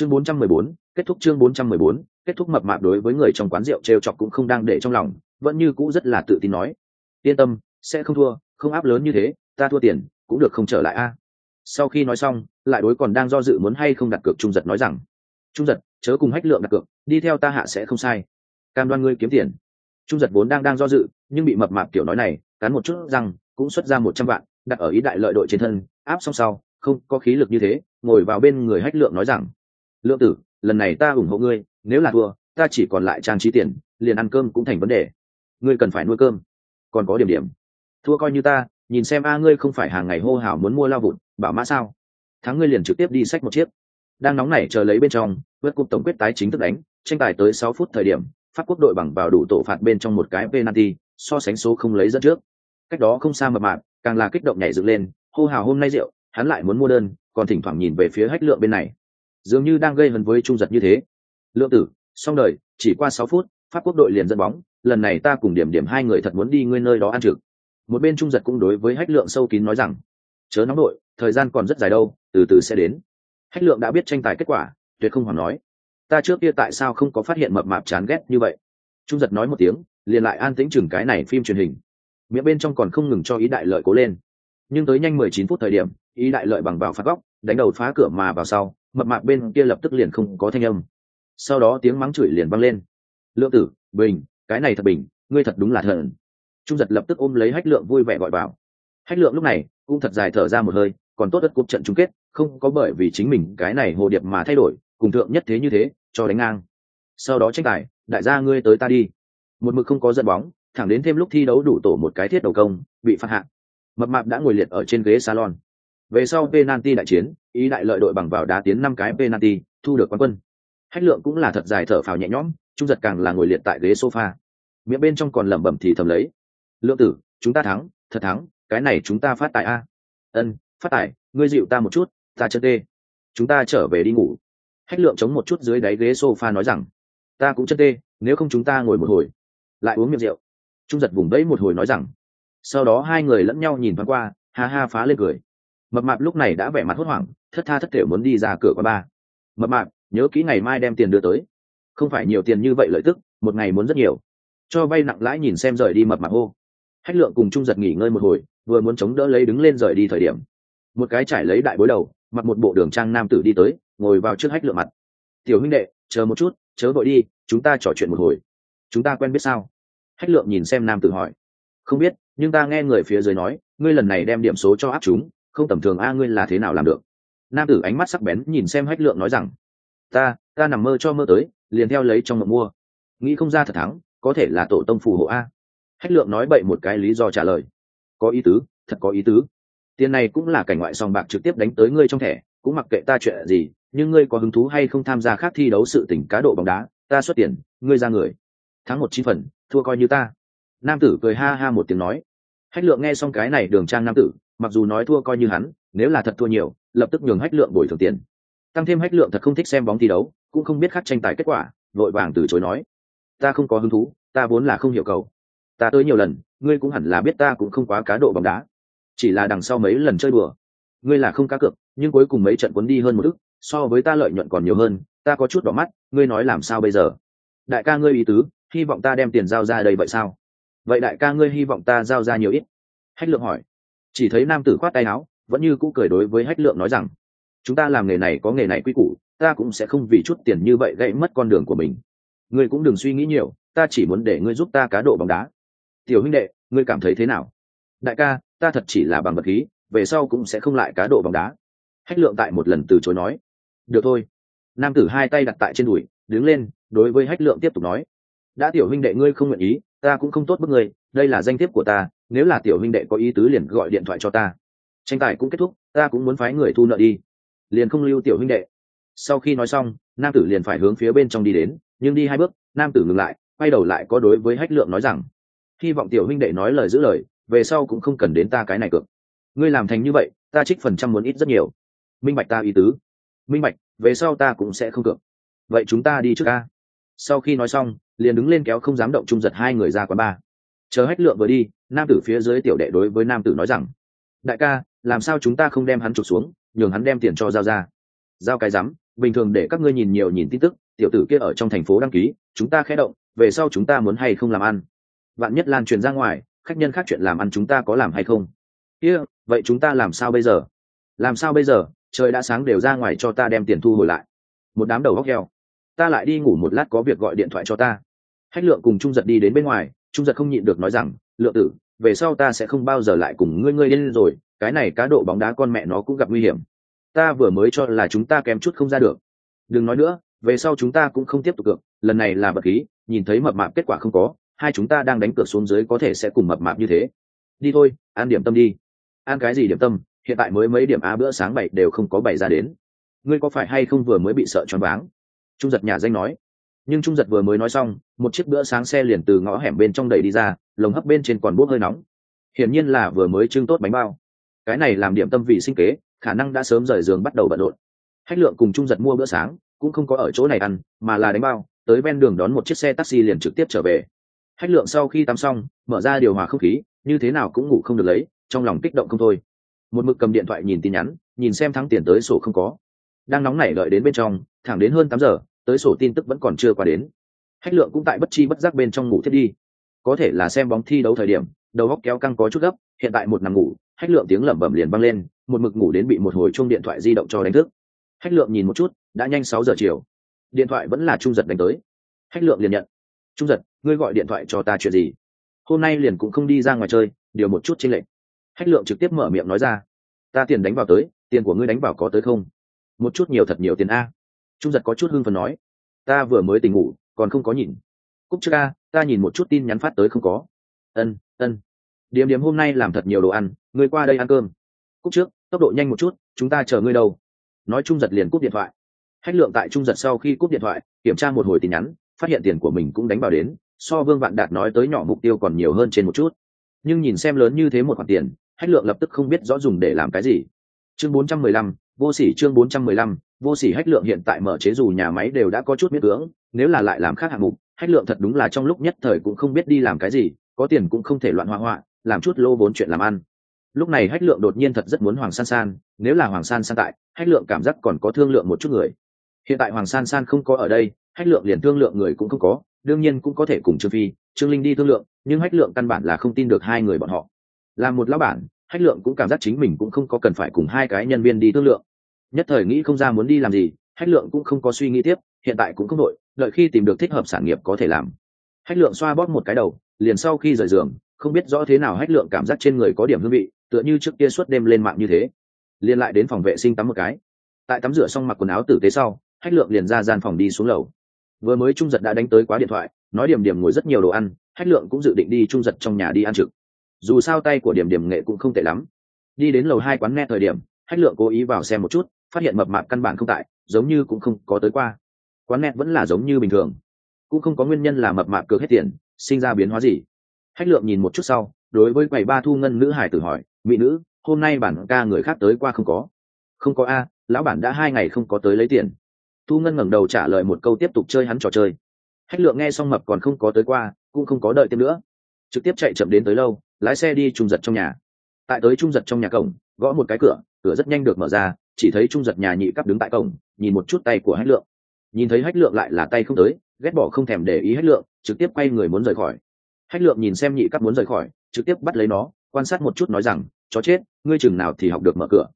chương 414, kết thúc chương 414, kết thúc mập mạp đối với người trong quán rượu trêu chọc cũng không đang để trong lòng vẫn như cũ rất là tự tin nói. Yên tâm sẽ không thua không áp lớn như thế ta thua tiền cũng được không trở lại a. Sau khi nói xong lại đối còn đang do dự muốn hay không đặt cược trung giật nói rằng trung giật chớ cùng hách lượng đặt cược đi theo ta hạ sẽ không sai. Cam đoan ngươi kiếm tiền. Trung giật vốn đang đang do dự nhưng bị mập mạp tiểu nói này cắn một chút rằng cũng xuất ra một trăm vạn đặt ở ý đại lợi đội trên thân áp xong sau không có khí lực như thế ngồi vào bên người hách lượng nói rằng lượng tử, lần này ta ủng hộ ngươi, nếu là thua, ta chỉ còn lại trang trí tiền, liền ăn cơm cũng thành vấn đề. Ngươi cần phải nuôi cơm. Còn có điểm điểm. Thua coi như ta, nhìn xem a ngươi không phải hàng ngày hô hào muốn mua lao vụn, bảo mã sao? Thắng ngươi liền trực tiếp đi sách một chiếc. Đang nóng này chờ lấy bên trong, vượt cục tổng quyết tái chính thức đánh, tranh tài tới sáu phút thời điểm, pháp quốc đội bằng vào đủ tổ phạt bên trong một cái penalty, so sánh số không lấy dẫn trước. Cách đó không xa mập mạp, càng là kích động nhảy dựng lên, hô hào hôm nay rượu, hắn lại muốn mua đơn, còn thỉnh thoảng nhìn về phía hách lượng bên này dường như đang gây hấn với trung giật như thế. Lượng tử, xong đời, chỉ qua sáu phút, pháp quốc đội liền dẫn bóng, lần này ta cùng điểm điểm hai người thật muốn đi ngươi nơi đó ăn trực. Một bên trung giật cũng đối với hách lượng sâu kín nói rằng, chớ nóng đội, thời gian còn rất dài đâu, từ từ sẽ đến. Hách lượng đã biết tranh tài kết quả, tuyệt không hoàng nói, ta trước kia tại sao không có phát hiện mập mạp chán ghét như vậy? Trung giật nói một tiếng, liền lại an tĩnh chừng cái này phim truyền hình. Miệng bên trong còn không ngừng cho ý đại lợi cố lên. Nhưng tới nhanh mười chín phút thời điểm, ý đại lợi bằng vào phạt góc, đánh đầu phá cửa mà vào sau mập mạp bên kia lập tức liền không có thanh âm. Sau đó tiếng mắng chửi liền vang lên. Lượng tử, bình, cái này thật bình, ngươi thật đúng là thần. Trung giật lập tức ôm lấy hách lượng vui vẻ gọi vào hách lượng lúc này cũng thật dài thở ra một hơi, còn tốt đất cuộc trận chung kết, không có bởi vì chính mình cái này hồ điệp mà thay đổi, cùng thượng nhất thế như thế, cho đánh ngang. Sau đó tranh tài, đại gia ngươi tới ta đi. Một mực không có giận bóng, thẳng đến thêm lúc thi đấu đủ tổ một cái thiết đầu công, bị phạt hạ. Mập mạp đã ngồi liệt ở trên ghế salon về sau penalty đại chiến, ý đại lợi đội bằng vào đá tiến năm cái penalty, thu được quán quân. Hách lượng cũng là thật dài thở phào nhẹ nhõm, trung giật càng là ngồi liệt tại ghế sofa. Miệng bên trong còn lẩm bẩm thì thầm lấy. Lượng tử, chúng ta thắng, thật thắng, cái này chúng ta phát tài a. Ân, phát tài, ngươi dịu ta một chút, ta chân tê. Chúng ta trở về đi ngủ. Hách lượng chống một chút dưới đáy ghế sofa nói rằng, ta cũng chân tê, nếu không chúng ta ngồi một hồi. Lại uống miệng rượu. Trung giật vùng vẫy một hồi nói rằng, sau đó hai người lẫn nhau nhìn thoáng qua, ha ha phá lên cười mập mạp lúc này đã vẻ mặt hốt hoảng, thất tha thất thể muốn đi ra cửa qua ba mập mạp, nhớ kỹ ngày mai đem tiền đưa tới. Không phải nhiều tiền như vậy lợi tức, một ngày muốn rất nhiều. Cho vay nặng lãi nhìn xem rời đi mập mạp hô. Hách lượng cùng trung giật nghỉ ngơi một hồi, vừa muốn chống đỡ lấy đứng lên rời đi thời điểm. Một cái trải lấy đại bối đầu, mặc một bộ đường trang nam tử đi tới, ngồi vào trước hách lượng mặt. Tiểu huynh đệ, chờ một chút, chớ vội đi, chúng ta trò chuyện một hồi. Chúng ta quen biết sao? Hách lượng nhìn xem nam tử hỏi. Không biết, nhưng ta nghe người phía dưới nói, ngươi lần này đem điểm số cho áp chúng không tầm thường a, ngươi là thế nào làm được? Nam tử ánh mắt sắc bén nhìn xem hách lượng nói rằng, ta ta nằm mơ cho mơ tới, liền theo lấy trong mộng mua. Nghĩ không ra thật thắng, có thể là tổ tông phù hộ a. Hách lượng nói bậy một cái lý do trả lời, có ý tứ, thật có ý tứ. Tiền này cũng là cảnh ngoại sòng bạc trực tiếp đánh tới ngươi trong thẻ, cũng mặc kệ ta chuyện gì, nhưng ngươi có hứng thú hay không tham gia khác thi đấu sự tỉnh cá độ bóng đá, ta xuất tiền, ngươi ra người. Thắng một chín phần, thua coi như ta. Nam tử cười ha ha một tiếng nói. Hách lượng nghe xong cái này, đường trang nam tử mặc dù nói thua coi như hắn, nếu là thật thua nhiều, lập tức nhường hách lượng bồi thường tiền. Tăng thêm hách lượng thật không thích xem bóng thi đấu, cũng không biết khắc tranh tài kết quả, vội vàng từ chối nói. Ta không có hứng thú, ta vốn là không hiểu cầu. Ta tới nhiều lần, ngươi cũng hẳn là biết ta cũng không quá cá độ bóng đá. Chỉ là đằng sau mấy lần chơi đùa. Ngươi là không cá cược, nhưng cuối cùng mấy trận cuốn đi hơn một ức, so với ta lợi nhuận còn nhiều hơn, ta có chút đỏ mắt, ngươi nói làm sao bây giờ? Đại ca ngươi ý tứ, hy vọng ta đem tiền giao ra đây vậy sao? Vậy đại ca ngươi hy vọng ta giao ra nhiều ít? Hách lượng hỏi chỉ thấy nam tử khoát tay áo, vẫn như cũ cười đối với hách lượng nói rằng, chúng ta làm nghề này có nghề này quy củ, ta cũng sẽ không vì chút tiền như vậy gãy mất con đường của mình. Ngươi cũng đừng suy nghĩ nhiều, ta chỉ muốn để ngươi giúp ta cá độ bóng đá. Tiểu huynh đệ, ngươi cảm thấy thế nào? Đại ca, ta thật chỉ là bằng vật khí, về sau cũng sẽ không lại cá độ bóng đá. Hách lượng tại một lần từ chối nói. Được thôi. Nam tử hai tay đặt tại trên đùi, đứng lên, đối với hách lượng tiếp tục nói. Đã tiểu huynh đệ ngươi không nguyện ý, ta cũng không tốt bức ngươi, đây là danh thiếp của ta nếu là tiểu huynh đệ có ý tứ liền gọi điện thoại cho ta. Tranh tài cũng kết thúc, ta cũng muốn phái người thu nợ đi. Liền không lưu tiểu huynh đệ. Sau khi nói xong, nam tử liền phải hướng phía bên trong đi đến, nhưng đi hai bước, nam tử ngừng lại, quay đầu lại có đối với hách lượng nói rằng, hy vọng tiểu huynh đệ nói lời giữ lời, về sau cũng không cần đến ta cái này cược. Ngươi làm thành như vậy, ta trích phần trăm muốn ít rất nhiều. Minh bạch ta ý tứ. Minh bạch, về sau ta cũng sẽ không cược. Vậy chúng ta đi trước ca sau khi nói xong, liền đứng lên kéo không dám động trung giật hai người ra quán ba chờ hách lượng vừa đi nam tử phía dưới tiểu đệ đối với nam tử nói rằng đại ca làm sao chúng ta không đem hắn trục xuống nhường hắn đem tiền cho giao ra? Giao cái rắm bình thường để các ngươi nhìn nhiều nhìn tin tức tiểu tử kia ở trong thành phố đăng ký chúng ta khẽ động về sau chúng ta muốn hay không làm ăn? Vạn nhất lan truyền ra ngoài khách nhân khác chuyện làm ăn chúng ta có làm hay không? Kia、yeah, vậy chúng ta làm sao bây giờ? Làm sao bây giờ? Trời đã sáng đều ra ngoài cho ta đem tiền thu hồi lại. Một đám đầu góc heo. Ta lại đi ngủ một lát có việc gọi điện thoại cho ta. Hách lượng cùng trung giật đi đến bên ngoài trung giật không nhịn được nói rằng Lựa tử, về sau ta sẽ không bao giờ lại cùng ngươi ngươi lên rồi, cái này cá độ bóng đá con mẹ nó cũng gặp nguy hiểm. Ta vừa mới cho là chúng ta kém chút không ra được. Đừng nói nữa, về sau chúng ta cũng không tiếp tục cược lần này là vật khí, nhìn thấy mập mạp kết quả không có, hai chúng ta đang đánh cược xuống dưới có thể sẽ cùng mập mạp như thế. Đi thôi, ăn điểm tâm đi. Ăn cái gì điểm tâm, hiện tại mới mấy điểm á bữa sáng bảy đều không có bảy ra đến. Ngươi có phải hay không vừa mới bị sợ choáng váng? Trung giật nhà danh nói nhưng trung giật vừa mới nói xong, một chiếc bữa sáng xe liền từ ngõ hẻm bên trong đầy đi ra, lồng hấp bên trên còn bốc hơi nóng. Hiển nhiên là vừa mới trưng tốt bánh bao. Cái này làm điểm tâm vị sinh kế, khả năng đã sớm rời giường bắt đầu bận rộn. Hách lượng cùng trung giật mua bữa sáng, cũng không có ở chỗ này ăn, mà là đánh bao, tới ven đường đón một chiếc xe taxi liền trực tiếp trở về. Hách lượng sau khi tắm xong, mở ra điều hòa không khí, như thế nào cũng ngủ không được lấy, trong lòng kích động không thôi. Một mực cầm điện thoại nhìn tin nhắn, nhìn xem thắng tiền tới sổ không có. Đang nóng nảy đợi đến bên trong, thẳng đến hơn tám giờ tới sổ tin tức vẫn còn chưa qua đến. Hách lượng cũng tại bất chi bất giác bên trong ngủ thiết đi. Có thể là xem bóng thi đấu thời điểm, đầu góc kéo căng có chút gấp, hiện tại một nằm ngủ, hách lượng tiếng lẩm bẩm liền vang lên, một mực ngủ đến bị một hồi chung điện thoại di động cho đánh thức. Hách lượng nhìn một chút, đã nhanh sáu giờ chiều. Điện thoại vẫn là trung giật đánh tới. Hách lượng liền nhận. Trung giật, ngươi gọi điện thoại cho ta chuyện gì? Hôm nay liền cũng không đi ra ngoài chơi, điều một chút trên lệnh hách lượng trực tiếp mở miệng nói ra. Ta tiền đánh vào tới, tiền của ngươi đánh vào có tới không? Một chút nhiều thật nhiều tiền a trung giật có chút hưng phần nói ta vừa mới tỉnh ngủ còn không có nhìn. Cúc trước ca ta nhìn một chút tin nhắn phát tới không có. Ân ân. Điểm điểm hôm nay làm thật nhiều đồ ăn ngươi qua đây ăn cơm. Cúc trước tốc độ nhanh một chút chúng ta chờ ngươi đâu. Nói trung giật liền cúp điện thoại. Hách lượng tại trung giật sau khi cúp điện thoại kiểm tra một hồi tin nhắn phát hiện tiền của mình cũng đánh vào đến so vương vạn đạt nói tới nhỏ mục tiêu còn nhiều hơn trên một chút. Nhưng nhìn xem lớn như thế một khoản tiền hách lượng lập tức không biết rõ dùng để làm cái gì. Chương 415, vô sỉ chương 415, vô sỉ hách lượng hiện tại mở chế dù nhà máy đều đã có chút miễn cưỡng, nếu là lại làm khác hạng mục, hách lượng thật đúng là trong lúc nhất thời cũng không biết đi làm cái gì, có tiền cũng không thể loạn hoa hoa, làm chút lô vốn chuyện làm ăn. Lúc này hách lượng đột nhiên thật rất muốn hoàng san san, nếu là hoàng san san tại, hách lượng cảm giác còn có thương lượng một chút người. Hiện tại hoàng san san không có ở đây, hách lượng liền thương lượng người cũng không có, đương nhiên cũng có thể cùng trương phi, trương linh đi thương lượng, nhưng hách lượng căn bản là không tin được hai người bọn họ. Là một lão bản, hách lượng cũng cảm giác chính mình cũng không có cần phải cùng hai cái nhân viên đi thương lượng nhất thời nghĩ không ra muốn đi làm gì, hách lượng cũng không có suy nghĩ tiếp, hiện tại cũng không đội đợi khi tìm được thích hợp sản nghiệp có thể làm. Hách lượng xoa bóp một cái đầu, liền sau khi rời giường, không biết rõ thế nào hách lượng cảm giác trên người có điểm hương vị, tựa như trước kia suốt đêm lên mạng như thế. Liền lại đến phòng vệ sinh tắm một cái. Tại tắm rửa xong mặc quần áo tử tế sau, hách lượng liền ra gian phòng đi xuống lầu. Vừa mới trung giật đã đánh tới quá điện thoại, nói điểm điểm ngồi rất nhiều đồ ăn, hách lượng cũng dự định đi trung giật trong nhà đi ăn trực. Dù sao tay của điểm điểm nghệ cũng không tệ lắm. Đi đến lầu hai quán nghe thời điểm hách lượng cố ý vào xem một chút, phát hiện mập mạp căn bản không tại, giống như cũng không có tới qua. Quán net vẫn là giống như bình thường. Cũng không có nguyên nhân là mập mạp cược hết tiền, sinh ra biến hóa gì. Hách lượng nhìn một chút sau, đối với quầy ba thu ngân nữ hải tử hỏi, mỹ nữ, hôm nay bản ca người khác tới qua không có? Không có a, lão bản đã hai ngày không có tới lấy tiền. Thu ngân ngẩng đầu trả lời một câu tiếp tục chơi hắn trò chơi. Hách lượng nghe xong mập còn không có tới qua, cũng không có đợi thêm nữa. Trực tiếp chạy chậm đến tới lâu, lái xe đi trung giật trong nhà. Tại tới trung giật trong nhà cổng, gõ một cái cửa cửa rất nhanh được mở ra, chỉ thấy trung giật nhà nhị cắp đứng tại cổng, nhìn một chút tay của hách lượng. Nhìn thấy hách lượng lại là tay không tới, ghét bỏ không thèm để ý hách lượng, trực tiếp quay người muốn rời khỏi. Hách lượng nhìn xem nhị cắp muốn rời khỏi, trực tiếp bắt lấy nó, quan sát một chút nói rằng, chó chết, ngươi chừng nào thì học được mở cửa.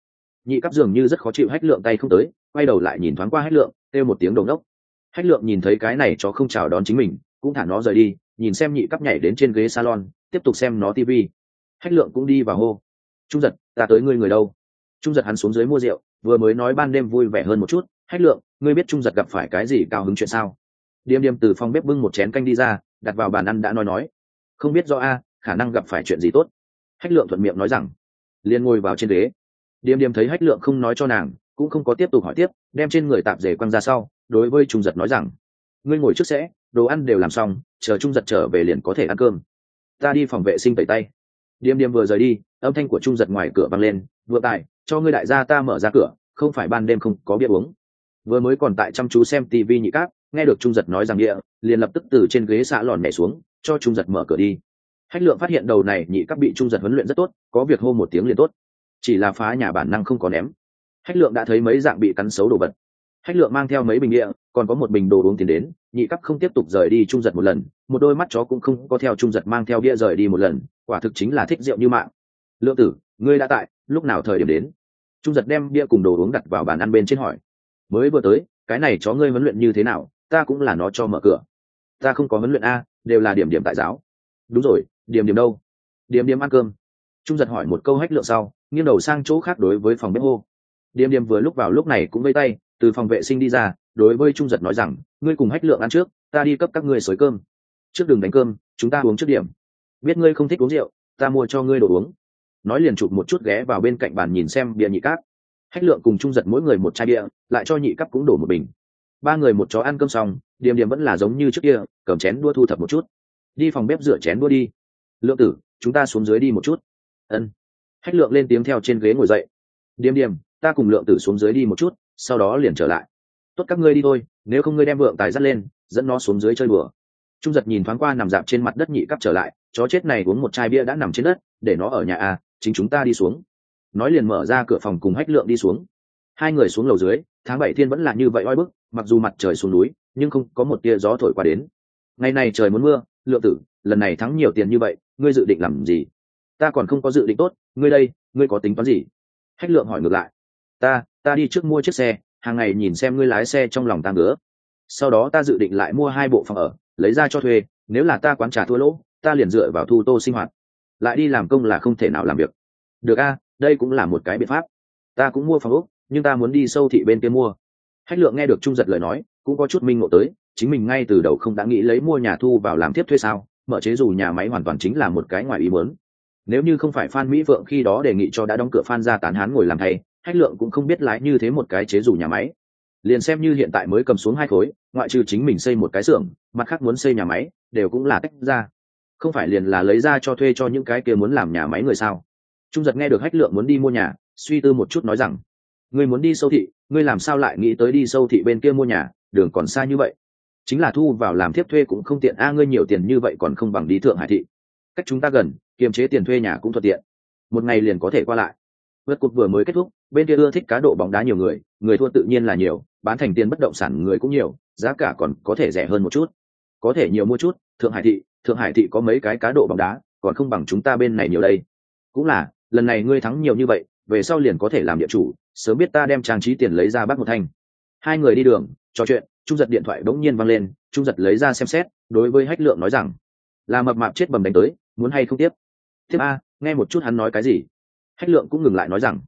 Nhị cắp dường như rất khó chịu hách lượng tay không tới, quay đầu lại nhìn thoáng qua hách lượng, kêu một tiếng đồn đốc hách lượng nhìn thấy cái này chó không chào đón chính mình, cũng thả nó rời đi, nhìn xem nhị cắp nhảy đến trên ghế salon, tiếp tục xem nó tv hách lượng cũng đi vào hô, trung giật, ta tới ngươi người đâu? Trung giật hắn xuống dưới mua rượu, vừa mới nói ban đêm vui vẻ hơn một chút, hách lượng, ngươi biết trung giật gặp phải cái gì cao hứng chuyện sao? Điềm điềm từ phòng bếp bưng một chén canh đi ra, đặt vào bàn ăn đã nói nói. Không biết do a, khả năng gặp phải chuyện gì tốt. Hách lượng thuận miệng nói rằng, liền ngồi vào trên ghế. Điềm điềm thấy hách lượng không nói cho nàng, cũng không có tiếp tục hỏi tiếp, đem trên người tạp dề quăng ra sau, đối với trung giật nói rằng, ngươi ngồi trước sẽ, đồ ăn đều làm xong, chờ trung giật trở về liền có thể ăn cơm. Ta đi phòng vệ sinh tẩy tay. Điềm điềm vừa rời đi, âm thanh của trung giật ngoài cửa vang lên vừa tại cho ngươi đại gia ta mở ra cửa, không phải ban đêm không có bia uống. Vừa mới còn tại chăm chú xem tv nhị cáp, nghe được trung giật nói rằng địa, liền lập tức từ trên ghế xã lòn nhảy xuống, cho trung giật mở cửa đi. Hách lượng phát hiện đầu này nhị cáp bị trung giật huấn luyện rất tốt, có việc hô một tiếng liền tốt. Chỉ là phá nhà bản năng không có ném. Hách lượng đã thấy mấy dạng bị cắn xấu đồ vật. Hách lượng mang theo mấy bình địa, còn có một bình đồ uống tiền đến, nhị cắp không tiếp tục rời đi trung giật một lần, một đôi mắt chó cũng không có theo trung giật mang theo bia rời đi một lần, quả thực chính là thích rượu như mạng. Lượng tử, ngươi đã tại lúc nào thời điểm đến? Trung giật đem bia cùng đồ uống đặt vào bàn ăn bên trên hỏi. Mới vừa tới, cái này chó ngươi huấn luyện như thế nào? Ta cũng là nó cho mở cửa. Ta không có huấn luyện a, đều là điểm điểm tại giáo. Đúng rồi, điểm điểm đâu? Điểm điểm ăn cơm. Trung giật hỏi một câu hách lượng sau, nghiêng đầu sang chỗ khác đối với phòng bếp hô. Điểm điểm vừa lúc vào lúc này cũng vây tay, từ phòng vệ sinh đi ra, đối với trung giật nói rằng, ngươi cùng hách lượng ăn trước, ta đi cấp các ngươi xới cơm. Trước đường đánh cơm, chúng ta uống trước điểm. Biết ngươi không thích uống rượu, ta mua cho ngươi đồ uống nói liền chụp một chút ghé vào bên cạnh bàn nhìn xem bia nhị cát hách lượng cùng trung giật mỗi người một chai bia, lại cho nhị cắp cũng đổ một bình. Ba người một chó ăn cơm xong, điểm điểm vẫn là giống như trước kia, cầm chén đua thu thập một chút. Đi phòng bếp rửa chén đua đi. Lượng tử, chúng ta xuống dưới đi một chút. Ân. Hách lượng lên tiếng theo trên ghế ngồi dậy. Điềm điềm ta cùng lượng tử xuống dưới đi một chút, sau đó liền trở lại. Tốt các ngươi đi thôi, nếu không ngươi đem vượng tài dắt lên, dẫn nó xuống dưới chơi bừa trung giật nhìn thoáng qua nằm dạp trên mặt đất nhị cắp trở lại, chó chết này uống một chai bia đã nằm trên đất, để nó ở nhà a chính chúng ta đi xuống. Nói liền mở ra cửa phòng cùng hách lượng đi xuống. Hai người xuống lầu dưới, tháng bảy thiên vẫn là như vậy oi bức, mặc dù mặt trời xuống núi, nhưng không có một tia gió thổi qua đến. Ngày này trời muốn mưa, lượng tử, lần này thắng nhiều tiền như vậy, ngươi dự định làm gì? Ta còn không có dự định tốt, ngươi đây, ngươi có tính toán gì? Hách lượng hỏi ngược lại. Ta ta đi trước mua chiếc xe, hàng ngày nhìn xem ngươi lái xe trong lòng ta ngứa. Sau đó ta dự định lại mua hai bộ phòng ở, lấy ra cho thuê, nếu là ta quán trả thua lỗ, ta liền dựa vào thu tô sinh hoạt lại đi làm công là không thể nào làm việc. Được a, đây cũng là một cái biện pháp. Ta cũng mua phòng úc nhưng ta muốn đi sâu thị bên kia mua. Hách lượng nghe được trung giật lời nói, cũng có chút minh ngộ tới, chính mình ngay từ đầu không đã nghĩ lấy mua nhà thu vào làm tiếp thuê sao, mở chế dù nhà máy hoàn toàn chính là một cái ngoài ý muốn. Nếu như không phải phan mỹ vượng khi đó đề nghị cho đã đóng cửa phan ra tán hán ngồi làm thay hách lượng cũng không biết lái như thế một cái chế dù nhà máy. Liền xem như hiện tại mới cầm xuống hai khối, ngoại trừ chính mình xây một cái xưởng, mặt khác muốn xây nhà máy, đều cũng là tách ra không phải liền là lấy ra cho thuê cho những cái kia muốn làm nhà máy người sao? Trung giật nghe được hách lượng muốn đi mua nhà, suy tư một chút nói rằng, ngươi muốn đi sâu thị, ngươi làm sao lại nghĩ tới đi sâu thị bên kia mua nhà, đường còn xa như vậy? Chính là thu vào làm tiếp thuê cũng không tiện, a, ngươi nhiều tiền như vậy còn không bằng đi thượng hải thị. Cách chúng ta gần, kiềm chế tiền thuê nhà cũng thuận tiện. Một ngày liền có thể qua lại. Vượt cuộc vừa mới kết thúc, bên kia ưa thích cá độ bóng đá nhiều người người thua tự nhiên là nhiều, bán thành tiền bất động sản người cũng nhiều, giá cả còn có thể rẻ hơn một chút. Có thể nhiều mua chút thượng hải thị, thượng hải thị có mấy cái cá độ bóng đá, còn không bằng chúng ta bên này nhiều đây. Cũng là, lần này ngươi thắng nhiều như vậy, về sau liền có thể làm địa chủ, sớm biết ta đem trang trí tiền lấy ra bắt một thanh. Hai người đi đường, trò chuyện, trung giật điện thoại bỗng nhiên văng lên, trung giật lấy ra xem xét, đối với hách lượng nói rằng, là mập mạp chết bầm đánh tới, muốn hay không tiếp? Tiếp a, nghe một chút hắn nói cái gì? Hách lượng cũng ngừng lại nói rằng,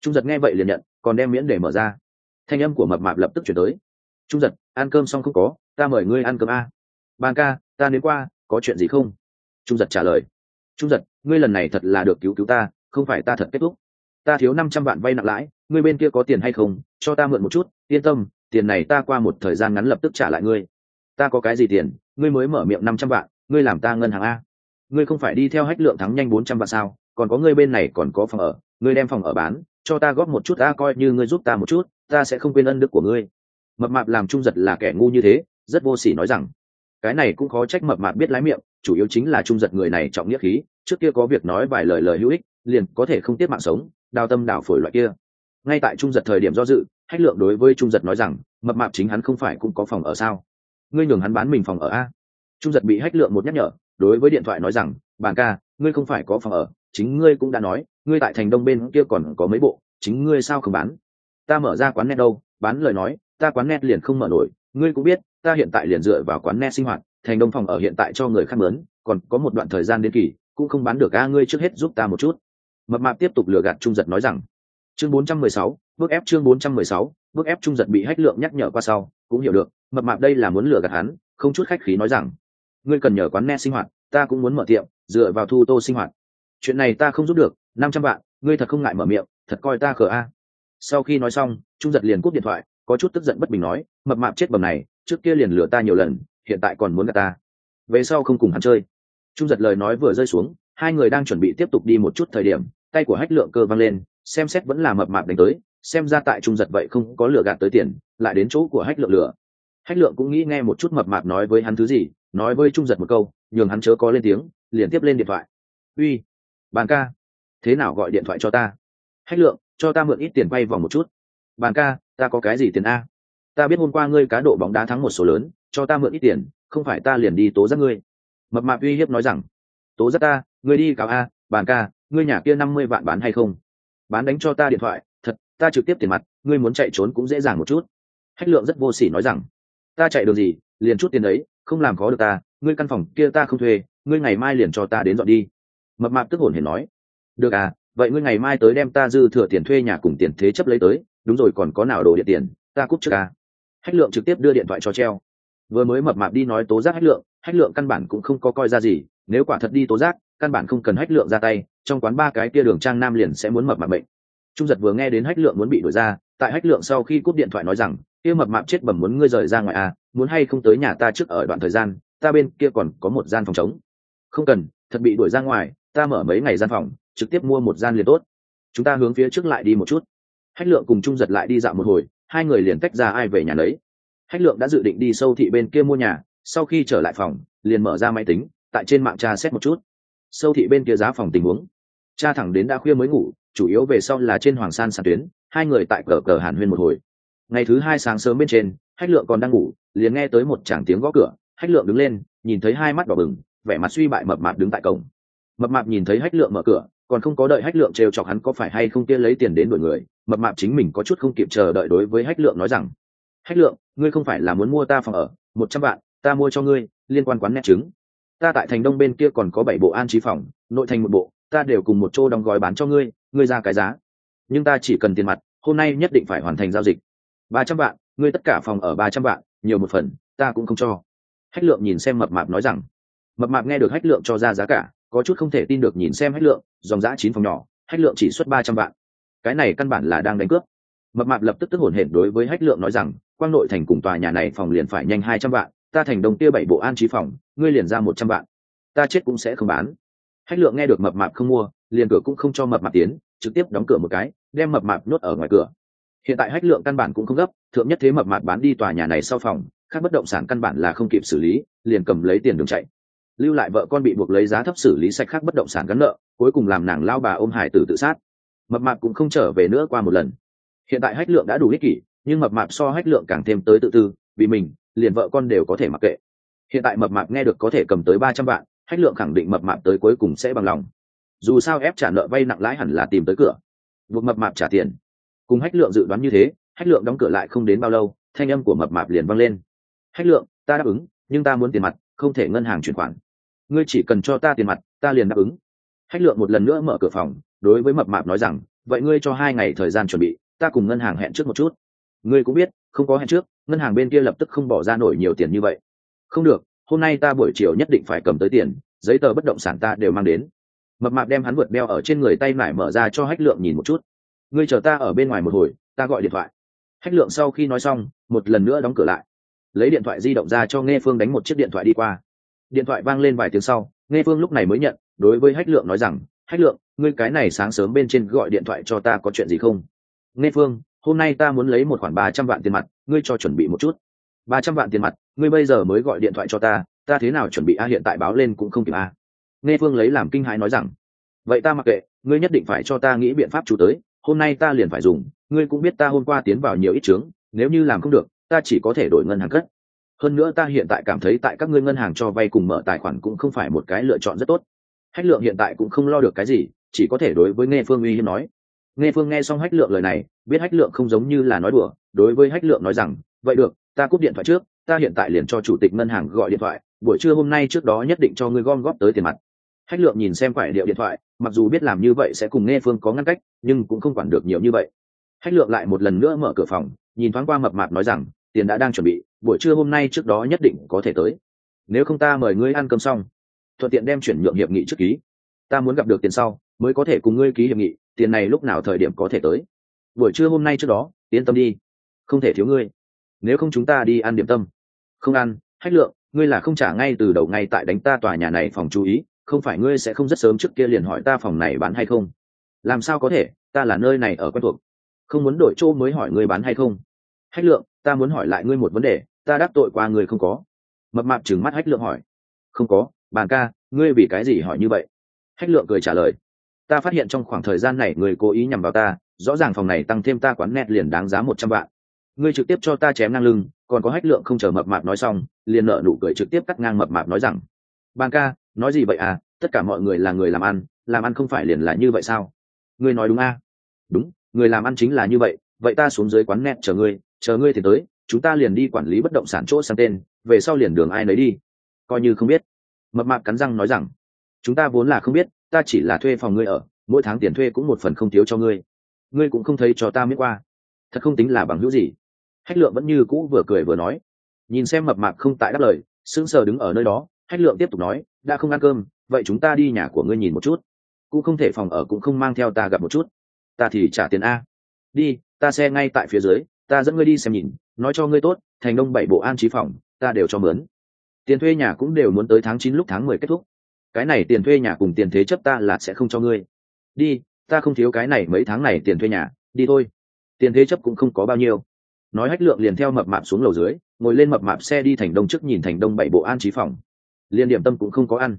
trung giật nghe vậy liền nhận, còn đem miễn để mở ra. Thanh âm của mập mạp lập tức chuyển tới. Trung giật, ăn cơm xong không có, ta mời ngươi ăn cơm a ban ca, ta đến qua, có chuyện gì không? Trung giật trả lời. Trung giật, ngươi lần này thật là được cứu cứu ta, không phải ta thật kết thúc. Ta thiếu năm trăm vạn vay nặng lãi, ngươi bên kia có tiền hay không, cho ta mượn một chút, yên tâm, tiền này ta qua một thời gian ngắn lập tức trả lại ngươi. Ta có cái gì tiền, ngươi mới mở miệng năm trăm vạn, ngươi làm ta ngân hàng a. Ngươi không phải đi theo hách lượng thắng nhanh bốn trăm vạn sao, còn có ngươi bên này còn có phòng ở, ngươi đem phòng ở bán, cho ta góp một chút ta coi như ngươi giúp ta một chút, ta sẽ không quên ân đức của ngươi. Mập mạp làm trung giật là kẻ ngu như thế, rất vô sỉ nói rằng cái này cũng khó trách mập mạp biết lái miệng, chủ yếu chính là trung giật người này trọng nghĩa khí, trước kia có việc nói vài lời lời hữu ích, liền có thể không tiếp mạng sống, đào tâm đào phổi loại kia. Ngay tại trung giật thời điểm do dự, hách lượng đối với trung giật nói rằng, mập mạp chính hắn không phải cũng có phòng ở sao? Ngươi nhường hắn bán mình phòng ở a. Trung giật bị hách lượng một nhắc nhở, đối với điện thoại nói rằng bàn ca, ngươi không phải có phòng ở, chính ngươi cũng đã nói, ngươi tại thành đông bên kia còn có mấy bộ, chính ngươi sao không bán? Ta mở ra quán net đâu, bán lời nói, ta quán net liền không mở nổi, ngươi cũng biết ta hiện tại liền dựa vào quán net sinh hoạt thành đông phòng ở hiện tại cho người khác mướn còn có một đoạn thời gian đến kỳ cũng không bán được a ngươi trước hết giúp ta một chút. Mập mạp tiếp tục lừa gạt trung giật nói rằng. Chương 416, bước ép chương 416, bước ép trung giật bị hách lượng nhắc nhở qua sau cũng hiểu được mập mạp đây là muốn lừa gạt hắn không chút khách khí nói rằng. Ngươi cần nhờ quán net sinh hoạt ta cũng muốn mở tiệm dựa vào thu tô sinh hoạt. Chuyện này ta không giúp được năm trăm vạn ngươi thật không ngại mở miệng thật coi ta khờ a. Sau khi nói xong trung giật liền cúp điện thoại có chút tức giận bất bình nói mập mạp chết bầm này trước kia liền lừa ta nhiều lần, hiện tại còn muốn gặp ta. Về sau không cùng hắn chơi. Trung giật lời nói vừa rơi xuống, hai người đang chuẩn bị tiếp tục đi một chút thời điểm, tay của hách lượng cơ văng lên, xem xét vẫn là mập mạp đánh tới, xem ra tại trung giật vậy không có lừa gạt tới tiền, lại đến chỗ của hách lượng lừa. Hách lượng cũng nghĩ nghe một chút mập mạp nói với hắn thứ gì, nói với trung giật một câu, nhường hắn chớ có lên tiếng, liền tiếp lên điện thoại. Uy, bàn ca, thế nào gọi điện thoại cho ta? Hách lượng, cho ta mượn ít tiền quay vòng một chút. Bàn ca, ta có cái gì tiền a? Ta biết hôm qua ngươi cá độ bóng đá thắng một số lớn, cho ta mượn ít tiền, không phải ta liền đi tố giác ngươi. Mập mạp uy hiếp nói rằng. Tố giác ta, ngươi đi cáo a bàn ca, ngươi nhà kia năm mươi vạn bán hay không? Bán đánh cho ta điện thoại, thật, ta trực tiếp tiền mặt, ngươi muốn chạy trốn cũng dễ dàng một chút. Hách lượng rất vô sỉ nói rằng. Ta chạy được gì, liền chút tiền đấy, không làm khó được ta, ngươi căn phòng kia ta không thuê, ngươi ngày mai liền cho ta đến dọn đi. Mập mạp tức hồn hển nói. Được à vậy ngươi ngày mai tới đem ta dư thừa tiền thuê nhà cùng tiền thế chấp lấy tới, đúng rồi còn có nào đồ điện tiền, ta cúp trước à hách lượng trực tiếp đưa điện thoại cho treo. Vừa mới mập mạp đi nói tố giác hách lượng hách lượng căn bản cũng không có coi ra gì, nếu quả thật đi tố giác, căn bản không cần hách lượng ra tay, trong quán ba cái kia đường trang nam liền sẽ muốn mập mạp bệnh trung giật vừa nghe đến hách lượng muốn bị đuổi ra, tại hách lượng sau khi cúp điện thoại nói rằng, kia mập mạp chết bẩm muốn ngươi rời ra ngoài à muốn hay không tới nhà ta trước ở đoạn thời gian, ta bên kia còn có một gian phòng trống. Không cần, thật bị đuổi ra ngoài, ta mở mấy ngày gian phòng, trực tiếp mua một gian liền tốt. Chúng ta hướng phía trước lại đi một chút. Hách lượng cùng trung giật lại đi dạo một hồi hai người liền tách ra ai về nhà lấy hách lượng đã dự định đi sâu thị bên kia mua nhà, sau khi trở lại phòng, liền mở ra máy tính, tại trên mạng tra xét một chút. Sâu thị bên kia giá phòng tình huống. Cha thẳng đến đã khuya mới ngủ, chủ yếu về sau là trên hoàng san sàn tuyến, hai người tại cờ cờ hàn huyên một hồi. Ngày thứ hai sáng sớm bên trên, hách lượng còn đang ngủ, liền nghe tới một chàng tiếng gõ cửa, hách lượng đứng lên, nhìn thấy hai mắt đỏ bừng, vẻ mặt suy bại mập mạp đứng tại cổng. Mập mạp nhìn thấy hách lượng mở cửa, còn không có đợi hách lượng trêu chọc hắn có phải hay không kia lấy tiền đến đổi người mập mạp chính mình có chút không kịp chờ đợi đối với hách lượng nói rằng, hách lượng, ngươi không phải là muốn mua ta phòng ở, một trăm vạn, ta mua cho ngươi, liên quan quán nét trứng. Ta tại thành đông bên kia còn có bảy bộ an trí phòng, nội thành một bộ, ta đều cùng một chỗ đóng gói bán cho ngươi ngươi ra cái giá. Nhưng ta chỉ cần tiền mặt, hôm nay nhất định phải hoàn thành giao dịch. Ba trăm vạn, ngươi tất cả phòng ở ba trăm vạn, nhiều một phần, ta cũng không cho. Hách lượng nhìn xem mập mạp nói rằng. Mập mạp nghe được hách lượng cho ra giá cả, có chút không thể tin được nhìn xem hách lượng, dòng giã chín phòng nhỏ, hách lượng chỉ xuất ba trăm vạn cái này căn bản là đang đánh cướp. Mập mạp lập tức tức hổn hển đối với hách lượng nói rằng, quang nội thành cùng tòa nhà này phòng liền phải nhanh hai trăm vạn, ta thành đồng tia bảy bộ an trí phòng, ngươi liền ra một trăm vạn. Ta chết cũng sẽ không bán. Hách lượng nghe được mập mạp không mua, liền cửa cũng không cho mập mạp tiến, trực tiếp đóng cửa một cái, đem mập mạp nhốt ở ngoài cửa. Hiện tại hách lượng căn bản cũng không gấp, thượng nhất thế mập mạp bán đi tòa nhà này sau phòng, khác bất động sản căn bản là không kịp xử lý, liền cầm lấy tiền đường chạy. Lưu lại vợ con bị buộc lấy giá thấp xử lý sạch khác bất động sản gắn nợ, cuối cùng làm nàng lao bà ôm hải tử tự sát mập mạp cũng không trở về nữa qua một lần. Hiện tại hách lượng đã đủ ích kỷ, nhưng mập mạp so hách lượng càng thêm tới tự tư, vì mình, liền vợ con đều có thể mặc kệ. Hiện tại mập mạp nghe được có thể cầm tới ba trăm vạn, hách lượng khẳng định mập mạp tới cuối cùng sẽ bằng lòng. Dù sao ép trả nợ vay nặng lãi hẳn là tìm tới cửa. Buộc mập mạp trả tiền. Cùng hách lượng dự đoán như thế, hách lượng đóng cửa lại không đến bao lâu, thanh âm của mập mạp liền văng lên. Hách lượng, ta đáp ứng, nhưng ta muốn tiền mặt, không thể ngân hàng chuyển khoản. Ngươi chỉ cần cho ta tiền mặt, ta liền đáp ứng. Hách lượng một lần nữa mở cửa phòng đối với mập mạp nói rằng, vậy ngươi cho hai ngày thời gian chuẩn bị, ta cùng ngân hàng hẹn trước một chút. Ngươi cũng biết, không có hẹn trước, ngân hàng bên kia lập tức không bỏ ra nổi nhiều tiền như vậy. Không được, hôm nay ta buổi chiều nhất định phải cầm tới tiền, giấy tờ bất động sản ta đều mang đến. Mập mạp đem hắn vượt đeo ở trên người tay mải mở ra cho hách lượng nhìn một chút. Ngươi chờ ta ở bên ngoài một hồi, ta gọi điện thoại. Hách lượng sau khi nói xong, một lần nữa đóng cửa lại. Lấy điện thoại di động ra cho nghe phương đánh một chiếc điện thoại đi qua. Điện thoại vang lên vài tiếng sau, nghe phương lúc này mới nhận, đối với hách lượng nói rằng, hách lượng ngươi cái này sáng sớm bên trên gọi điện thoại cho ta có chuyện gì không? Nghe phương, hôm nay ta muốn lấy một khoản ba trăm vạn tiền mặt, ngươi cho chuẩn bị một chút. ba trăm vạn tiền mặt, ngươi bây giờ mới gọi điện thoại cho ta ta thế nào chuẩn bị? A, hiện tại báo lên cũng không kịp a. Nghe phương lấy làm kinh hãi nói rằng, vậy ta mặc kệ, ngươi nhất định phải cho ta nghĩ biện pháp chủ tới, hôm nay ta liền phải dùng, ngươi cũng biết ta hôm qua tiến vào nhiều ít trướng nếu như làm không được, ta chỉ có thể đổi ngân hàng cất. Hơn nữa ta hiện tại cảm thấy tại các ngươi ngân hàng cho vay cùng mở tài khoản cũng không phải một cái lựa chọn rất tốt. Hách lượng hiện tại cũng không lo được cái gì chỉ có thể đối với nghe phương uy hiếm nói. Nghe phương nghe xong hách lượng lời này, biết hách lượng không giống như là nói đùa, đối với hách lượng nói rằng, vậy được, ta cúp điện thoại trước, ta hiện tại liền cho chủ tịch ngân hàng gọi điện thoại, buổi trưa hôm nay trước đó nhất định cho ngươi gom góp tới tiền mặt. Hách lượng nhìn xem quải điệu điện thoại, mặc dù biết làm như vậy sẽ cùng nghe phương có ngăn cách, nhưng cũng không quản được nhiều như vậy. Hách lượng lại một lần nữa mở cửa phòng, nhìn thoáng qua mập mạp nói rằng, tiền đã đang chuẩn bị, buổi trưa hôm nay trước đó nhất định có thể tới. Nếu không ta mời ngươi ăn cơm xong, thuận tiện đem chuyển nhượng hiệp nghị trước ký. Ta muốn gặp được tiền sau mới có thể cùng ngươi ký hiệp nghị, tiền này lúc nào thời điểm có thể tới. Buổi trưa hôm nay trước đó, yên tâm đi. Không thể thiếu ngươi. Nếu không chúng ta đi ăn điểm tâm. Không ăn, hách lượng, ngươi là không trả ngay từ đầu ngay tại đánh ta tòa nhà này phòng chú ý, không phải ngươi sẽ không rất sớm trước kia liền hỏi ta phòng này bán hay không? Làm sao có thể? Ta là nơi này ở quen thuộc. Không muốn đổi chỗ mới hỏi ngươi bán hay không? Hách lượng, ta muốn hỏi lại ngươi một vấn đề, ta đáp tội qua ngươi không có. Mập mạp trừng mắt hách lượng hỏi. Không có, bàn ca, ngươi vì cái gì hỏi như vậy? Hách lượng cười trả lời ta phát hiện trong khoảng thời gian này người cố ý nhằm vào ta, rõ ràng phòng này tăng thêm ta quán net liền đáng giá một trăm vạn. Ngươi trực tiếp cho ta chém ngang lưng, còn có hách lượng không chờ mập mạp nói xong, liền nợ nụ cười trực tiếp cắt ngang mập mạp nói rằng, ban ca, nói gì vậy à? Tất cả mọi người là người làm ăn làm ăn không phải liền là như vậy sao? Ngươi nói đúng à? đúng, người làm ăn chính là như vậy vậy ta xuống dưới quán net chờ ngươi chờ ngươi thì tới, chúng ta liền đi quản lý bất động sản chỗ sang tên, về sau liền đường ai nấy đi. Coi như không biết. Mập mạp cắn răng nói rằng, chúng ta vốn là không biết ta chỉ là thuê phòng ngươi ở, mỗi tháng tiền thuê cũng một phần không thiếu cho ngươi. Ngươi cũng không thấy cho ta miết qua. Thật không tính là bằng hữu gì. Hách lượng vẫn như cũ vừa cười vừa nói. Nhìn xem mập mạp không tại đáp lời, sững sờ đứng ở nơi đó, hách lượng tiếp tục nói, đã không ăn cơm, vậy chúng ta đi nhà của ngươi nhìn một chút. Cũng không thể phòng ở cũng không mang theo ta gặp một chút. Ta thì trả tiền a. Đi, ta xe ngay tại phía dưới, ta dẫn ngươi đi xem nhìn, nói cho ngươi tốt, thành đông bảy bộ an trí phòng, ta đều cho mướn. Tiền thuê nhà cũng đều muốn tới tháng chín lúc tháng mười kết thúc cái này tiền thuê nhà cùng tiền thế chấp ta là sẽ không cho ngươi. Đi, ta không thiếu cái này mấy tháng này tiền thuê nhà, đi thôi. Tiền thế chấp cũng không có bao nhiêu. Nói hách lượng liền theo mập mạp xuống lầu dưới, ngồi lên mập mạp xe đi thành đông trước nhìn thành đông bảy bộ an trí phòng. Liên điểm tâm cũng không có ăn.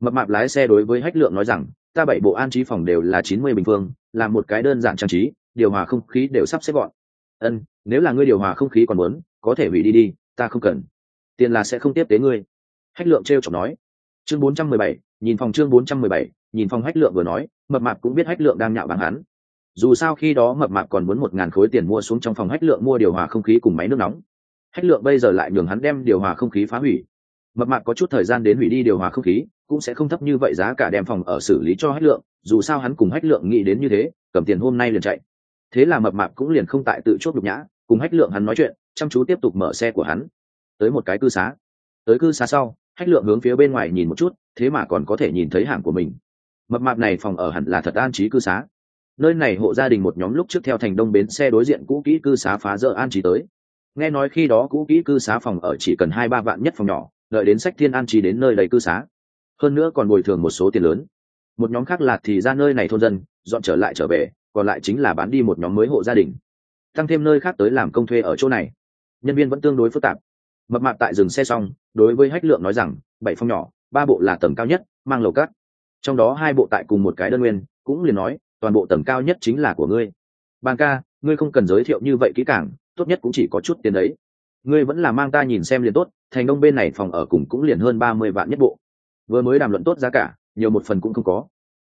Mập mạp lái xe đối với hách lượng nói rằng, ta bảy bộ an trí phòng đều là chín mươi bình phương, là một cái đơn giản trang trí, điều hòa không khí đều sắp xếp gọn. Ân, nếu là ngươi điều hòa không khí còn muốn, có thể hủy đi đi, ta không cần. Tiền là sẽ không tiếp tế ngươi. Hách lượng t r e o chọc nói chương bốn trăm mười bảy, nhìn phòng chương bốn trăm mười bảy, nhìn phòng hách lượng vừa nói, mập mạp cũng biết hách lượng đang nhạo báng hắn. Dù sao khi đó mập mạp còn muốn một ngàn khối tiền mua xuống trong phòng hách lượng mua điều hòa không khí cùng máy nước nóng. Hách lượng bây giờ lại nhường hắn đem điều hòa không khí phá hủy. Mập mạp có chút thời gian đến hủy đi điều hòa không khí, cũng sẽ không thấp như vậy giá cả đem phòng ở xử lý cho hách lượng, dù sao hắn cùng hách lượng nghĩ đến như thế, cầm tiền hôm nay liền chạy. Thế là mập mạp cũng liền không tại tự chốt nhục nhã, cùng hách lượng hắn nói chuyện, chăm chú tiếp tục mở xe của hắn. Tới một cái cư xá. Tới cư xá sau hách lượng hướng phía bên ngoài nhìn một chút, thế mà còn có thể nhìn thấy hàng của mình. Mập mạp này phòng ở hẳn là thật an trí cư xá. Nơi này hộ gia đình một nhóm lúc trước theo thành đông bến xe đối diện cũ kỹ cư xá phá dỡ an trí tới. Nghe nói khi đó cũ kỹ cư xá phòng ở chỉ cần hai ba vạn nhất phòng nhỏ, đợi đến sách thiên an trí đến nơi đầy cư xá. Hơn nữa còn bồi thường một số tiền lớn. Một nhóm khác lạc thì ra nơi này thôn dân, dọn trở lại trở về, còn lại chính là bán đi một nhóm mới hộ gia đình. Tăng thêm nơi khác tới làm công thuê ở chỗ này. Nhân viên vẫn tương đối phức tạp mập mạp tại dừng xe xong, đối với hách lượng nói rằng, bảy phong nhỏ, ba bộ là tầng cao nhất, mang lầu cát. Trong đó hai bộ tại cùng một cái đơn nguyên, cũng liền nói, toàn bộ tầng cao nhất chính là của ngươi. Bàn ca, ngươi không cần giới thiệu như vậy kỹ càng, tốt nhất cũng chỉ có chút tiền đấy. Ngươi vẫn là mang ta nhìn xem liền tốt, thành đông bên này phòng ở cùng cũng liền hơn ba mươi vạn nhất bộ. Vừa mới đàm luận tốt giá cả, nhiều một phần cũng không có.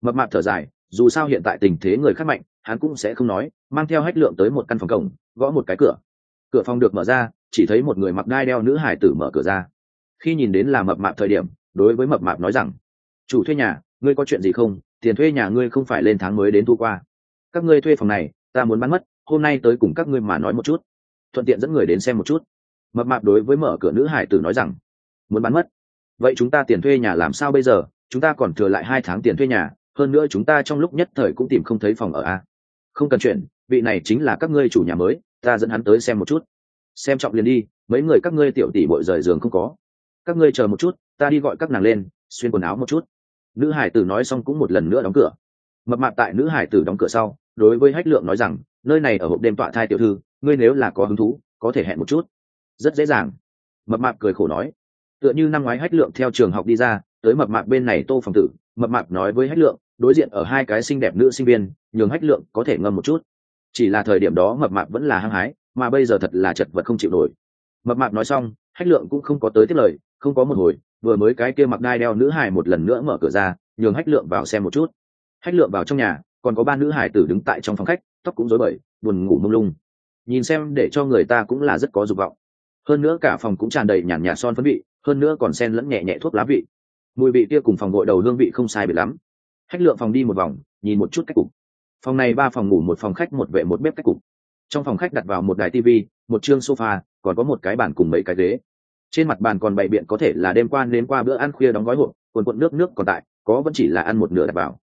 Mập mạp thở dài, dù sao hiện tại tình thế người khác mạnh, hắn cũng sẽ không nói, mang theo hách lượng tới một căn phòng cổng, gõ một cái cửa. Cửa phòng được mở ra chỉ thấy một người mặc đai đeo nữ hải tử mở cửa ra. Khi nhìn đến là mập mạp thời điểm, đối với mập mạp nói rằng, chủ thuê nhà, ngươi có chuyện gì không? Tiền thuê nhà ngươi không phải lên tháng mới đến thu qua. Các ngươi thuê phòng này, ta muốn bán mất, hôm nay tới cùng các ngươi mà nói một chút. Thuận tiện dẫn người đến xem một chút. Mập mạp đối với mở cửa nữ hải tử nói rằng, muốn bán mất? Vậy chúng ta tiền thuê nhà làm sao bây giờ? Chúng ta còn thừa lại hai tháng tiền thuê nhà, hơn nữa chúng ta trong lúc nhất thời cũng tìm không thấy phòng ở a. Không cần chuyện, vị này chính là các ngươi chủ nhà mới, ta dẫn hắn tới xem một chút xem trọng liền đi, mấy người các ngươi tiểu tỷ bội rời giường không có. Các ngươi chờ một chút, ta đi gọi các nàng lên, xuyên quần áo một chút. Nữ hải tử nói xong cũng một lần nữa đóng cửa. Mập mạp tại nữ hải tử đóng cửa sau, đối với hách lượng nói rằng, nơi này ở hộp đêm tọa thai tiểu thư, ngươi nếu là có hứng thú, có thể hẹn một chút. Rất dễ dàng. Mập mạp cười khổ nói. Tựa như năm ngoái hách lượng theo trường học đi ra, tới mập mạp bên này tô phòng tử, mập mạp nói với hách lượng, đối diện ở hai cái xinh đẹp nữ sinh viên, nhường hách lượng có thể ngâm một chút. Chỉ là thời điểm đó mập mạp vẫn là hăng hái mà bây giờ thật là chật vật không chịu nổi. Mập mạp nói xong hách lượng cũng không có tới tiếp lời, không có một hồi, vừa mới cái kia mặc đai đeo nữ hải một lần nữa mở cửa ra, nhường hách lượng vào xem một chút. Hách lượng vào trong nhà, còn có ba nữ hải tử đứng tại trong phòng khách, tóc cũng rối bời, buồn ngủ mông lung. Nhìn xem để cho người ta cũng là rất có dục vọng. Hơn nữa cả phòng cũng tràn đầy nhàn nhạt son phấn vị, hơn nữa còn sen lẫn nhẹ nhẹ thuốc lá vị. Mùi vị kia cùng phòng gội đầu hương vị không sai biệt lắm. Hách lượng phòng đi một vòng, nhìn một chút cách cục. Phòng này ba phòng ngủ, một phòng khách, một vệ, một bếp cách cục trong phòng khách đặt vào một đài tv một chương sofa, còn có một cái bàn cùng mấy cái ghế. Trên mặt bàn còn bày biện có thể là đêm qua đến qua bữa ăn khuya đóng gói hộp, quần quận nước nước còn tại, có vẫn chỉ là ăn một nửa đặt vào.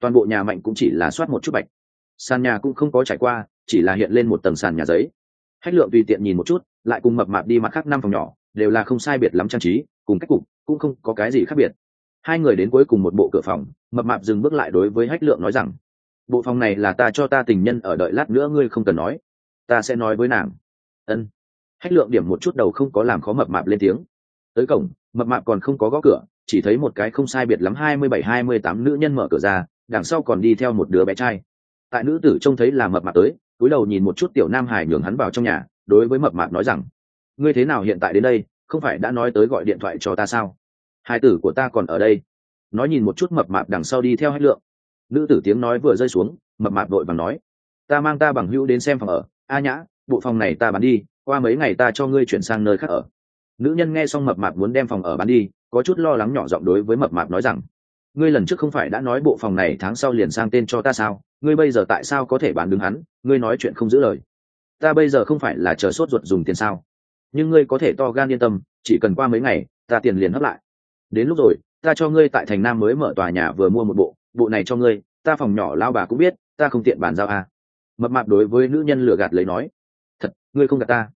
Toàn bộ nhà mạnh cũng chỉ là soát một chút bạch. Sàn nhà cũng không có trải qua, chỉ là hiện lên một tầng sàn nhà giấy. Hách lượng tùy tiện nhìn một chút, lại cùng mập mạp đi mặt khác năm phòng nhỏ, đều là không sai biệt lắm trang trí, cùng cách cục cũng không có cái gì khác biệt. Hai người đến cuối cùng một bộ cửa phòng, mập mạp dừng bước lại đối với hách lượng nói rằng, bộ phòng này là ta cho ta tình nhân ở đợi lát nữa ngươi không cần nói ta sẽ nói với nàng. Ân. Hách lượng điểm một chút đầu không có làm khó mập mạp lên tiếng. Tới cổng, mập mạp còn không có gõ cửa, chỉ thấy một cái không sai biệt lắm hai mươi bảy, hai mươi tám nữ nhân mở cửa ra, đằng sau còn đi theo một đứa bé trai. Tại nữ tử trông thấy là mập mạp tới, túi đầu nhìn một chút tiểu nam hải nhường hắn vào trong nhà, đối với mập mạp nói rằng, ngươi thế nào hiện tại đến đây, không phải đã nói tới gọi điện thoại cho ta sao? Hai tử của ta còn ở đây. Nói nhìn một chút mập mạp đằng sau đi theo hách lượng. Nữ tử tiếng nói vừa rơi xuống, mập mạp đội vàng nói, ta mang ta bằng hữu đến xem phòng ở a nhã, bộ phòng này ta bán đi, qua mấy ngày ta cho ngươi chuyển sang nơi khác ở. Nữ nhân nghe xong mập mạp muốn đem phòng ở bán đi, có chút lo lắng nhỏ giọng đối với mập mạp nói rằng, ngươi lần trước không phải đã nói bộ phòng này tháng sau liền sang tên cho ta sao? Ngươi bây giờ tại sao có thể bán đứng hắn? Ngươi nói chuyện không giữ lời. Ta bây giờ không phải là chờ sốt ruột dùng tiền sao? Nhưng ngươi có thể to gan yên tâm, chỉ cần qua mấy ngày, ta tiền liền hấp lại. Đến lúc rồi, ta cho ngươi tại thành nam mới mở tòa nhà vừa mua một bộ bộ này cho ngươi, ta phòng nhỏ lao bà cũng biết, ta không tiện bàn giao à mập mạp đối với nữ nhân lừa gạt lấy nói, thật, ngươi không gạt ta?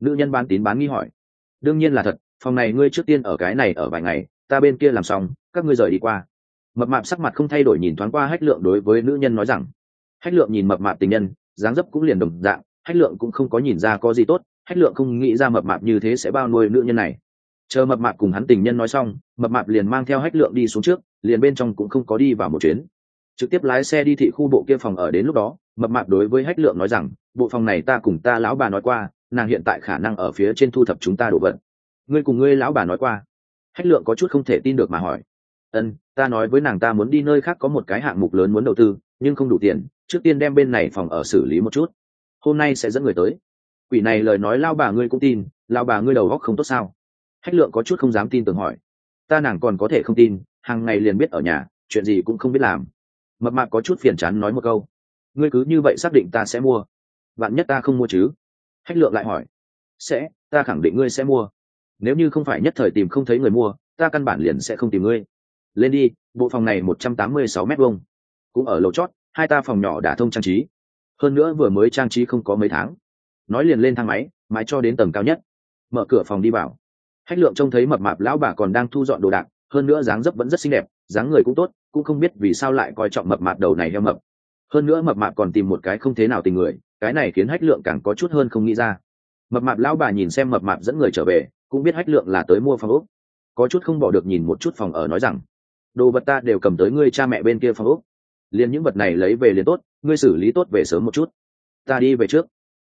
Nữ nhân bán tín bán nghi hỏi, đương nhiên là thật, phòng này ngươi trước tiên ở cái này ở vài ngày, ta bên kia làm xong, các ngươi rời đi qua. Mập mạp sắc mặt không thay đổi nhìn thoáng qua hách lượng đối với nữ nhân nói rằng, hách lượng nhìn mập mạp tình nhân, dáng dấp cũng liền đồng dạng, hách lượng cũng không có nhìn ra có gì tốt, hách lượng không nghĩ ra mập mạp như thế sẽ bao nuôi nữ nhân này. Chờ mập mạp cùng hắn tình nhân nói xong, mập mạp liền mang theo hách lượng đi xuống trước, liền bên trong cũng không có đi vào một chuyến trực tiếp lái xe đi thị khu bộ kia phòng ở đến lúc đó, mập mạp đối với hách lượng nói rằng, bộ phòng này ta cùng ta lão bà nói qua, nàng hiện tại khả năng ở phía trên thu thập chúng ta đổ vật. Ngươi cùng ngươi lão bà nói qua? Hách lượng có chút không thể tin được mà hỏi. Ân, ta nói với nàng ta muốn đi nơi khác có một cái hạng mục lớn muốn đầu tư, nhưng không đủ tiền, trước tiên đem bên này phòng ở xử lý một chút. Hôm nay sẽ dẫn người tới. Quỷ này lời nói lao bà ngươi cũng tin lao bà ngươi đầu góc không tốt sao? Hách lượng có chút không dám tin tưởng hỏi. Ta nàng còn có thể không tin, hàng ngày liền biết ở nhà, chuyện gì cũng không biết làm mập mạp có chút phiền chán nói một câu. Ngươi cứ như vậy xác định ta sẽ mua. Bạn nhất ta không mua chứ? Hách lượng lại hỏi. Sẽ, ta khẳng định ngươi sẽ mua. Nếu như không phải nhất thời tìm không thấy người mua, ta căn bản liền sẽ không tìm ngươi. Lên đi, bộ phòng này một trăm tám mươi sáu m hai cũng ở lầu chót, hai ta phòng nhỏ đã thông trang trí. Hơn nữa vừa mới trang trí không có mấy tháng. Nói liền lên thang máy, mãi cho đến tầng cao nhất. Mở cửa phòng đi vào. Hách lượng trông thấy mập mạp lão bà còn đang thu dọn đồ đạc, hơn nữa dáng dấp vẫn rất xinh đẹp, dáng người cũng tốt cũng không biết vì sao lại coi trọng mập mạp đầu này heo mập. Hơn nữa mập mạp còn tìm một cái không thế nào tình người, cái này khiến hách lượng càng có chút hơn không nghĩ ra. Mập mạp lão bà nhìn xem mập mạp dẫn người trở về, cũng biết hách lượng là tới mua phòng úc có chút không bỏ được nhìn một chút phòng ở nói rằng, đồ vật ta đều cầm tới ngươi cha mẹ bên kia phòng úc liền những vật này lấy về liền tốt, ngươi xử lý tốt về sớm một chút. Ta đi về trước.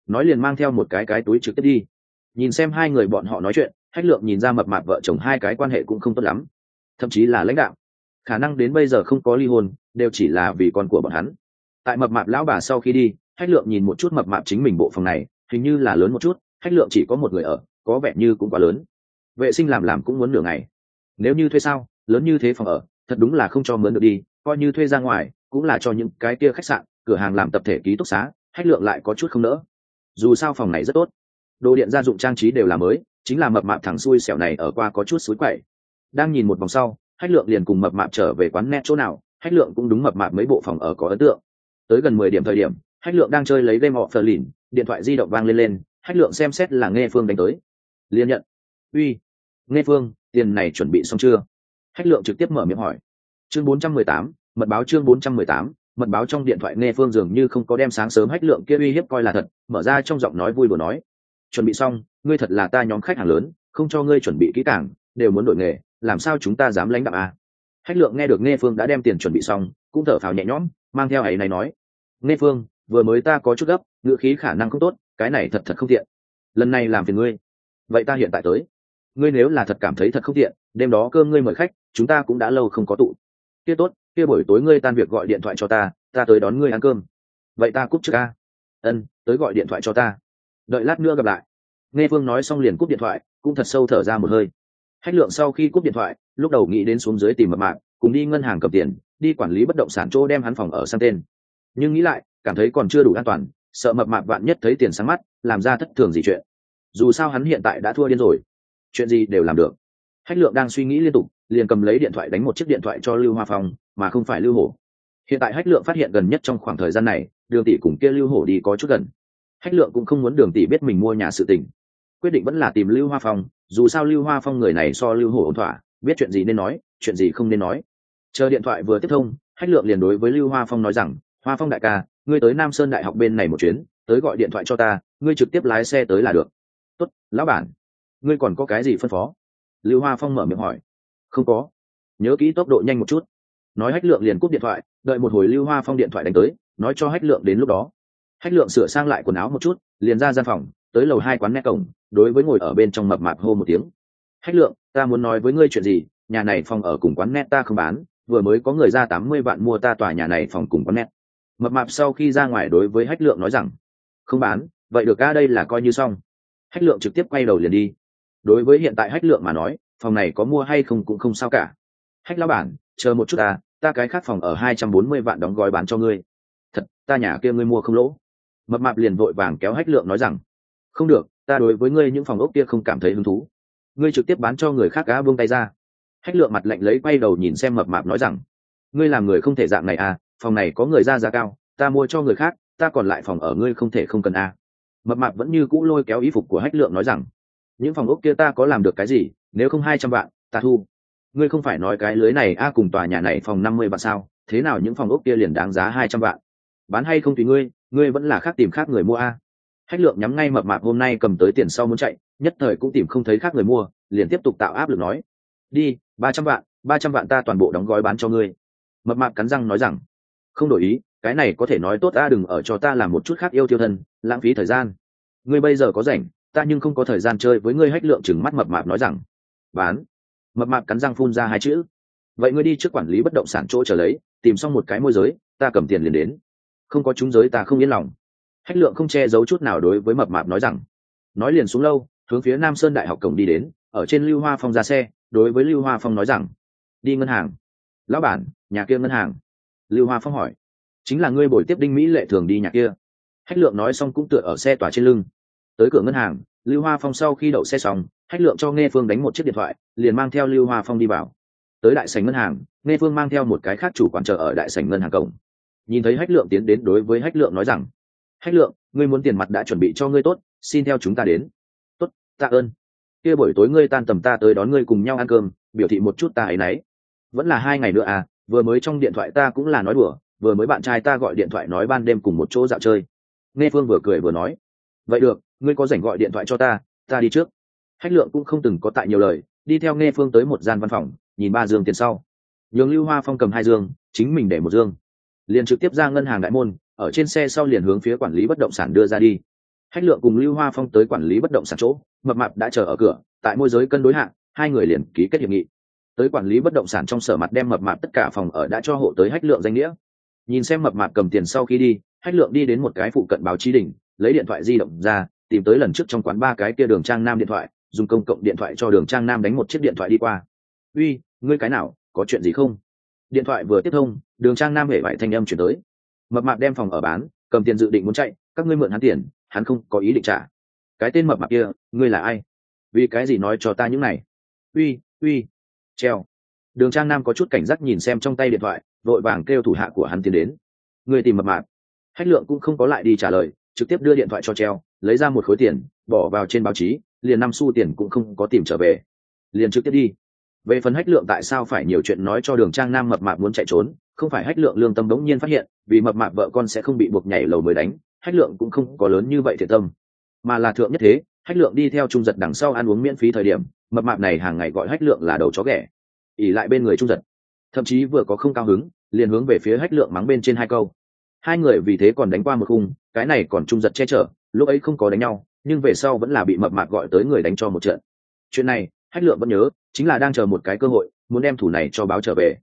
Nói liền mang theo một cái cái túi trực tiếp đi. Nhìn xem hai người bọn họ nói chuyện, hách lượng nhìn ra mập mạp vợ chồng hai cái quan hệ cũng không tốt lắm. Thậm chí là lãnh đạo khả năng đến bây giờ không có ly hôn, đều chỉ là vì con của bọn hắn. Tại mập mạp lão bà sau khi đi, hách lượng nhìn một chút mập mạp chính mình bộ phòng này, hình như là lớn một chút, hách lượng chỉ có một người ở, có vẻ như cũng quá lớn. Vệ sinh làm làm cũng muốn nửa ngày. Nếu như thuê sao, lớn như thế phòng ở, thật đúng là không cho mướn được đi, coi như thuê ra ngoài, cũng là cho những cái kia khách sạn, cửa hàng làm tập thể ký túc xá, hách lượng lại có chút không nỡ. Dù sao phòng này rất tốt. Đồ điện gia dụng trang trí đều là mới, chính là mập mạp thẳng xuôi xẻo này ở qua có chút suối quậy. Đang nhìn một vòng sau hách lượng liền cùng mập mạp trở về quán net chỗ nào, hách lượng cũng đúng mập mạp mấy bộ phòng ở có ấn tượng. Tới gần mười điểm thời điểm, hách lượng đang chơi lấy game họ phờ lìn điện thoại di động vang lên lên, hách lượng xem xét là nghe phương đánh tới. Liền nhận. Uy. Nghe phương, tiền này chuẩn bị xong chưa? Hách lượng trực tiếp mở miệng hỏi. Chương bốn trăm mười tám, mật báo chương bốn trăm mười tám, mật báo trong điện thoại nghe phương dường như không có đem sáng sớm hách lượng kia uy hiếp coi là thật, mở ra trong giọng nói vui đùa nói. Chuẩn bị xong, ngươi thật là ta nhóm khách hàng lớn, không cho ngươi chuẩn bị kỹ càng, đều muốn đổi nghề làm sao chúng ta dám lãnh đạo à? hách lượng nghe được nghe phương đã đem tiền chuẩn bị xong, cũng thở phào nhẹ nhõm, mang theo ấy này nói. Nghe phương, vừa mới ta có chút gấp, ngựa khí khả năng không tốt, cái này thật thật không tiện. Lần này làm phiền ngươi. Vậy ta hiện tại tới. Ngươi nếu là thật cảm thấy thật không tiện, đêm đó cơm ngươi mời khách, chúng ta cũng đã lâu không có tụ. Kia tốt, kia buổi tối ngươi tan việc gọi điện thoại cho ta ta tới đón ngươi ăn cơm. Vậy ta cúp trước ca. Ân, tới gọi điện thoại cho ta. Đợi lát nữa gặp lại. Nghe phương nói xong liền cúp điện thoại, cũng thật sâu thở ra một hơi hách lượng sau khi cúp điện thoại, lúc đầu nghĩ đến xuống dưới tìm mật mạng cùng đi ngân hàng cầm tiền, đi quản lý bất động sản chỗ đem hắn phòng ở sang tên. Nhưng nghĩ lại, cảm thấy còn chưa đủ an toàn, sợ mập mạp vạn nhất thấy tiền sáng mắt, làm ra thất thường gì chuyện. Dù sao hắn hiện tại đã thua điên rồi. Chuyện gì đều làm được. Hách lượng đang suy nghĩ liên tục, liền cầm lấy điện thoại đánh một chiếc điện thoại cho lưu hoa phong, mà không phải lưu hổ. Hiện tại hách lượng phát hiện gần nhất trong khoảng thời gian này, đường tỷ cùng kia lưu hổ đi có chút gần. Hách lượng cũng không muốn đường tỷ biết mình mua nhà sự tình quyết định vẫn là tìm lưu hoa phong, dù sao lưu hoa phong người này so lưu hổ ổn thỏa, biết chuyện gì nên nói, chuyện gì không nên nói. Chờ điện thoại vừa tiếp thông, hách lượng liền đối với lưu hoa phong nói rằng, hoa phong đại ca, ngươi tới nam sơn đại học bên này một chuyến, tới gọi điện thoại cho ta, ngươi trực tiếp lái xe tới là được. Tốt, lão bản, ngươi còn có cái gì phân phó? Lưu hoa phong mở miệng hỏi. Không có. Nhớ kỹ tốc độ nhanh một chút. Nói hách lượng liền cúp điện thoại, đợi một hồi lưu hoa phong điện thoại đánh tới, nói cho hách lượng đến lúc đó. Hách lượng sửa sang lại quần áo một chút, liền ra gian phòng tới lầu hai quán nét cổng, đối với ngồi ở bên trong mập mạp hô một tiếng. Hách lượng, ta muốn nói với ngươi chuyện gì? Nhà này phòng ở cùng quán nét ta không bán, vừa mới có người ra tám mươi vạn mua ta tòa nhà này phòng cùng quán nét mập mạp sau khi ra ngoài đối với hách lượng nói rằng, không bán, vậy được ca đây là coi như xong. Hách lượng trực tiếp quay đầu liền đi. Đối với hiện tại hách lượng mà nói, phòng này có mua hay không cũng không sao cả. Hách lao bản, chờ một chút ta ta cái khác phòng ở hai trăm bốn mươi vạn đóng gói bán cho ngươi. Thật, ta nhà kia ngươi mua không lỗ. Mập mạp liền vội vàng kéo hách lượng nói rằng không được, ta đối với ngươi những phòng ốc kia không cảm thấy hứng thú. Ngươi trực tiếp bán cho người khác cá buông tay ra. Hách lượng mặt lạnh lấy quay đầu nhìn xem mập mạp nói rằng, ngươi làm người không thể dạng này à phòng này có người ra giá cao, ta mua cho người khác, ta còn lại phòng ở ngươi không thể không cần à. mập mạp vẫn như cũ lôi kéo ý phục của hách lượng nói rằng, những phòng ốc kia ta có làm được cái gì, nếu không hai trăm vạn, ta thu. Ngươi không phải nói cái lưới này a cùng tòa nhà này phòng năm mươi vạn sao, thế nào những phòng ốc kia liền đáng giá hai trăm vạn? Bán hay không tùy ngươi ngươi vẫn là khác tìm khác người mua a hách lượng nhắm ngay mập mạp hôm nay cầm tới tiền sau muốn chạy, nhất thời cũng tìm không thấy khác người mua, liền tiếp tục tạo áp lực nói. Đi, ba trăm vạn, ba trăm vạn ta toàn bộ đóng gói bán cho ngươi. Mập mạp cắn răng nói rằng. Không đổi ý, cái này có thể nói tốt ta đừng ở cho ta làm một chút khác yêu tiêu thân, lãng phí thời gian. Ngươi bây giờ có rảnh, ta nhưng không có thời gian chơi với ngươi hách lượng chừng mắt mập mạp nói rằng. Bán. Mập mạp cắn răng phun ra hai chữ. Vậy ngươi đi trước quản lý bất động sản chỗ trở lấy, tìm xong một cái môi giới, ta cầm tiền liền đến. Không có chúng giới ta không yên lòng hách lượng không che giấu chút nào đối với mập mạp nói rằng, nói liền xuống lâu, hướng phía nam sơn đại học cổng đi đến, ở trên lưu hoa phong ra xe, đối với lưu hoa phong nói rằng, đi ngân hàng. Lão bản, nhà kia ngân hàng. Lưu hoa phong hỏi, chính là ngươi bồi tiếp đinh mỹ lệ thường đi nhà kia. Hách lượng nói xong cũng tựa ở xe tỏa trên lưng. Tới cửa ngân hàng, lưu hoa phong sau khi đậu xe xong, hách lượng cho nghe phương đánh một chiếc điện thoại, liền mang theo lưu hoa phong đi vào. Tới đại sảnh ngân hàng, nghe phương mang theo một cái khác chủ quản trợ ở đại sảnh ngân hàng cổng. Nhìn thấy hách lượng tiến đến đối với hách lượng nói rằng hách lượng, ngươi muốn tiền mặt đã chuẩn bị cho ngươi tốt, xin theo chúng ta đến. Tốt, tạ ơn. Kia buổi tối ngươi tan tầm ta tới đón ngươi cùng nhau ăn cơm, biểu thị một chút ta ấy nấy. Vẫn là hai ngày nữa à vừa mới trong điện thoại ta cũng là nói đùa, vừa mới bạn trai ta gọi điện thoại nói ban đêm cùng một chỗ dạo chơi. Nghe phương vừa cười vừa nói. Vậy được, ngươi có rảnh gọi điện thoại cho ta ta đi trước. Hách lượng cũng không từng có tại nhiều lời, đi theo nghe phương tới một gian văn phòng, nhìn ba dương tiền sau. Nhường lưu hoa phong cầm hai dương chính mình để một dương liền trực tiếp ra ngân hàng đại môn ở trên xe sau liền hướng phía quản lý bất động sản đưa ra đi. Hách lượng cùng lưu hoa phong tới quản lý bất động sản chỗ, mập mạp đã chờ ở cửa, tại môi giới cân đối hạng hai người liền ký kết hiệp nghị. Tới quản lý bất động sản trong sở mặt đem mập mạp tất cả phòng ở đã cho hộ tới hách lượng danh nghĩa. Nhìn xem mập mạp cầm tiền sau khi đi hách lượng đi đến một cái phụ cận báo chí đỉnh, lấy điện thoại di động ra, tìm tới lần trước trong quán ba cái kia đường trang nam điện thoại, dùng công cộng điện thoại cho đường trang nam đánh một chiếc điện thoại đi qua. Uy, ngươi cái nào, có chuyện gì không? Điện thoại vừa tiếp thông, đường trang nam hể vải thanh âm chuyển tới mập mạp đem phòng ở bán, cầm tiền dự định muốn chạy, các ngươi mượn hắn tiền, hắn không có ý định trả. Cái tên mập mạp kia, ngươi là ai? Vì cái gì nói cho ta những này? Uy uy, treo. Đường trang nam có chút cảnh giác nhìn xem trong tay điện thoại, vội vàng kêu thủ hạ của hắn tiến đến. Người tìm mập mạp. Hách lượng cũng không có lại đi trả lời, trực tiếp đưa điện thoại cho treo, lấy ra một khối tiền, bỏ vào trên báo chí, liền năm xu tiền cũng không có tìm trở về. Liền trực tiếp đi về phần hách lượng tại sao phải nhiều chuyện nói cho đường trang nam mập mạp muốn chạy trốn, không phải hách lượng lương tâm đống nhiên phát hiện, vì mập mạp vợ con sẽ không bị buộc nhảy lầu mới đánh, hách lượng cũng không có lớn như vậy thiệt tâm. Mà là thượng nhất thế, hách lượng đi theo trung giật đằng sau ăn uống miễn phí thời điểm, mập mạp này hàng ngày gọi hách lượng là đầu chó ghẻ, ỉ lại bên người trung giật. Thậm chí vừa có không cao hứng, liền hướng về phía hách lượng mắng bên trên hai câu. Hai người vì thế còn đánh qua một khung, cái này còn trung giật che chở, lúc ấy không có đánh nhau, nhưng về sau vẫn là bị mập mạp gọi tới người đánh cho một trận. Chuyện này, hách lượng vẫn nhớ chính là đang chờ một cái cơ hội, muốn đem thủ này cho báo trở về.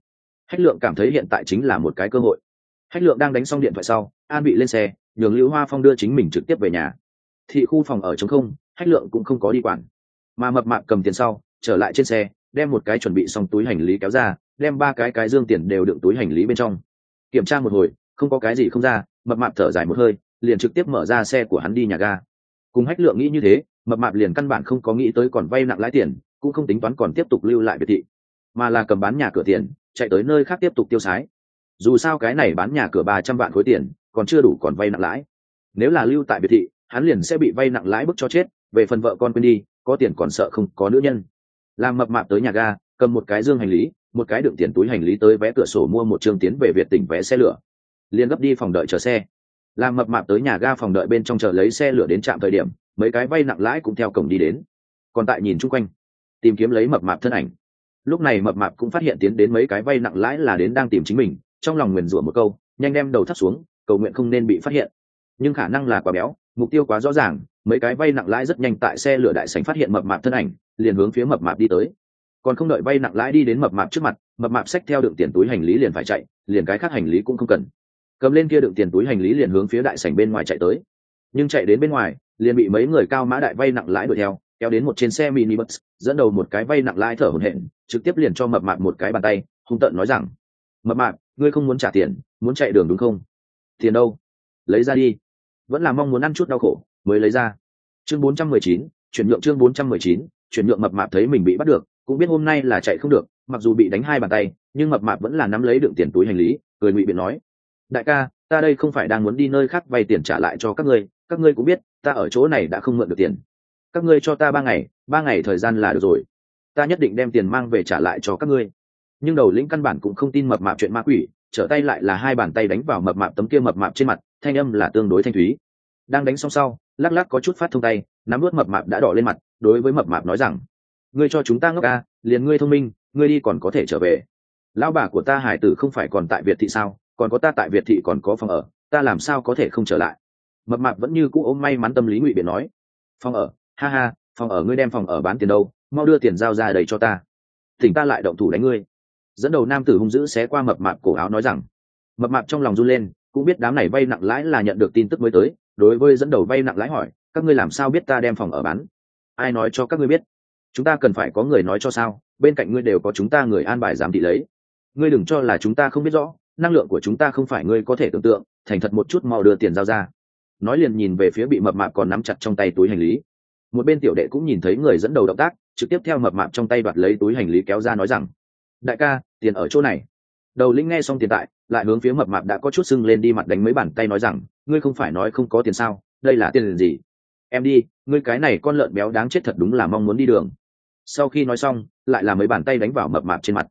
Hách lượng cảm thấy hiện tại chính là một cái cơ hội. Hách lượng đang đánh xong điện thoại sau, an bị lên xe, nhường lưu hoa phong đưa chính mình trực tiếp về nhà. Thị khu phòng ở chống không, hách lượng cũng không có đi quản. Mà mập mạp cầm tiền sau, trở lại trên xe, đem một cái chuẩn bị xong túi hành lý kéo ra, đem ba cái cái dương tiền đều đựng túi hành lý bên trong. Kiểm tra một hồi, không có cái gì không ra, mập mạp thở dài một hơi, liền trực tiếp mở ra xe của hắn đi nhà ga. Cùng hách lượng nghĩ như thế, mập mạp liền căn bản không có nghĩ tới còn vay nặng lãi tiền cũng không tính toán còn tiếp tục lưu lại biệt thị, mà là cầm bán nhà cửa tiền, chạy tới nơi khác tiếp tục tiêu xái dù sao cái này bán nhà cửa ba trăm vạn khối tiền, còn chưa đủ còn vay nặng lãi. Nếu là lưu tại biệt thị, hắn liền sẽ bị vay nặng lãi bức cho chết, về phần vợ con quên đi, có tiền còn sợ không có nữ nhân. Làm mập mạp tới nhà ga, cầm một cái dương hành lý, một cái đựng tiền túi hành lý tới vé cửa sổ mua một trường tiến về việt tỉnh vé xe lửa. Liền gấp đi phòng đợi chờ xe. Làm mập mạp tới nhà ga phòng đợi bên trong chờ lấy xe lửa đến trạm thời điểm, mấy cái vay nặng lãi cũng theo cổng đi đến. Còn tại nhìn chung quanh tìm kiếm lấy mập mạp thân ảnh. Lúc này mập mạp cũng phát hiện tiến đến mấy cái vay nặng lãi là đến đang tìm chính mình, trong lòng nguyền rủa một câu, nhanh đem đầu thắt xuống, cầu nguyện không nên bị phát hiện. Nhưng khả năng là quá béo, mục tiêu quá rõ ràng, mấy cái vay nặng lãi rất nhanh tại xe lửa đại sảnh phát hiện mập mạp thân ảnh, liền hướng phía mập mạp đi tới. Còn không đợi vay nặng lãi đi đến mập mạp trước mặt, mập mạp xách theo đựng tiền túi hành lý liền phải chạy, liền cái khác hành lý cũng không cần. Cầm lên kia đựng tiền túi hành lý liền hướng phía đại sảnh bên ngoài chạy tới. Nhưng chạy đến bên ngoài, liền bị mấy người cao mã đại vay nặng lãi đuổi theo kéo đến một trên xe mini bus dẫn đầu một cái vay nặng lãi thở hổn hển trực tiếp liền cho mập mạp một cái bàn tay hung tợn nói rằng mập mạp ngươi không muốn trả tiền muốn chạy đường đúng không? Tiền đâu? Lấy ra đi. Vẫn là mong muốn ăn chút đau khổ mới lấy ra. Chương 419, chuyển nhượng chương 419, chuyển nhượng mập mạp thấy mình bị bắt được cũng biết hôm nay là chạy không được mặc dù bị đánh hai bàn tay nhưng mập mạp vẫn là nắm lấy đựng tiền túi hành lý cười ngụy biện nói đại ca ta đây không phải đang muốn đi nơi khác vay tiền trả lại cho các ngươi các ngươi cũng biết ta ở chỗ này đã không mượn được tiền các ngươi cho ta ba ngày ba ngày thời gian là được rồi. Ta nhất định đem tiền mang về trả lại cho các ngươi. Nhưng đầu lĩnh căn bản cũng không tin mập mạp chuyện ma quỷ trở tay lại là hai bàn tay đánh vào mập mạp tấm kia mập mạp trên mặt thanh âm là tương đối thanh thúy. Đang đánh xong sau lắc lắc có chút phát thông tay nắm ướt mập mạp đã đỏ lên mặt đối với mập mạp nói rằng ngươi cho chúng ta ngốc ca à, liền ngươi thông minh ngươi đi còn có thể trở về. Lão bà của ta hải tử không phải còn tại việt thị sao còn có ta tại việt thị còn có phòng ở ta làm sao có thể không trở lại? Mập mạp vẫn như cũ ôm may mắn tâm lý ngụy biện nói. Phòng ở ha ha, phòng ở ngươi đem phòng ở bán tiền đâu, mau đưa tiền giao ra đầy cho ta. Thỉnh ta lại động thủ đánh ngươi. Dẫn đầu nam tử hung dữ xé qua mập mạp cổ áo nói rằng. Mập mạp trong lòng run lên, cũng biết đám này vay nặng lãi là nhận được tin tức mới tới, đối với dẫn đầu vay nặng lãi hỏi, các ngươi làm sao biết ta đem phòng ở bán? Ai nói cho các ngươi biết? Chúng ta cần phải có người nói cho sao, bên cạnh ngươi đều có chúng ta người an bài giám thị lấy. Ngươi đừng cho là chúng ta không biết rõ, năng lượng của chúng ta không phải ngươi có thể tưởng tượng, thành thật một chút mau đưa tiền giao ra. Nói liền nhìn về phía bị mập mạp còn nắm chặt trong tay túi hành lý một bên tiểu đệ cũng nhìn thấy người dẫn đầu động tác, trực tiếp theo mập mạp trong tay đoạt lấy túi hành lý kéo ra nói rằng, đại ca, tiền ở chỗ này. Đầu linh nghe xong tiền tại, lại hướng phía mập mạp đã có chút sưng lên đi mặt đánh mấy bàn tay nói rằng, ngươi không phải nói không có tiền sao? Đây là tiền gì? Em đi, ngươi cái này con lợn béo đáng chết thật đúng là mong muốn đi đường. Sau khi nói xong, lại là mấy bàn tay đánh vào mập mạp trên mặt.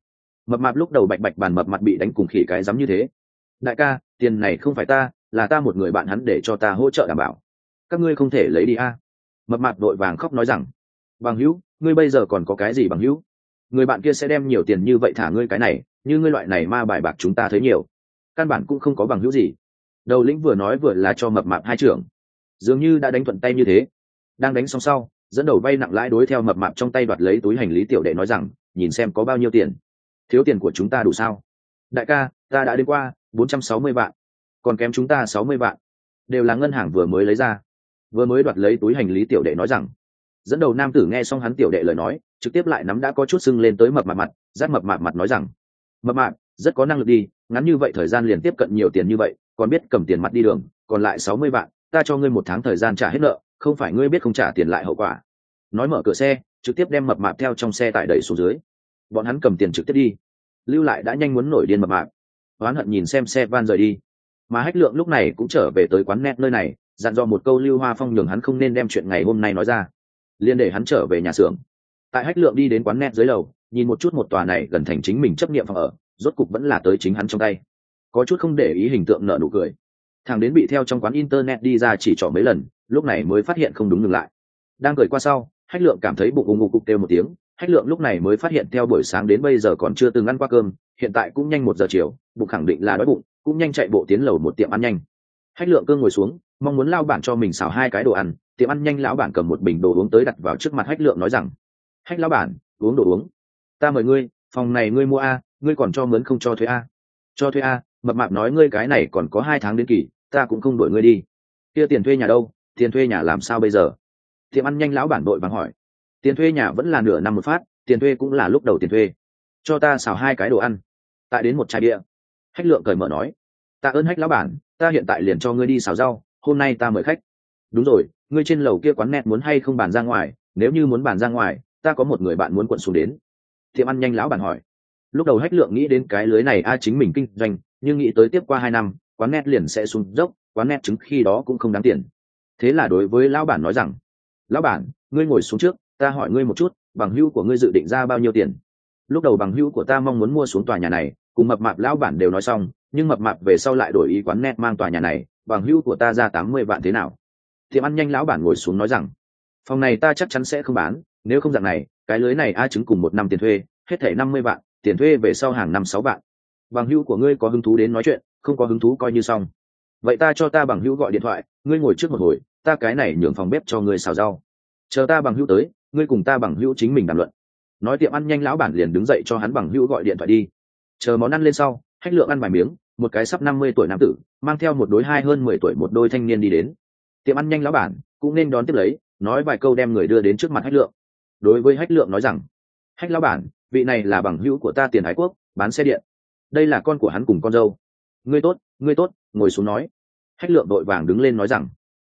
Mập mạp lúc đầu bạch bạch bàn mập mặt bị đánh cùng khỉ cái dám như thế. Đại ca, tiền này không phải ta, là ta một người bạn hắn để cho ta hỗ trợ đảm bảo. Các ngươi không thể lấy đi a mập mạp đội vàng khóc nói rằng, bằng hữu, ngươi bây giờ còn có cái gì bằng hữu? Người bạn kia sẽ đem nhiều tiền như vậy thả ngươi cái này, như ngươi loại này ma bài bạc chúng ta thấy nhiều. Căn bản cũng không có bằng hữu gì. Đầu lĩnh vừa nói vừa là cho mập mạp hai trưởng. Dường như đã đánh thuận tay như thế. Đang đánh xong sau, dẫn đầu vay nặng lãi đối theo mập mạp trong tay đoạt lấy túi hành lý tiểu đệ nói rằng, nhìn xem có bao nhiêu tiền. Thiếu tiền của chúng ta đủ sao? Đại ca, ta đã đến qua, bốn trăm sáu mươi vạn. Còn kém chúng ta sáu mươi vạn. Đều là ngân hàng vừa mới lấy ra vừa mới đoạt lấy túi hành lý tiểu đệ nói rằng, dẫn đầu nam tử nghe xong hắn tiểu đệ lời nói, trực tiếp lại nắm đã có chút sưng lên tới mập mạp mặt giáp mập mạp mặt nói rằng, mập mạp, rất có năng lực đi, ngắn như vậy thời gian liền tiếp cận nhiều tiền như vậy, còn biết cầm tiền mặt đi đường, còn lại sáu mươi vạn, ta cho ngươi một tháng thời gian trả hết nợ, không phải ngươi biết không trả tiền lại hậu quả. Nói mở cửa xe, trực tiếp đem mập mạp theo trong xe tải đẩy xuống dưới. Bọn hắn cầm tiền trực tiếp đi. Lưu lại đã nhanh muốn nổi điên mập mạp. Oán hận nhìn xem xe van rời đi. Mà hách lượng lúc này cũng trở về tới quán net nơi này dặn dò một câu lưu hoa phong nhường hắn không nên đem chuyện ngày hôm nay nói ra. Liên để hắn trở về nhà xưởng. Tại hách lượng đi đến quán net dưới lầu, nhìn một chút một tòa này gần thành chính mình chấp nghiệm phòng ở, rốt cục vẫn là tới chính hắn trong tay. Có chút không để ý hình tượng nợ nụ cười. Thằng đến bị theo trong quán internet đi ra chỉ trỏ mấy lần, lúc này mới phát hiện không đúng ngừng lại. Đang cười qua sau, hách lượng cảm thấy bụng ung ngục cục kêu một tiếng. Hách lượng lúc này mới phát hiện theo buổi sáng đến bây giờ còn chưa từng ăn qua cơm, hiện tại cũng nhanh một giờ chiều, bụng khẳng định là đói bụng, cũng nhanh chạy bộ tiến lầu một tiệm ăn nhanh. Hách lượng cương ngồi xuống mong muốn lao bản cho mình xào hai cái đồ ăn, tiệm ăn nhanh lão bản cầm một bình đồ uống tới đặt vào trước mặt hách lượng nói rằng, hách lão bản, uống đồ uống. Ta mời ngươi, phòng này ngươi mua a, ngươi còn cho mướn không cho thuê a. Cho thuê a, mập mạp nói ngươi cái này còn có hai tháng đến kỳ, ta cũng không đổi ngươi đi. Kia tiền thuê nhà đâu, tiền thuê nhà làm sao bây giờ? Tiệm ăn nhanh lão bản đội vàng hỏi. Tiền thuê nhà vẫn là nửa năm một phát, tiền thuê cũng là lúc đầu tiền thuê. Cho ta xào hai cái đồ ăn. Tại đến một chai bia. Hách lượng cởi mở nói. Ta ơn hách lão bản, ta hiện tại liền cho ngươi đi xào rau hôm nay ta mời khách. Đúng rồi, ngươi trên lầu kia quán nét muốn hay không bàn ra ngoài? Nếu như muốn bàn ra ngoài, ta có một người bạn muốn quận xuống đến. Tiệm ăn nhanh lão bản hỏi. Lúc đầu hách lượng nghĩ đến cái lưới này a chính mình kinh doanh, nhưng nghĩ tới tiếp qua hai năm, quán nét liền sẽ xuống dốc, quán nét chứng khi đó cũng không đáng tiền. Thế là đối với lão bản nói rằng, lão bản, ngươi ngồi xuống trước, ta hỏi ngươi một chút, bằng hữu của ngươi dự định ra bao nhiêu tiền? Lúc đầu bằng hữu của ta mong muốn mua xuống tòa nhà này, cùng mập mạp lão bản đều nói xong, nhưng mập mạp về sau lại đổi ý quán net mang tòa nhà này bằng hữu của ta ra tám mươi vạn thế nào? Tiệm ăn nhanh lão bản ngồi xuống nói rằng, phòng này ta chắc chắn sẽ không bán, nếu không dạng này, cái lưới này a chứng cùng một năm tiền thuê, hết thảy năm mươi vạn, tiền thuê về sau hàng năm sáu vạn. Bằng hữu của ngươi có hứng thú đến nói chuyện, không có hứng thú coi như xong. Vậy ta cho ta bằng hữu gọi điện thoại, ngươi ngồi trước một hồi, ta cái này nhường phòng bếp cho ngươi xào rau. Chờ ta bằng hữu tới, ngươi cùng ta bằng hữu chính mình đàm luận. Nói tiệm ăn nhanh lão bản liền đứng dậy cho hắn bằng hữu gọi điện thoại đi. Chờ món ăn lên sau, hách lượng ăn vài miếng một cái sắp năm mươi tuổi nam tử, mang theo một đối hai hơn mười tuổi một đôi thanh niên đi đến. Tiệm ăn nhanh lão bản, cũng nên đón tiếp lấy, nói vài câu đem người đưa đến trước mặt hách lượng. Đối với hách lượng nói rằng, hách lão bản, vị này là bằng hữu của ta tiền ái quốc, bán xe điện. Đây là con của hắn cùng con dâu. Ngươi tốt ngươi tốt, ngồi xuống nói. Hách lượng đội vàng đứng lên nói rằng,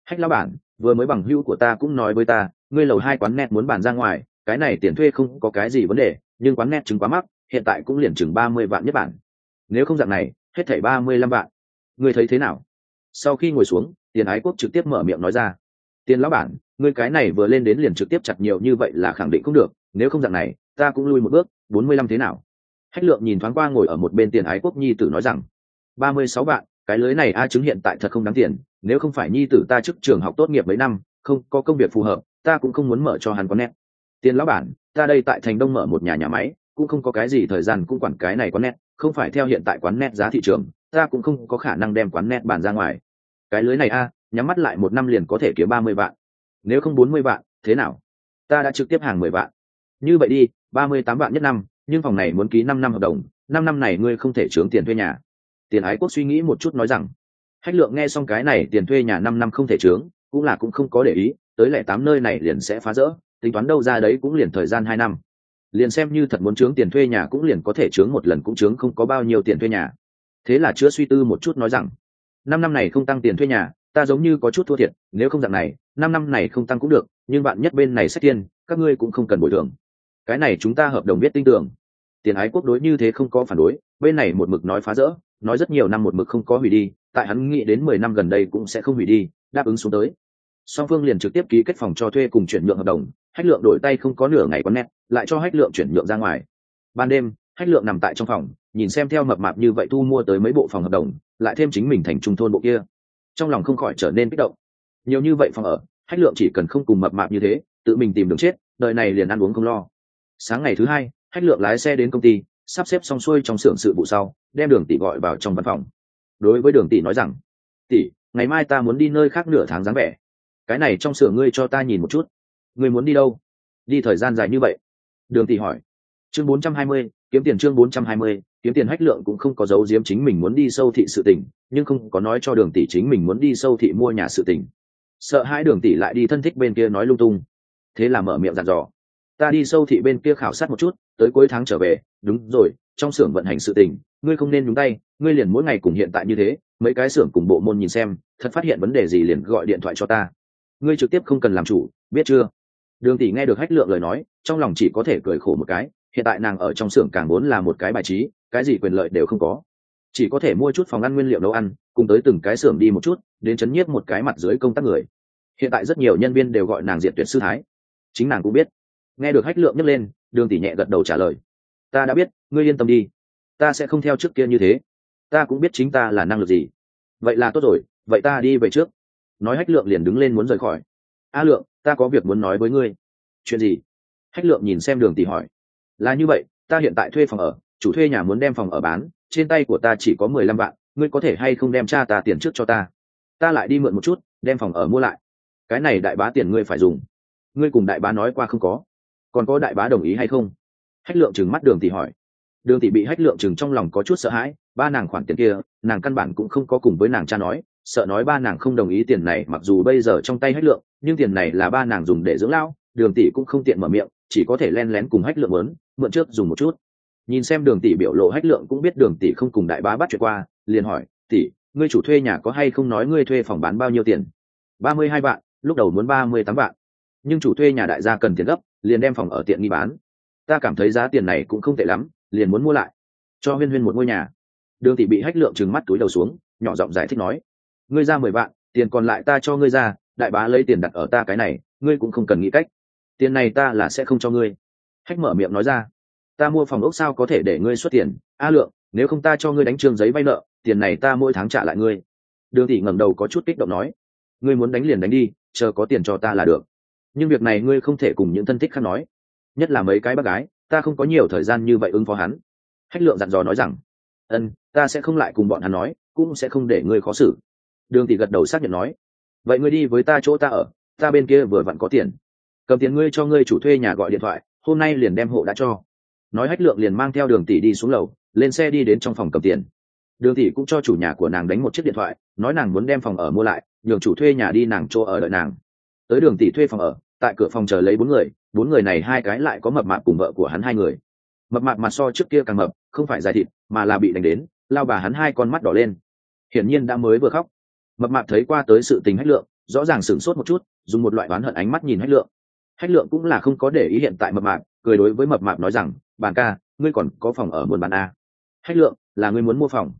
hách lão bản, vừa mới bằng hữu của ta cũng nói với ta, ngươi lầu hai quán net muốn bàn ra ngoài, cái này tiền thuê không có cái gì vấn đề, nhưng quán net chứng quá mắc, hiện tại cũng liền chừng ba mươi vạn nhất bản. Nếu không dạng này hết thảy ba mươi lăm vạn. Ngươi thấy thế nào? Sau khi ngồi xuống, tiền ái quốc trực tiếp mở miệng nói ra. Tiền lão bản, ngươi cái này vừa lên đến liền trực tiếp chặt nhiều như vậy là khẳng định không được, nếu không dạng này, ta cũng lui một bước, bốn mươi lăm thế nào? Hách lượng nhìn thoáng qua ngồi ở một bên tiền ái quốc nhi tử nói rằng, ba mươi sáu vạn, cái lưới này a chứng hiện tại thật không đáng tiền, nếu không phải nhi tử ta trước trường học tốt nghiệp mấy năm, không có công việc phù hợp, ta cũng không muốn mở cho hắn có nét. Tiền lão bản, ta đây tại thành đông mở một nhà nhà máy cũng không có cái gì thời gian cũng quản cái này quán nét không phải theo hiện tại quán nét giá thị trường, ta cũng không có khả năng đem quán nét bàn ra ngoài. Cái lưới này a, nhắm mắt lại một năm liền có thể kiếm ba mươi vạn. Nếu không bốn mươi vạn, thế nào? Ta đã trực tiếp hàng mười vạn. Như vậy đi, ba mươi tám vạn nhất năm, nhưng phòng này muốn ký năm năm hợp đồng, năm năm này ngươi không thể trướng tiền thuê nhà. Tiền ái quốc suy nghĩ một chút nói rằng, hách lượng nghe xong cái này, tiền thuê nhà năm năm không thể trướng, cũng là cũng không có để ý, tới lẻ tám nơi này liền sẽ phá rỡ, tính toán đâu ra đấy cũng liền thời gian hai năm liền xem như thật muốn trướng tiền thuê nhà cũng liền có thể trướng một lần cũng trướng không có bao nhiêu tiền thuê nhà. Thế là chứa suy tư một chút nói rằng, năm năm này không tăng tiền thuê nhà, ta giống như có chút thua thiệt, nếu không dạng này, năm năm này không tăng cũng được, nhưng bạn nhất bên này sẽ tiền, các ngươi cũng không cần bồi thường. Cái này chúng ta hợp đồng biết tin tưởng. Tiền ái quốc đối như thế không có phản đối, bên này một mực nói phá rỡ, nói rất nhiều năm một mực không có hủy đi, tại hắn nghĩ đến mười năm gần đây cũng sẽ không hủy đi, đáp ứng xuống tới. Song phương liền trực tiếp ký kết phòng cho thuê cùng chuyển nhượng hợp đồng, hách lượng đổi tay không có nửa ngày quán nét lại cho hách lượng chuyển nhượng ra ngoài. Ban đêm, hách lượng nằm tại trong phòng, nhìn xem theo mập mạp như vậy thu mua tới mấy bộ phòng hợp đồng, lại thêm chính mình thành trung thôn bộ kia. Trong lòng không khỏi trở nên kích động. Nhiều như vậy phòng ở, hách lượng chỉ cần không cùng mập mạp như thế, tự mình tìm đường chết, đời này liền ăn uống không lo. Sáng ngày thứ hai, hách lượng lái xe đến công ty, sắp xếp xong xuôi trong xưởng sự vụ sau, đem đường tỷ gọi vào trong văn phòng. Đối với đường tỷ nói rằng, tỷ, ngày mai ta muốn đi nơi khác nửa tháng dáng vẻ. Cái này trong xưởng ngươi cho ta nhìn một chút. Ngươi muốn đi đâu? Đi thời gian dài như vậy đường tỷ hỏi. Chương 420, kiếm tiền chương 420, kiếm tiền hách lượng cũng không có dấu diếm chính mình muốn đi sâu thị sự tình nhưng không có nói cho đường tỷ chính mình muốn đi sâu thị mua nhà sự tình. Sợ hai đường tỷ lại đi thân thích bên kia nói lung tung. Thế là mở miệng dặn dò. Ta đi sâu thị bên kia khảo sát một chút tới cuối tháng trở về đúng rồi trong xưởng vận hành sự tình ngươi không nên nhúng tay ngươi liền mỗi ngày cùng hiện tại như thế mấy cái xưởng cùng bộ môn nhìn xem thật phát hiện vấn đề gì liền gọi điện thoại cho ta. Ngươi trực tiếp không cần làm chủ biết chưa? Đường tỷ nghe được hách lượng lời nói, trong lòng chỉ có thể cười khổ một cái, hiện tại nàng ở trong xưởng càng muốn là một cái bài trí, cái gì quyền lợi đều không có. Chỉ có thể mua chút phòng ăn nguyên liệu nấu ăn, cùng tới từng cái xưởng đi một chút, đến chấn nhiếp một cái mặt dưới công tác người. Hiện tại rất nhiều nhân viên đều gọi nàng diện tuyệt sư thái. Chính nàng cũng biết. Nghe được hách lượng nhấc lên, đường tỷ nhẹ gật đầu trả lời. Ta đã biết, ngươi yên tâm đi. Ta sẽ không theo trước kia như thế. Ta cũng biết chính ta là năng lực gì. Vậy là tốt rồi, vậy ta đi về trước. Nói hách lượng liền đứng lên muốn rời khỏi. A lượng ta có việc muốn nói với ngươi. Chuyện gì? Hách lượng nhìn xem đường tỷ hỏi. Là như vậy, ta hiện tại thuê phòng ở, chủ thuê nhà muốn đem phòng ở bán, trên tay của ta chỉ có mười lăm vạn, ngươi có thể hay không đem cha ta tiền trước cho ta? Ta lại đi mượn một chút, đem phòng ở mua lại. Cái này đại bá tiền ngươi phải dùng. Ngươi cùng đại bá nói qua không có. Còn có đại bá đồng ý hay không? Hách lượng chừng mắt đường tỷ hỏi. Đường tỷ bị hách lượng chừng trong lòng có chút sợ hãi, ba nàng khoản tiền kia, nàng căn bản cũng không có cùng với nàng cha nói sợ nói ba nàng không đồng ý tiền này, mặc dù bây giờ trong tay hách lượng, nhưng tiền này là ba nàng dùng để dưỡng lão, đường tỷ cũng không tiện mở miệng, chỉ có thể len lén cùng hách lượng lớn mượn trước dùng một chút. Nhìn xem đường tỷ biểu lộ hách lượng cũng biết đường tỷ không cùng đại bá bắt chuyện qua, liền hỏi, tỷ, ngươi chủ thuê nhà có hay không nói ngươi thuê phòng bán bao nhiêu tiền? Ba mươi hai vạn, lúc đầu muốn ba mươi tám vạn. Nhưng chủ thuê nhà đại gia cần tiền gấp, liền đem phòng ở tiện nghi bán. Ta cảm thấy giá tiền này cũng không tệ lắm, liền muốn mua lại. Cho huyên huyên một ngôi nhà. Đường tỷ bị hách lượng trừng mắt túi đầu xuống, nhỏ giọng giải thích nói ngươi ra mười vạn, tiền còn lại ta cho ngươi ra, đại bá lấy tiền đặt ở ta cái này, ngươi cũng không cần nghĩ cách. Tiền này ta là sẽ không cho ngươi. Hách mở miệng nói ra. Ta mua phòng ốc sao có thể để ngươi xuất tiền? A lượng, nếu không ta cho ngươi đánh trường giấy vay nợ, tiền này ta mỗi tháng trả lại ngươi. Đường tỷ ngẩng đầu có chút kích động nói. Ngươi muốn đánh liền đánh đi, chờ có tiền cho ta là được. Nhưng việc này ngươi không thể cùng những thân thích khác nói. Nhất là mấy cái bác gái, ta không có nhiều thời gian như vậy ứng phó hắn. Hách lượng dặn dò nói rằng, ân, ta sẽ không lại cùng bọn hắn nói, cũng sẽ không để ngươi khó xử đường tỷ gật đầu xác nhận nói, vậy ngươi đi với ta chỗ ta ở, ta bên kia vừa vặn có tiền. Cầm tiền ngươi cho ngươi chủ thuê nhà gọi điện thoại, hôm nay liền đem hộ đã cho. Nói hách lượng liền mang theo đường tỷ đi xuống lầu, lên xe đi đến trong phòng cầm tiền. Đường tỷ cũng cho chủ nhà của nàng đánh một chiếc điện thoại, nói nàng muốn đem phòng ở mua lại, nhường chủ thuê nhà đi nàng chỗ ở đợi nàng. Tới đường tỷ thuê phòng ở, tại cửa phòng chờ lấy bốn người bốn người này hai cái lại có mập mạp cùng vợ của hắn hai người. Mập mạp mặt so trước kia càng mập, không phải dài thịt, mà là bị đánh đến, lao bà hắn hai con mắt đỏ lên. Hiển nhiên đã mới vừa khóc mập mạp thấy qua tới sự tình hách lượng, rõ ràng sửng sốt một chút, dùng một loại oán hận ánh mắt nhìn hách lượng. Hách lượng cũng là không có để ý hiện tại mập mạp, cười đối với mập mạp nói rằng bàn ca, ngươi còn có phòng ở buôn bán a hách lượng, là ngươi muốn mua phòng.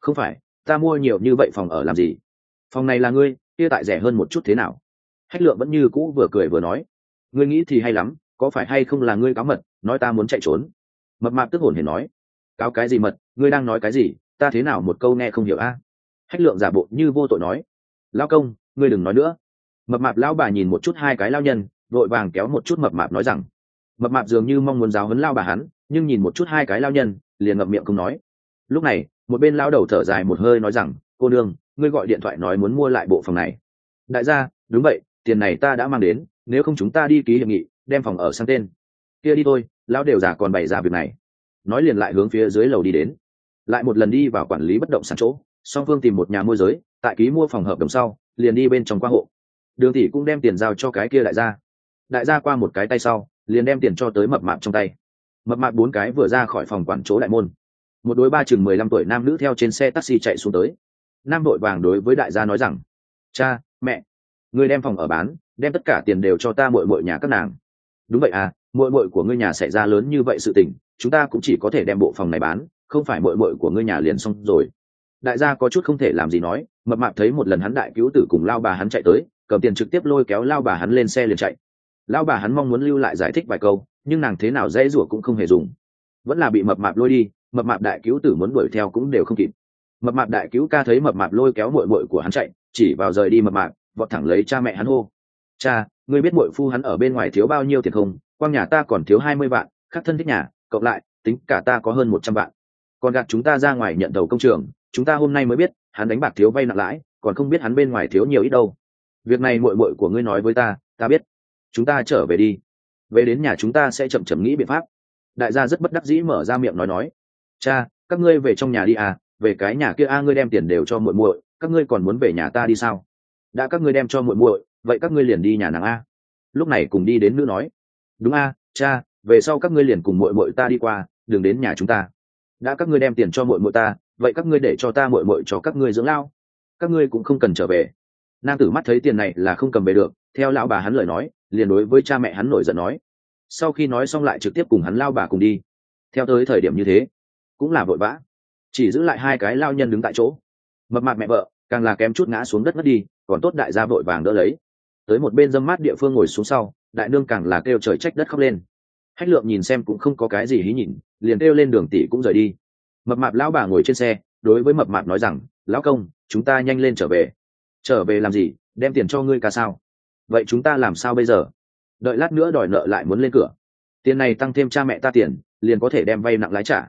Không phải, ta mua nhiều như vậy phòng ở làm gì? Phòng này là ngươi, kia tại rẻ hơn một chút thế nào? Hách lượng vẫn như cũ vừa cười vừa nói, ngươi nghĩ thì hay lắm, có phải hay không là ngươi cáo mật, nói ta muốn chạy trốn? Mập mạp tức hồn hề nói, cáo cái gì mật, ngươi đang nói cái gì, ta thế nào một câu nghe không hiểu a hách lượng giả bộ như vô tội nói. Lao công, ngươi đừng nói nữa. Mập mạp lao bà nhìn một chút hai cái lao nhân, vội vàng kéo một chút mập mạp nói rằng. Mập mạp dường như mong muốn giáo hấn lao bà hắn, nhưng nhìn một chút hai cái lao nhân, liền ngậm miệng không nói. Lúc này, một bên lao đầu thở dài một hơi nói rằng, cô nương, ngươi gọi điện thoại nói muốn mua lại bộ phòng này. Đại gia, đúng vậy, tiền này ta đã mang đến, nếu không chúng ta đi ký hiệp nghị, đem phòng ở sang tên. Kia đi thôi, lão đều già còn bày ra việc này. Nói liền lại hướng phía dưới lầu đi đến. Lại một lần đi vào quản lý bất động sản chỗ song phương tìm một nhà môi giới, tại ký mua phòng hợp đồng sau, liền đi bên trong qua hộ. Đường tỷ cũng đem tiền giao cho cái kia đại gia. Đại gia qua một cái tay sau, liền đem tiền cho tới mập mạp trong tay. Mập mạp bốn cái vừa ra khỏi phòng quản chỗ đại môn. Một đối ba chừng mười lăm tuổi nam nữ theo trên xe taxi chạy xuống tới. Nam đội vàng đối với đại gia nói rằng, cha, mẹ người đem phòng ở bán, đem tất cả tiền đều cho ta mội mội nhà các nàng. Đúng vậy à mội mội của ngươi nhà xảy ra lớn như vậy sự tình, chúng ta cũng chỉ có thể đem bộ phòng này bán, không phải mội mội của ngươi nhà liền xong rồi đại gia có chút không thể làm gì nói, mập mạp thấy một lần hắn đại cứu tử cùng lao bà hắn chạy tới, cầm tiền trực tiếp lôi kéo lao bà hắn lên xe liền chạy. Lao bà hắn mong muốn lưu lại giải thích vài câu, nhưng nàng thế nào dễ rủa cũng không hề dùng. Vẫn là bị mập mạp lôi đi, mập mạp đại cứu tử muốn đuổi theo cũng đều không kịp. Mập mạp đại cứu ca thấy mập mạp lôi kéo mội mội của hắn chạy, chỉ vào rời đi mập mạp, vọt thẳng lấy cha mẹ hắn hô. Cha, ngươi biết mội phu hắn ở bên ngoài thiếu bao nhiêu tiền không? Quang nhà ta còn thiếu hai mươi vạn khắc thân thích nhà, cộng lại, tính cả ta có hơn một trăm vạn. Còn gạt chúng ta ra ngoài nhận đầu công trường chúng ta hôm nay mới biết, hắn đánh bạc thiếu vay nặng lãi, còn không biết hắn bên ngoài thiếu nhiều ít đâu. Việc này mội mội của ngươi nói với ta ta biết. Chúng ta trở về đi. Về đến nhà chúng ta sẽ chậm chậm nghĩ biện pháp. Đại gia rất bất đắc dĩ mở ra miệng nói nói. Cha, các ngươi về trong nhà đi à về cái nhà kia a, ngươi đem tiền đều cho muội muội, các ngươi còn muốn về nhà ta đi sao? Đã các ngươi đem cho muội muội, vậy các ngươi liền đi nhà nàng a. Lúc này cùng đi đến nữ nói. Đúng a, cha, về sau các ngươi liền cùng muội muội ta đi qua, đừng đến nhà chúng ta. Đã các ngươi đem tiền cho muội muội ta vậy các ngươi để cho ta muội muội cho các ngươi dưỡng lao. Các ngươi cũng không cần trở về. Nam tử mắt thấy tiền này là không cầm về được, theo lão bà hắn lời nói, liền đối với cha mẹ hắn nổi giận nói. Sau khi nói xong lại trực tiếp cùng hắn lao bà cùng đi. Theo tới thời điểm như thế, cũng là vội vã. Chỉ giữ lại hai cái lao nhân đứng tại chỗ. Mập mạc mẹ vợ, càng là kém chút ngã xuống đất mất đi, còn tốt đại gia vội vàng đỡ lấy. Tới một bên dâm mát địa phương ngồi xuống sau, đại nương càng là kêu trời trách đất khóc lên. Hách lượng nhìn xem cũng không có cái gì hí nhìn, liền kêu lên đường tỷ cũng rời đi mập mạp lão bà ngồi trên xe, đối với mập mạp nói rằng, lão công, chúng ta nhanh lên trở về. Trở về làm gì? Đem tiền cho ngươi ca sao? Vậy chúng ta làm sao bây giờ? Đợi lát nữa đòi nợ lại muốn lên cửa. Tiền này tăng thêm cha mẹ ta tiền, liền có thể đem vay nặng lái trả.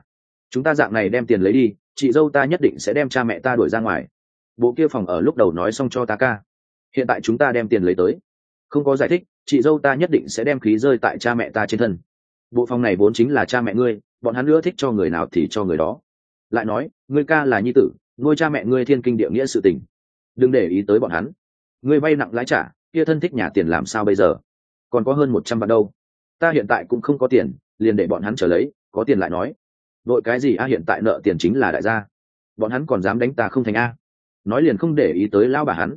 Chúng ta dạng này đem tiền lấy đi, chị dâu ta nhất định sẽ đem cha mẹ ta đuổi ra ngoài. Bộ kia phòng ở lúc đầu nói xong cho ta ca. Hiện tại chúng ta đem tiền lấy tới. Không có giải thích, chị dâu ta nhất định sẽ đem khí rơi tại cha mẹ ta trên thân. Bộ phòng này vốn chính là cha mẹ ngươi, bọn hắn nữa thích cho người nào thì cho người đó lại nói, ngươi ca là nhi tử, nuôi cha mẹ ngươi thiên kinh địa nghĩa sự tình. Đừng để ý tới bọn hắn. Ngươi vay nặng lãi trả, kia thân thích nhà tiền làm sao bây giờ? Còn có hơn một trăm vạn đâu. Ta hiện tại cũng không có tiền, liền để bọn hắn trở lấy, có tiền lại nói. Đội cái gì a, hiện tại nợ tiền chính là đại gia. Bọn hắn còn dám đánh ta không thành a. Nói liền không để ý tới lao bà hắn.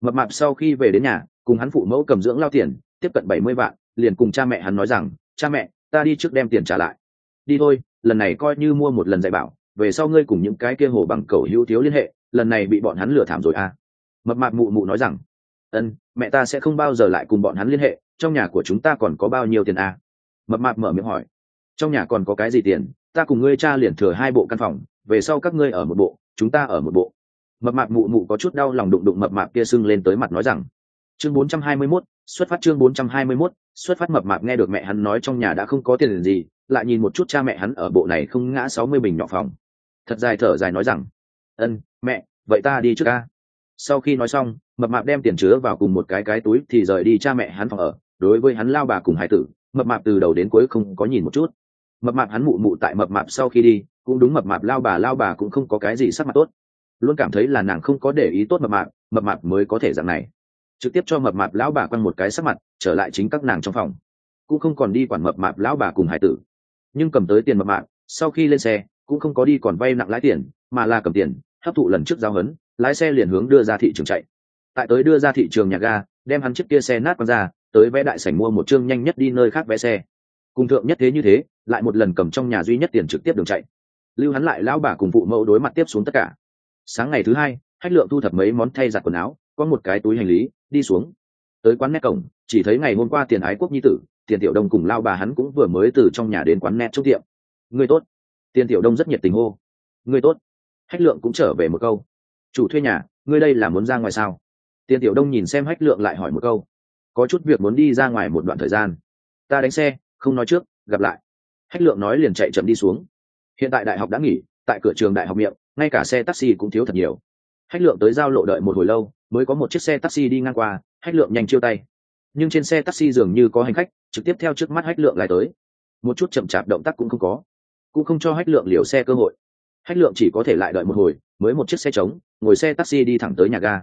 Mập mạp sau khi về đến nhà, cùng hắn phụ mẫu cầm dưỡng lao tiền, tiếp cận bảy mươi vạn, liền cùng cha mẹ hắn nói rằng, cha mẹ, ta đi trước đem tiền trả lại. Đi thôi, lần này coi như mua một lần dạy bảo về sau ngươi cùng những cái kia hồ bằng cầu hữu thiếu liên hệ lần này bị bọn hắn lừa thảm rồi à? Mập mạp mụ mụ nói rằng ân mẹ ta sẽ không bao giờ lại cùng bọn hắn liên hệ trong nhà của chúng ta còn có bao nhiêu tiền à? Mập mạp mở miệng hỏi trong nhà còn có cái gì tiền? Ta cùng ngươi cha liền thừa hai bộ căn phòng về sau các ngươi ở một bộ chúng ta ở một bộ. Mập mạp mụ mụ có chút đau lòng đụng đụng mập mạp kia sưng lên tới mặt nói rằng chương 421, xuất phát chương 421, xuất phát. Mập mạp nghe được mẹ hắn nói trong nhà đã không có tiền gì lại nhìn một chút cha mẹ hắn ở bộ này không ngã sáu mươi bình nhỏ phòng thật dài thở dài nói rằng, ân, mẹ, vậy ta đi trước ca. Sau khi nói xong, mập mạp đem tiền chứa vào cùng một cái cái túi thì rời đi cha mẹ hắn phòng ở. Đối với hắn lao bà cùng hải tử, mập mạp từ đầu đến cuối không có nhìn một chút. Mập mạp hắn mụ mụ tại mập mạp sau khi đi, cũng đúng mập mạp lao bà lao bà cũng không có cái gì sắc mặt tốt. Luôn cảm thấy là nàng không có để ý tốt mập mạp mập mạp mới có thể dạng này. Trực tiếp cho mập mạp lão bà quăng một cái sắc mặt, trở lại chính các nàng trong phòng. Cũng không còn đi quản mập mạp lão bà cùng hải tử. Nhưng cầm tới tiền mập mạp, sau khi lên xe cũng không có đi còn vay nặng lãi tiền, mà là cầm tiền, hấp thụ lần trước giao hấn, lái xe liền hướng đưa ra thị trường chạy. Tại tới đưa ra thị trường nhà ga, đem hắn chiếc kia xe nát quăng ra, tới vẽ đại sảnh mua một chương nhanh nhất đi nơi khác vẽ xe. Cùng thượng nhất thế như thế, lại một lần cầm trong nhà duy nhất tiền trực tiếp đường chạy. Lưu hắn lại lão bà cùng phụ mẫu đối mặt tiếp xuống tất cả. Sáng ngày thứ hai hách lượng thu thập mấy món thay giặt quần áo, có một cái túi hành lý, đi xuống. Tới quán nét cổng, chỉ thấy ngày hôm qua tiền ái quốc nhi tử, tiền tiểu đông cùng lao bà hắn cũng vừa mới từ trong nhà đến quán nét trong tiệm. Người tốt tiền tiểu đông rất nhiệt tình hô. Ngươi tốt. Hách lượng cũng trở về một câu. Chủ thuê nhà, ngươi đây là muốn ra ngoài sao? Tiền tiểu đông nhìn xem hách lượng lại hỏi một câu. Có chút việc muốn đi ra ngoài một đoạn thời gian. Ta đánh xe, không nói trước, gặp lại. Hách lượng nói liền chạy chậm đi xuống. Hiện tại đại học đã nghỉ, tại cửa trường đại học miệng, ngay cả xe taxi cũng thiếu thật nhiều. Hách lượng tới giao lộ đợi một hồi lâu, mới có một chiếc xe taxi đi ngang qua, hách lượng nhanh chiêu tay. Nhưng trên xe taxi dường như có hành khách, trực tiếp theo trước mắt hách lượng lại tới. Một chút chậm chạp động tác cũng không có cũng không cho hách lượng liều xe cơ hội. Hách lượng chỉ có thể lại đợi một hồi, mới một chiếc xe trống, ngồi xe taxi đi thẳng tới nhà ga.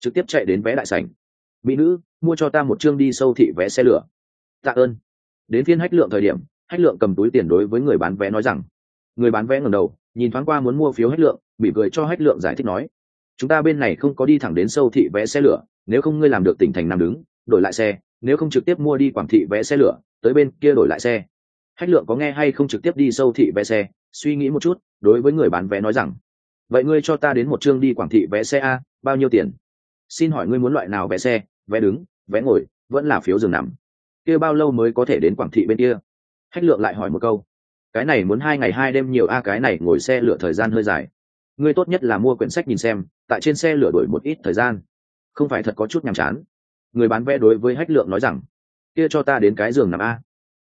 Trực tiếp chạy đến vé đại sảnh. Mỹ nữ, mua cho ta một chương đi sâu thị vé xe lửa. Tạ ơn. Đến phiên hách lượng thời điểm, hách lượng cầm túi tiền đối với người bán vé nói rằng, người bán vé ngẩng đầu, nhìn thoáng qua muốn mua phiếu hách lượng bị cười cho hách lượng giải thích nói, chúng ta bên này không có đi thẳng đến sâu thị vé xe lửa, nếu không ngươi làm được tỉnh thành nằm đứng, đổi lại xe, nếu không trực tiếp mua đi quảng thị vé xe lửa, tới bên kia đổi lại xe hách lượng có nghe hay không trực tiếp đi sâu thị vé xe, suy nghĩ một chút, đối với người bán vé nói rằng, vậy ngươi cho ta đến một chương đi quảng thị vé xe a, bao nhiêu tiền? Xin hỏi ngươi muốn loại nào vé xe, vé đứng, vé ngồi, vẫn là phiếu giường nằm? Kia bao lâu mới có thể đến quảng thị bên kia? Hách lượng lại hỏi một câu, cái này muốn hai ngày hai đêm nhiều a, cái này ngồi xe lửa thời gian hơi dài. Ngươi tốt nhất là mua quyển sách nhìn xem, tại trên xe lửa đổi một ít thời gian. Không phải thật có chút nhàm chán. Người bán vé đối với hách lượng nói rằng, kia cho ta đến cái giường nằm a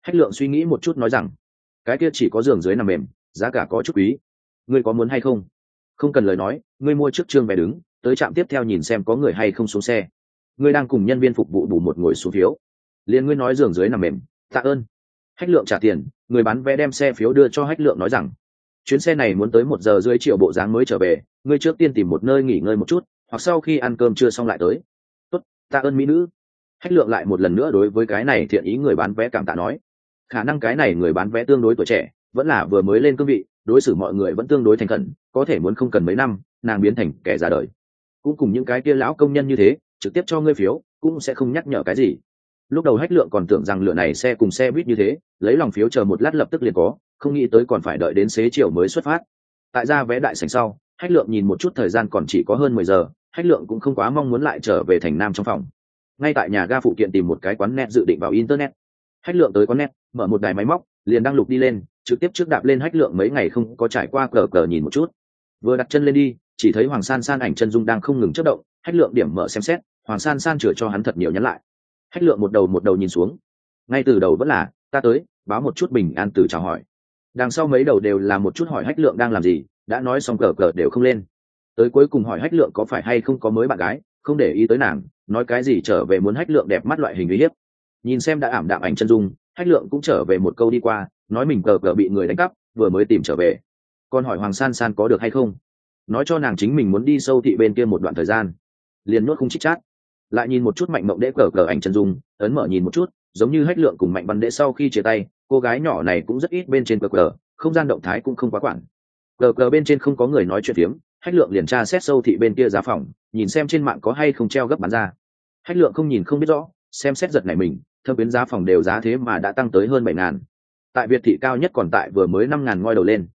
hách lượng suy nghĩ một chút nói rằng, cái kia chỉ có giường dưới nằm mềm, giá cả có chút quý. Ngươi có muốn hay không? Không cần lời nói, ngươi mua trước chương vé đứng, tới trạm tiếp theo nhìn xem có người hay không xuống xe. Ngươi đang cùng nhân viên phục vụ đủ một ngồi xuống phiếu. Liền ngươi nói giường dưới nằm mềm, tạ ơn. Hách lượng trả tiền, người bán vé đem xe phiếu đưa cho hách lượng nói rằng, chuyến xe này muốn tới một giờ dưới triệu bộ dáng mới trở về, ngươi trước tiên tìm một nơi nghỉ ngơi một chút, hoặc sau khi ăn cơm chưa xong lại tới. Tốt, tạ ơn mỹ nữ. Hách lượng lại một lần nữa đối với cái này thiện ý người bán vé cảm tạ nói khả năng cái này người bán vé tương đối tuổi trẻ, vẫn là vừa mới lên cương vị, đối xử mọi người vẫn tương đối thành khẩn, có thể muốn không cần mấy năm, nàng biến thành kẻ ra đời. Cũng cùng những cái kia lão công nhân như thế, trực tiếp cho ngươi phiếu, cũng sẽ không nhắc nhở cái gì. Lúc đầu hách lượng còn tưởng rằng lựa này xe cùng xe buýt như thế, lấy lòng phiếu chờ một lát lập tức liền có, không nghĩ tới còn phải đợi đến xế chiều mới xuất phát. Tại ra vé đại sảnh sau, hách lượng nhìn một chút thời gian còn chỉ có hơn mười giờ, hách lượng cũng không quá mong muốn lại trở về thành nam trong phòng. Ngay tại nhà ga phụ kiện tìm một cái quán net dự định vào internet. Hách lượng tới quán net mở một đài máy móc, liền đăng lục đi lên, trực tiếp trước đạp lên hách lượng mấy ngày không có trải qua cờ cờ nhìn một chút. Vừa đặt chân lên đi, chỉ thấy hoàng san san ảnh chân dung đang không ngừng chất động, hách lượng điểm mở xem xét, hoàng san san chừa cho hắn thật nhiều nhắn lại. Hách lượng một đầu một đầu nhìn xuống. Ngay từ đầu vẫn là, ta tới, báo một chút bình an từ chào hỏi. Đằng sau mấy đầu đều là một chút hỏi hách lượng đang làm gì, đã nói xong cờ cờ đều không lên. Tới cuối cùng hỏi hách lượng có phải hay không có mới bạn gái, không để ý tới nàng, nói cái gì trở về muốn hách lượng đẹp mắt loại hình uy hiếp. Nhìn xem đã ảm đạm ảnh chân dung hách lượng cũng trở về một câu đi qua, nói mình cờ cờ bị người đánh cắp, vừa mới tìm trở về. Còn hỏi hoàng san san có được hay không? Nói cho nàng chính mình muốn đi sâu thị bên kia một đoạn thời gian. Liền nuốt không chích chát. Lại nhìn một chút mạnh mộng đễ cờ cờ ảnh chân dung, ấn mở nhìn một chút, giống như hách lượng cùng mạnh văn đễ sau khi chia tay, cô gái nhỏ này cũng rất ít bên trên cờ cờ, không gian động thái cũng không quá quản. Cờ cờ bên trên không có người nói chuyện phiếm, hách lượng liền tra xét sâu thị bên kia giá phòng, nhìn xem trên mạng có hay không treo gấp bán ra. Hách lượng không nhìn không biết rõ xem xét giật này mình, thâm biến giá phòng đều giá thế mà đã tăng tới hơn bảy ngàn. Tại việt thị cao nhất còn tại vừa mới năm ngàn ngoi đầu lên.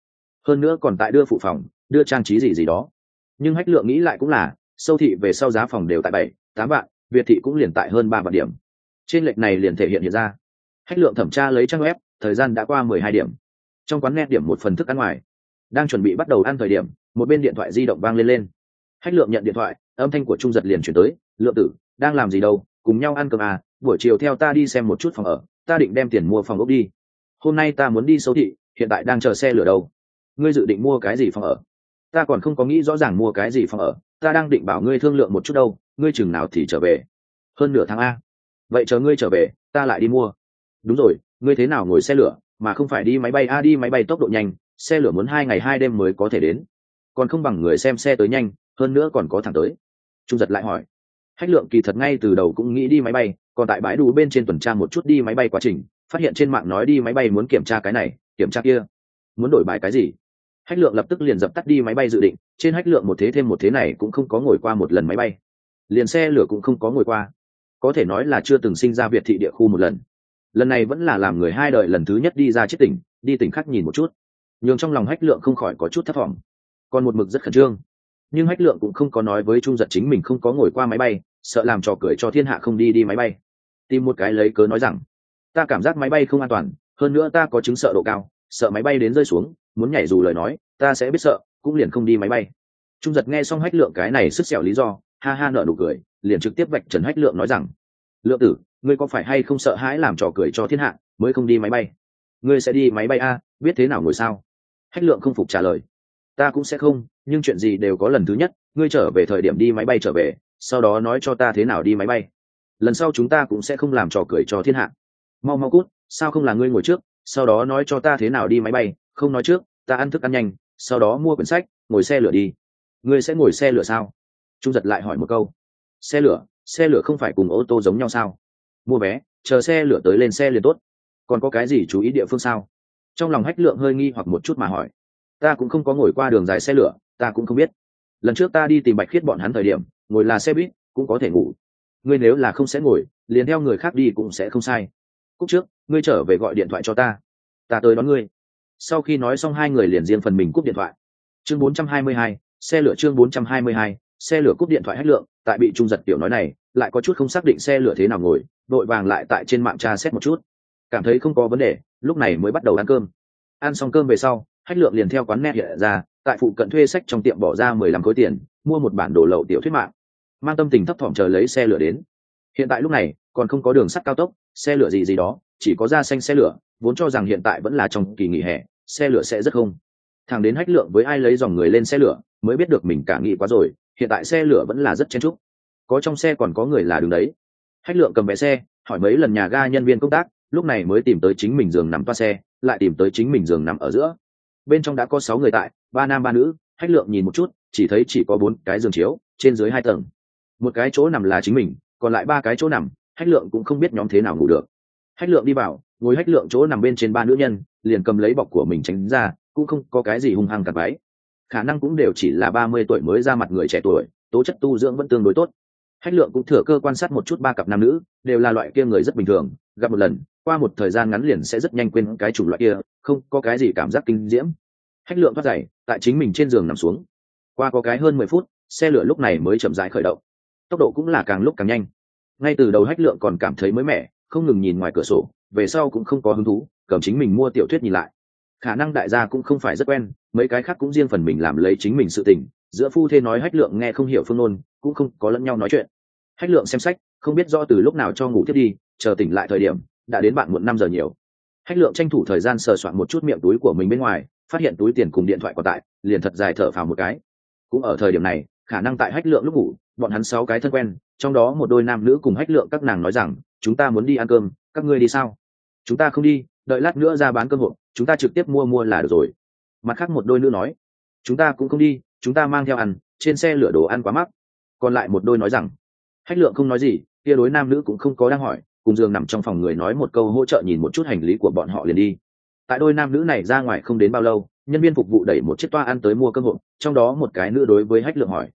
Hơn nữa còn tại đưa phụ phòng, đưa trang trí gì gì đó. Nhưng hách lượng nghĩ lại cũng là, sâu thị về sau giá phòng đều tại bảy, tám vạn, việt thị cũng liền tại hơn ba vạn điểm. Trên lệch này liền thể hiện hiện ra. Hách lượng thẩm tra lấy trang web, thời gian đã qua mười hai điểm. Trong quán nghe điểm một phần thức ăn ngoài. Đang chuẩn bị bắt đầu ăn thời điểm, một bên điện thoại di động vang lên lên. Hách lượng nhận điện thoại, âm thanh của trung giật liền chuyển tới, lượng tử, đang làm gì đâu? Cùng nhau ăn cơm à buổi chiều theo ta đi xem một chút phòng ở, ta định đem tiền mua phòng ốc đi. Hôm nay ta muốn đi sâu thị, hiện tại đang chờ xe lửa đâu. Ngươi dự định mua cái gì phòng ở? Ta còn không có nghĩ rõ ràng mua cái gì phòng ở, ta đang định bảo ngươi thương lượng một chút đâu, ngươi chừng nào thì trở về? Hơn nửa tháng a. Vậy chờ ngươi trở về, ta lại đi mua. Đúng rồi, ngươi thế nào ngồi xe lửa, mà không phải đi máy bay? A, đi máy bay tốc độ nhanh, xe lửa muốn hai ngày hai đêm mới có thể đến. Còn không bằng người xem xe tới nhanh, hơn nữa còn có thẳng tới. Trung giật lại hỏi hách lượng kỳ thật ngay từ đầu cũng nghĩ đi máy bay, còn tại bãi đủ bên trên tuần tra một chút đi máy bay quá trình, phát hiện trên mạng nói đi máy bay muốn kiểm tra cái này, kiểm tra kia. Muốn đổi bài cái gì? Hách lượng lập tức liền dập tắt đi máy bay dự định, trên hách lượng một thế thêm một thế này cũng không có ngồi qua một lần máy bay. Liền xe lửa cũng không có ngồi qua. Có thể nói là chưa từng sinh ra việt thị địa khu một lần. Lần này vẫn là làm người hai đời lần thứ nhất đi ra chiếc tỉnh, đi tỉnh khác nhìn một chút. Nhường trong lòng hách lượng không khỏi có chút thất vọng. Còn một mực rất khẩn trương. Nhưng hách lượng cũng không có nói với trung giật chính mình không có ngồi qua máy bay sợ làm trò cười cho thiên hạ không đi đi máy bay. Tìm một cái lấy cớ nói rằng, ta cảm giác máy bay không an toàn, hơn nữa ta có chứng sợ độ cao, sợ máy bay đến rơi xuống, muốn nhảy dù lời nói, ta sẽ biết sợ, cũng liền không đi máy bay. Trung giật nghe xong hách lượng cái này sức xẻo lý do, ha ha nợ nụ cười, liền trực tiếp vạch trần hách lượng nói rằng, lượng tử, ngươi có phải hay không sợ hãi làm trò cười cho thiên hạ, mới không đi máy bay? Ngươi sẽ đi máy bay a, biết thế nào ngồi sao? Hách lượng không phục trả lời, ta cũng sẽ không, nhưng chuyện gì đều có lần thứ nhất, ngươi trở về thời điểm đi máy bay trở về sau đó nói cho ta thế nào đi máy bay. Lần sau chúng ta cũng sẽ không làm trò cười cho thiên hạ. Mau mau cút, sao không là ngươi ngồi trước, sau đó nói cho ta thế nào đi máy bay, không nói trước, ta ăn thức ăn nhanh, sau đó mua quyển sách, ngồi xe lửa đi. Ngươi sẽ ngồi xe lửa sao? Trung giật lại hỏi một câu. Xe lửa xe lửa không phải cùng ô tô giống nhau sao? Mua vé, chờ xe lửa tới lên xe liền tốt. Còn có cái gì chú ý địa phương sao? Trong lòng hách lượng hơi nghi hoặc một chút mà hỏi. Ta cũng không có ngồi qua đường dài xe lửa, ta cũng không biết. Lần trước ta đi tìm bạch khiết bọn hắn thời điểm ngồi là xe buýt cũng có thể ngủ. Ngươi nếu là không sẽ ngồi liền theo người khác đi cũng sẽ không sai. Cúc trước ngươi trở về gọi điện thoại cho ta. Ta tới đón ngươi. Sau khi nói xong hai người liền riêng phần mình cúp điện thoại. Chương 422, xe lửa chương 422, xe lửa cúp điện thoại hết lượng. Tại bị trung giật tiểu nói này lại có chút không xác định xe lửa thế nào ngồi đội vàng lại tại trên mạng tra xét một chút. Cảm thấy không có vấn đề lúc này mới bắt đầu ăn cơm. Ăn xong cơm về sau hách lượng liền theo quán net hiện ra tại phụ cận thuê sách trong tiệm bỏ ra mười lăm khối tiền mua một bản đồ lậu tiểu thuyết mạng mang tâm tình thấp thỏm chờ lấy xe lửa đến. Hiện tại lúc này, còn không có đường sắt cao tốc, xe lửa gì gì đó, chỉ có ra xanh xe lửa, vốn cho rằng hiện tại vẫn là trong kỳ nghỉ hè, xe lửa sẽ rất không. Thằng đến hách lượng với ai lấy dòng người lên xe lửa, mới biết được mình cả nghĩ quá rồi, hiện tại xe lửa vẫn là rất chen trúc có trong xe còn có người là đứng đấy. Hách lượng cầm vé xe, hỏi mấy lần nhà ga nhân viên công tác, lúc này mới tìm tới chính mình giường nằm toa xe, lại tìm tới chính mình giường nằm ở giữa. Bên trong đã có sáu người tại, ba nam ba nữ, hách lượng nhìn một chút, chỉ thấy chỉ có bốn cái giường chiếu, trên dưới hai tầng một cái chỗ nằm là chính mình, còn lại ba cái chỗ nằm, hách lượng cũng không biết nhóm thế nào ngủ được. Hách lượng đi vào, ngồi hách lượng chỗ nằm bên trên ba nữ nhân, liền cầm lấy bọc của mình tránh ra, cũng không có cái gì hung hăng cặp váy khả năng cũng đều chỉ là ba mươi tuổi mới ra mặt người trẻ tuổi, tố chất tu dưỡng vẫn tương đối tốt. Hách lượng cũng thừa cơ quan sát một chút ba cặp nam nữ, đều là loại kia người rất bình thường, gặp một lần, qua một thời gian ngắn liền sẽ rất nhanh quên cái chủng loại kia, không có cái gì cảm giác kinh diễm. Hách lượng thoát dày tại chính mình trên giường nằm xuống. Qua có cái hơn mười phút, xe lửa lúc này mới chậm rãi khởi động tốc độ cũng là càng lúc càng nhanh. Ngay từ đầu hách lượng còn cảm thấy mới mẻ, không ngừng nhìn ngoài cửa sổ, về sau cũng không có hứng thú, cầm chính mình mua tiểu thuyết nhìn lại. Khả năng đại gia cũng không phải rất quen, mấy cái khác cũng riêng phần mình làm lấy chính mình sự tình, giữa phu thê nói hách lượng nghe không hiểu phương nôn cũng không có lẫn nhau nói chuyện. Hách lượng xem sách, không biết do từ lúc nào cho ngủ thiết đi, chờ tỉnh lại thời điểm, đã đến bạn muộn năm giờ nhiều. Hách lượng tranh thủ thời gian sờ soạn một chút miệng túi của mình bên ngoài, phát hiện túi tiền cùng điện thoại còn tại, liền thật dài thở phào một cái. Cũng ở thời điểm này khả năng tại hách lượng lúc ngủ, bọn hắn sáu cái thân quen, trong đó một đôi nam nữ cùng hách lượng các nàng nói rằng, chúng ta muốn đi ăn cơm, các ngươi đi sao? Chúng ta không đi, đợi lát nữa ra bán cơm hộp, chúng ta trực tiếp mua mua là được rồi. Mặt khác một đôi nữ nói, chúng ta cũng không đi, chúng ta mang theo ăn, trên xe lửa đồ ăn quá mắc. Còn lại một đôi nói rằng, hách lượng không nói gì, kia đối nam nữ cũng không có đang hỏi, cùng giường nằm trong phòng người nói một câu hỗ trợ nhìn một chút hành lý của bọn họ liền đi. Tại đôi nam nữ này ra ngoài không đến bao lâu, nhân viên phục vụ đẩy một chiếc toa ăn tới mua cơm hộp, trong đó một cái nữ đối với hách lượng hỏi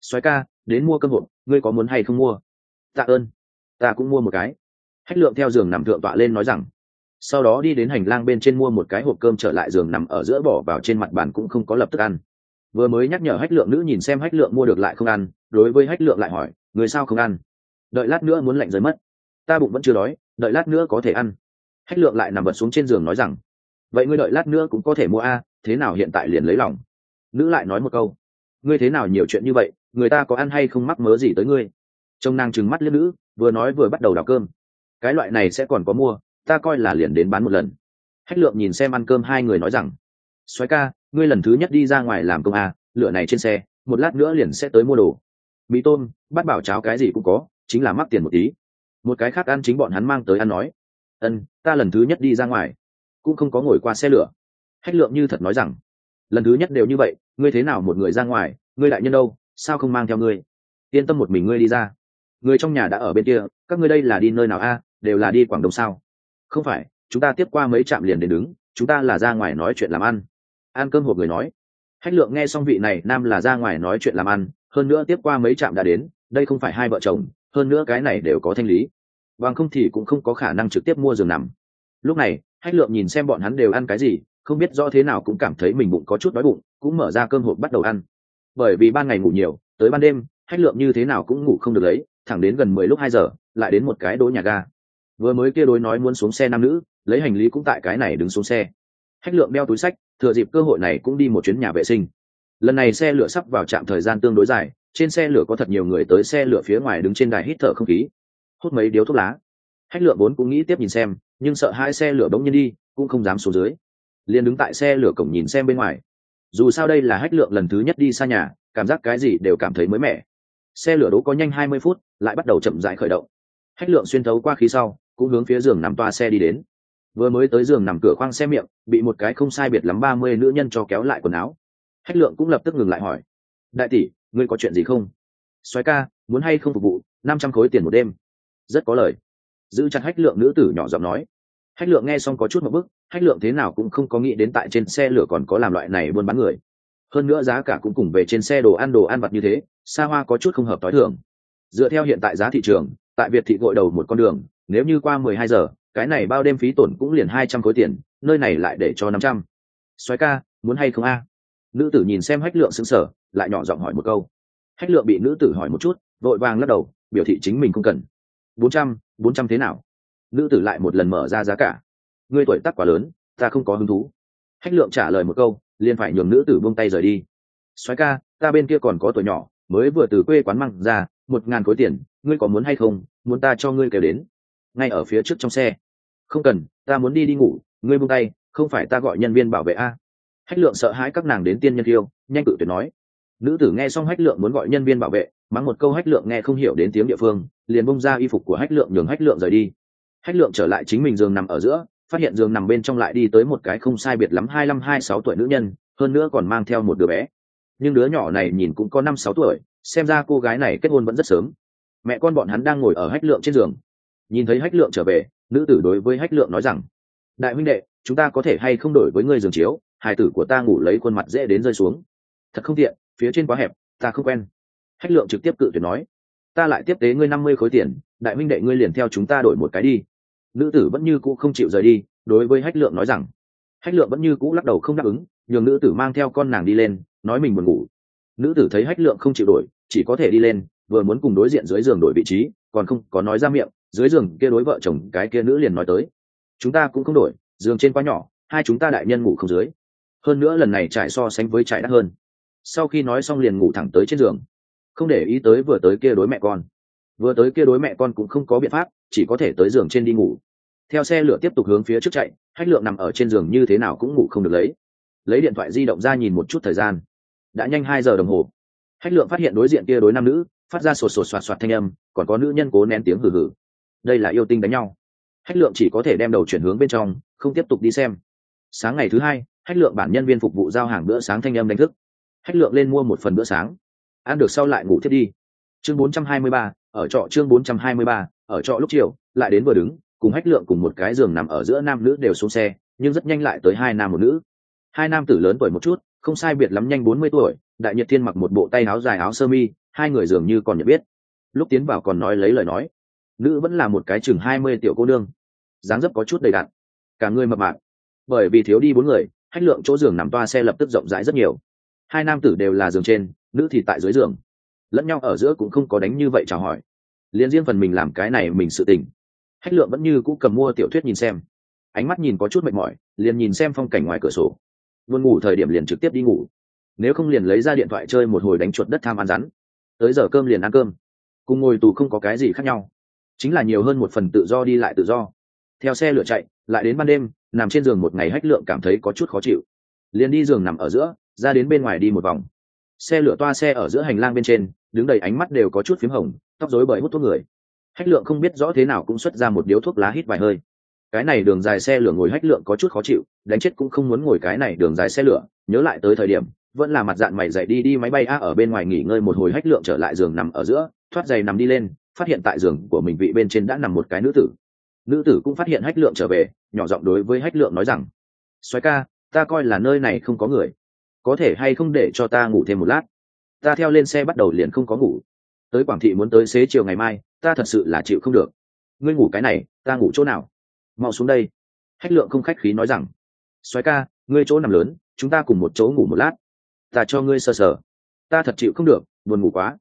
soái ca, đến mua cơm hộp, ngươi có muốn hay không mua? Tạ ơn. Ta cũng mua một cái. Hách lượng theo giường nằm thượng tọa lên nói rằng, sau đó đi đến hành lang bên trên mua một cái hộp cơm trở lại giường nằm ở giữa bỏ vào trên mặt bàn cũng không có lập tức ăn. Vừa mới nhắc nhở hách lượng nữ nhìn xem hách lượng mua được lại không ăn, đối với hách lượng lại hỏi, người sao không ăn? Đợi lát nữa muốn lạnh rời mất. Ta bụng vẫn chưa đói, đợi lát nữa có thể ăn. Hách lượng lại nằm vật xuống trên giường nói rằng, vậy ngươi đợi lát nữa cũng có thể mua a, thế nào hiện tại liền lấy lòng? Nữ lại nói một câu, ngươi thế nào nhiều chuyện như vậy người ta có ăn hay không mắc mớ gì tới ngươi? Trông nàng trừng mắt liếc nữ, vừa nói vừa bắt đầu đào cơm. Cái loại này sẽ còn có mua, ta coi là liền đến bán một lần. Hách lượng nhìn xem ăn cơm hai người nói rằng, Soái ca, ngươi lần thứ nhất đi ra ngoài làm công à? lựa này trên xe, một lát nữa liền sẽ tới mua đồ. Mì tôm, bát bảo cháo cái gì cũng có, chính là mắc tiền một tí. Một cái khác ăn chính bọn hắn mang tới ăn nói, ân, ta lần thứ nhất đi ra ngoài, cũng không có ngồi qua xe lửa. Hách lượng như thật nói rằng, lần thứ nhất đều như vậy, ngươi thế nào một người ra ngoài, ngươi đại nhân đâu? Sao không mang theo ngươi? Yên tâm một mình ngươi đi ra. Người trong nhà đã ở bên kia, các ngươi đây là đi nơi nào a? Đều là đi quảng đông sao? Không phải, chúng ta tiếp qua mấy trạm liền đến đứng, chúng ta là ra ngoài nói chuyện làm ăn. Ăn cơm hộp người nói. Hách lượng nghe xong vị này, nam là ra ngoài nói chuyện làm ăn, hơn nữa tiếp qua mấy trạm đã đến, đây không phải hai vợ chồng, hơn nữa cái này đều có thanh lý. Bằng không thì cũng không có khả năng trực tiếp mua giường nằm. Lúc này, hách lượng nhìn xem bọn hắn đều ăn cái gì, không biết rõ thế nào cũng cảm thấy mình bụng có chút đói bụng, cũng mở ra cơm hộp bắt đầu ăn bởi vì ban ngày ngủ nhiều, tới ban đêm, hách lượng như thế nào cũng ngủ không được lấy, thẳng đến gần mười lúc hai giờ, lại đến một cái đỗ nhà ga. Vừa mới kia đối nói muốn xuống xe nam nữ, lấy hành lý cũng tại cái này đứng xuống xe. Hách lượng đeo túi sách, thừa dịp cơ hội này cũng đi một chuyến nhà vệ sinh. Lần này xe lửa sắp vào trạm thời gian tương đối dài, trên xe lửa có thật nhiều người tới xe lửa phía ngoài đứng trên đài hít thở không khí. Hút mấy điếu thuốc lá. Hách lượng vốn cũng nghĩ tiếp nhìn xem, nhưng sợ hai xe lửa bỗng nhiên đi, cũng không dám xuống dưới. Liền đứng tại xe lửa cổng nhìn xem bên ngoài dù sao đây là hách lượng lần thứ nhất đi xa nhà, cảm giác cái gì đều cảm thấy mới mẻ. Xe lửa đỗ có nhanh hai mươi phút, lại bắt đầu chậm rãi khởi động. Hách lượng xuyên thấu qua khí sau, cũng hướng phía giường nằm toa xe đi đến. Vừa mới tới giường nằm cửa khoang xe miệng, bị một cái không sai biệt lắm ba mươi nữ nhân cho kéo lại quần áo. Hách lượng cũng lập tức ngừng lại hỏi. Đại tỷ, ngươi có chuyện gì không? Soái ca, muốn hay không phục vụ, năm trăm khối tiền một đêm. Rất có lời. Giữ chặt hách lượng nữ tử nhỏ giọng nói hách lượng nghe xong có chút một bức, hách lượng thế nào cũng không có nghĩ đến tại trên xe lửa còn có làm loại này buôn bán người. Hơn nữa giá cả cũng cùng về trên xe đồ ăn đồ ăn vặt như thế, xa hoa có chút không hợp t h i thường. Dựa theo hiện tại giá thị trường, tại việt thị gội đầu một con đường, nếu như qua mười hai giờ, cái này bao đêm phí tổn cũng liền hai trăm khối tiền, nơi này lại để cho năm trăm. Xoáy ca, muốn hay không a? Nữ tử nhìn xem hách lượng xứng sở lại nhỏ giọng hỏi một câu. Hách lượng bị nữ tử hỏi một chút, vội vàng lắc đầu, biểu thị chính mình không cần. Bốn trăm bốn trăm thế nào? Nữ tử lại một lần mở ra giá cả. Ngươi tuổi tác quá lớn, ta không có hứng thú. Hách lượng trả lời một câu, liền phải nhường nữ tử buông tay rời đi. Xoáy ca, ta bên kia còn có tuổi nhỏ, mới vừa từ quê quán măng ra, một ngàn khối tiền, ngươi có muốn hay không, muốn ta cho ngươi kêu đến. Ngay ở phía trước trong xe. Không cần, ta muốn đi đi ngủ, ngươi buông tay, không phải ta gọi nhân viên bảo vệ a. Hách lượng sợ hãi các nàng đến tiên nhân yêu, nhanh cự tuyệt nói. Nữ tử nghe xong hách lượng muốn gọi nhân viên bảo vệ, mắng một câu hách lượng nghe không hiểu đến tiếng địa phương, liền bông ra y phục của hách lượng nhường hách lượng rời đi hách lượng trở lại chính mình giường nằm ở giữa, phát hiện giường nằm bên trong lại đi tới một cái không sai biệt lắm hai năm hai sáu tuổi nữ nhân, hơn nữa còn mang theo một đứa bé. Nhưng đứa nhỏ này nhìn cũng có năm sáu tuổi, xem ra cô gái này kết hôn vẫn rất sớm. Mẹ con bọn hắn đang ngồi ở hách lượng trên giường. Nhìn thấy hách lượng trở về, nữ tử đối với hách lượng nói rằng, đại huynh đệ, chúng ta có thể hay không đổi với ngươi giường chiếu, hài tử của ta ngủ lấy khuôn mặt dễ đến rơi xuống. Thật không tiện, phía trên quá hẹp, ta không quen. Hách lượng trực tiếp cự tuyệt nói, ta lại tiếp tế ngươi năm mươi khối tiền đại Minh đệ, ngươi liền theo chúng ta đổi một cái đi. Nữ tử vẫn như cũ không chịu rời đi, đối với hách lượng nói rằng. Hách lượng vẫn như cũ lắc đầu không đáp ứng, nhường nữ tử mang theo con nàng đi lên, nói mình buồn ngủ. Nữ tử thấy hách lượng không chịu đổi, chỉ có thể đi lên, vừa muốn cùng đối diện dưới giường đổi vị trí, còn không có nói ra miệng, dưới giường kia đối vợ chồng cái kia nữ liền nói tới. Chúng ta cũng không đổi, giường trên quá nhỏ, hai chúng ta đại nhân ngủ không dưới. Hơn nữa lần này trải so sánh với trải đắt hơn. Sau khi nói xong liền ngủ thẳng tới trên giường. Không để ý tới vừa tới kia đối mẹ con vừa tới kia đối mẹ con cũng không có biện pháp, chỉ có thể tới giường trên đi ngủ. Theo xe lửa tiếp tục hướng phía trước chạy, hách lượng nằm ở trên giường như thế nào cũng ngủ không được lấy. Lấy điện thoại di động ra nhìn một chút thời gian. Đã nhanh hai giờ đồng hồ. Hách lượng phát hiện đối diện kia đối nam nữ, phát ra sột sột soạt soạt thanh âm, còn có nữ nhân cố nén tiếng hử hử đây là yêu tinh đánh nhau. Hách lượng chỉ có thể đem đầu chuyển hướng bên trong, không tiếp tục đi xem. Sáng ngày thứ hai, hách lượng bản nhân viên phục vụ giao hàng bữa sáng thanh âm đánh thức. Hách lượng lên mua một phần bữa sáng. Ăn được sau lại ngủ thiết đi chương 423, ở trọ chương 423, ở trọ lúc chiều lại đến vừa đứng cùng hách lượng cùng một cái giường nằm ở giữa nam nữ đều xuống xe nhưng rất nhanh lại tới hai nam một nữ. Hai nam tử lớn tuổi một chút không sai biệt lắm nhanh bốn mươi tuổi đại nhật thiên mặc một bộ tay áo dài áo sơ mi hai người dường như còn nhận biết. Lúc tiến vào còn nói lấy lời nói. Nữ vẫn là một cái chừng hai mươi tiểu cô nương. Dáng dấp có chút đầy đặn. Cả người mập mạp. Bởi vì thiếu đi bốn người hách lượng chỗ giường nằm toa xe lập tức rộng rãi rất nhiều. Hai nam tử đều là giường trên nữ thì tại dưới giường lẫn nhau ở giữa cũng không có đánh như vậy chào hỏi. Liền riêng phần mình làm cái này mình sự tình. Hách lượng vẫn như cũ cầm mua tiểu thuyết nhìn xem. Ánh mắt nhìn có chút mệt mỏi, liền nhìn xem phong cảnh ngoài cửa sổ. Luôn ngủ thời điểm liền trực tiếp đi ngủ. Nếu không liền lấy ra điện thoại chơi một hồi đánh chuột đất tham ăn rắn. Tới giờ cơm liền ăn cơm. Cùng ngồi tù không có cái gì khác nhau. Chính là nhiều hơn một phần tự do đi lại tự do. Theo xe lửa chạy, lại đến ban đêm, nằm trên giường một ngày hách lượng cảm thấy có chút khó chịu. Liền đi giường nằm ở giữa, ra đến bên ngoài đi một vòng. Xe lửa toa xe ở giữa hành lang bên trên đứng đầy ánh mắt đều có chút p h í m hồng, tóc rối bởi hút thuốc người. Hách lượng không biết rõ thế nào cũng xuất ra một điếu thuốc lá hít vài hơi. Cái này đường dài xe lửa ngồi hách lượng có chút khó chịu, đánh chết cũng không muốn ngồi cái này đường dài xe lửa. Nhớ lại tới thời điểm, vẫn là mặt dạng mày dậy đi đi máy bay a ở bên ngoài nghỉ ngơi một hồi hách lượng trở lại giường nằm ở giữa, thoát giày nằm đi lên, phát hiện tại giường của mình vị bên trên đã nằm một cái nữ tử. Nữ tử cũng phát hiện hách lượng trở về, nhỏ giọng đối với hách lượng nói rằng xoáy ca, ta coi là nơi này không có người. Có thể hay không để cho ta ngủ thêm một lát? Ta theo lên xe bắt đầu liền không có ngủ. Tới quảng thị muốn tới xế chiều ngày mai, ta thật sự là chịu không được. Ngươi ngủ cái này, ta ngủ chỗ nào? Mau xuống đây. Hách lượng không khách khí nói rằng, soái ca, ngươi chỗ nằm lớn, chúng ta cùng một chỗ ngủ một lát. Ta cho ngươi sờ sờ. Ta thật chịu không được, buồn ngủ quá.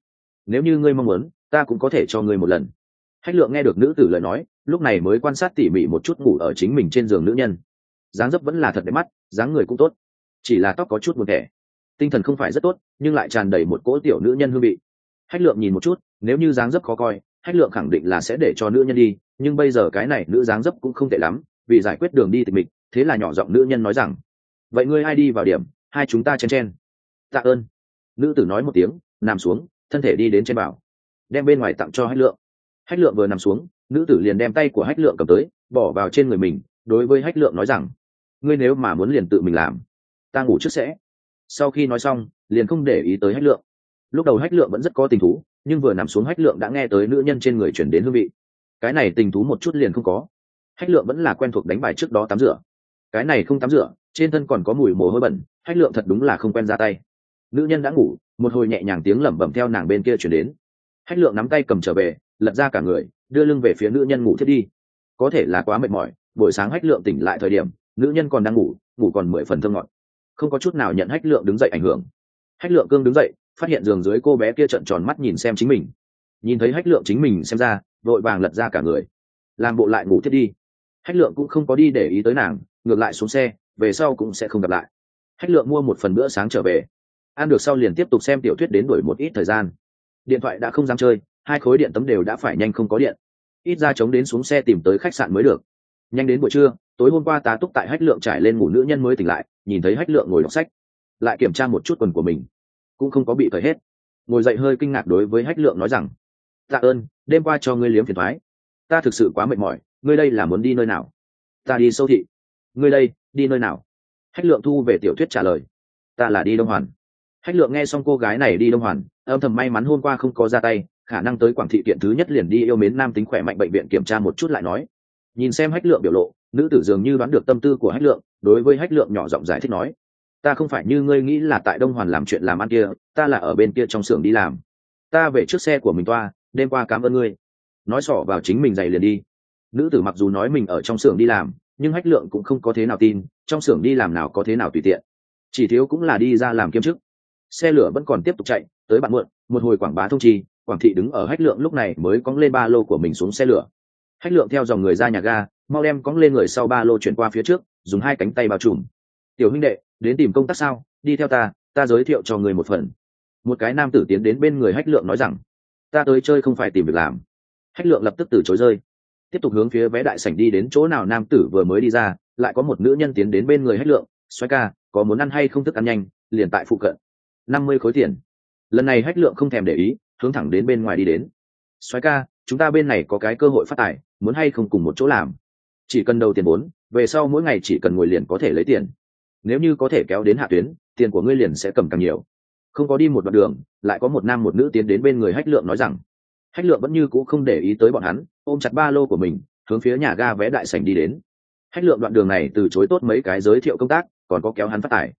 Nếu như ngươi mong muốn, ta cũng có thể cho ngươi một lần. Hách lượng nghe được nữ tử lời nói, lúc này mới quan sát tỉ mỉ một chút ngủ ở chính mình trên giường nữ nhân. Dáng dấp vẫn là thật đẹp mắt, dáng người cũng tốt. Chỉ là tóc có chút buồn thẻ tinh thần không phải rất tốt, nhưng lại tràn đầy một cỗ tiểu nữ nhân hương vị. Hách lượng nhìn một chút, nếu như dáng dấp khó coi, hách lượng khẳng định là sẽ để cho nữ nhân đi, nhưng bây giờ cái này nữ dáng dấp cũng không tệ lắm, vì giải quyết đường đi tịch mịch, thế là nhỏ giọng nữ nhân nói rằng, vậy ngươi ai đi vào điểm, hai chúng ta chen chen. Tạ ơn. Nữ tử nói một tiếng, nằm xuống, thân thể đi đến trên bảo, đem bên ngoài tặng cho hách lượng. Hách lượng vừa nằm xuống, nữ tử liền đem tay của hách lượng cầm tới, bỏ vào trên người mình, đối với hách lượng nói rằng, ngươi nếu mà muốn liền tự mình làm, ta ngủ trước sẽ sau khi nói xong, liền không để ý tới hách lượng. Lúc đầu hách lượng vẫn rất có tình thú, nhưng vừa nằm xuống hách lượng đã nghe tới nữ nhân trên người chuyển đến hương vị. Cái này tình thú một chút liền không có. Hách lượng vẫn là quen thuộc đánh bài trước đó tắm rửa. Cái này không tắm rửa, trên thân còn có mùi mồ hôi bẩn, hách lượng thật đúng là không quen ra tay. Nữ nhân đã ngủ, một hồi nhẹ nhàng tiếng lẩm bẩm theo nàng bên kia chuyển đến. Hách lượng nắm tay cầm trở về, lật ra cả người, đưa lưng về phía nữ nhân ngủ thiết đi. Có thể là quá mệt mỏi, buổi sáng hách lượng tỉnh lại thời điểm, nữ nhân còn đang ngủ ngủ còn mười phần thơ ngọt không có chút nào nhận hách lượng đứng dậy ảnh hưởng. Hách lượng cương đứng dậy, phát hiện giường dưới cô bé kia trận tròn mắt nhìn xem chính mình. Nhìn thấy hách lượng chính mình xem ra, vội vàng lật ra cả người. Làm bộ lại ngủ thiết đi. Hách lượng cũng không có đi để ý tới nàng, ngược lại xuống xe, về sau cũng sẽ không gặp lại. Hách lượng mua một phần bữa sáng trở về. Ăn được sau liền tiếp tục xem tiểu thuyết đến đuổi một ít thời gian. Điện thoại đã không dám chơi, hai khối điện tấm đều đã phải nhanh không có điện. Ít ra chống đến xuống xe tìm tới khách sạn mới được. Nhanh đến buổi trưa tối hôm qua tá túc tại hách lượng trải lên ngủ nữ nhân mới tỉnh lại, nhìn thấy hách lượng ngồi đọc sách, lại kiểm tra một chút quần của mình. Cũng không có bị thời hết. Ngồi dậy hơi kinh ngạc đối với hách lượng nói rằng, tạ ơn, đêm qua cho ngươi liếm phiền thoái. Ta thực sự quá mệt mỏi, ngươi đây là muốn đi nơi nào? Ta đi sâu thị. Ngươi đây, đi nơi nào? Hách lượng thu về tiểu thuyết trả lời, ta là đi đông hoàn. Hách lượng nghe xong cô gái này đi đông hoàn, âm thầm may mắn hôm qua không có ra tay, khả năng tới quảng thị kiện thứ nhất liền đi yêu mến nam tính khỏe mạnh bệnh viện kiểm tra một chút lại nói. Nhìn xem hách lượng biểu lộ nữ tử dường như đoán được tâm tư của hách lượng, đối với hách lượng nhỏ giọng giải thích nói, ta không phải như ngươi nghĩ là tại đông hoàn làm chuyện làm ăn kia, ta là ở bên kia trong xưởng đi làm. Ta về trước xe của mình toa, đêm qua cảm ơn ngươi. Nói sỏ vào chính mình giày liền đi. Nữ tử mặc dù nói mình ở trong xưởng đi làm, nhưng hách lượng cũng không có thế nào tin, trong xưởng đi làm nào có thế nào tùy tiện. Chỉ thiếu cũng là đi ra làm kiêm chức. Xe lửa vẫn còn tiếp tục chạy, tới bạn muộn, một hồi quảng bá thông chi, quảng thị đứng ở hách lượng lúc này mới cóng lên ba lô của mình xuống xe lửa hách lượng theo dòng người ra nhà ga, mau đem cóng lên người sau ba lô chuyển qua phía trước, dùng hai cánh tay bao trùm. Tiểu huynh đệ, đến tìm công tác sao? Đi theo ta ta giới thiệu cho người một phần. Một cái nam tử tiến đến bên người hách lượng nói rằng, ta tới chơi không phải tìm việc làm. Hách lượng lập tức từ chối rơi. Tiếp tục hướng phía vé đại sảnh đi đến chỗ nào nam tử vừa mới đi ra, lại có một nữ nhân tiến đến bên người hách lượng xoay ca, có muốn ăn hay không thức ăn nhanh, liền tại phụ cận. Năm mươi khối tiền. Lần này hách lượng không thèm để ý, hướng thẳng đến bên ngoài đi đến. Xoáy ca, chúng ta bên này có cái cơ hội phát tài muốn hay không cùng một chỗ làm. Chỉ cần đầu tiền vốn về sau mỗi ngày chỉ cần ngồi liền có thể lấy tiền. Nếu như có thể kéo đến hạ tuyến, tiền của ngươi liền sẽ cầm càng nhiều. Không có đi một đoạn đường, lại có một nam một nữ tiến đến bên người hách lượng nói rằng, hách lượng vẫn như c ũ không để ý tới bọn hắn, ôm chặt ba lô của mình, hướng phía nhà ga vé đại sảnh đi đến. Hách lượng đoạn đường này từ chối tốt mấy cái giới thiệu công tác, còn có kéo hắn phát tài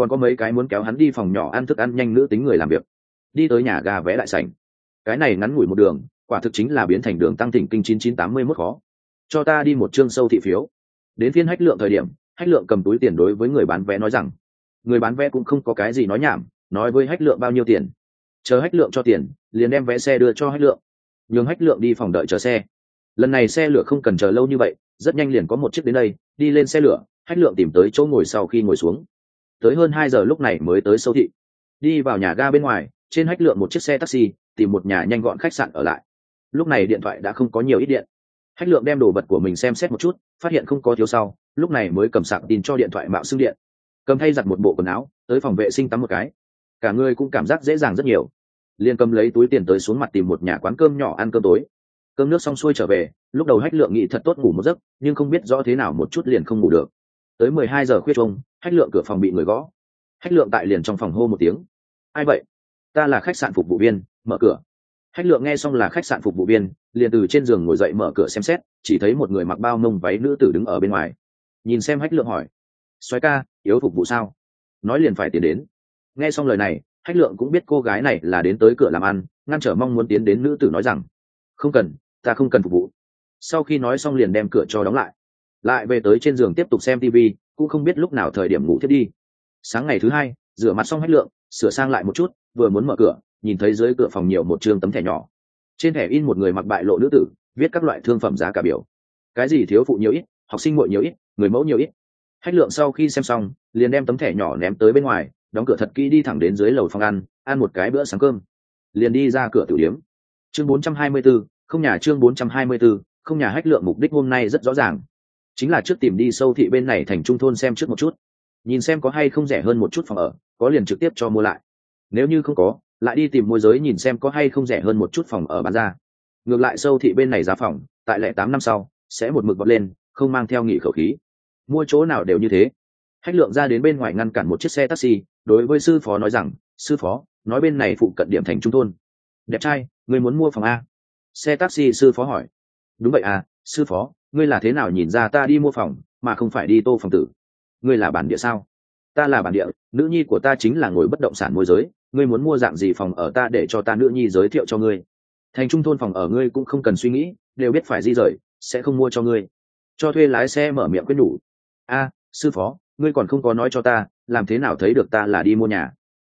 còn có mấy cái muốn kéo hắn đi phòng nhỏ ăn thức ăn nhanh nữ tính người làm việc. Đi tới nhà ga vé đại sảnh. Cái này ngắn ngủi một đường quả thực chính là biến thành đường tăng thỉnh kinh chín chín tám mươi mốt khó. Cho ta đi một chương sâu thị phiếu. Đến phiên hách lượng thời điểm, hách lượng cầm túi tiền đối với người bán vé nói rằng, người bán vé cũng không có cái gì nói nhảm, nói với hách lượng bao nhiêu tiền. Chờ hách lượng cho tiền, liền đem vé xe đưa cho hách lượng. Nhường hách lượng đi phòng đợi chờ xe. Lần này xe lửa không cần chờ lâu như vậy, rất nhanh liền có một chiếc đến đây, đi lên xe lửa, hách lượng tìm tới chỗ ngồi sau khi ngồi xuống. Tới hơn hai giờ lúc này mới tới sâu thị. Đi vào nhà ga bên ngoài, trên hách lượng một chiếc xe taxi, tìm một nhà nhanh gọn khách sạn ở lại lúc này điện thoại đã không có nhiều ít điện. Hách lượng đem đồ vật của mình xem xét một chút, phát hiện không có thiếu sau, lúc này mới cầm sạc tin cho điện thoại mạo xưng điện. Cầm thay giặt một bộ quần áo, tới phòng vệ sinh tắm một cái. Cả người cũng cảm giác dễ dàng rất nhiều. Liền cầm lấy túi tiền tới xuống mặt tìm một nhà quán cơm nhỏ ăn cơm tối. Cơm nước xong xuôi trở về, lúc đầu hách lượng nghĩ thật tốt ngủ một giấc, nhưng không biết rõ thế nào một chút liền không ngủ được. Tới mười hai giờ khuya trông, hách lượng cửa phòng bị người gõ. Hách lượng tại liền trong phòng hô một tiếng. Ai vậy? Ta là khách sạn phục vụ viên, mở cửa hách lượng nghe xong là khách sạn phục vụ viên, liền từ trên giường ngồi dậy mở cửa xem xét, chỉ thấy một người mặc bao mông váy nữ tử đứng ở bên ngoài. Nhìn xem hách lượng hỏi xoáy ca, yếu phục vụ sao? Nói liền phải tiến đến. Nghe xong lời này hách lượng cũng biết cô gái này là đến tới cửa làm ăn, ngăn trở mong muốn tiến đến nữ tử nói rằng, không cần, ta không cần phục vụ. Sau khi nói xong liền đem cửa cho đóng lại. Lại về tới trên giường tiếp tục xem tv cũng không biết lúc nào thời điểm ngủ thiết đi. Sáng ngày thứ hai, rửa mặt xong hách lượng, sửa sang lại một chút, vừa muốn mở cửa nhìn thấy dưới cửa phòng nhiều một chương tấm thẻ nhỏ. Trên thẻ in một người mặc bại lộ nữ tử viết các loại thương phẩm giá cả biểu. Cái gì thiếu phụ nhiều ít học sinh muội nhiều ít người mẫu nhiều ít. Hách lượng sau khi xem xong liền đem tấm thẻ nhỏ ném tới bên ngoài đóng cửa thật kỹ đi thẳng đến dưới lầu phòng ăn ăn một cái bữa sáng cơm. Liền đi ra cửa tử điếm chương 424, không nhà chương 424, không nhà hách lượng mục đích hôm nay rất rõ ràng. Chính là trước tìm đi sâu thị bên này thành trung thôn xem trước một chút. Nhìn xem có hay không rẻ hơn một chút phòng ở có liền trực tiếp cho mua lại. Nếu như không có lại đi tìm môi giới nhìn xem có hay không rẻ hơn một chút phòng ở bán ra. Ngược lại sâu thị bên này giá phòng, tại lẻ tám năm sau, sẽ một mực vọt lên, không mang theo nghị khẩu khí. Mua chỗ nào đều như thế. Hách lượng ra đến bên ngoài ngăn cản một chiếc xe taxi, đối với sư phó nói rằng, sư phó, nói bên này phụ cận điểm thành trung thôn. Đẹp trai người muốn mua phòng a? Xe taxi sư phó hỏi. Đúng vậy à sư phó, ngươi là thế nào nhìn ra ta đi mua phòng, mà không phải đi tô phòng tử? Ngươi là bản địa sao? Ta là bản địa, nữ nhi của ta chính là ngồi bất động sản môi giới ngươi muốn mua dạng gì phòng ở ta để cho ta nữ nhi giới thiệu cho ngươi. Thành trung thôn phòng ở ngươi cũng không cần suy nghĩ, đều biết phải di rời, sẽ không mua cho ngươi. Cho thuê lái xe mở miệng quyết nhủ. A, sư phó, ngươi còn không có nói cho ta, làm thế nào thấy được ta là đi mua nhà?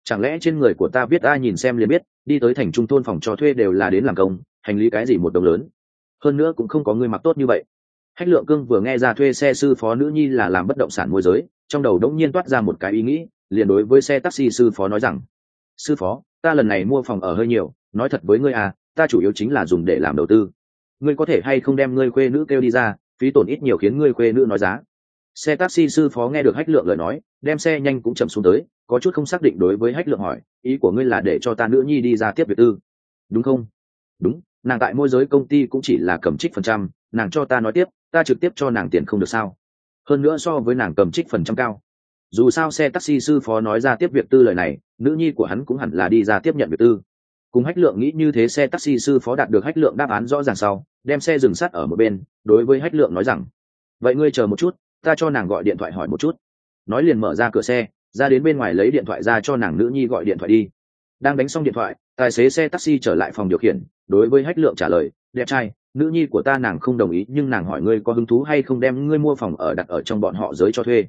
Chẳng lẽ trên người của ta biết ai nhìn xem liền biết, đi tới thành trung thôn phòng cho thuê đều là đến làm công, hành lý cái gì một đồng lớn? Hơn nữa cũng không có người mặc tốt như vậy. Hách lượng cương vừa nghe ra thuê xe sư phó nữ nhi là làm bất động sản môi giới, trong đầu đống nhiên toát ra một cái ý nghĩ, liền đối với xe taxi sư phó nói rằng sư phó, ta lần này mua phòng ở hơi nhiều, nói thật với ngươi à ta chủ yếu chính là dùng để làm đầu tư. Ngươi có thể hay không đem ngươi khuê nữ kêu đi ra, phí tổn ít nhiều khiến ngươi khuê nữ nói giá. Xe taxi sư phó nghe được hách lượng lời nói, đem xe nhanh cũng chậm xuống tới, có chút không xác định đối với hách lượng hỏi, ý của ngươi là để cho ta nữ nhi đi ra tiếp việc tư. Đúng không? Đúng, nàng tại môi giới công ty cũng chỉ là cầm trích phần trăm, nàng cho ta nói tiếp, ta trực tiếp cho nàng tiền không được sao? Hơn nữa so với nàng cầm trích phần trăm cao dù sao xe taxi sư phó nói ra tiếp việc tư lời này, nữ nhi của hắn cũng hẳn là đi ra tiếp nhận việc tư. Cùng hách lượng nghĩ như thế, xe taxi sư phó đạt được hách lượng đáp án rõ ràng sau, đem xe dừng sắt ở một bên, đối với hách lượng nói rằng, vậy ngươi chờ một chút, ta cho nàng gọi điện thoại hỏi một chút. Nói liền mở ra cửa xe, ra đến bên ngoài lấy điện thoại ra cho nàng nữ nhi gọi điện thoại đi. Đang đánh xong điện thoại, tài xế xe taxi trở lại phòng điều khiển, đối với hách lượng trả lời, đẹp trai, nữ nhi của ta nàng không đồng ý, nhưng nàng hỏi ngươi có hứng thú hay không đem ngươi mua phòng ở đặt ở trong bọn họ giới cho thuê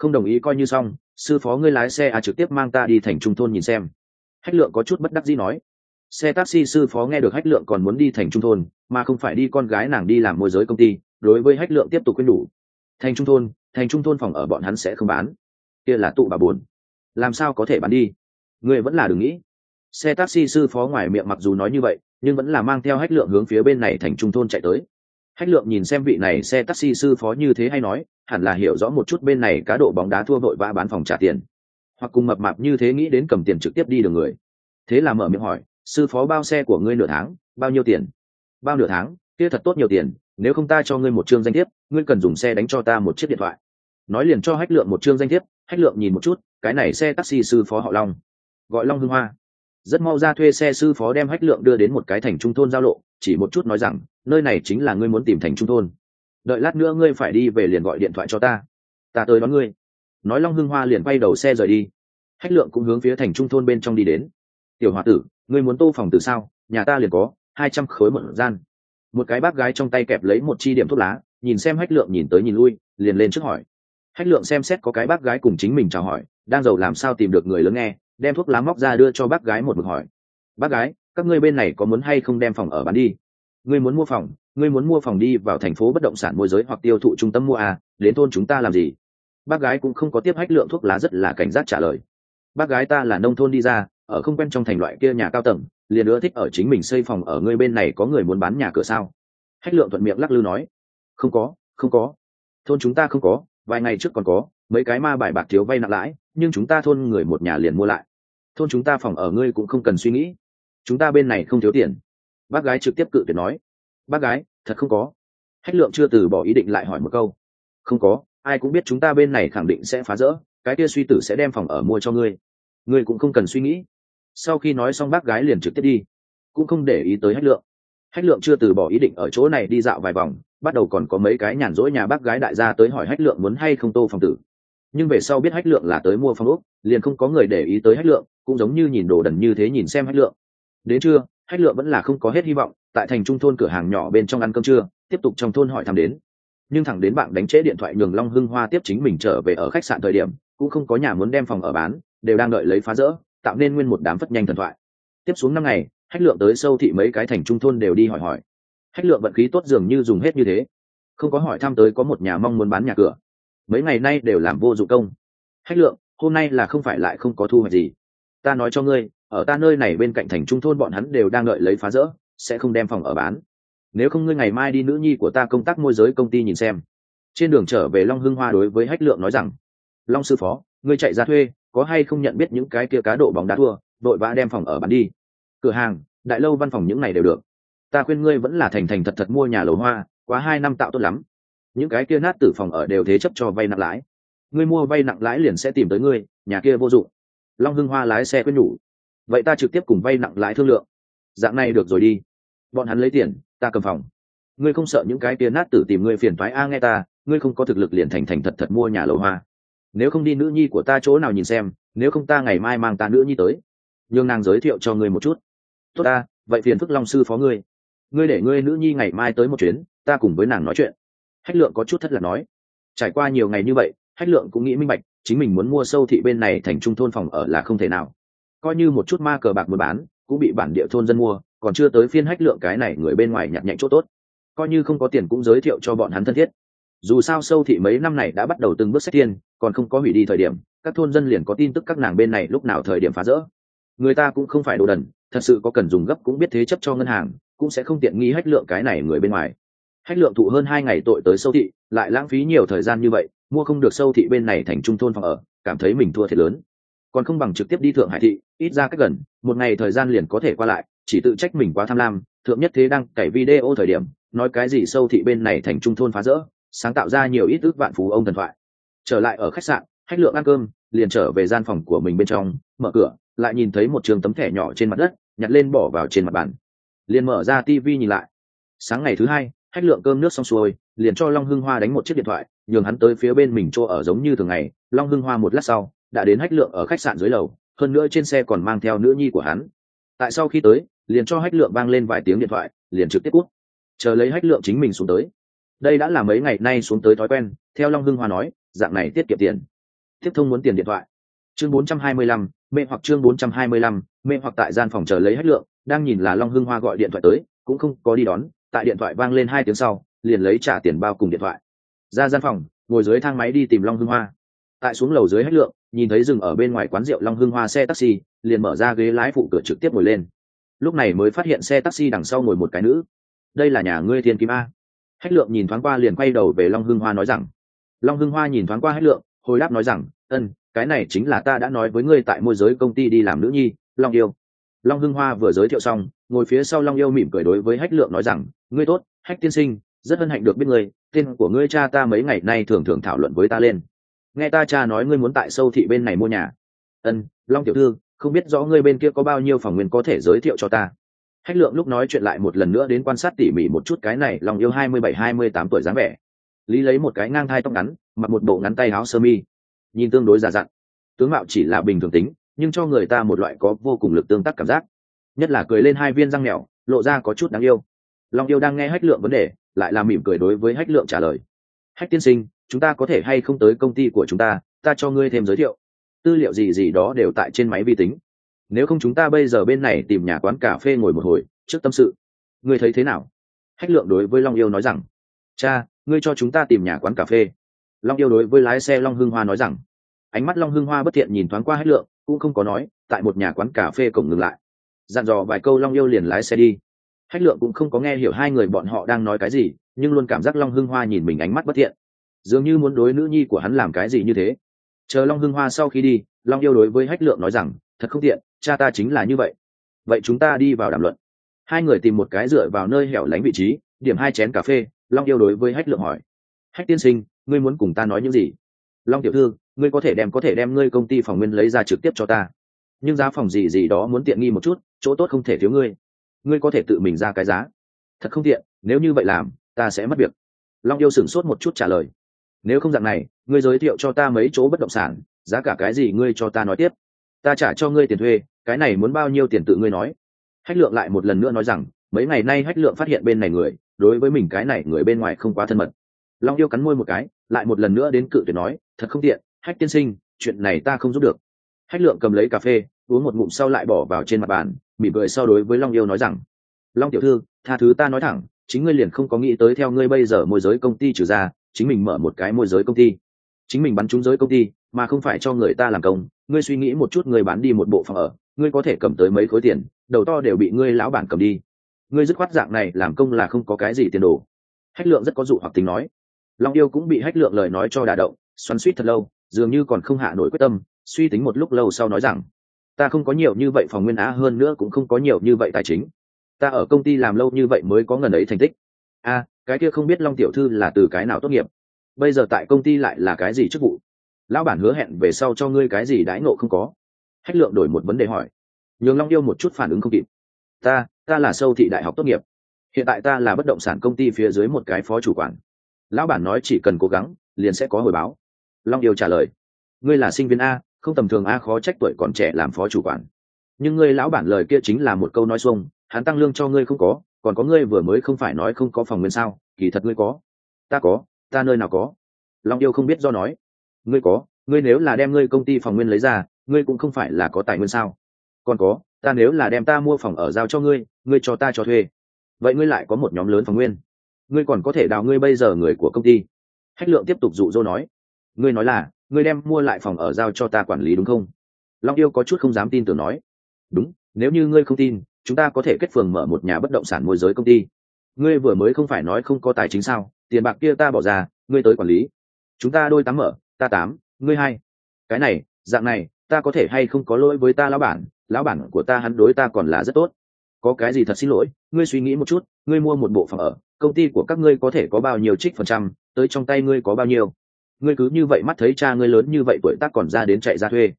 không đồng ý coi như xong, sư phó ngươi lái xe à trực tiếp mang ta đi thành trung thôn nhìn xem. Hách lượng có chút bất đắc dĩ nói. Xe taxi sư phó nghe được hách lượng còn muốn đi thành trung thôn, mà không phải đi con gái nàng đi làm môi giới công ty, đối với hách lượng tiếp tục quên đủ thành trung thôn, thành trung thôn phòng ở bọn hắn sẽ không bán. Kia là tụ bà buồn. Làm sao có thể bán đi? Ngươi vẫn là đừng nghĩ. Xe taxi sư phó ngoài miệng mặc dù nói như vậy, nhưng vẫn là mang theo hách lượng hướng phía bên này thành trung thôn chạy tới hách lượng nhìn xem vị này xe taxi sư phó như thế hay nói, hẳn là hiểu rõ một chút bên này cá độ bóng đá thua vội vã bán phòng trả tiền. Hoặc cùng mập mạp như thế nghĩ đến cầm tiền trực tiếp đi đường người. Thế là mở miệng hỏi, sư phó bao xe của ngươi nửa tháng, bao nhiêu tiền? Bao nửa tháng, kia thật tốt nhiều tiền, nếu không ta cho ngươi một chương danh thiếp, ngươi cần dùng xe đánh cho ta một chiếc điện thoại. Nói liền cho hách lượng một chương danh thiếp, hách lượng nhìn một chút, cái này xe taxi sư phó họ long. Gọi long hương hoa rất mau ra thuê xe sư phó đem hách lượng đưa đến một cái thành trung thôn giao lộ, chỉ một chút nói rằng, nơi này chính là ngươi muốn tìm thành trung thôn. Đợi lát nữa ngươi phải đi về liền gọi điện thoại cho ta. Ta tới đón ngươi. Nói long hưng hoa liền bay đầu xe rời đi. Hách lượng cũng hướng phía thành trung thôn bên trong đi đến. Tiểu h o a tử, ngươi muốn tô phòng từ sao? Nhà ta liền có, hai trăm khối một gian. Một cái bác gái trong tay kẹp lấy một chi điểm thuốc lá, nhìn xem hách lượng nhìn tới nhìn lui, liền lên trước hỏi. Hách lượng xem xét có cái bác gái cùng chính mình chào hỏi, đang giàu làm sao tìm được người lớn nghe đem thuốc lá móc ra đưa cho bác gái một mực hỏi. Bác gái, các ngươi bên này có muốn hay không đem phòng ở bán đi? Ngươi muốn mua phòng, ngươi muốn mua phòng đi vào thành phố bất động sản môi giới hoặc tiêu thụ trung tâm mua à đến thôn chúng ta làm gì? Bác gái cũng không có tiếp hách lượng thuốc lá rất là cảnh giác trả lời. Bác gái ta là nông thôn đi ra, ở không quen trong thành loại kia nhà cao tầng, liền ưa thích ở chính mình xây phòng ở ngươi bên này có người muốn bán nhà cửa sao? Hách lượng thuận miệng lắc lư nói. Không có không có. Thôn chúng ta không có, vài ngày trước còn có, mấy cái ma bài bạc thiếu vay nặng lãi, nhưng chúng ta thôn người một nhà liền mua lại thôn chúng ta phòng ở ngươi cũng không cần suy nghĩ. Chúng ta bên này không thiếu tiền. Bác gái trực tiếp cự tuyệt nói. Bác gái, thật không có. Hách lượng chưa từ bỏ ý định lại hỏi một câu. Không có, ai cũng biết chúng ta bên này khẳng định sẽ phá rỡ, cái kia suy tử sẽ đem phòng ở mua cho ngươi. Ngươi cũng không cần suy nghĩ. Sau khi nói xong bác gái liền trực tiếp đi. Cũng không để ý tới hách lượng. Hách lượng chưa từ bỏ ý định ở chỗ này đi dạo vài vòng, bắt đầu còn có mấy cái nhàn rỗi nhà bác gái đại gia tới hỏi hách lượng muốn hay không tô phòng tử nhưng về sau biết hách lượng là tới mua phòng ốc, liền không có người để ý tới hách lượng, cũng giống như nhìn đồ đần như thế nhìn xem hách lượng. Đến trưa, hách lượng vẫn là không có hết hy vọng, tại thành trung thôn cửa hàng nhỏ bên trong ăn cơm trưa, tiếp tục trong thôn hỏi thăm đến. Nhưng thẳng đến bạn đánh trễ điện thoại nhường long hưng hoa tiếp chính mình trở về ở khách sạn thời điểm, cũng không có nhà muốn đem phòng ở bán, đều đang đợi lấy phá rỡ, tạo nên nguyên một đám phất nhanh thần thoại. Tiếp xuống năm ngày, hách lượng tới sâu thị mấy cái thành trung thôn đều đi hỏi hỏi. Hách lượng vận khí tốt dường như dùng hết như thế. Không có hỏi thăm tới có một nhà mong muốn bán nhà cửa mấy ngày nay đều làm vô dụng công. Hách lượng, hôm nay là không phải lại không có thu hoạch gì. Ta nói cho ngươi, ở ta nơi này bên cạnh thành trung thôn bọn hắn đều đang đợi lấy phá rỡ, sẽ không đem phòng ở bán. Nếu không ngươi ngày mai đi nữ nhi của ta công tác môi giới công ty nhìn xem. Trên đường trở về long hưng hoa đối với hách lượng nói rằng, long sư phó, ngươi chạy ra thuê, có hay không nhận biết những cái kia cá độ bóng đá thua, đội vã đem phòng ở bán đi. Cửa hàng, đại lâu văn phòng những này đều được. Ta khuyên ngươi vẫn là thành thành thật thật mua nhà lầu hoa, quá hai năm tạo tốt lắm những cái kia nát tử phòng ở đều thế chấp cho vay nặng lãi. Ngươi mua vay nặng lãi liền sẽ tìm tới ngươi, nhà kia vô dụng. Long hưng hoa lái xe quyết nhủ. Vậy ta trực tiếp cùng vay nặng lãi thương lượng. Dạng này được rồi đi. Bọn hắn lấy tiền, ta cầm phòng. Ngươi không sợ những cái kia nát tử tìm ngươi phiền thoái a nghe ta, ngươi không có thực lực liền thành thành thật thật mua nhà lầu hoa. Nếu không đi nữ nhi của ta chỗ nào nhìn xem, nếu không ta ngày mai mang ta nữ nhi tới. Nhường nàng giới thiệu cho ngươi một chút. Tốt ta, vậy phiền phức long sư phó ngươi. Ngươi để ngươi nữ nhi ngày mai tới một chuyến, ta cùng với nàng nói chuyện hách lượng có chút thất là nói trải qua nhiều ngày như vậy hách lượng cũng nghĩ minh bạch chính mình muốn mua sâu thị bên này thành trung thôn phòng ở là không thể nào. Coi như một chút ma cờ bạc mua bán cũng bị bản địa thôn dân mua còn chưa tới phiên hách lượng cái này người bên ngoài nhặt nhạnh chỗ tốt. Coi như không có tiền cũng giới thiệu cho bọn hắn thân thiết. Dù sao sâu thị mấy năm này đã bắt đầu từng bước xét tiền, còn không có hủy đi thời điểm các thôn dân liền có tin tức các nàng bên này lúc nào thời điểm phá rỡ. Người ta cũng không phải đồ đần thật sự có cần dùng gấp cũng biết thế chấp cho ngân hàng cũng sẽ không tiện nghi hách lượng cái này người bên ngoài hách lượng thụ hơn hai ngày tội tới sâu thị, lại lãng phí nhiều thời gian như vậy, mua không được sâu thị bên này thành trung thôn phòng ở, cảm thấy mình thua thiệt lớn. Còn không bằng trực tiếp đi thượng hải thị, ít ra cách gần, một ngày thời gian liền có thể qua lại, chỉ tự trách mình quá tham lam, thượng nhất thế đang cày video thời điểm, nói cái gì sâu thị bên này thành trung thôn phá rỡ, sáng tạo ra nhiều ít ước vạn phú ông thần thoại. Trở lại ở khách sạn, hách lượng ăn cơm, liền trở về gian phòng của mình bên trong, mở cửa, lại nhìn thấy một trường tấm thẻ nhỏ trên mặt đất, nhặt lên bỏ vào trên mặt bàn. Liền mở ra tv nhìn lại. Sáng ngày thứ hai hách lượng cơm nước xong xuôi liền cho long hưng hoa đánh một chiếc điện thoại nhường hắn tới phía bên mình chỗ ở giống như thường ngày. Long hưng hoa một lát sau đã đến hách lượng ở khách sạn dưới lầu hơn nữa trên xe còn mang theo nữ nhi của hắn. Tại sau khi tới liền cho hách lượng vang lên vài tiếng điện thoại liền trực tiếp cút chờ lấy hách lượng chính mình xuống tới. Đây đã là mấy ngày nay xuống tới thói quen theo long hưng hoa nói dạng này tiết kiệm tiền. Tiếp thông muốn tiền điện thoại. Chương 425, mê hoặc chương 425, mê hoặc tại gian phòng chờ lấy hách lượng đang nhìn là long hưng hoa gọi điện thoại tới cũng không có đi đón tại điện thoại vang lên hai tiếng sau, liền lấy trả tiền bao cùng điện thoại. Ra gian phòng, ngồi dưới thang máy đi tìm long hưng hoa. Tại xuống lầu dưới hách lượng, nhìn thấy dừng ở bên ngoài quán rượu long hưng hoa xe taxi, liền mở ra ghế lái phụ cửa trực tiếp ngồi lên. Lúc này mới phát hiện xe taxi đằng sau ngồi một cái nữ. Đây là nhà ngươi thiên kim a. Hách lượng nhìn thoáng qua liền quay đầu về long hưng hoa nói rằng. Long hưng hoa nhìn thoáng qua hách lượng, hồi đáp nói rằng, ân, cái này chính là ta đã nói với ngươi tại môi giới công ty đi làm nữ nhi, long yêu long hưng hoa vừa giới thiệu xong, ngồi phía sau long yêu mỉm cười đối với hách lượng nói rằng, ngươi tốt, hách tiên sinh, rất hân hạnh được biết ngươi, tên của ngươi cha ta mấy ngày nay thường thường thảo luận với ta lên. Nghe ta cha nói ngươi muốn tại sâu thị bên này mua nhà. Ân, long tiểu thư, không biết rõ ngươi bên kia có bao nhiêu phòng nguyên có thể giới thiệu cho ta. Hách lượng lúc nói chuyện lại một lần nữa đến quan sát tỉ mỉ một chút cái này lòng yêu hai mươi bảy, hai mươi tám tuổi dáng vẻ. Lý lấy một cái ngang thai tóc ngắn, mặc một bộ ngắn tay áo sơ mi. Nhìn tương đối già dặn. Tướng mạo chỉ là bình thường tính nhưng cho người ta một loại có vô cùng lực tương tác cảm giác. Nhất là cười lên hai viên răng mèo, lộ ra có chút đáng yêu. Long yêu đang nghe hách lượng vấn đề, lại làm mỉm cười đối với hách lượng trả lời. Hách tiên sinh, chúng ta có thể hay không tới công ty của chúng ta ta cho ngươi thêm giới thiệu. Tư liệu gì gì đó đều tại trên máy vi tính. Nếu không chúng ta bây giờ bên này tìm nhà quán cà phê ngồi một hồi, trước tâm sự. Ngươi thấy thế nào? Hách lượng đối với long yêu nói rằng. Cha, ngươi cho chúng ta tìm nhà quán cà phê. Long yêu đối với lái xe long hưng hoa nói rằng. Ánh mắt long hưng hoa bất thiện nhìn thoáng qua hách lượng cũng không có nói, tại một nhà quán cà phê cổng ngừng lại. Dặn dò vài câu long yêu liền lái xe đi. Hách lượng cũng không có nghe hiểu hai người bọn họ đang nói cái gì, nhưng luôn cảm giác long hưng hoa nhìn mình ánh mắt bất thiện. Dường như muốn đối nữ nhi của hắn làm cái gì như thế. Chờ long hưng hoa sau khi đi, long yêu đối với hách lượng nói rằng, thật không tiện, cha ta chính là như vậy. Vậy chúng ta đi vào đàm luận. Hai người tìm một cái dựa vào nơi hẻo lánh vị trí, điểm hai chén cà phê, long yêu đối với hách lượng hỏi. Hách tiên sinh, ngươi muốn cùng ta nói những gì? Long tiểu thư ngươi có thể đem, có thể đem ngươi công ty phòng nguyên lấy ra trực tiếp cho ta. Nhưng giá phòng gì gì đó muốn tiện nghi một chút, chỗ tốt không thể thiếu ngươi. Ngươi có thể tự mình ra cái giá. Thật không tiện, nếu như vậy làm, ta sẽ mất việc. Long yêu sửng sốt một chút trả lời. Nếu không dạng này, ngươi giới thiệu cho ta mấy chỗ bất động sản, giá cả cái gì ngươi cho ta nói tiếp. Ta trả cho ngươi tiền thuê, cái này muốn bao nhiêu tiền tự ngươi nói. Hách lượng lại một lần nữa nói rằng, mấy ngày nay hách lượng phát hiện bên này người, đối với mình cái này người bên ngoài không quá thân mật. Long yêu cắn môi một cái, lại một lần nữa đến cự tuyệt nói, thật không tiện hách tiên sinh, chuyện này ta không giúp được. Hách lượng cầm lấy cà phê, uống một ngụm sau lại bỏ vào trên mặt bàn, mỉm cười sau đối với long yêu nói rằng, long tiểu thư, tha thứ ta nói thẳng, chính ngươi liền không có nghĩ tới theo ngươi bây giờ môi giới công ty trừ ra, chính mình mở một cái môi giới công ty. Chính mình bắn trúng giới công ty, mà không phải cho người ta làm công, ngươi suy nghĩ một chút ngươi bán đi một bộ phòng ở, ngươi có thể cầm tới mấy khối tiền, đầu to đều bị ngươi lão bản cầm đi. Ngươi dứt khoát dạng này làm công là không có cái gì tiền đồ. Hách lượng rất có dụ hoặc tính nói. Long yêu cũng bị hách lượng lời nói cho đà động, xoắn suýt thật lâu dường như còn không hạ nổi quyết tâm, suy tính một lúc lâu sau nói rằng, ta không có nhiều như vậy phòng nguyên á hơn nữa cũng không có nhiều như vậy tài chính. Ta ở công ty làm lâu như vậy mới có ngần ấy thành tích. A, cái kia không biết long tiểu thư là từ cái nào tốt nghiệp? Bây giờ tại công ty lại là cái gì chức vụ? Lão bản hứa hẹn về sau cho ngươi cái gì đãi ngộ không có? Hách lượng đổi một vấn đề hỏi. Nhường long yêu một chút phản ứng không kịp. Ta ta là sâu thị đại học tốt nghiệp. Hiện tại ta là bất động sản công ty phía dưới một cái phó chủ quản. Lão bản nói chỉ cần cố gắng, liền sẽ có hồi báo long yêu trả lời, ngươi là sinh viên a, không tầm thường a khó trách tuổi còn trẻ làm phó chủ quản. Nhưng ngươi lão bản lời kia chính là một câu nói xuông, hắn tăng lương cho ngươi không có, còn có ngươi vừa mới không phải nói không có phòng nguyên sao, kỳ thật ngươi có. Ta có, ta nơi nào có? Long yêu không biết do nói, ngươi có, ngươi nếu là đem ngươi công ty phòng nguyên lấy ra, ngươi cũng không phải là có tài nguyên sao. Còn có, ta nếu là đem ta mua phòng ở giao cho ngươi ngươi cho ta cho thuê. Vậy ngươi lại có một nhóm lớn phòng nguyên. Ngươi còn có thể đào ngươi bây giờ người của công ty. Hách lượng tiếp tục dụ dỗ nói ngươi nói là, ngươi đem mua lại phòng ở giao cho ta quản lý đúng không? Long yêu có chút không dám tin tưởng nói. Đúng, nếu như ngươi không tin, chúng ta có thể kết phường mở một nhà bất động sản môi giới công ty. Ngươi vừa mới không phải nói không có tài chính sao? Tiền bạc kia ta bỏ ra, ngươi tới quản lý. Chúng ta đôi tám mở, ta tám, ngươi hai. Cái này, dạng này, ta có thể hay không có lỗi với ta lão bản lão bản của ta hắn đối ta còn là rất tốt. Có cái gì thật xin lỗi, ngươi suy nghĩ một chút, ngươi mua một bộ phòng ở, công ty của các ngươi có thể có bao nhiêu trích phần trăm, tới trong tay ngươi có bao nhiêu? Ngươi cứ như vậy mắt thấy cha ngươi lớn như vậy tuổi tác còn ra đến chạy ra thuê.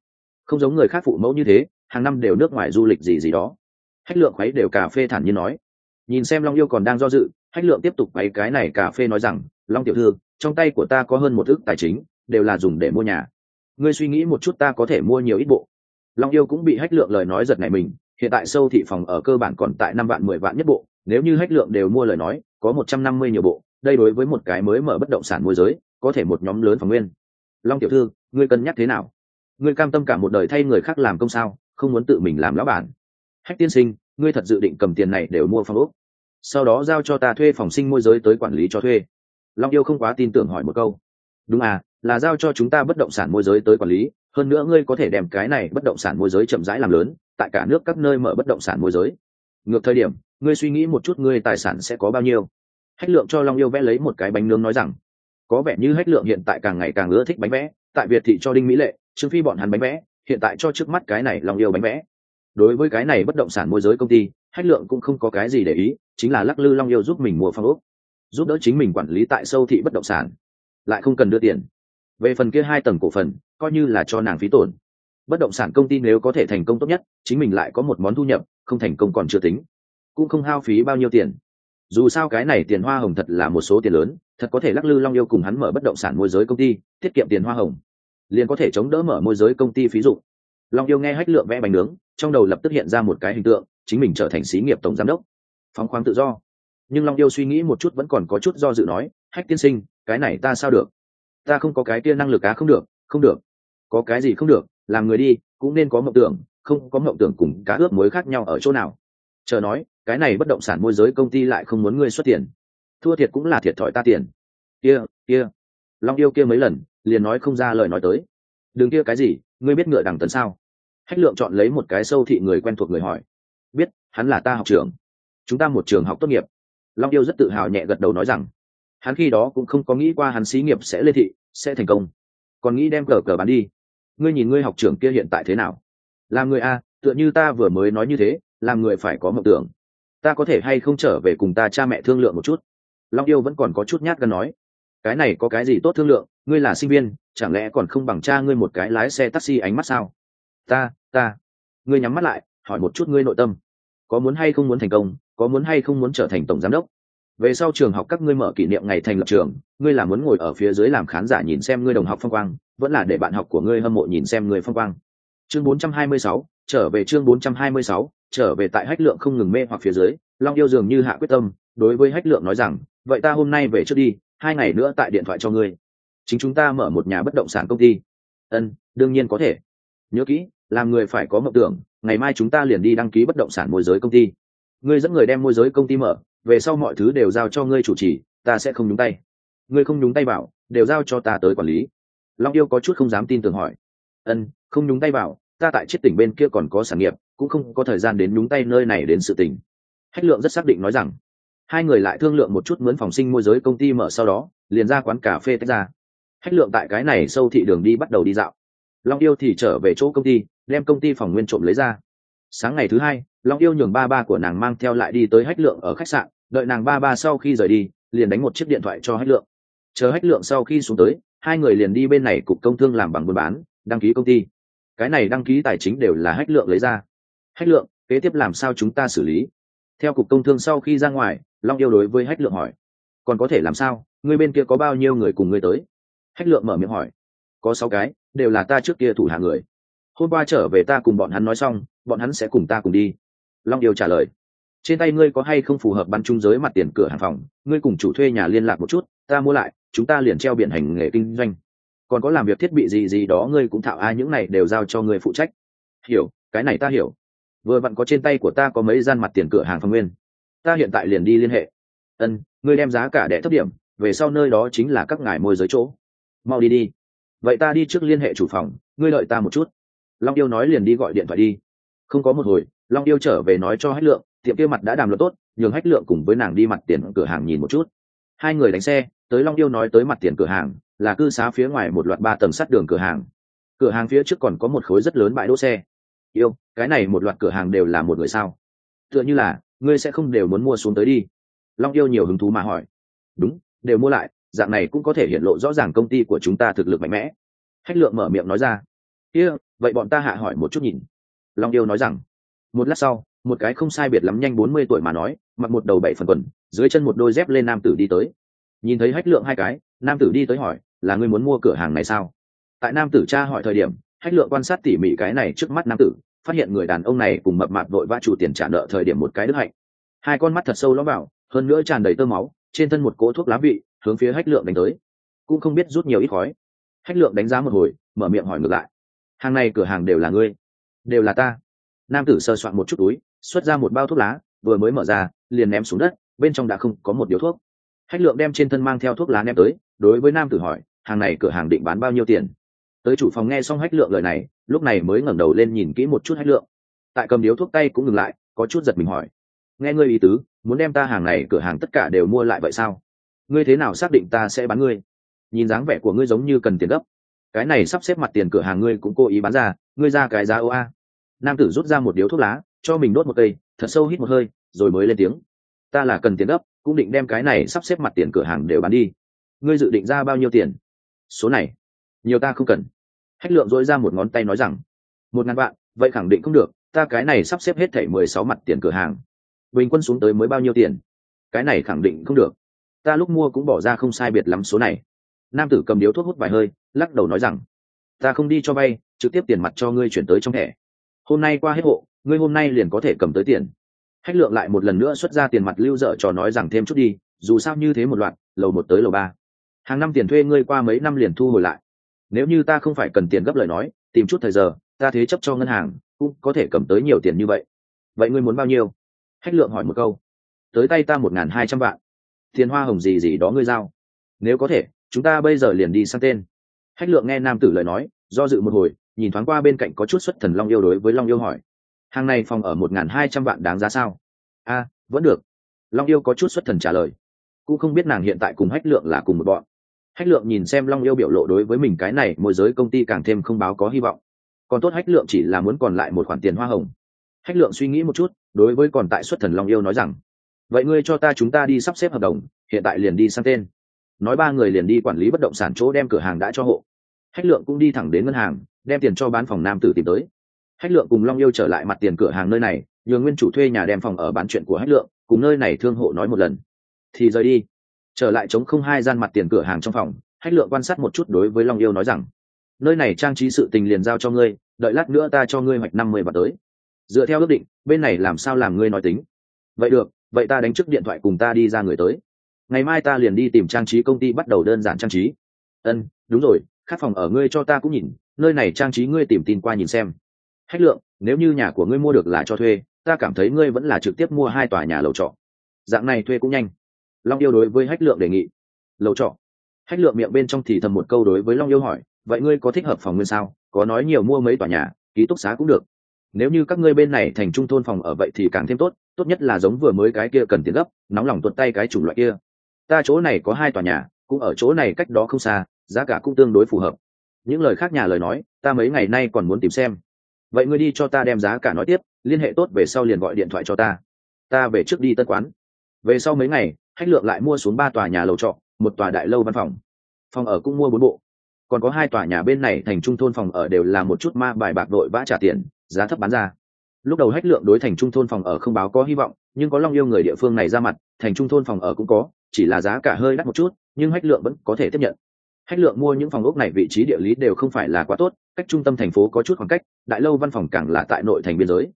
Không giống người khác phụ mẫu như thế, hàng năm đều nước ngoài du lịch gì gì đó. Hách lượng khuấy đều cà phê thản nhiên nói. Nhìn xem long yêu còn đang do dự, hách lượng tiếp tục quấy cái này cà phê nói rằng, long tiểu thư, trong tay của ta có hơn một ước tài chính, đều là dùng để mua nhà. Ngươi suy nghĩ một chút ta có thể mua nhiều ít bộ. Long yêu cũng bị hách lượng lời nói giật này mình, hiện tại sâu thị phòng ở cơ bản còn tại năm vạn, mười vạn nhất bộ, nếu như hách lượng đều mua lời nói, có một trăm năm mươi nhiều bộ, đây đối với một cái mới mở bất động sản môi giới có thể một nhóm lớn phòng nguyên. Long tiểu thư, ngươi cân nhắc thế nào? Ngươi cam tâm cả một đời thay người khác làm công sao, không muốn tự mình làm lão bản. Hách tiên sinh, ngươi thật dự định cầm tiền này đều mua phòng ốc. Sau đó giao cho ta thuê phòng sinh môi giới tới quản lý cho thuê. Long yêu không quá tin tưởng hỏi một câu. Đúng à là giao cho chúng ta bất động sản môi giới tới quản lý, hơn nữa ngươi có thể đem cái này bất động sản môi giới chậm rãi làm lớn, tại cả nước các nơi mở bất động sản môi giới. Ngược thời điểm, ngươi suy nghĩ một chút ngươi tài sản sẽ có bao nhiêu. Hách lượng cho long yêu vẽ lấy một cái bánh nướng nói rằng có vẻ như hách lượng hiện tại càng ngày càng ưa thích bánh vẽ, tại việt thị cho đinh mỹ lệ, trương phi bọn hắn bánh vẽ, hiện tại cho trước mắt cái này long yêu bánh vẽ. Đối với cái này bất động sản môi giới công ty, hách lượng cũng không có cái gì để ý, chính là lắc lư long yêu giúp mình mua phong ốc, giúp đỡ chính mình quản lý tại sâu thị bất động sản, lại không cần đưa tiền. Về phần kia hai tầng cổ phần, coi như là cho nàng phí tổn. Bất động sản công ty nếu có thể thành công tốt nhất, chính mình lại có một món thu nhập, không thành công còn chưa tính. Cũng không hao phí bao nhiêu tiền dù sao cái này tiền hoa hồng thật là một số tiền lớn, thật có thể lắc lư long yêu cùng hắn mở bất động sản môi giới công ty, tiết kiệm tiền hoa hồng. Liền có thể chống đỡ mở môi giới công ty phí dụ long yêu nghe hách lượng vẽ bánh nướng, trong đầu lập tức hiện ra một cái hình tượng, chính mình trở thành xí nghiệp tổng giám đốc. Phóng khoáng tự do. Nhưng long yêu suy nghĩ một chút vẫn còn có chút do dự nói, hách tiên sinh, cái này ta sao được? Ta không có cái kia năng lực á, không được không được. Có cái gì không được, làm người đi, cũng nên có mộng tưởng, không có mộng tưởng cùng cá ướp mới khác nhau ở chỗ nào. Chờ nói cái này bất động sản môi giới công ty lại không muốn ngươi xuất tiền. Thua thiệt cũng là thiệt thòi ta tiền. Kia kia. Long yêu kia mấy lần, liền nói không ra lời nói tới. Đừng kia cái gì, ngươi biết ngựa đằng tấn sao? Hách lượng chọn lấy một cái sâu thị người quen thuộc người hỏi. Biết, hắn là ta học trường chúng ta một trường học tốt nghiệp. Long yêu rất tự hào nhẹ gật đầu nói rằng, hắn khi đó cũng không có nghĩ qua hắn xí nghiệp sẽ lê thị, sẽ thành công. Còn nghĩ đem cờ cờ bán đi. Ngươi nhìn ngươi học trường kia hiện tại thế nào? Làm người a, tựa như ta vừa mới nói như thế, làm người phải có mộng tưởng ta có thể hay không trở về cùng ta cha mẹ thương lượng một chút? Long yêu vẫn còn có chút nhát gan nói. Cái này có cái gì tốt thương lượng? Ngươi là sinh viên chẳng lẽ còn không bằng cha ngươi một cái lái xe taxi ánh mắt sao? Ta ta. Ngươi nhắm mắt lại hỏi một chút ngươi nội tâm. Có muốn hay không muốn thành công có muốn hay không muốn trở thành tổng giám đốc? Về sau trường học các ngươi mở kỷ niệm ngày thành lập trường ngươi là muốn ngồi ở phía dưới làm khán giả nhìn xem ngươi đồng học phong quang vẫn là để bạn học của ngươi hâm mộ nhìn xem ngươi phong quang. Chương 426, trở về chương 426, trở về tại hách lượng không ngừng mê hoặc phía dưới, long yêu dường như hạ quyết tâm, đối với hách lượng nói rằng, vậy ta hôm nay về trước đi, hai ngày nữa tại điện thoại cho ngươi. Chính chúng ta mở một nhà bất động sản công ty. Ân, đương nhiên có thể. Nhớ kỹ, làm người phải có mộng tưởng, ngày mai chúng ta liền đi đăng ký bất động sản môi giới công ty. Ngươi dẫn người đem môi giới công ty mở, về sau mọi thứ đều giao cho ngươi chủ trì, ta sẽ không nhúng tay. Ngươi không nhúng tay vào, đều giao cho ta tới quản lý. Long yêu có chút không dám tin tưởng hỏi. Ân, không nhúng tay vào, ta tại chiết tỉnh bên kia còn có sản nghiệp cũng không có thời gian đến nhúng tay nơi này đến sự tình. hách lượng rất xác định nói rằng, hai người lại thương lượng một chút mướn phòng sinh môi giới công ty mở sau đó, liền ra quán cà phê tách ra. Hách lượng tại cái này sâu thị đường đi bắt đầu đi dạo. Long yêu thì trở về chỗ công ty, đem công ty phòng nguyên trộm lấy ra. Sáng ngày thứ hai, long yêu nhường ba ba của nàng mang theo lại đi tới hách lượng ở khách sạn, đợi nàng ba ba sau khi rời đi, liền đánh một chiếc điện thoại cho hách lượng. Chờ hách lượng sau khi xuống tới, hai người liền đi bên này cục công thương làm bằng buôn bán, đăng ký công ty. Cái này đăng ký tài chính đều là hách lượng lấy ra hách lượng, kế tiếp làm sao chúng ta xử lý? Theo cục công thương sau khi ra ngoài, long yêu đối với hách lượng hỏi. Còn có thể làm sao? Ngươi bên kia có bao nhiêu người cùng ngươi tới? Hách lượng mở miệng hỏi. Có sáu cái, đều là ta trước kia thủ hạ người. Hôm qua trở về ta cùng bọn hắn nói xong, bọn hắn sẽ cùng ta cùng đi. Long yêu trả lời. Trên tay ngươi có hay không phù hợp bắn trung giới mặt tiền cửa hàng phòng? Ngươi cùng chủ thuê nhà liên lạc một chút, ta mua lại, chúng ta liền treo biển hành nghề kinh doanh. Còn có làm việc thiết bị gì gì đó, ngươi cũng thạo ai những này đều giao cho ngươi phụ trách. Hiểu, cái này ta hiểu vừa vặn có trên tay của ta có mấy gian mặt tiền cửa hàng phong nguyên. Ta hiện tại liền đi liên hệ. Ân, ngươi đem giá cả đẻ thấp điểm, về sau nơi đó chính là các ngài môi giới chỗ. Mau đi đi. Vậy ta đi trước liên hệ chủ phòng, ngươi đợi ta một chút. Long yêu nói liền đi gọi điện thoại đi. Không có một hồi, long yêu trở về nói cho hách lượng, tiệm kia mặt đã đàm luật tốt, nhường hách lượng cùng với nàng đi mặt tiền cửa hàng nhìn một chút. Hai người đánh xe, tới long yêu nói tới mặt tiền cửa hàng, là cư xá phía ngoài một loạt ba tầng sắt đường cửa hàng. Cửa hàng phía trước còn có một khối rất lớn bãi đỗ xe yêu cái này một loạt cửa hàng đều là một người sao? Tựa như là ngươi sẽ không đều muốn mua xuống tới đi. Long yêu nhiều hứng thú mà hỏi. Đúng đều mua lại dạng này cũng có thể hiện lộ rõ ràng công ty của chúng ta thực lực mạnh mẽ. Hách lượng mở miệng nói ra. Kia、yeah, vậy bọn ta hạ hỏi một chút nhìn. Long yêu nói rằng. Một lát sau một cái không sai biệt lắm nhanh bốn mươi tuổi mà nói mặc một đầu bảy phần quần dưới chân một đôi dép lên nam tử đi tới. Nhìn thấy hách lượng hai cái nam tử đi tới hỏi là ngươi muốn mua cửa hàng này sao? Tại nam tử cha hỏi thời điểm hách lượng quan sát tỉ mỉ cái này trước mắt nam tử, phát hiện người đàn ông này cùng mập mạp vội vã chủ tiền trả nợ thời điểm một cái đức hạnh. Hai con mắt thật sâu lõm vào, hơn nữa tràn đầy tơ máu, trên thân một cỗ thuốc lá vị, hướng phía hách lượng đánh tới. Cũng không biết rút nhiều ít khói. Hách lượng đánh giá một hồi, mở miệng hỏi ngược lại. Hàng này cửa hàng đều là ngươi? Đều là ta. Nam tử sơ soạn một chút túi, xuất ra một bao thuốc lá, vừa mới mở ra, liền ném xuống đất, bên trong đã không có một điếu thuốc. Hách lượng đem trên thân mang theo thuốc lá ném tới, đối với nam tử hỏi, hàng này cửa hàng định bán bao nhiêu tiền? Tới chủ phòng nghe xong hách lượng lời này, lúc này mới ngẩng đầu lên nhìn kỹ một chút hách lượng. Tại cầm điếu thuốc tay cũng ngừng lại, có chút giật mình hỏi. Nghe ngươi ý tứ, muốn đem ta hàng này, cửa hàng tất cả đều mua lại vậy sao? Ngươi thế nào xác định ta sẽ bán ngươi? Nhìn dáng vẻ của ngươi giống như cần tiền gấp. Cái này sắp xếp mặt tiền cửa hàng ngươi cũng cố ý bán ra, ngươi ra cái giá ô a. Nam tử rút ra một điếu thuốc lá, cho mình đốt một cây, thật sâu hít một hơi, rồi mới lên tiếng. Ta là cần tiền gấp, cũng định đem cái này sắp xếp mặt tiền cửa hàng đều bán đi. Ngươi dự định ra bao nhiêu tiền? Số này nhiều ta không cần. Hách lượng dỗi ra một ngón tay nói rằng, một ngàn vạn, vậy khẳng định không được, ta cái này sắp xếp hết thảy mười sáu mặt tiền cửa hàng. Bình quân xuống tới mới bao nhiêu tiền? Cái này khẳng định không được. Ta lúc mua cũng bỏ ra không sai biệt lắm số này. Nam tử cầm điếu thuốc hút vài hơi, lắc đầu nói rằng, ta không đi cho vay, trực tiếp tiền mặt cho ngươi chuyển tới trong thẻ. Hôm nay qua hết hộ, ngươi hôm nay liền có thể cầm tới tiền. Hách lượng lại một lần nữa xuất ra tiền mặt lưu dở trò nói rằng thêm chút đi, dù sao như thế một loạt, lầu một tới lầu ba. Hàng năm tiền thuê ngươi qua mấy năm liền thu hồi lại nếu như ta không phải cần tiền gấp lời nói, tìm chút thời giờ, ta thế chấp cho ngân hàng, cũng có thể cầm tới nhiều tiền như vậy. Vậy ngươi muốn bao nhiêu? Hách lượng hỏi một câu. Tới tay ta một n g h n hai trăm vạn. Tiền hoa hồng gì gì đó ngươi giao. Nếu có thể, chúng ta bây giờ liền đi sang tên. Hách lượng nghe nam tử lời nói, do dự một hồi, nhìn thoáng qua bên cạnh có chút xuất thần long yêu đối với long yêu hỏi. Hàng này phòng ở một n g h n hai trăm vạn đáng giá sao? A, vẫn được. Long yêu có chút xuất thần trả lời. Cũng không biết nàng hiện tại cùng hách lượng là cùng một bọn hách lượng nhìn xem long yêu biểu lộ đối với mình cái này, môi giới công ty càng thêm không báo có hy vọng. Còn tốt hách lượng chỉ là muốn còn lại một khoản tiền hoa hồng. Hách lượng suy nghĩ một chút, đối với còn tại xuất thần long yêu nói rằng, vậy ngươi cho ta chúng ta đi sắp xếp hợp đồng, hiện tại liền đi sang tên. Nói ba người liền đi quản lý bất động sản chỗ đem cửa hàng đã cho hộ. Hách lượng cũng đi thẳng đến ngân hàng, đem tiền cho bán phòng nam tử tìm tới. Hách lượng cùng long yêu trở lại mặt tiền cửa hàng nơi này, nhờ nguyên chủ thuê nhà đem phòng ở bán chuyện của hách lượng, cùng nơi này thương hộ nói một lần. Thì rời đi trở lại chống không hai gian mặt tiền cửa hàng trong phòng, hách lượng quan sát một chút đối với long yêu nói rằng, nơi này trang trí sự tình liền giao cho ngươi, đợi lát nữa ta cho ngươi hoạch năm mươi và tới. Dựa theo ước định, bên này làm sao làm ngươi nói tính? Vậy được, vậy ta đánh trước điện thoại cùng ta đi ra người tới. Ngày mai ta liền đi tìm trang trí công ty bắt đầu đơn giản trang trí. Ân, đúng rồi khát phòng ở ngươi cho ta cũng nhìn, nơi này trang trí ngươi tìm tin qua nhìn xem. Hách lượng, nếu như nhà của ngươi mua được là cho thuê, ta cảm thấy ngươi vẫn là trực tiếp mua hai tòa nhà lầu trọ. Dạng này thuê cũng nhanh long yêu đối với hách lượng đề nghị. Lầu trọ. Hách lượng miệng bên trong thì thầm một câu đối với long yêu hỏi, vậy ngươi có thích hợp phòng nguyên sao? Có nói nhiều mua mấy tòa nhà, ký túc xá cũng được. Nếu như các ngươi bên này thành trung thôn phòng ở vậy thì càng thêm tốt tốt nhất là giống vừa mới cái kia cần tiền gấp, nóng lòng tuột tay cái chủng loại kia. Ta chỗ này có hai tòa nhà, cũng ở chỗ này cách đó không xa, giá cả cũng tương đối phù hợp. Những lời khác nhà lời nói, ta mấy ngày nay còn muốn tìm xem. Vậy ngươi đi cho ta đem giá cả nói tiếp, liên hệ tốt về sau liền gọi điện thoại cho ta. Ta về trước đi tân quán. Về sau mấy ngày hách lượng lại mua xuống ba tòa nhà lầu trọ, một tòa đại lâu văn phòng. Phòng ở cũng mua bốn bộ. Còn có hai tòa nhà bên này thành trung thôn phòng ở đều là một chút ma bài bạc đội vã trả tiền, giá thấp bán ra. Lúc đầu hách lượng đối thành trung thôn phòng ở không báo có hy vọng, nhưng có long yêu người địa phương này ra mặt, thành trung thôn phòng ở cũng có, chỉ là giá cả hơi đắt một chút, nhưng hách lượng vẫn có thể tiếp nhận. Hách lượng mua những phòng ốc này vị trí địa lý đều không phải là quá tốt, cách trung tâm thành phố có chút khoảng cách, đại lâu văn phòng càng là tại nội thành biên giới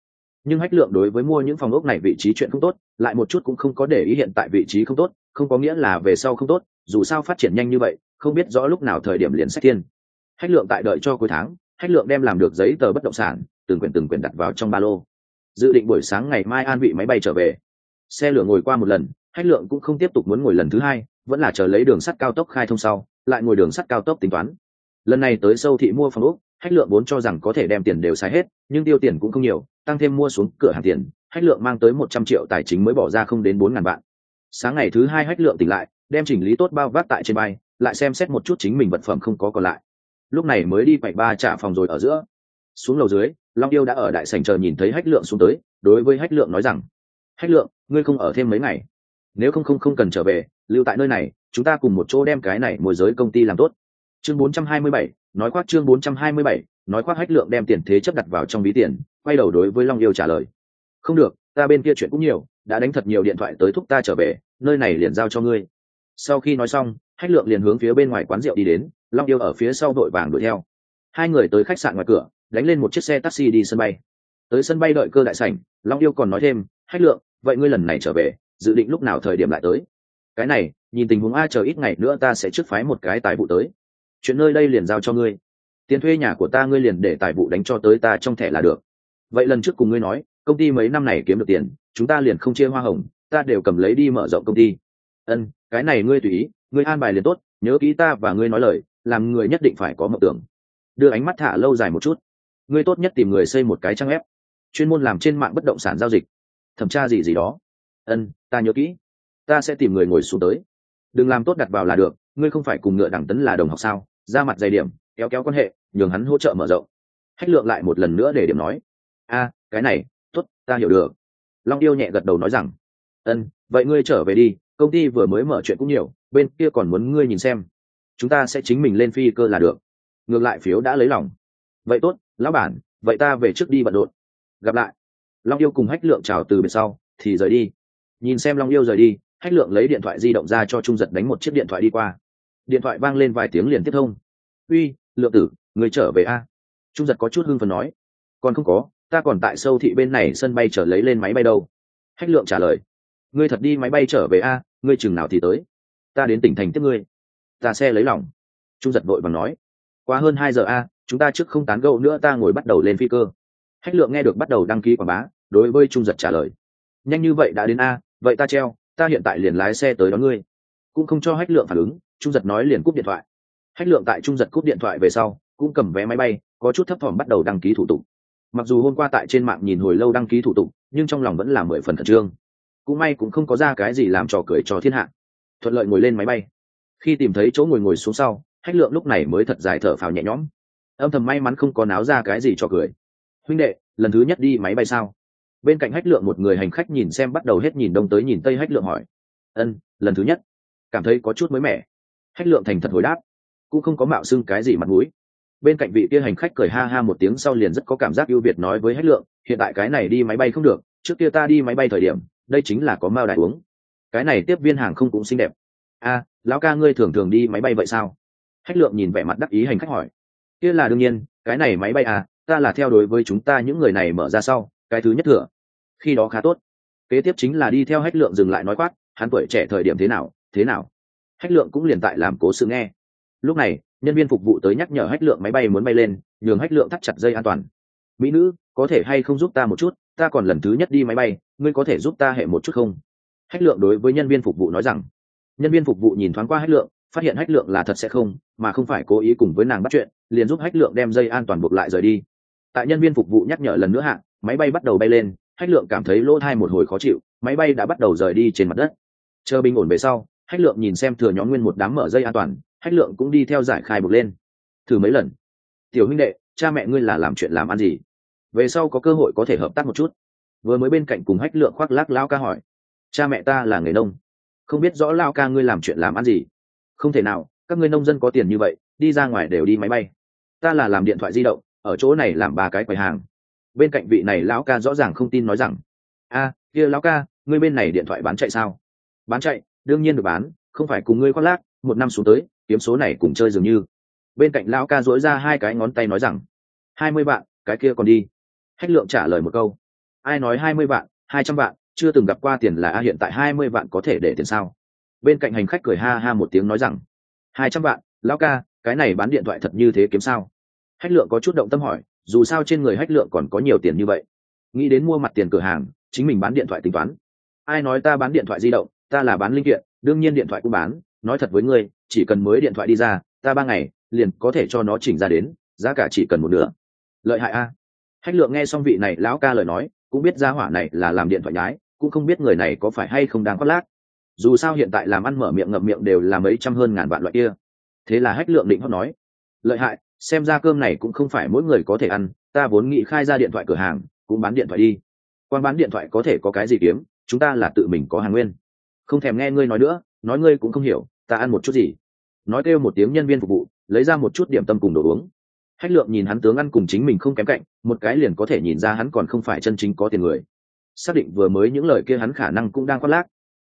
nhưng hách lượng đối với mua những phòng ốc này vị trí chuyện không tốt, lại một chút cũng không có để ý hiện tại vị trí không tốt, không có nghĩa là về sau không tốt, dù sao phát triển nhanh như vậy, không biết rõ lúc nào thời điểm liền sách thiên. Hách lượng tại đợi cho cuối tháng, hách lượng đem làm được giấy tờ bất động sản, từng quyển từng quyển đặt vào trong ba lô. Dự định buổi sáng ngày mai an vị máy bay trở về. Xe lửa ngồi qua một lần, hách lượng cũng không tiếp tục muốn ngồi lần thứ hai, vẫn là chờ lấy đường sắt cao tốc khai thông sau, lại ngồi đường sắt cao tốc tính toán. Lần này tới sâu thị mua phòng úc hách lượng vốn cho rằng có thể đem tiền đều xài hết, nhưng tiêu tiền cũng không nhiều, tăng thêm mua xuống cửa hàng tiền, hách lượng mang tới một trăm triệu tài chính mới bỏ ra không đến bốn ngàn vạn. Sáng ngày thứ hai hách lượng tỉnh lại, đem chỉnh lý tốt bao vác tại trên bay, lại xem xét một chút chính mình vật phẩm không có còn lại. Lúc này mới đi quậy ba trả phòng rồi ở giữa. Xuống lầu dưới, long yêu đã ở đại sảnh chờ nhìn thấy hách lượng xuống tới, đối với hách lượng nói rằng, hách lượng, ngươi không ở thêm mấy ngày. Nếu không không không cần trở về, lưu tại nơi này, chúng ta cùng một chỗ đem cái này môi giới công ty làm tốt chương 427, nói khoác chương 427, nói khoác hách lượng đem tiền thế chấp đặt vào trong ví tiền quay đầu đối với long yêu trả lời. Không được ta bên kia chuyện cũng nhiều đã đánh thật nhiều điện thoại tới thúc ta trở về nơi này liền giao cho ngươi. Sau khi nói xong hách lượng liền hướng phía bên ngoài quán rượu đi đến long yêu ở phía sau đội vàng đuổi theo. Hai người tới khách sạn ngoài cửa đánh lên một chiếc xe taxi đi sân bay. Tới sân bay đợi cơ đại sảnh long yêu còn nói thêm hách lượng vậy ngươi lần này trở về dự định lúc nào thời điểm lại tới? Cái này nhìn tình huống a chờ ít ngày nữa ta sẽ trước phái một cái tài vụ tới chuyện nơi đây liền giao cho ngươi. Tiền thuê nhà của ta ngươi liền để tài vụ đánh cho tới ta trong thẻ là được. Vậy lần trước cùng ngươi nói, công ty mấy năm này kiếm được tiền, chúng ta liền không chia hoa hồng, ta đều cầm lấy đi mở rộng công ty. Ân, cái này ngươi tùy ý, ngươi an bài liền tốt, nhớ kỹ ta và ngươi nói lời, làm người nhất định phải có mộng tưởng. Đưa ánh mắt thả lâu dài một chút. Ngươi tốt nhất tìm người xây một cái trang web, chuyên môn làm trên mạng bất động sản giao dịch. Thẩm tra gì gì đó. Ân, ta nhớ kỹ. Ta sẽ tìm người ngồi xuống tới. Đừng làm tốt đặt vào là được, ngươi không phải cùng ngựa đẳng tấn là đồng học sao? Ra mặt dày điểm, kéo kéo quan hệ, nhường hắn hỗ trợ mở rộng. Hách lượng lại một lần nữa để điểm nói, a, cái này t ố t ta hiểu được. Long yêu nhẹ gật đầu nói rằng, ân, vậy ngươi trở về đi, công ty vừa mới mở chuyện cũng nhiều, bên kia còn muốn ngươi nhìn xem. Chúng ta sẽ chính mình lên phi cơ là được. Ngược lại phiếu đã lấy lòng. Vậy tốt, lão bản, vậy ta về trước đi bận rộn. Gặp lại, long yêu cùng hách lượng chào từ biệt sau, thì rời đi. Nhìn xem long yêu rời đi, hách lượng lấy điện thoại di động ra cho trung giật đánh một chiếc điện thoại đi qua điện thoại vang lên vài tiếng liền tiếp thông. Uy, lượng tử, người trở về a? Trung giật có chút hưng phần nói. Còn không có, ta còn tại sâu thị bên này sân bay trở lấy lên máy bay đâu. Hách lượng trả lời. Ngươi thật đi máy bay trở về a, ngươi chừng nào thì tới? Ta đến tỉnh thành tiếp ngươi. Ta xe lấy lòng. Trung giật vội và nói. Qua hơn hai giờ a, chúng ta trước không tán gẫu nữa, ta ngồi bắt đầu lên phi cơ. Hách lượng nghe được bắt đầu đăng ký quảng bá, đối với trung giật trả lời. Nhanh như vậy đã đến a, vậy ta treo, ta hiện tại liền lái xe tới đón ngươi cũng không cho hách lượng phản ứng, trung giật nói liền cúp điện thoại. Hách lượng tại trung giật cúp điện thoại về sau, cũng cầm vé máy bay, có chút thấp thỏm bắt đầu đăng ký thủ tục. Mặc dù hôm qua tại trên mạng nhìn hồi lâu đăng ký thủ tục, nhưng trong lòng vẫn là mười phần khẩn trương. Cũng may cũng không có ra cái gì làm trò cười cho thiên hạ. Thuận lợi ngồi lên máy bay. Khi tìm thấy chỗ ngồi ngồi xuống sau, hách lượng lúc này mới thật dài thở phào nhẹ nhõm. Âm thầm may mắn không có náo ra cái gì cho cười. Huynh đệ, lần thứ nhất đi máy bay sao? Bên cạnh hách lượng một người hành khách nhìn xem bắt đầu hết nhìn đông tới nhìn tây, hách lượng hỏi. Ân, lần thứ nhất cảm thấy có chút mới mẻ. Hách lượng thành thật hồi đáp, cũng không có mạo xưng cái gì mặt mũi. Bên cạnh vị kia hành khách cười ha ha một tiếng sau liền rất có cảm giác ưu việt nói với hách lượng, hiện tại cái này đi máy bay không được, trước kia ta đi máy bay thời điểm, đây chính là có mao đại uống. Cái này tiếp viên hàng không cũng xinh đẹp. A, lão ca ngươi thường thường đi máy bay vậy sao? Hách lượng nhìn vẻ mặt đắc ý hành khách hỏi. Kia là đương nhiên, cái này máy bay à ta là theo đối với chúng ta những người này mở ra sau, cái thứ nhất thừa. Khi đó khá tốt. Kế tiếp chính là đi theo hách lượng dừng lại nói quát, hắn tuổi trẻ thời điểm thế nào thế nào? Hách lượng cũng liền tại làm cố sự nghe. Lúc này, nhân viên phục vụ tới nhắc nhở hách lượng máy bay muốn bay lên, nhường hách lượng thắt chặt dây an toàn. Mỹ nữ, có thể hay không giúp ta một chút? Ta còn lần thứ nhất đi máy bay, ngươi có thể giúp ta hệ một chút không? Hách lượng đối với nhân viên phục vụ nói rằng. Nhân viên phục vụ nhìn thoáng qua hách lượng, phát hiện hách lượng là thật sẽ không, mà không phải cố ý cùng với nàng bắt chuyện, liền giúp hách lượng đem dây an toàn buộc lại rời đi. Tại nhân viên phục vụ nhắc nhở lần nữa hạ, máy bay bắt đầu bay lên, hách lượng cảm thấy lỗ thai một hồi khó chịu, máy bay đã bắt đầu rời đi trên mặt đất. Chờ bình ổn về sau hách lượng nhìn xem thừa nhóm nguyên một đám mở dây an toàn, hách lượng cũng đi theo giải khai buộc lên. Thử mấy lần. Tiểu huynh đệ, cha mẹ ngươi là làm chuyện làm ăn gì? Về sau có cơ hội có thể hợp tác một chút. Vừa mới bên cạnh cùng hách lượng khoác lác lao ca hỏi. Cha mẹ ta là người nông. Không biết rõ lao ca ngươi làm chuyện làm ăn gì? Không thể nào, các ngươi nông dân có tiền như vậy, đi ra ngoài đều đi máy bay. Ta là làm điện thoại di động, ở chỗ này làm ba cái quầy hàng. Bên cạnh vị này lão ca rõ ràng không tin nói rằng, a, kia lão ca, ngươi bên này điện thoại bán chạy sao? Bán chạy đương nhiên được bán, không phải cùng ngươi khoác lác, một năm xuống tới, kiếm số này cùng chơi dường như. Bên cạnh lão ca dỗi ra hai cái ngón tay nói rằng, hai mươi vạn, cái kia còn đi. Hách lượng trả lời một câu, ai nói hai mươi vạn, hai trăm vạn, chưa từng gặp qua tiền là a hiện tại hai mươi vạn có thể để tiền sao? Bên cạnh hành khách cười ha ha một tiếng nói rằng, hai trăm vạn, lão ca, cái này bán điện thoại thật như thế kiếm sao? Hách lượng có chút động tâm hỏi, dù sao trên người hách lượng còn có nhiều tiền như vậy. Nghĩ đến mua mặt tiền cửa hàng, chính mình bán điện thoại tính toán. Ai nói ta bán điện thoại di động ta là bán linh kiện, đương nhiên điện thoại cũng bán, nói thật với ngươi, chỉ cần mới điện thoại đi ra, ta ba ngày, liền có thể cho nó chỉnh ra đến, giá cả chỉ cần một nửa. Lợi hại a. Hách lượng nghe xong vị này lão ca lời nói, cũng biết giá hỏa này là làm điện thoại nhái, cũng không biết người này có phải hay không đang khoác lác. Dù sao hiện tại làm ăn mở miệng ngậm miệng đều là mấy trăm hơn ngàn vạn loại kia. Thế là hách lượng định hót nói, lợi hại, xem ra cơm này cũng không phải mỗi người có thể ăn, ta vốn nghĩ khai ra điện thoại cửa hàng, cũng bán điện thoại đi. Quan bán điện thoại có thể có cái gì kiếm, chúng ta là tự mình có hàng nguyên không thèm nghe ngươi nói nữa, nói ngươi cũng không hiểu, ta ăn một chút gì. Nói kêu một tiếng nhân viên phục vụ, lấy ra một chút điểm tâm cùng đồ uống. Hách lượng nhìn hắn tướng ăn cùng chính mình không kém cạnh, một cái liền có thể nhìn ra hắn còn không phải chân chính có tiền người. Xác định vừa mới những lời kia hắn khả năng cũng đang khoác lác.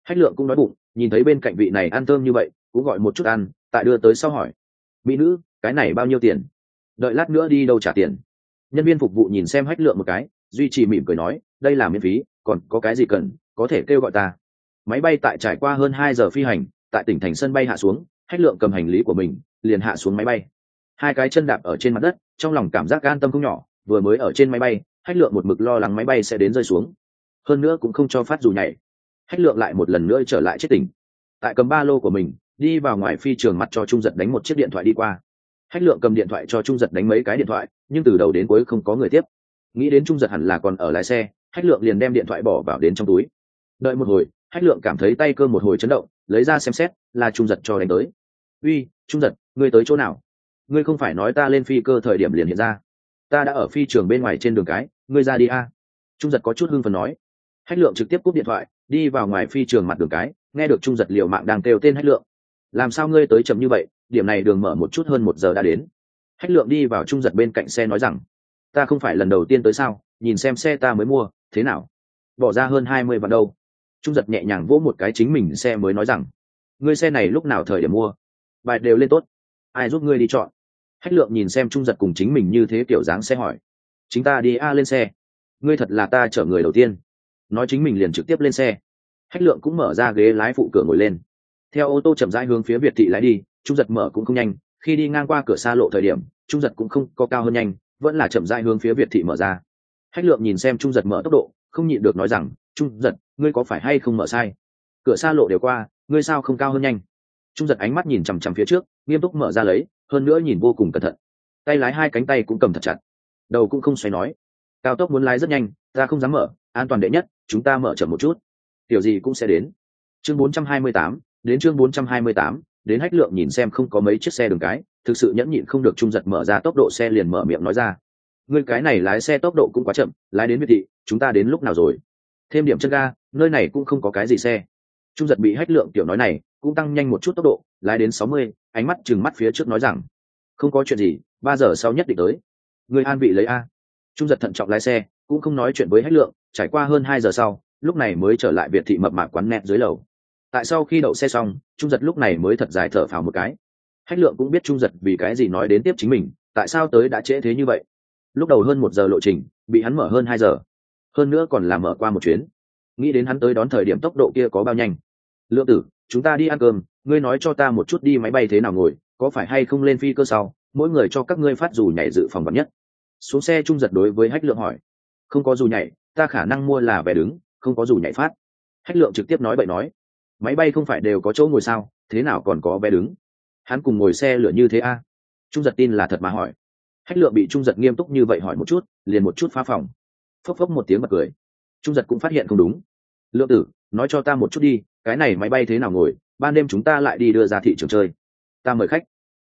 Hách lượng cũng nói bụng, nhìn thấy bên cạnh vị này ăn thơm như vậy, cũng gọi một chút ăn, tại đưa tới sau hỏi. Mỹ nữ, cái này bao nhiêu tiền? Đợi lát nữa đi đâu trả tiền. Nhân viên phục vụ nhìn xem hách lượng một cái, duy trì mỉm cười nói, đây là miễn phí, còn có cái gì cần, có thể kêu gọi ta máy bay tại trải qua hơn hai giờ phi hành, tại tỉnh thành sân bay hạ xuống hách lượng cầm hành lý của mình, liền hạ xuống máy bay. Hai cái chân đạp ở trên mặt đất, trong lòng cảm giác an tâm không nhỏ, vừa mới ở trên máy bay hách lượng một mực lo lắng máy bay sẽ đến rơi xuống. Hơn nữa cũng không cho phát dù nhảy. Hách lượng lại một lần nữa trở lại chết tỉnh. Tại cầm ba lô của mình, đi vào ngoài phi trường mặt cho trung giật đánh một chiếc điện thoại đi qua. Hách lượng cầm điện thoại cho trung giật đánh mấy cái điện thoại, nhưng từ đầu đến cuối không có người tiếp. Nghĩ đến trung giật hẳn là còn ở lái xe hách lượng liền đem điện thoại bỏ vào đến trong túi. Đợi một hồi hách lượng cảm thấy tay cơ một hồi chấn động, lấy ra xem xét, là trung giật cho đánh tới. Uy, trung giật, ngươi tới chỗ nào? Ngươi không phải nói ta lên phi cơ thời điểm liền hiện ra. Ta đã ở phi trường bên ngoài trên đường cái, ngươi ra đi a. Trung giật có chút hưng phần nói. Hách lượng trực tiếp cúp điện thoại, đi vào ngoài phi trường mặt đường cái, nghe được trung giật liệu mạng đang kêu tên hách lượng. Làm sao ngươi tới chậm như vậy? Điểm này đường mở một chút hơn một giờ đã đến. Hách lượng đi vào trung giật bên cạnh xe nói rằng, ta không phải lần đầu tiên tới sao? Nhìn xem xe ta mới mua, thế nào? Bỏ ra hơn hai mươi vạn đâu trung giật nhẹ nhàng vỗ một cái chính mình xe mới nói rằng, ngươi xe này lúc nào thời điểm mua? Bài đều lên tốt. Ai giúp ngươi đi chọn? Hách lượng nhìn xem trung giật cùng chính mình như thế kiểu dáng xe hỏi, chính ta đi a lên xe. Ngươi thật là ta chở người đầu tiên. Nói chính mình liền trực tiếp lên xe. Hách lượng cũng mở ra ghế lái phụ cửa ngồi lên. Theo ô tô chậm rãi hướng phía việt thị lái đi, trung giật mở cũng không nhanh. Khi đi ngang qua cửa xa lộ thời điểm, trung giật cũng không có cao hơn nhanh, vẫn là chậm rãi hướng phía việt thị mở ra. Hách lượng nhìn xem trung giật mở tốc độ không nhịn được nói rằng trung giật ngươi có phải hay không mở sai? Cửa xa lộ đều qua ngươi sao không cao hơn nhanh? Trung giật ánh mắt nhìn chằm chằm phía trước nghiêm túc mở ra lấy hơn nữa nhìn vô cùng cẩn thận. Tay lái hai cánh tay cũng cầm thật chặt. Đầu cũng không xoay nói cao tốc muốn lái rất nhanh ta không dám mở an toàn đệ nhất chúng ta mở chậm một chút. Tiểu gì cũng sẽ đến. Chương 428, đến chương 428, đến hách lượng nhìn xem không có mấy chiếc xe đường cái thực sự nhẫn nhịn không được trung giật mở ra tốc độ xe liền mở miệng nói ra ngươi cái này lái xe tốc độ cũng quá chậm, lái đến miệt thị, chúng ta đến lúc nào rồi? Thêm điểm chân ga, nơi này cũng không có cái gì xe. Trung giật bị hách lượng tiểu nói này, cũng tăng nhanh một chút tốc độ, lái đến sáu mươi, ánh mắt chừng mắt phía trước nói rằng, không có chuyện gì, ba giờ sau nhất định tới. Người an vị lấy a. Trung giật thận trọng lái xe, cũng không nói chuyện với hách lượng, trải qua hơn hai giờ sau, lúc này mới trở lại biệt thị mập mạc quán nẹt dưới lầu. Tại sau khi đậu xe xong, trung giật lúc này mới thật dài thở phào một cái. Hách lượng cũng biết trung giật vì cái gì nói đến tiếp chính mình, tại sao tới đã trễ thế như vậy? Lúc đầu hơn một giờ lộ trình, bị hắn mở hơn hai giờ. Hơn nữa còn là mở qua một chuyến. Nghĩ đến hắn tới đón thời điểm tốc độ kia có bao nhanh. Lượng tử, chúng ta đi ăn cơm, ngươi nói cho ta một chút đi máy bay thế nào ngồi, có phải hay không lên phi cơ sau, mỗi người cho các ngươi phát dù nhảy dự phòng vật nhất. Xuống xe trung giật đối với hách lượng hỏi. Không có dù nhảy, ta khả năng mua là vé đứng, không có dù nhảy phát. Hách lượng trực tiếp nói vậy nói. Máy bay không phải đều có chỗ ngồi sao, thế nào còn có vé đứng? Hắn cùng ngồi xe lửa như thế a? À? trung giật tin là thật mà hỏi hách lượng bị trung giật nghiêm túc như vậy hỏi một chút, liền một chút phá phòng. Phốc phốc một tiếng bật cười. Trung giật cũng phát hiện không đúng. Lượng tử, nói cho ta một chút đi, cái này máy bay thế nào ngồi, ban đêm chúng ta lại đi đưa ra thị trường chơi. Ta mời khách.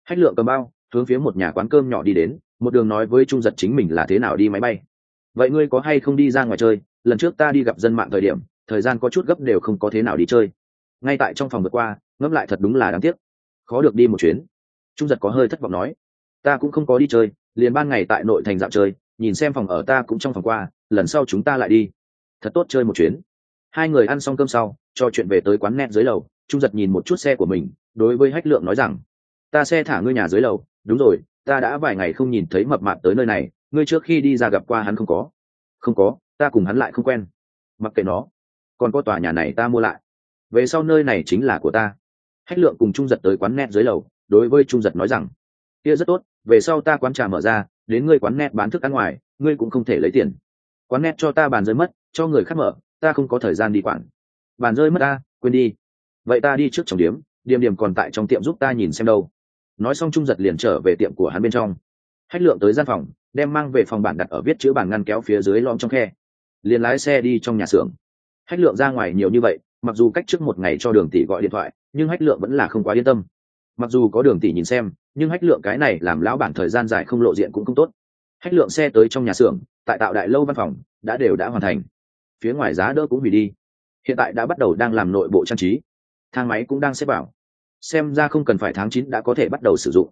Hách lượng cầm bao, hướng phía một nhà quán cơm nhỏ đi đến, một đường nói với trung giật chính mình là thế nào đi máy bay. Vậy ngươi có hay không đi ra ngoài chơi? Lần trước ta đi gặp dân mạng thời điểm, thời gian có chút gấp đều không có thế nào đi chơi. Ngay tại trong phòng vượt qua, ngẫm lại thật đúng là đáng tiếc. Khó được đi một chuyến. Trung giật có hơi thất vọng nói, ta cũng không có đi chơi liền ban ngày tại nội thành dạo chơi, nhìn xem phòng ở ta cũng trong phòng qua, lần sau chúng ta lại đi. Thật tốt chơi một chuyến. Hai người ăn xong cơm sau, cho chuyện về tới quán net dưới lầu, trung giật nhìn một chút xe của mình, đối với hách lượng nói rằng, ta xe thả ngươi nhà dưới lầu, đúng rồi, ta đã vài ngày không nhìn thấy mập mạp tới nơi này, ngươi trước khi đi ra gặp qua hắn không có? Không có, ta cùng hắn lại không quen. Mặc kệ nó, còn có tòa nhà này ta mua lại. Về sau nơi này chính là của ta. Hách lượng cùng trung giật tới quán net dưới lầu, đối với trung giật nói rằng, kia rất tốt về sau ta quán trà mở ra, đến ngươi quán net bán thức ăn ngoài, ngươi cũng không thể lấy tiền. Quán net cho ta bàn rơi mất, cho người khác mở, ta không có thời gian đi quản. Bàn rơi mất ta, quên đi. Vậy ta đi trước trọng điếm điểm điểm còn tại trong tiệm giúp ta nhìn xem đâu. Nói xong trung giật liền trở về tiệm của hắn bên trong. Hách lượng tới gian phòng, đem mang về phòng bản đặt ở viết chữ bản ngăn kéo phía dưới lom trong khe. Liền lái xe đi trong nhà xưởng. Hách lượng ra ngoài nhiều như vậy, mặc dù cách trước một ngày cho đường tỷ gọi điện thoại, nhưng hách lượng vẫn là không quá yên tâm. Mặc dù có đường tỷ nhìn xem nhưng hách lượng cái này làm lão bản thời gian dài không lộ diện cũng không tốt. Hách lượng xe tới trong nhà xưởng, tại tạo đại lâu văn phòng, đã đều đã hoàn thành. Phía ngoài giá đỡ cũng hủy đi. Hiện tại đã bắt đầu đang làm nội bộ trang trí. Thang máy cũng đang xếp bảo xem ra không cần phải tháng chín đã có thể bắt đầu sử dụng.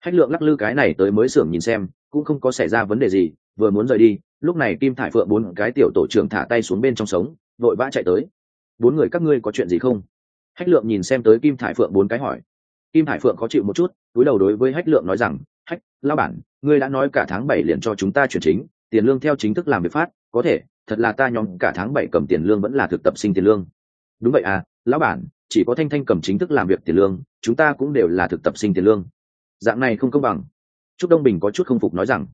Hách lượng lắc lư cái này tới mới xưởng nhìn xem, cũng không có xảy ra vấn đề gì, vừa muốn rời đi, lúc này kim thải phượng bốn cái tiểu tổ trưởng thả tay xuống bên trong sống, vội vã chạy tới. Bốn người các ngươi có chuyện gì không? Hách lượng nhìn xem tới kim thải phượng bốn cái hỏi kim Hải phượng có chịu một chút, túi đầu đối với hách lượng nói rằng, hách lao bản, ngươi đã nói cả tháng bảy liền cho chúng ta chuyển chính, tiền lương theo chính thức làm việc phát, có thể, thật là ta nhóm cả tháng bảy cầm tiền lương vẫn là thực tập sinh tiền lương. Đúng vậy à lão bản, chỉ có thanh thanh cầm chính thức làm việc tiền lương, chúng ta cũng đều là thực tập sinh tiền lương. Dạng này không công bằng. Trúc đông bình có chút không phục nói rằng,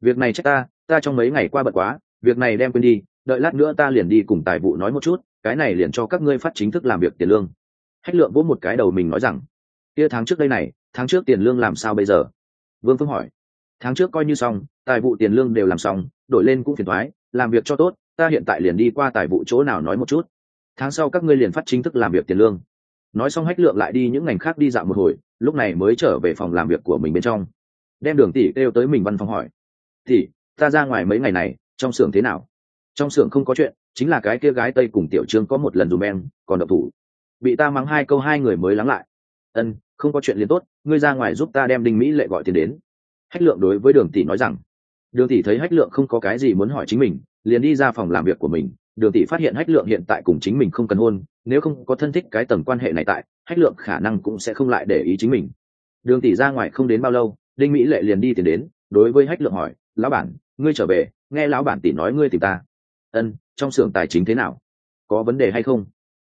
việc này trách ta ta trong mấy ngày qua bận quá, việc này đem quên đi, đợi lát nữa ta liền đi cùng tài vụ nói một chút, cái này liền cho các ngươi phát chính thức làm việc tiền lương. Hách lượng vỗ một cái đầu mình nói rằng kia tháng trước đây này, tháng trước tiền lương làm sao bây giờ? Vương phương hỏi. Tháng trước coi như xong, tài vụ tiền lương đều làm xong, đổi lên cũng phiền thoái, làm việc cho tốt, ta hiện tại liền đi qua tài vụ chỗ nào nói một chút. Tháng sau các ngươi liền phát chính thức làm việc tiền lương. Nói xong hách lượng lại đi những ngành khác đi dạo một hồi, lúc này mới trở về phòng làm việc của mình bên trong. Đem đường tỷ kêu tới mình văn phòng hỏi. Tỷ, ta ra ngoài mấy ngày này, trong xưởng thế nào? Trong xưởng không có chuyện, chính là cái kia gái tây cùng tiểu trương có một lần dùm em, còn độc thủ. Bị ta mắng hai câu hai người mới lắng lại ân, không có chuyện liền tốt, ngươi ra ngoài giúp ta đem đinh mỹ lệ gọi tiền đến. Hách lượng đối với đường tỷ nói rằng, đường tỷ thấy hách lượng không có cái gì muốn hỏi chính mình, liền đi ra phòng làm việc của mình. Đường tỷ phát hiện hách lượng hiện tại cùng chính mình không cần hôn, nếu không có thân thích cái tầng quan hệ này tại, hách lượng khả năng cũng sẽ không lại để ý chính mình. Đường tỷ ra ngoài không đến bao lâu, đinh mỹ lệ liền đi tiền đến, đối với hách lượng hỏi, lão bản, ngươi trở về, nghe lão bản tỷ nói ngươi tìm ta. Ân, trong xưởng tài chính thế nào? Có vấn đề hay không?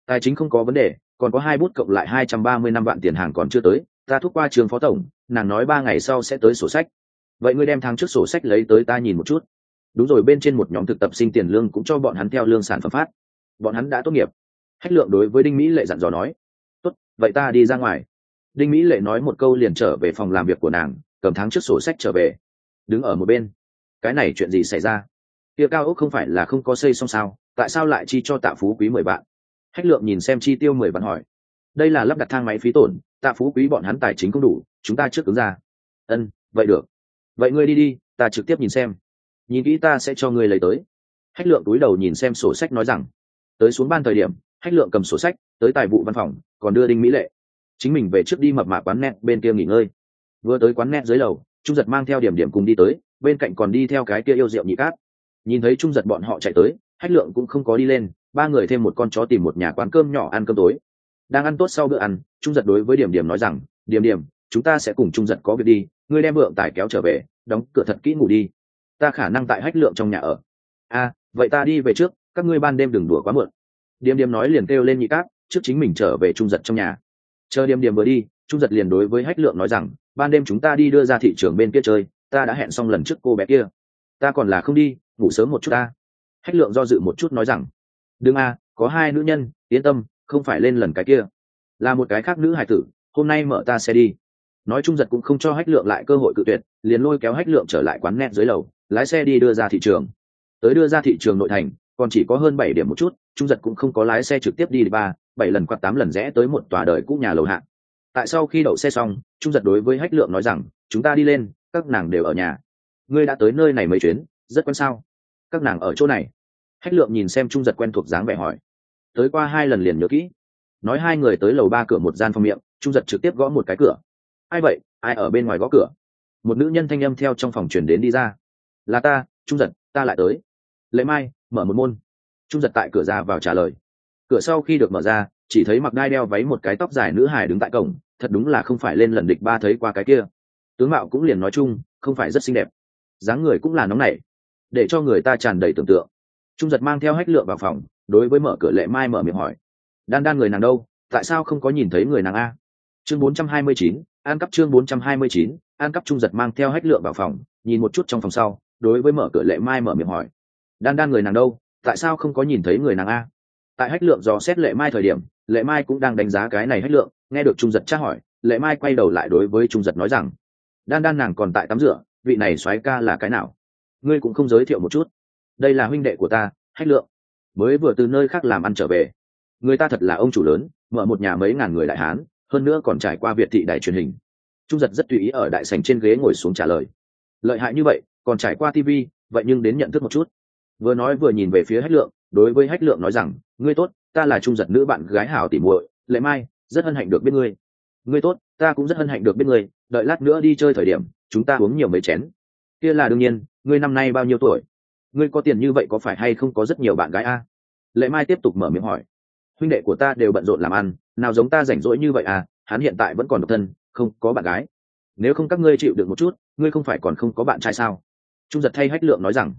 Tài chính không có vấn đề còn có hai bút cộng lại hai trăm ba mươi năm vạn tiền hàng còn chưa tới, ta thúc qua trường phó tổng, nàng nói ba ngày sau sẽ tới sổ sách. Vậy ngươi đem tháng trước sổ sách lấy tới ta nhìn một chút. Đúng rồi, bên trên một nhóm thực tập sinh tiền lương cũng cho bọn hắn theo lương sản phẩm phát. Bọn hắn đã tốt nghiệp. Hách lượng đối với đinh mỹ lệ dặn dò nói, tốt, vậy ta đi ra ngoài. Đinh mỹ lệ nói một câu liền trở về phòng làm việc của nàng, cầm tháng trước sổ sách trở về. Đứng ở một bên. Cái này chuyện gì xảy ra? Kia cao ốc không phải là không có xây xong sao? Tại sao lại chi cho tạ phú quý mười bạn? Hách lượng nhìn xem chi tiêu mười vạn hỏi. Đây là lắp đặt thang máy phí tổn, tạ phú quý bọn hắn tài chính không đủ, chúng ta trước ứng ra. Ân, vậy được. Vậy ngươi đi đi, ta trực tiếp nhìn xem. Nhìn kỹ ta sẽ cho ngươi lấy tới. Hách lượng túi đầu nhìn xem sổ sách nói rằng, tới xuống ban thời điểm, hách lượng cầm sổ sách, tới tài vụ văn phòng, còn đưa đinh mỹ lệ. Chính mình về trước đi mập mạ quán net bên kia nghỉ ngơi. Vừa tới quán net dưới lầu, trung giật mang theo điểm điểm cùng đi tới, bên cạnh còn đi theo cái kia yêu rượu nhị cát. Nhìn thấy trung giật bọn họ chạy tới, hách lượng cũng không có đi lên ba người thêm một con chó tìm một nhà quán cơm nhỏ ăn cơm tối. Đang ăn tốt sau bữa ăn trung giật đối với điểm điểm nói rằng điểm điểm chúng ta sẽ cùng trung giật có việc đi ngươi đem vượng tài kéo trở về đóng cửa thật kỹ ngủ đi. Ta khả năng tại hách lượng trong nhà ở. A à, vậy ta đi về trước các ngươi ban đêm đừng đùa quá muộn. Điểm điểm nói liền kêu lên nhị cát trước chính mình trở về trung giật trong nhà. Chờ điểm điểm vừa đi trung giật liền đối với hách lượng nói rằng ban đêm chúng ta đi đưa ra thị trường bên kia chơi ta đã hẹn xong lần trước cô bé kia. Ta còn là không đi ngủ sớm một chút ta. Hách lượng do dự một chút nói rằng đừng a, có hai nữ nhân, yên tâm, không phải lên lần cái kia. Là một cái khác nữ hải tử, hôm nay mở ta xe đi. Nói chung giật cũng không cho hách lượng lại cơ hội cự tuyệt, liền lôi kéo hách lượng trở lại quán net dưới lầu, lái xe đi đưa ra thị trường. Tới đưa ra thị trường nội thành, còn chỉ có hơn bảy điểm một chút trung giật cũng không có lái xe trực tiếp đi ba, bảy lần quạt tám lần rẽ tới một tòa đời cũ nhà lầu hạng tại sau khi đậu xe xong trung giật đối với hách lượng nói rằng, chúng ta đi lên, các nàng đều ở nhà. Ngươi đã tới nơi này mấy chuyến, rất quen sao? Các nàng ở chỗ này hách lượng nhìn xem trung giật quen thuộc dáng vẻ hỏi. Tới qua hai lần liền nhớ kỹ. Nói hai người tới lầu ba cửa một gian phòng miệng, trung giật trực tiếp gõ một cái cửa. Ai vậy? Ai ở bên ngoài gõ cửa? Một nữ nhân thanh âm theo trong phòng chuyển đến đi ra. Là ta, trung giật, ta lại tới. Lệ mai, mở một môn. Trung giật tại cửa ra vào trả lời. Cửa sau khi được mở ra, chỉ thấy mặc đai đeo váy một cái tóc dài nữ hài đứng tại cổng, thật đúng là không phải lên lần địch ba thấy qua cái kia. Tướng mạo cũng liền nói chung, không phải rất xinh đẹp. Dáng người cũng là nóng nảy, để cho người ta tràn đầy tưởng tượng trung giật mang theo hách lượng vào phòng đối với mở cửa lệ mai mở miệng hỏi. Đan đan người nàng đâu? Tại sao không có nhìn thấy người nàng a? Chương 429, an cấp chương 429, an cấp trung giật mang theo hách lượng vào phòng nhìn một chút trong phòng sau đối với mở cửa lệ mai mở miệng hỏi. Đan đan người nàng đâu? Tại sao không có nhìn thấy người nàng a? Tại hách lượng dò xét lệ mai thời điểm lệ mai cũng đang đánh giá cái này hách lượng nghe được trung giật tra hỏi lệ mai quay đầu lại đối với trung giật nói rằng đan đan nàng còn tại tắm rửa vị này soái ca là cái nào? Ngươi cũng không giới thiệu một chút đây là huynh đệ của ta, hách lượng. Mới vừa từ nơi khác làm ăn trở về. Người ta thật là ông chủ lớn, mở một nhà mấy ngàn người đại hán, hơn nữa còn trải qua việt thị đài truyền hình. Trung giật rất tùy ý ở đại sành trên ghế ngồi xuống trả lời. Lợi hại như vậy, còn trải qua tv vậy nhưng đến nhận thức một chút. Vừa nói vừa nhìn về phía hách lượng, đối với hách lượng nói rằng, ngươi tốt, ta là trung giật nữ bạn gái hảo tỉ muội, lệ mai, rất hân hạnh được biết ngươi. Ngươi tốt, ta cũng rất hân hạnh được biết ngươi, đợi lát nữa đi chơi thời điểm, chúng ta uống nhiều mấy chén. Kia là đương nhiên, ngươi năm nay bao nhiêu tuổi? Ngươi có tiền như vậy có phải hay không có rất nhiều bạn gái a? Lệ mai tiếp tục mở miệng hỏi. Huynh đệ của ta đều bận rộn làm ăn, nào giống ta rảnh rỗi như vậy à? Hắn hiện tại vẫn còn độc thân, không có bạn gái. Nếu không các ngươi chịu được một chút, ngươi không phải còn không có bạn trai sao? Trung giật thay hách lượng nói rằng.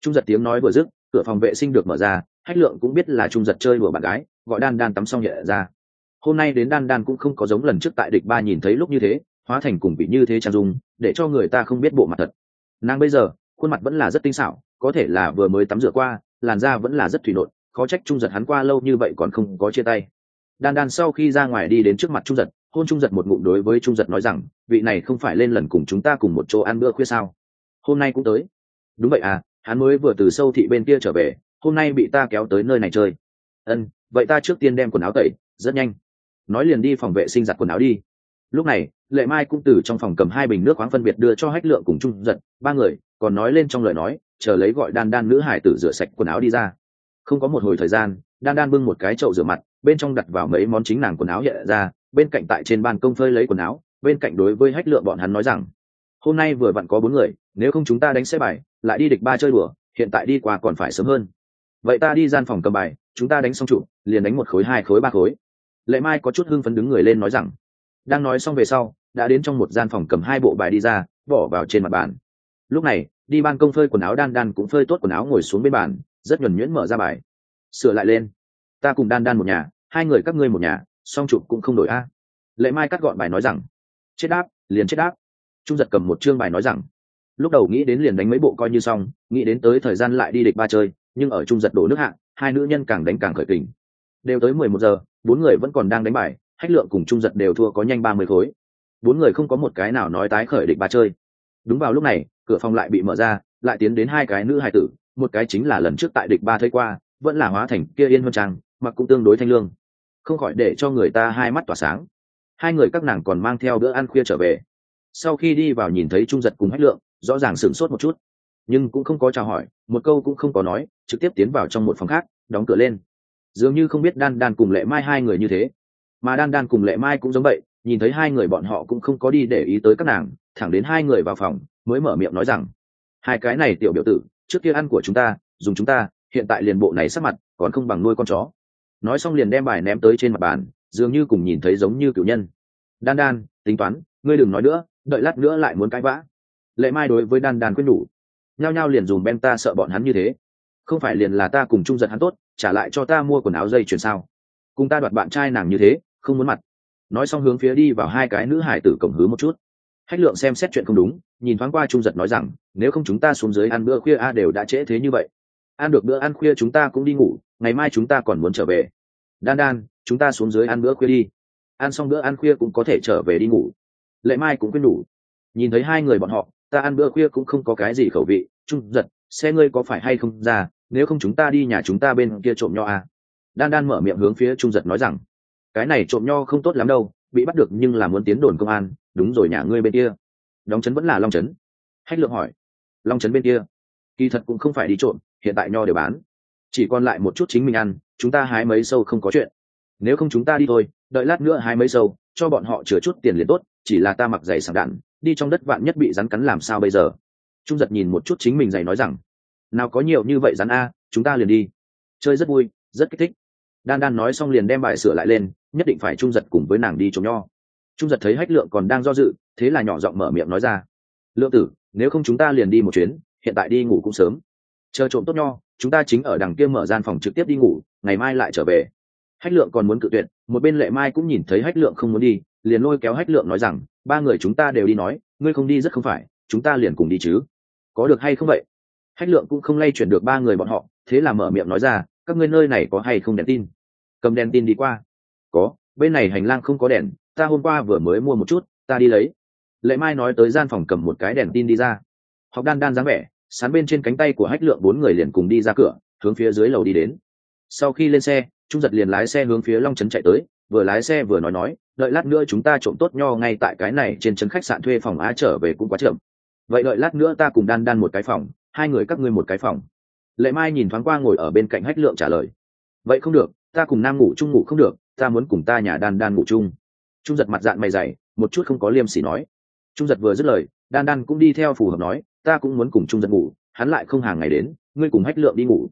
Trung giật tiếng nói vừa dứt, cửa phòng vệ sinh được mở ra, hách lượng cũng biết là trung giật chơi đùa bạn gái, gọi đan đan tắm xong nhẹ ra. Hôm nay đến đan đan cũng không có giống lần trước tại địch ba nhìn thấy lúc như thế, hóa thành cùng bị như thế trang dung, để cho người ta không biết bộ mặt thật. Nàng bây giờ khuôn mặt vẫn là rất tinh xảo, có thể là vừa mới tắm rửa qua, làn da vẫn là rất thủy nộn, khó trách trung giật hắn qua lâu như vậy còn không có chia tay. Đan đan sau khi ra ngoài đi đến trước mặt trung giật, hôn trung giật một ngụm đối với trung giật nói rằng, vị này không phải lên lần cùng chúng ta cùng một chỗ ăn bữa khuya sao? Hôm nay cũng tới. Đúng vậy à hắn mới vừa từ sâu thị bên kia trở về, hôm nay bị ta kéo tới nơi này chơi. Ân, vậy ta trước tiên đem quần áo tẩy, rất nhanh. Nói liền đi phòng vệ sinh giặt quần áo đi. Lúc này, lệ mai cũng từ trong phòng cầm hai bình nước khoáng phân biệt đưa cho hách lượng cùng trung giật, ba người còn nói lên trong lời nói, chờ lấy gọi đan đan nữ hải tử rửa sạch quần áo đi ra. Không có một hồi thời gian, đan đan bưng một cái chậu rửa mặt, bên trong đặt vào mấy món chính nàng quần áo hiện ra, bên cạnh tại trên ban công phơi lấy quần áo, bên cạnh đối với hách lượng bọn hắn nói rằng, hôm nay vừa vặn có bốn người, nếu không chúng ta đánh xe bài, lại đi địch ba chơi đùa, hiện tại đi qua còn phải sớm hơn. Vậy ta đi gian phòng cầm bài, chúng ta đánh xong trụ liền đánh một khối, hai khối, ba khối. Lệ mai có chút hưng phấn đứng người lên nói rằng, đang nói xong về sau, đã đến trong một gian phòng cầm hai bộ bài đi ra, bỏ vào trên mặt bàn lúc này đi ban công phơi quần áo đan đan cũng phơi tốt quần áo ngồi xuống bên bàn rất nhuẩn nhuyễn mở ra bài. Sửa lại lên. Ta cùng đan đan một nhà hai người các ngươi một nhà song chụp cũng không đổi a. Lệ mai cắt gọn bài nói rằng chết đáp liền chết đáp. Trung giật cầm một chương bài nói rằng lúc đầu nghĩ đến liền đánh mấy bộ coi như xong nghĩ đến tới thời gian lại đi địch ba chơi nhưng ở trung giật đổ nước hạ, hai nữ nhân càng đánh càng khởi kình. Đều tới mười một giờ bốn người vẫn còn đang đánh bài hách lượng cùng trung giật đều thua có nhanh ba mươi khối. Bốn người không có một cái nào nói tái khởi địch ba chơi. Đúng vào lúc này cửa phòng lại bị mở ra, lại tiến đến hai cái nữ hài tử, một cái chính là lần trước tại địch ba thấy qua, vẫn là hóa thành kia yên hơn trang, mặc cũng tương đối thanh lương. Không khỏi để cho người ta hai mắt tỏa sáng. Hai người các nàng còn mang theo bữa ăn khuya trở về. Sau khi đi vào nhìn thấy trung giật cùng hách lượng, rõ ràng sửng sốt một chút. Nhưng cũng không có chào hỏi, một câu cũng không có nói, trực tiếp tiến vào trong một phòng khác, đóng cửa lên. Dường như không biết đan đan cùng lệ mai hai người như thế. Mà đan đan cùng lệ mai cũng giống vậy, nhìn thấy hai người bọn họ cũng không có đi để ý tới các nàng, thẳng đến hai người vào phòng mới mở miệng nói rằng, hai cái này tiểu biểu tử, trước kia ăn của chúng ta, dùng chúng ta, hiện tại liền bộ này sắc mặt, còn không bằng nuôi con chó. Nói xong liền đem bài ném tới trên mặt bàn, dường như cùng nhìn thấy giống như cựu nhân. Đan đan, tính toán, ngươi đừng nói nữa, đợi lát nữa lại muốn cãi vã. Lệ mai đối với đan đan quyết nhủ. Nhao nhao liền dùng ben ta sợ bọn hắn như thế. Không phải liền là ta cùng chung giật hắn tốt, trả lại cho ta mua quần áo dây chuyền sao? Cùng ta đoạt bạn trai nàng như thế, không muốn mặt. Nói xong hướng phía đi vào hai cái nữ hải tử cổng hứa một chút hách lượng xem xét chuyện không đúng, nhìn thoáng qua trung giật nói rằng, nếu không chúng ta xuống dưới ăn bữa khuya a đều đã trễ thế như vậy. Ăn được bữa ăn khuya chúng ta cũng đi ngủ, ngày mai chúng ta còn muốn trở về. Đan đan, chúng ta xuống dưới ăn bữa khuya đi. Ăn xong bữa ăn khuya cũng có thể trở về đi ngủ. Lệ mai cũng quên đủ. Nhìn thấy hai người bọn họ, ta ăn bữa khuya cũng không có cái gì khẩu vị, trung giật, xe ngươi có phải hay không ra, nếu không chúng ta đi nhà chúng ta bên kia trộm nho à. đan đan mở miệng hướng phía trung giật nói rằng, cái này trộm nho không tốt lắm đâu, bị bắt được nhưng là muốn tiến đồn công an đúng rồi nhà ngươi bên kia. Đóng trấn vẫn là long trấn hách lượng hỏi. Long trấn bên kia. Kỳ thật cũng không phải đi trộm, hiện tại nho đều bán. Chỉ còn lại một chút chính mình ăn, chúng ta hái mấy sâu không có chuyện. Nếu không chúng ta đi thôi, đợi lát nữa hái mấy sâu, cho bọn họ chứa chút tiền liền tốt, chỉ là ta mặc giày sảng đạn, đi trong đất vạn nhất bị rắn cắn làm sao bây giờ? Trung giật nhìn một chút chính mình giày nói rằng, nào có nhiều như vậy rắn a, chúng ta liền đi. Chơi rất vui, rất kích thích. Đan đan nói xong liền đem bài sửa lại lên, nhất định phải trung giật cùng với nàng đi trồng nho trung giật thấy hách lượng còn đang do dự, thế là nhỏ giọng mở miệng nói ra. Lượng tử, nếu không chúng ta liền đi một chuyến, hiện tại đi ngủ cũng sớm. Chờ trộm tốt nho, chúng ta chính ở đằng kia mở gian phòng trực tiếp đi ngủ, ngày mai lại trở về. Hách lượng còn muốn cự tuyệt, một bên lệ mai cũng nhìn thấy hách lượng không muốn đi, liền lôi kéo hách lượng nói rằng, ba người chúng ta đều đi nói, ngươi không đi rất không phải, chúng ta liền cùng đi chứ. Có được hay không vậy? Hách lượng cũng không lay chuyển được ba người bọn họ, thế là mở miệng nói ra, các ngươi nơi này có hay không đèn tin? Cầm đèn tin đi qua. Có, bên này hành lang không có đèn ta hôm qua vừa mới mua một chút, ta đi lấy. Lệ mai nói tới gian phòng cầm một cái đèn tin đi ra. Học đan đan dáng vẻ, sán bên trên cánh tay của hách lượng bốn người liền cùng đi ra cửa, hướng phía dưới lầu đi đến. Sau khi lên xe, trung giật liền lái xe hướng phía long trấn chạy tới, vừa lái xe vừa nói nói, đợi lát nữa chúng ta trộm tốt nho ngay tại cái này trên trấn khách sạn thuê phòng á trở về cũng quá chậm. Vậy đợi lát nữa ta cùng đan đan một cái phòng, hai người các ngươi một cái phòng. Lệ mai nhìn thoáng qua ngồi ở bên cạnh hách lượng trả lời, vậy không được, ta cùng nam ngủ chung ngủ không được, ta muốn cùng ta nhà đan đan ngủ chung trung giật mặt dạng mày dày, một chút không có liêm sỉ nói. Trung giật vừa dứt lời, đan đan cũng đi theo phù hợp nói, ta cũng muốn cùng trung giật ngủ, hắn lại không hàng ngày đến, ngươi cùng hách lượng đi ngủ.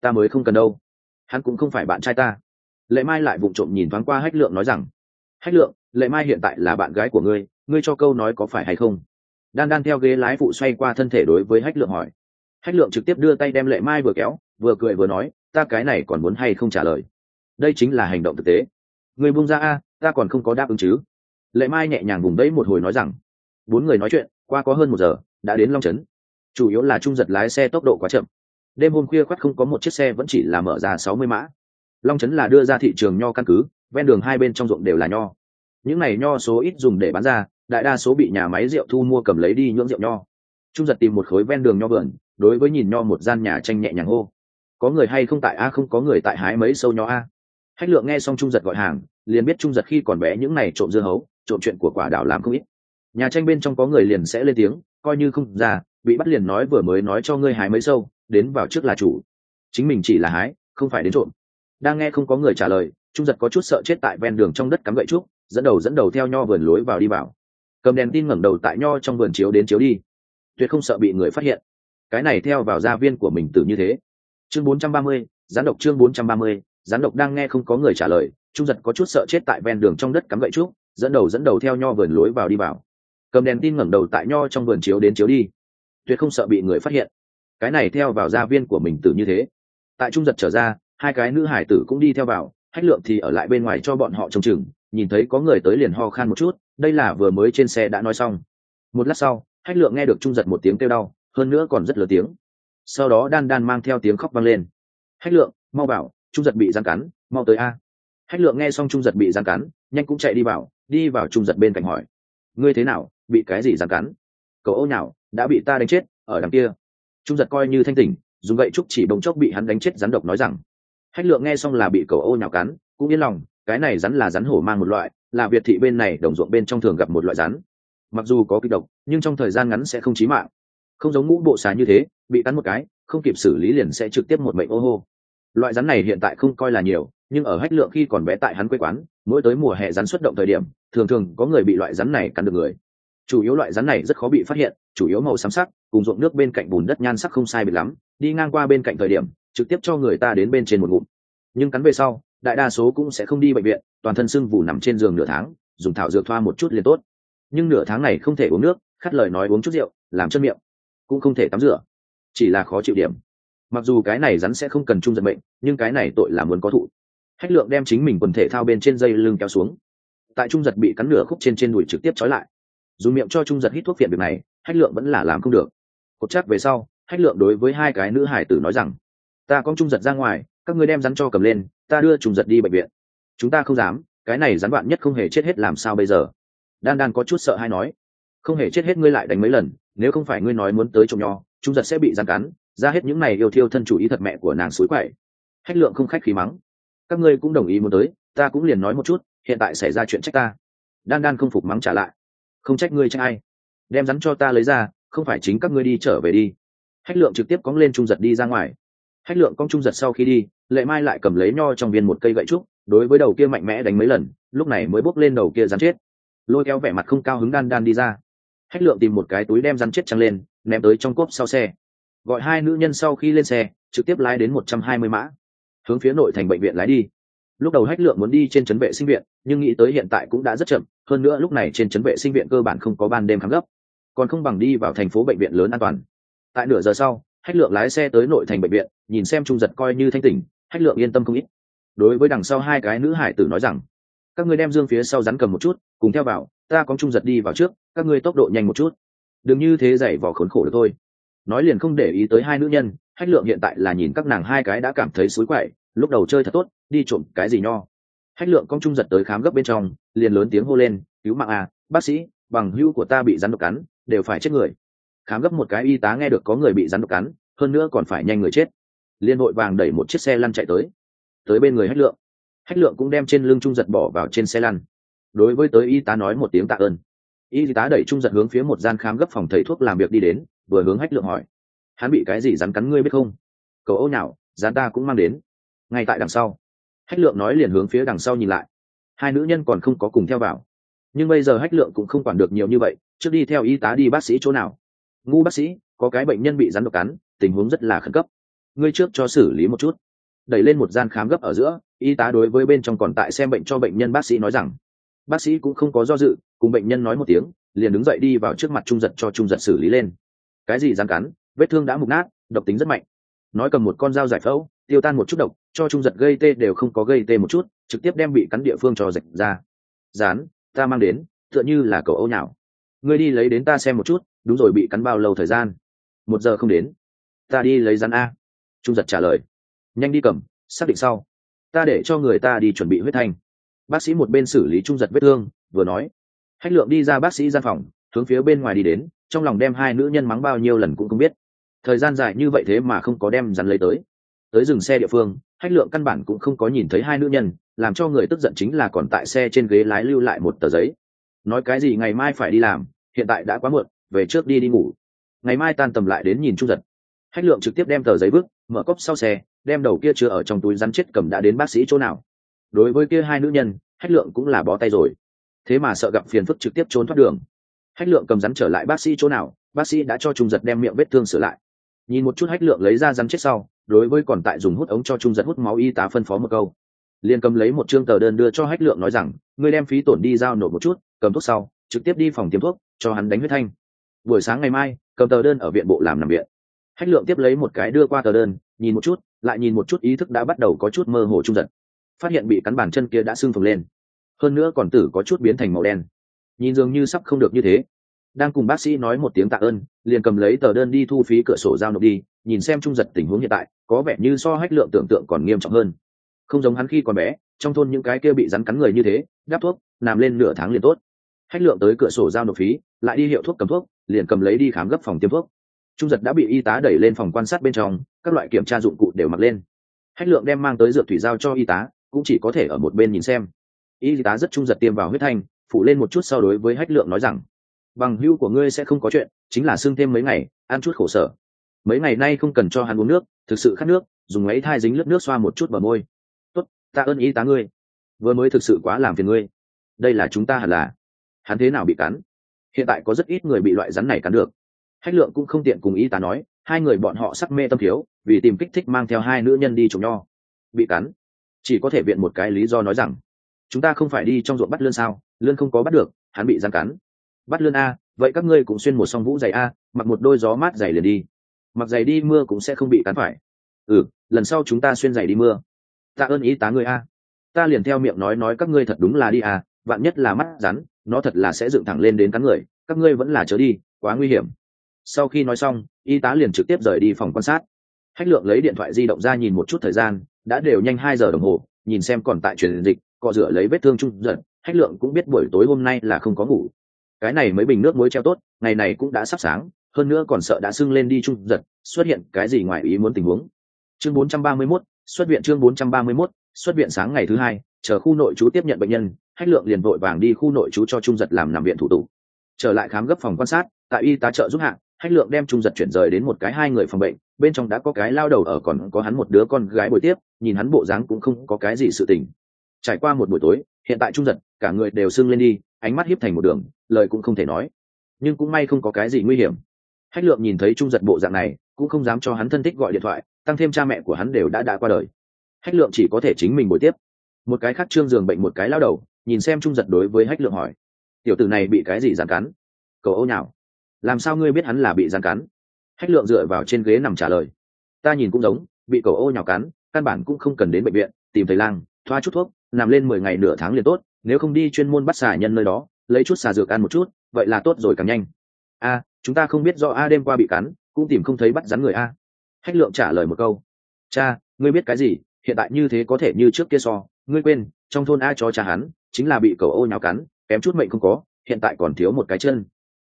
Ta mới không cần đâu. Hắn cũng không phải bạn trai ta. Lệ mai lại vụng trộm nhìn thoáng qua hách lượng nói rằng, hách lượng, lệ mai hiện tại là bạn gái của ngươi ngươi cho câu nói có phải hay không? Đan đan theo ghế lái phụ xoay qua thân thể đối với hách lượng hỏi. Hách lượng trực tiếp đưa tay đem lệ mai vừa kéo, vừa cười vừa nói, ta cái này còn muốn hay không trả lời? Đây chính là hành động thực tế. Người buông ra a ta còn không có đáp ứng chứ. Lệ mai nhẹ nhàng vùng vẫy một hồi nói rằng, bốn người nói chuyện, qua có hơn một giờ, đã đến long trấn. Chủ yếu là trung giật lái xe tốc độ quá chậm. Đêm hôm khuya khoắt không có một chiếc xe vẫn chỉ là mở ra sáu mươi mã. Long trấn là đưa ra thị trường nho căn cứ, ven đường hai bên trong ruộng đều là nho. Những này nho số ít dùng để bán ra, đại đa số bị nhà máy rượu thu mua cầm lấy đi nhưỡng rượu nho. Trung giật tìm một khối ven đường nho vườn, đối với nhìn nho một gian nhà tranh nhẹ nhàng ô. có người hay không tại a, không có người tại hái mấy sâu nho a hách lượng nghe xong trung giật gọi hàng liền biết trung giật khi còn bé những này trộm dưa hấu trộm chuyện của quả đảo làm không ít. Nhà tranh bên trong có người liền sẽ lên tiếng coi như không ra bị bắt liền nói vừa mới nói cho ngươi hái mấy sâu đến vào trước là chủ. Chính mình chỉ là hái không phải đến trộm. Đang nghe không có người trả lời trung giật có chút sợ chết tại ven đường trong đất cắm gậy trúc dẫn đầu dẫn đầu theo nho vườn lối vào đi vào. Cầm đèn tin ngẩng đầu tại nho trong vườn chiếu đến chiếu đi. Tuyệt không sợ bị người phát hiện. Cái này theo vào gia viên của mình tự như thế. Chương 430, gián độc chương 430, gián độc đang nghe không có người trả lời, trung giật có chút sợ chết tại ven đường trong đất cắm gậy trúc, dẫn đầu dẫn đầu theo nho vườn lối vào đi vào. Cầm đèn tin ngẩng đầu tại nho trong vườn chiếu đến chiếu đi. Tuyệt không sợ bị người phát hiện. Cái này theo vào gia viên của mình tử như thế. Tại trung giật trở ra, hai cái nữ hải tử cũng đi theo vào, hách lượng thì ở lại bên ngoài cho bọn họ trông chừng, nhìn thấy có người tới liền ho khan một chút, đây là vừa mới trên xe đã nói xong. Một lát sau, hách lượng nghe được trung giật một tiếng kêu đau, hơn nữa còn rất lớn tiếng. Sau đó đan đan mang theo tiếng khóc vang lên. Hách lượng, mau bảo trung giật bị giang cắn, mau tới a. Hách lượng nghe xong trung giật bị giang cắn, nhanh cũng chạy đi vào đi vào trung giật bên cạnh hỏi. Ngươi thế nào, bị cái gì giang cắn? Cậu ô nào đã bị ta đánh chết, ở đằng kia. Trung giật coi như thanh tỉnh, dùng gậy trúc chỉ bỗng chốc bị hắn đánh chết rắn độc nói rằng. Hách lượng nghe xong là bị cậu ô nhào cắn, cũng yên lòng, cái này rắn là rắn hổ mang một loại, là việt thị bên này đồng ruộng bên trong thường gặp một loại rắn. Mặc dù có kịch độc, nhưng trong thời gian ngắn sẽ không chí mạng. Không giống ngũ bộ xà như thế, bị cắn một cái, không kịp xử lý liền sẽ trực tiếp một mệnh ô hô loại rắn này hiện tại không coi là nhiều, nhưng ở hách lượng khi còn bé tại hắn quê quán, mỗi tới mùa hè rắn xuất động thời điểm, thường thường có người bị loại rắn này cắn được người. Chủ yếu loại rắn này rất khó bị phát hiện, chủ yếu màu xám sắc, cùng ruộng nước bên cạnh bùn đất nhan sắc không sai biệt lắm, đi ngang qua bên cạnh thời điểm, trực tiếp cho người ta đến bên trên một ngụm. Nhưng cắn về sau, đại đa số cũng sẽ không đi bệnh viện, toàn thân sưng vù nằm trên giường nửa tháng, dùng thảo dược thoa một chút liền tốt. Nhưng nửa tháng này không thể uống nước khát lời nói uống chút rượu, làm chân miệng, cũng không thể tắm rửa, chỉ là khó chịu điểm mặc dù cái này rắn sẽ không cần trung giật bệnh nhưng cái này tội là muốn có thụ. Hách lượng đem chính mình quần thể thao bên trên dây lưng kéo xuống. Tại trung giật bị cắn nửa khúc trên trên đùi trực tiếp trói lại. Dù miệng cho trung giật hít thuốc phiện việc này, hách lượng vẫn là làm không được. Cột chắc về sau, hách lượng đối với hai cái nữ hải tử nói rằng, ta có trung giật ra ngoài, các ngươi đem rắn cho cầm lên, ta đưa trung giật đi bệnh viện. Chúng ta không dám, cái này rắn bạn nhất không hề chết hết làm sao bây giờ? Đan đan có chút sợ hay nói, không hề chết hết ngươi lại đánh mấy lần, nếu không phải ngươi nói muốn tới trồng nho trung giật sẽ bị rắn cắn ra hết những này yêu thiêu thân chủ ý thật mẹ của nàng suối quậy. Hách lượng không khách khí mắng. Các ngươi cũng đồng ý muốn tới, ta cũng liền nói một chút, hiện tại xảy ra chuyện trách ta. Đan đan không phục mắng trả lại. Không trách ngươi trách ai. Đem rắn cho ta lấy ra, không phải chính các ngươi đi trở về đi. Hách lượng trực tiếp cóng lên trung giật đi ra ngoài. Hách lượng cong trung giật sau khi đi, lệ mai lại cầm lấy nho trong viên một cây gậy trúc, đối với đầu kia mạnh mẽ đánh mấy lần, lúc này mới bốc lên đầu kia rắn chết. Lôi kéo vẻ mặt không cao hứng đan đan đi ra. Hách lượng tìm một cái túi đem rắn chết trăng lên, ném tới trong cốp sau xe gọi hai nữ nhân sau khi lên xe, trực tiếp lái đến một trăm hai mươi mã. Hướng phía nội thành bệnh viện lái đi. Lúc đầu hách lượng muốn đi trên trấn vệ sinh viện, nhưng nghĩ tới hiện tại cũng đã rất chậm, hơn nữa lúc này trên trấn vệ sinh viện cơ bản không có ban đêm khám gấp. Còn không bằng đi vào thành phố bệnh viện lớn an toàn. Tại nửa giờ sau, hách lượng lái xe tới nội thành bệnh viện, nhìn xem trung giật coi như thanh tỉnh, hách lượng yên tâm không ít. Đối với đằng sau hai cái nữ hải tử nói rằng, các ngươi đem dương phía sau rắn cầm một chút, cùng theo vào, ta có trung giật đi vào trước, các ngươi tốc độ nhanh một chút. Đừng như thế dày vỏ khốn khổ được thôi nói liền không để ý tới hai nữ nhân, hách lượng hiện tại là nhìn các nàng hai cái đã cảm thấy xối quậy, lúc đầu chơi thật tốt, đi trộm cái gì nho. Hách lượng công trung giật tới khám gấp bên trong, liền lớn tiếng hô lên, cứu mạng à bác sĩ, bằng hữu của ta bị rắn độc cắn, đều phải chết người. Khám gấp một cái y tá nghe được có người bị rắn độc cắn, hơn nữa còn phải nhanh người chết. Liên hội vàng đẩy một chiếc xe lăn chạy tới. Tới bên người hách lượng. Hách lượng cũng đem trên lưng trung giật bỏ vào trên xe lăn. Đối với tới y tá nói một tiếng tạ ơn. Y tá đẩy trung giật hướng phía một gian khám gấp phòng thầy thuốc làm việc đi đến vừa hướng hách lượng hỏi, hắn bị cái gì rắn cắn ngươi biết không? Cậu ô nhạo, rắn ta cũng mang đến. Ngay tại đằng sau, hách lượng nói liền hướng phía đằng sau nhìn lại. Hai nữ nhân còn không có cùng theo vào. Nhưng bây giờ hách lượng cũng không quản được nhiều như vậy, trước đi theo y tá đi bác sĩ chỗ nào. Ngu bác sĩ, có cái bệnh nhân bị rắn độc cắn, tình huống rất là khẩn cấp. Ngươi trước cho xử lý một chút. Đẩy lên một gian khám gấp ở giữa, y tá đối với bên trong còn tại xem bệnh cho bệnh nhân bác sĩ nói rằng, bác sĩ cũng không có do dự, cùng bệnh nhân nói một tiếng, liền đứng dậy đi vào trước mặt trung giật cho trung giật xử lý lên cái gì rắn cắn, vết thương đã mục nát, độc tính rất mạnh. Nói cầm một con dao giải phẫu, tiêu tan một chút độc, cho trung giật gây tê đều không có gây tê một chút, trực tiếp đem bị cắn địa phương cho rạch ra. Dán, ta mang đến, tựa như là cậu âu nhạo. Ngươi đi lấy đến ta xem một chút, đúng rồi bị cắn bao lâu thời gian? Một giờ không đến. Ta đi lấy rắn a. Trung giật trả lời. Nhanh đi cầm, xác định sau. Ta để cho người ta đi chuẩn bị huyết thanh. Bác sĩ một bên xử lý trung giật vết thương, vừa nói. Hách lượng đi ra bác sĩ gian phòng, hướng phía bên ngoài đi đến trong lòng đem hai nữ nhân mắng bao nhiêu lần cũng không biết. Thời gian dài như vậy thế mà không có đem rắn lấy tới. Tới dừng xe địa phương, hách lượng căn bản cũng không có nhìn thấy hai nữ nhân, làm cho người tức giận chính là còn tại xe trên ghế lái lưu lại một tờ giấy. Nói cái gì ngày mai phải đi làm, hiện tại đã quá muộn, về trước đi đi ngủ. Ngày mai tan tầm lại đến nhìn trung giật. Hách lượng trực tiếp đem tờ giấy bước, mở cốc sau xe, đem đầu kia chưa ở trong túi rắn chết cầm đã đến bác sĩ chỗ nào. Đối với kia hai nữ nhân, hách lượng cũng là bó tay rồi. Thế mà sợ gặp phiền phức trực tiếp trốn thoát đường hách lượng cầm rắn trở lại, bác sĩ chỗ nào? Bác sĩ đã cho trung giật đem miệng vết thương sửa lại. Nhìn một chút hách lượng lấy ra rắn chết sau, đối với còn tại dùng hút ống cho trung giật hút máu y tá phân phó một câu. Liền cầm lấy một chương tờ đơn đưa cho hách lượng nói rằng, ngươi đem phí tổn đi giao nộp một chút, cầm thuốc sau, trực tiếp đi phòng tiêm thuốc, cho hắn đánh huyết thanh. Buổi sáng ngày mai, cầm tờ đơn ở viện bộ làm nằm viện. Hách lượng tiếp lấy một cái đưa qua tờ đơn, nhìn một chút, lại nhìn một chút ý thức đã bắt đầu có chút mơ hồ trung giật. Phát hiện bị cắn bàn chân kia đã sưng phồng lên. Hơn nữa còn tử có chút biến thành màu đen nhìn dường như sắp không được như thế. Đang cùng bác sĩ nói một tiếng tạ ơn, liền cầm lấy tờ đơn đi thu phí cửa sổ giao nộp đi, nhìn xem trung giật tình huống hiện tại, có vẻ như so hách lượng tưởng tượng còn nghiêm trọng hơn. Không giống hắn khi còn bé, trong thôn những cái kia bị rắn cắn người như thế gắp thuốc, nằm lên nửa tháng liền tốt. Hách lượng tới cửa sổ giao nộp phí, lại đi hiệu thuốc cầm thuốc, liền cầm lấy đi khám gấp phòng tiêm thuốc. Trung giật đã bị y tá đẩy lên phòng quan sát bên trong, các loại kiểm tra dụng cụ đều mặc lên. Hách lượng đem mang tới dược thủy giao cho y tá, cũng chỉ có thể ở một bên nhìn xem. Y tá rất trung giật tiêm vào huyết thanh phủ lên một chút so đối với hách lượng nói rằng, bằng hữu của ngươi sẽ không có chuyện, chính là xương thêm mấy ngày, ăn chút khổ sở. Mấy ngày nay không cần cho hắn uống nước, thực sự khát nước, dùng ấy thai dính lớp nước xoa một chút bờ môi. Tốt, ta ơn ý tá ngươi. Vừa mới thực sự quá làm phiền ngươi. Đây là chúng ta hẳn là. Hắn thế nào bị cắn? Hiện tại có rất ít người bị loại rắn này cắn được. Hách lượng cũng không tiện cùng y tá nói, hai người bọn họ sắc mê tâm thiếu, vì tìm kích thích mang theo hai nữ nhân đi trồng nho. Bị cắn. Chỉ có thể viện một cái lý do nói rằng, chúng ta không phải đi trong ruộng bắt lươn sao? Lươn không có bắt được, hắn bị giam cắn. Bắt lươn a, vậy các ngươi cũng xuyên một song vũ giày a, mặc một đôi gió mát giày liền đi. Mặc giày đi mưa cũng sẽ không bị cắn phải. Ừ lần sau chúng ta xuyên giày đi mưa. Tạ ơn ý tá ngươi a. Ta liền theo miệng nói nói các ngươi thật đúng là đi à vạn nhất là mắt rắn, nó thật là sẽ dựng thẳng lên đến cắn người, các ngươi vẫn là chớ đi, quá nguy hiểm. Sau khi nói xong, y tá liền trực tiếp rời đi phòng quan sát. Hách lượng lấy điện thoại di động ra nhìn một chút thời gian, đã đều nhanh hai giờ đồng hồ, nhìn xem còn tại truyền dịch, cọ rửa lấy vết thương trung giận hách lượng cũng biết buổi tối hôm nay là không có ngủ. Cái này mấy bình nước muối treo tốt ngày này cũng đã sắp sáng hơn nữa còn sợ đã sưng lên đi trung giật xuất hiện cái gì ngoài ý muốn tình huống. Chương 431, xuất viện chương 431, xuất viện sáng ngày thứ hai chờ khu nội trú tiếp nhận bệnh nhân hách lượng liền vội vàng đi khu nội trú cho trung giật làm nằm viện thủ tục. Trở lại khám gấp phòng quan sát tại y tá trợ giúp hạng hách lượng đem trung giật chuyển rời đến một cái hai người phòng bệnh bên trong đã có cái lao đầu ở còn có hắn một đứa con gái buổi tiếp nhìn hắn bộ dáng cũng không có cái gì sự tình trải qua một buổi tối, hiện tại trung giật, cả người đều sưng lên đi, ánh mắt hiếp thành một đường, lời cũng không thể nói. Nhưng cũng may không có cái gì nguy hiểm. Hách lượng nhìn thấy trung giật bộ dạng này, cũng không dám cho hắn thân thích gọi điện thoại, tăng thêm cha mẹ của hắn đều đã đã qua đời. Hách lượng chỉ có thể chính mình buổi tiếp. Một cái khác trương giường bệnh một cái lao đầu, nhìn xem trung giật đối với hách lượng hỏi. Tiểu tử này bị cái gì giàn cắn? Cầu âu nào làm sao ngươi biết hắn là bị giàn cắn? Hách lượng dựa vào trên ghế nằm trả lời. Ta nhìn cũng giống, bị cầu ô nhào cắn, căn bản cũng không cần đến bệnh viện, tìm thầy lang, thoa chút thuốc nằm lên mười ngày nửa tháng liền tốt, nếu không đi chuyên môn bắt xà nhân nơi đó, lấy chút xà dược ăn một chút, vậy là tốt rồi càng nhanh. A, chúng ta không biết do a đêm qua bị cắn, cũng tìm không thấy bắt rắn người a. Hách lượng trả lời một câu. Cha, ngươi biết cái gì, hiện tại như thế có thể như trước kia so, ngươi quên, trong thôn a cho cha hắn, chính là bị cầu ô nhào cắn, kém chút mệnh không có, hiện tại còn thiếu một cái chân.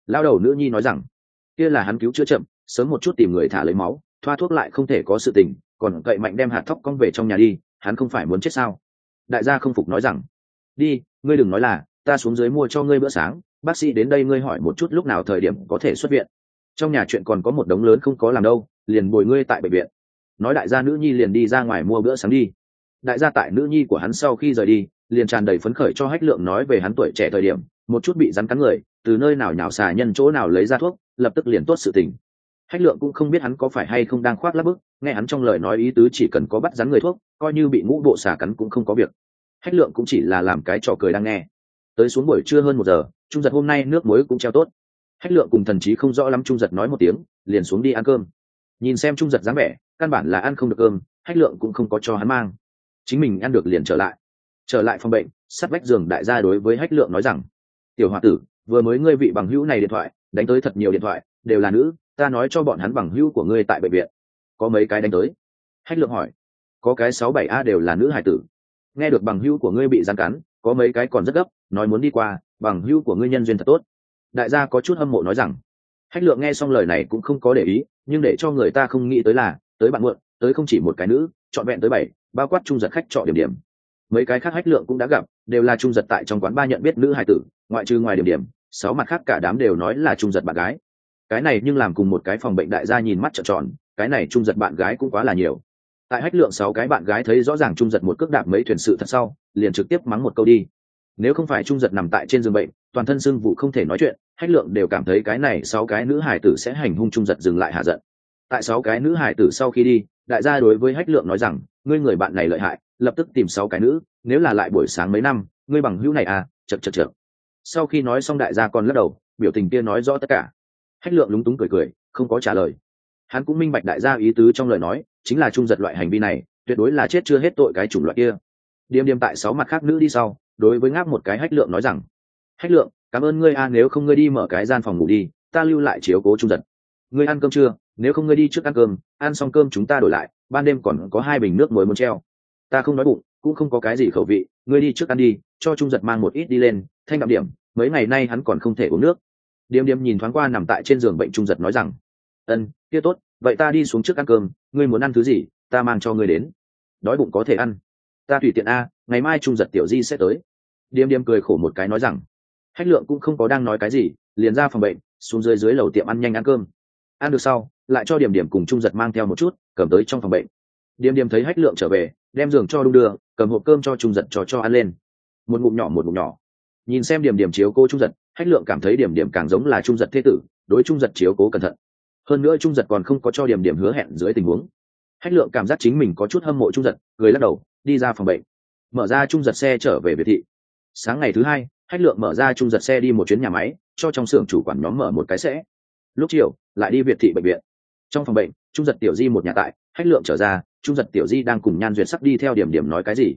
Lao đầu nữ nhi nói rằng, kia là hắn cứu chữa chậm, sớm một chút tìm người thả lấy máu, thoa thuốc lại không thể có sự tình, còn cậy mạnh đem hạt thóc cong về trong nhà đi, hắn không phải muốn chết sao? Đại gia không phục nói rằng, đi, ngươi đừng nói là, ta xuống dưới mua cho ngươi bữa sáng, bác sĩ đến đây ngươi hỏi một chút lúc nào thời điểm có thể xuất viện. Trong nhà chuyện còn có một đống lớn không có làm đâu, liền bồi ngươi tại bệnh viện. Nói đại gia nữ nhi liền đi ra ngoài mua bữa sáng đi. Đại gia tại nữ nhi của hắn sau khi rời đi, liền tràn đầy phấn khởi cho hách lượng nói về hắn tuổi trẻ thời điểm, một chút bị rắn cắn người, từ nơi nào nhào xà nhân chỗ nào lấy ra thuốc, lập tức liền tốt sự tình hách lượng cũng không biết hắn có phải hay không đang khoác lắp bức, nghe hắn trong lời nói ý tứ chỉ cần có bắt rắn người thuốc, coi như bị ngũ bộ xà cắn cũng không có việc. Hách lượng cũng chỉ là làm cái trò cười đang nghe. Tới xuống buổi trưa hơn một giờ, trung giật hôm nay nước muối cũng treo tốt. Hách lượng cùng thần trí không rõ lắm trung giật nói một tiếng, liền xuống đi ăn cơm. Nhìn xem trung giật dáng vẻ, căn bản là ăn không được cơm, hách lượng cũng không có cho hắn mang. Chính mình ăn được liền trở lại. Trở lại phòng bệnh, sắt vách giường đại gia đối với hách lượng nói rằng, tiểu h o a tử, vừa mới ngươi vị bằng hữu này điện thoại, đánh tới thật nhiều điện thoại đều là nữ, ta nói cho bọn hắn bằng hữu của ngươi tại bệnh viện. Có mấy cái đánh tới. Hách lượng hỏi. Có cái sáu bảy a đều là nữ hải tử. Nghe được bằng hữu của ngươi bị gian cắn, có mấy cái còn rất gấp, nói muốn đi qua, bằng hữu của ngươi nhân duyên thật tốt. Đại gia có chút hâm mộ nói rằng. Hách lượng nghe xong lời này cũng không có để ý, nhưng để cho người ta không nghĩ tới là, tới bạn muộn, tới không chỉ một cái nữ, trọn vẹn tới bảy, bao quát trung giật khách trọ điểm điểm. Mấy cái khác hách lượng cũng đã gặp, đều là trung giật tại trong quán ba nhận biết nữ hải tử, ngoại trừ ngoài điểm điểm, sáu mặt khác cả đám đều nói là trung giật bạn gái cái này nhưng làm cùng một cái phòng bệnh đại gia nhìn mắt trợn tròn, cái này trung giật bạn gái cũng quá là nhiều. Tại hách lượng sáu cái bạn gái thấy rõ ràng trung giật một cước đạp mấy thuyền sự thật sau, liền trực tiếp mắng một câu đi. Nếu không phải trung giật nằm tại trên giường bệnh, toàn thân sưng vụ không thể nói chuyện, hách lượng đều cảm thấy cái này sáu cái nữ hải tử sẽ hành hung trung giật dừng lại hạ giận. Tại sáu cái nữ hải tử sau khi đi, đại gia đối với hách lượng nói rằng, ngươi người bạn này lợi hại, lập tức tìm sáu cái nữ, nếu là lại buổi sáng mấy năm, ngươi bằng hữu này à chật chật chật sau khi nói xong đại gia còn lắc đầu, biểu tình kia nói rõ tất cả hách lượng lúng túng cười cười, không có trả lời. Hắn cũng minh bạch đại gia ý tứ trong lời nói, chính là trung giật loại hành vi này, tuyệt đối là chết chưa hết tội cái chủng loại kia. Điềm điềm tại sáu mặt khác nữ đi sau, đối với ngáp một cái hách lượng nói rằng, hách lượng, cảm ơn ngươi a, nếu không ngươi đi mở cái gian phòng ngủ đi, ta lưu lại chiếu cố trung giật. Ngươi ăn cơm chưa? Nếu không ngươi đi trước ăn cơm, ăn xong cơm chúng ta đổi lại, ban đêm còn có hai bình nước muối muốn treo. Ta không nói bụng, cũng không có cái gì khẩu vị, ngươi đi trước ăn đi, cho trung giật mang một ít đi lên, thanh đạm điểm, mấy ngày nay hắn còn không thể uống nước điềm điềm nhìn thoáng qua nằm tại trên giường bệnh trung giật nói rằng, ân, kia tốt, vậy ta đi xuống trước ăn cơm, ngươi muốn ăn thứ gì, ta mang cho ngươi đến. Đói bụng có thể ăn. Ta tùy tiện a, ngày mai trung giật tiểu di sẽ tới. Điềm điềm cười khổ một cái nói rằng, hách lượng cũng không có đang nói cái gì, liền ra phòng bệnh, xuống dưới dưới lầu tiệm ăn nhanh ăn cơm. Ăn được sau, lại cho điểm điểm cùng trung giật mang theo một chút, cầm tới trong phòng bệnh. Điểm điểm thấy hách lượng trở về, đem giường cho đung đưa, cầm hộp cơm cho trung giật cho cho ăn lên. Một ngụm nhỏ, một ngụm nhỏ. Nhìn xem điểm điểm chiếu cô trung giật hách lượng cảm thấy điểm điểm càng giống là trung giật thế tử, đối trung giật chiếu cố cẩn thận. Hơn nữa trung giật còn không có cho điểm điểm hứa hẹn dưới tình huống. Hách lượng cảm giác chính mình có chút hâm mộ trung giật, người lắc đầu, đi ra phòng bệnh. Mở ra trung giật xe trở về biệt thị. Sáng ngày thứ hai, hách lượng mở ra trung giật xe đi một chuyến nhà máy, cho trong xưởng chủ quản nhóm mở một cái sẽ lúc chiều, lại đi việt thị bệnh viện. Trong phòng bệnh, trung giật tiểu di một nhà tại, hách lượng trở ra, trung giật tiểu di đang cùng nhan duyệt sắp đi theo điểm điểm nói cái gì.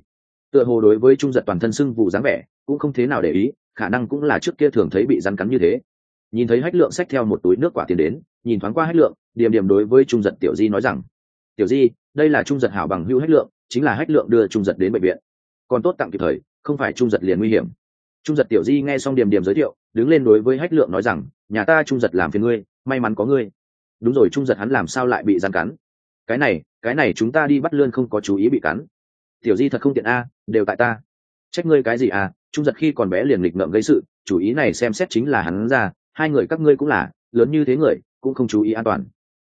Tựa hồ đối với trung giật toàn thân sưng vụ dáng vẻ, cũng không thế nào để ý khả năng cũng là trước kia thường thấy bị rắn cắn như thế. Nhìn thấy hách lượng xách theo một túi nước quả tiền đến, nhìn thoáng qua hách lượng, điểm điểm đối với trung giật tiểu di nói rằng, tiểu di, đây là trung giật hảo bằng hưu hách lượng, chính là hách lượng đưa trung giật đến bệnh viện. Còn tốt tặng kịp thời, không phải trung giật liền nguy hiểm. Trung giật tiểu di nghe xong điểm điểm giới thiệu, đứng lên đối với hách lượng nói rằng, nhà ta trung giật làm phiền ngươi, may mắn có ngươi. Đúng rồi, trung giật hắn làm sao lại bị gian cắn? Cái này cái này chúng ta đi bắt lươn không có chú ý bị cắn. Tiểu di thật không tiện a, đều tại ta. Trách ngươi cái gì à trung giật khi còn bé liền lịch ngợm gây sự, chủ ý này xem xét chính là hắn ra, hai người các ngươi cũng là, lớn như thế người, cũng không chú ý an toàn.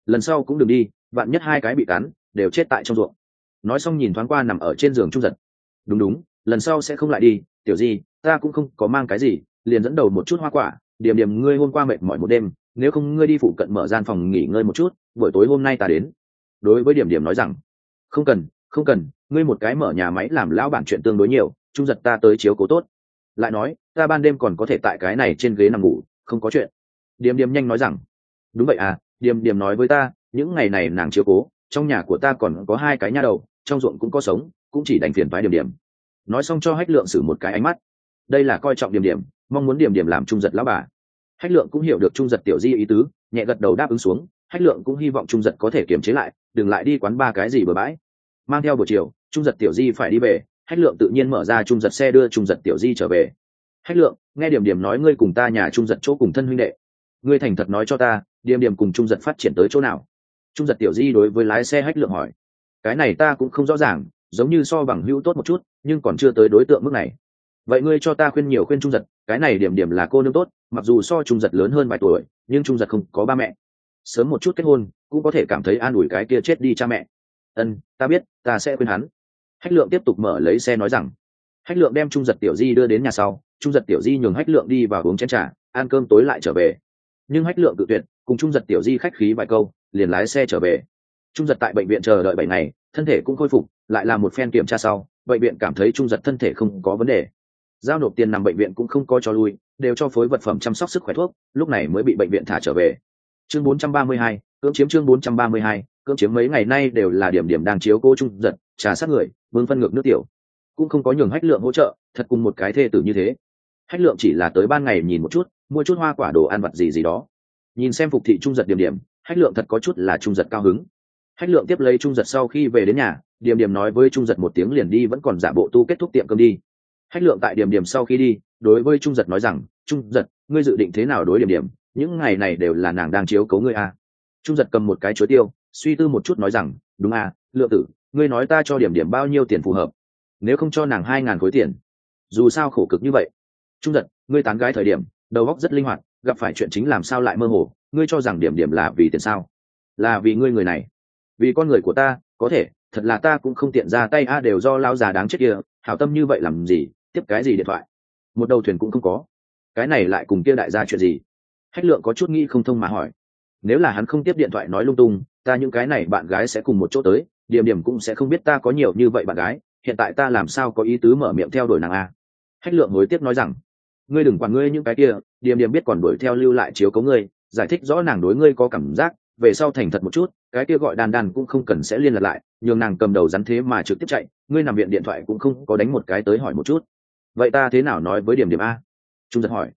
Lần sau cũng đừng đi, vạn nhất hai cái bị cắn, đều chết tại trong ruộng. Nói xong nhìn thoáng qua nằm ở trên giường trung giật. Đúng đúng, lần sau sẽ không lại đi, tiểu di, ta cũng không có mang cái gì, liền dẫn đầu một chút hoa quả, điểm điểm ngươi hôm qua mệt mỏi một đêm, nếu không ngươi đi phụ cận mở gian phòng nghỉ ngơi một chút, buổi tối hôm nay ta đến. Đối với điểm điểm nói rằng, không cần không cần, ngươi một cái mở nhà máy làm lão bản chuyện tương đối nhiều trung giật ta tới chiếu cố tốt. Lại nói, ta ban đêm còn có thể tại cái này trên ghế nằm ngủ, không có chuyện. Điềm điềm nhanh nói rằng, đúng vậy à điềm điềm nói với ta, những ngày này nàng chiếu cố, trong nhà của ta còn có hai cái nha đầu, trong ruộng cũng có sống, cũng chỉ đành phiền phái điểm điểm nói xong cho hách lượng xử một cái ánh mắt. Đây là coi trọng điểm điểm mong muốn điểm điểm làm trung giật lão bà. Hách lượng cũng hiểu được trung giật tiểu di ý tứ, nhẹ gật đầu đáp ứng xuống. Hách lượng cũng hy vọng trung giật có thể kiềm chế lại, đừng lại đi quán ba cái gì bừa bãi. Mang theo buổi chiều, trung giật tiểu di phải đi về hách lượng tự nhiên mở ra trung giật xe đưa trung giật tiểu di trở về. Hách lượng, nghe điểm điểm nói ngươi cùng ta nhà trung giật chỗ cùng thân huynh đệ. Ngươi thành thật nói cho ta, điểm điểm cùng trung giật phát triển tới chỗ nào? Trung giật tiểu di đối với lái xe hách lượng hỏi. Cái này ta cũng không rõ ràng, giống như so bằng hữu tốt một chút, nhưng còn chưa tới đối tượng mức này. Vậy ngươi cho ta khuyên nhiều khuyên trung giật, cái này điểm điểm là cô nương tốt, mặc dù so trung giật lớn hơn vài tuổi, nhưng trung giật không có ba mẹ. Sớm một chút kết hôn, cũng có thể cảm thấy an ủi cái kia chết đi cha mẹ. Ân, ta biết, ta sẽ khuyên hắn hách lượng tiếp tục mở lấy xe nói rằng hách lượng đem trung giật tiểu di đưa đến nhà sau trung giật tiểu di nhường hách lượng đi vào uống chén t r à ăn cơm tối lại trở về. Nhưng hách lượng tự tuyệt cùng trung giật tiểu di khách khí vài câu liền lái xe trở về. Trung giật tại bệnh viện chờ đợi bảy ngày thân thể cũng khôi phục lại là một phen kiểm tra sau bệnh viện cảm thấy trung giật thân thể không có vấn đề. Giao nộp tiền nằm bệnh viện cũng không có cho lui đều cho phối vật phẩm chăm sóc sức khỏe thuốc lúc này mới bị bệnh viện thả trở về. Chương 432, cưỡng chiếm chương 432, cưỡng chiếm mấy ngày nay đều là điểm điểm đang chiếu cô trung giật trà sát người, vương phân ngược nước tiểu. Cũng không có nhường hách lượng hỗ trợ, thật cùng một cái thê tử như thế. Hách lượng chỉ là tới ban ngày nhìn một chút, mua chút hoa quả đồ ăn vặt gì gì đó. Nhìn xem phục thị trung giật điểm điểm, hách lượng thật có chút là trung giật cao hứng. Hách lượng tiếp lấy trung giật sau khi về đến nhà, điểm điểm nói với trung giật một tiếng liền đi vẫn còn giả bộ tu kết thúc tiệm cơm đi. Hách lượng tại điểm điểm sau khi đi, đối với trung giật nói rằng, trung giật, ngươi dự định thế nào đối điểm điểm? Những ngày này đều là nàng đang chiếu cấu ngươi à. trung giật cầm một cái chuối tiêu, suy tư một chút nói rằng, đúng à lượng tử ngươi nói ta cho điểm điểm bao nhiêu tiền phù hợp, nếu không cho nàng hai ngàn khối tiền. Dù sao khổ cực như vậy. Trung giật, ngươi tán gái thời điểm, đầu óc rất linh hoạt, gặp phải chuyện chính làm sao lại mơ hồ, ngươi cho rằng điểm điểm là vì tiền sao? Là vì ngươi người này. Vì con người của ta, có thể, thật là ta cũng không tiện ra tay, a, đều do lao già đáng chết kia, hảo tâm như vậy làm gì, tiếp cái gì điện thoại? Một đầu thuyền cũng không có. Cái này lại cùng kia đại gia chuyện gì? Hách lượng có chút nghĩ không thông mà hỏi. Nếu là hắn không tiếp điện thoại nói lung tung, ta những cái này bạn gái sẽ cùng một chỗ tới điểm điểm cũng sẽ không biết ta có nhiều như vậy bạn gái, hiện tại ta làm sao có ý tứ mở miệng theo đuổi nàng a hách lượng hối tiếc nói rằng, ngươi đừng quản ngươi những cái kia, điểm điểm biết còn đuổi theo lưu lại chiếu cấu ngươi, giải thích rõ nàng đối ngươi có cảm giác, về sau thành thật một chút, cái kia gọi đàn đàn cũng không cần sẽ liên lạc lại, nhường nàng cầm đầu rắn thế mà trực tiếp chạy, ngươi nằm viện điện thoại cũng không có đánh một cái tới hỏi một chút. Vậy ta thế nào nói với điểm điểm a? Trung giật hỏi.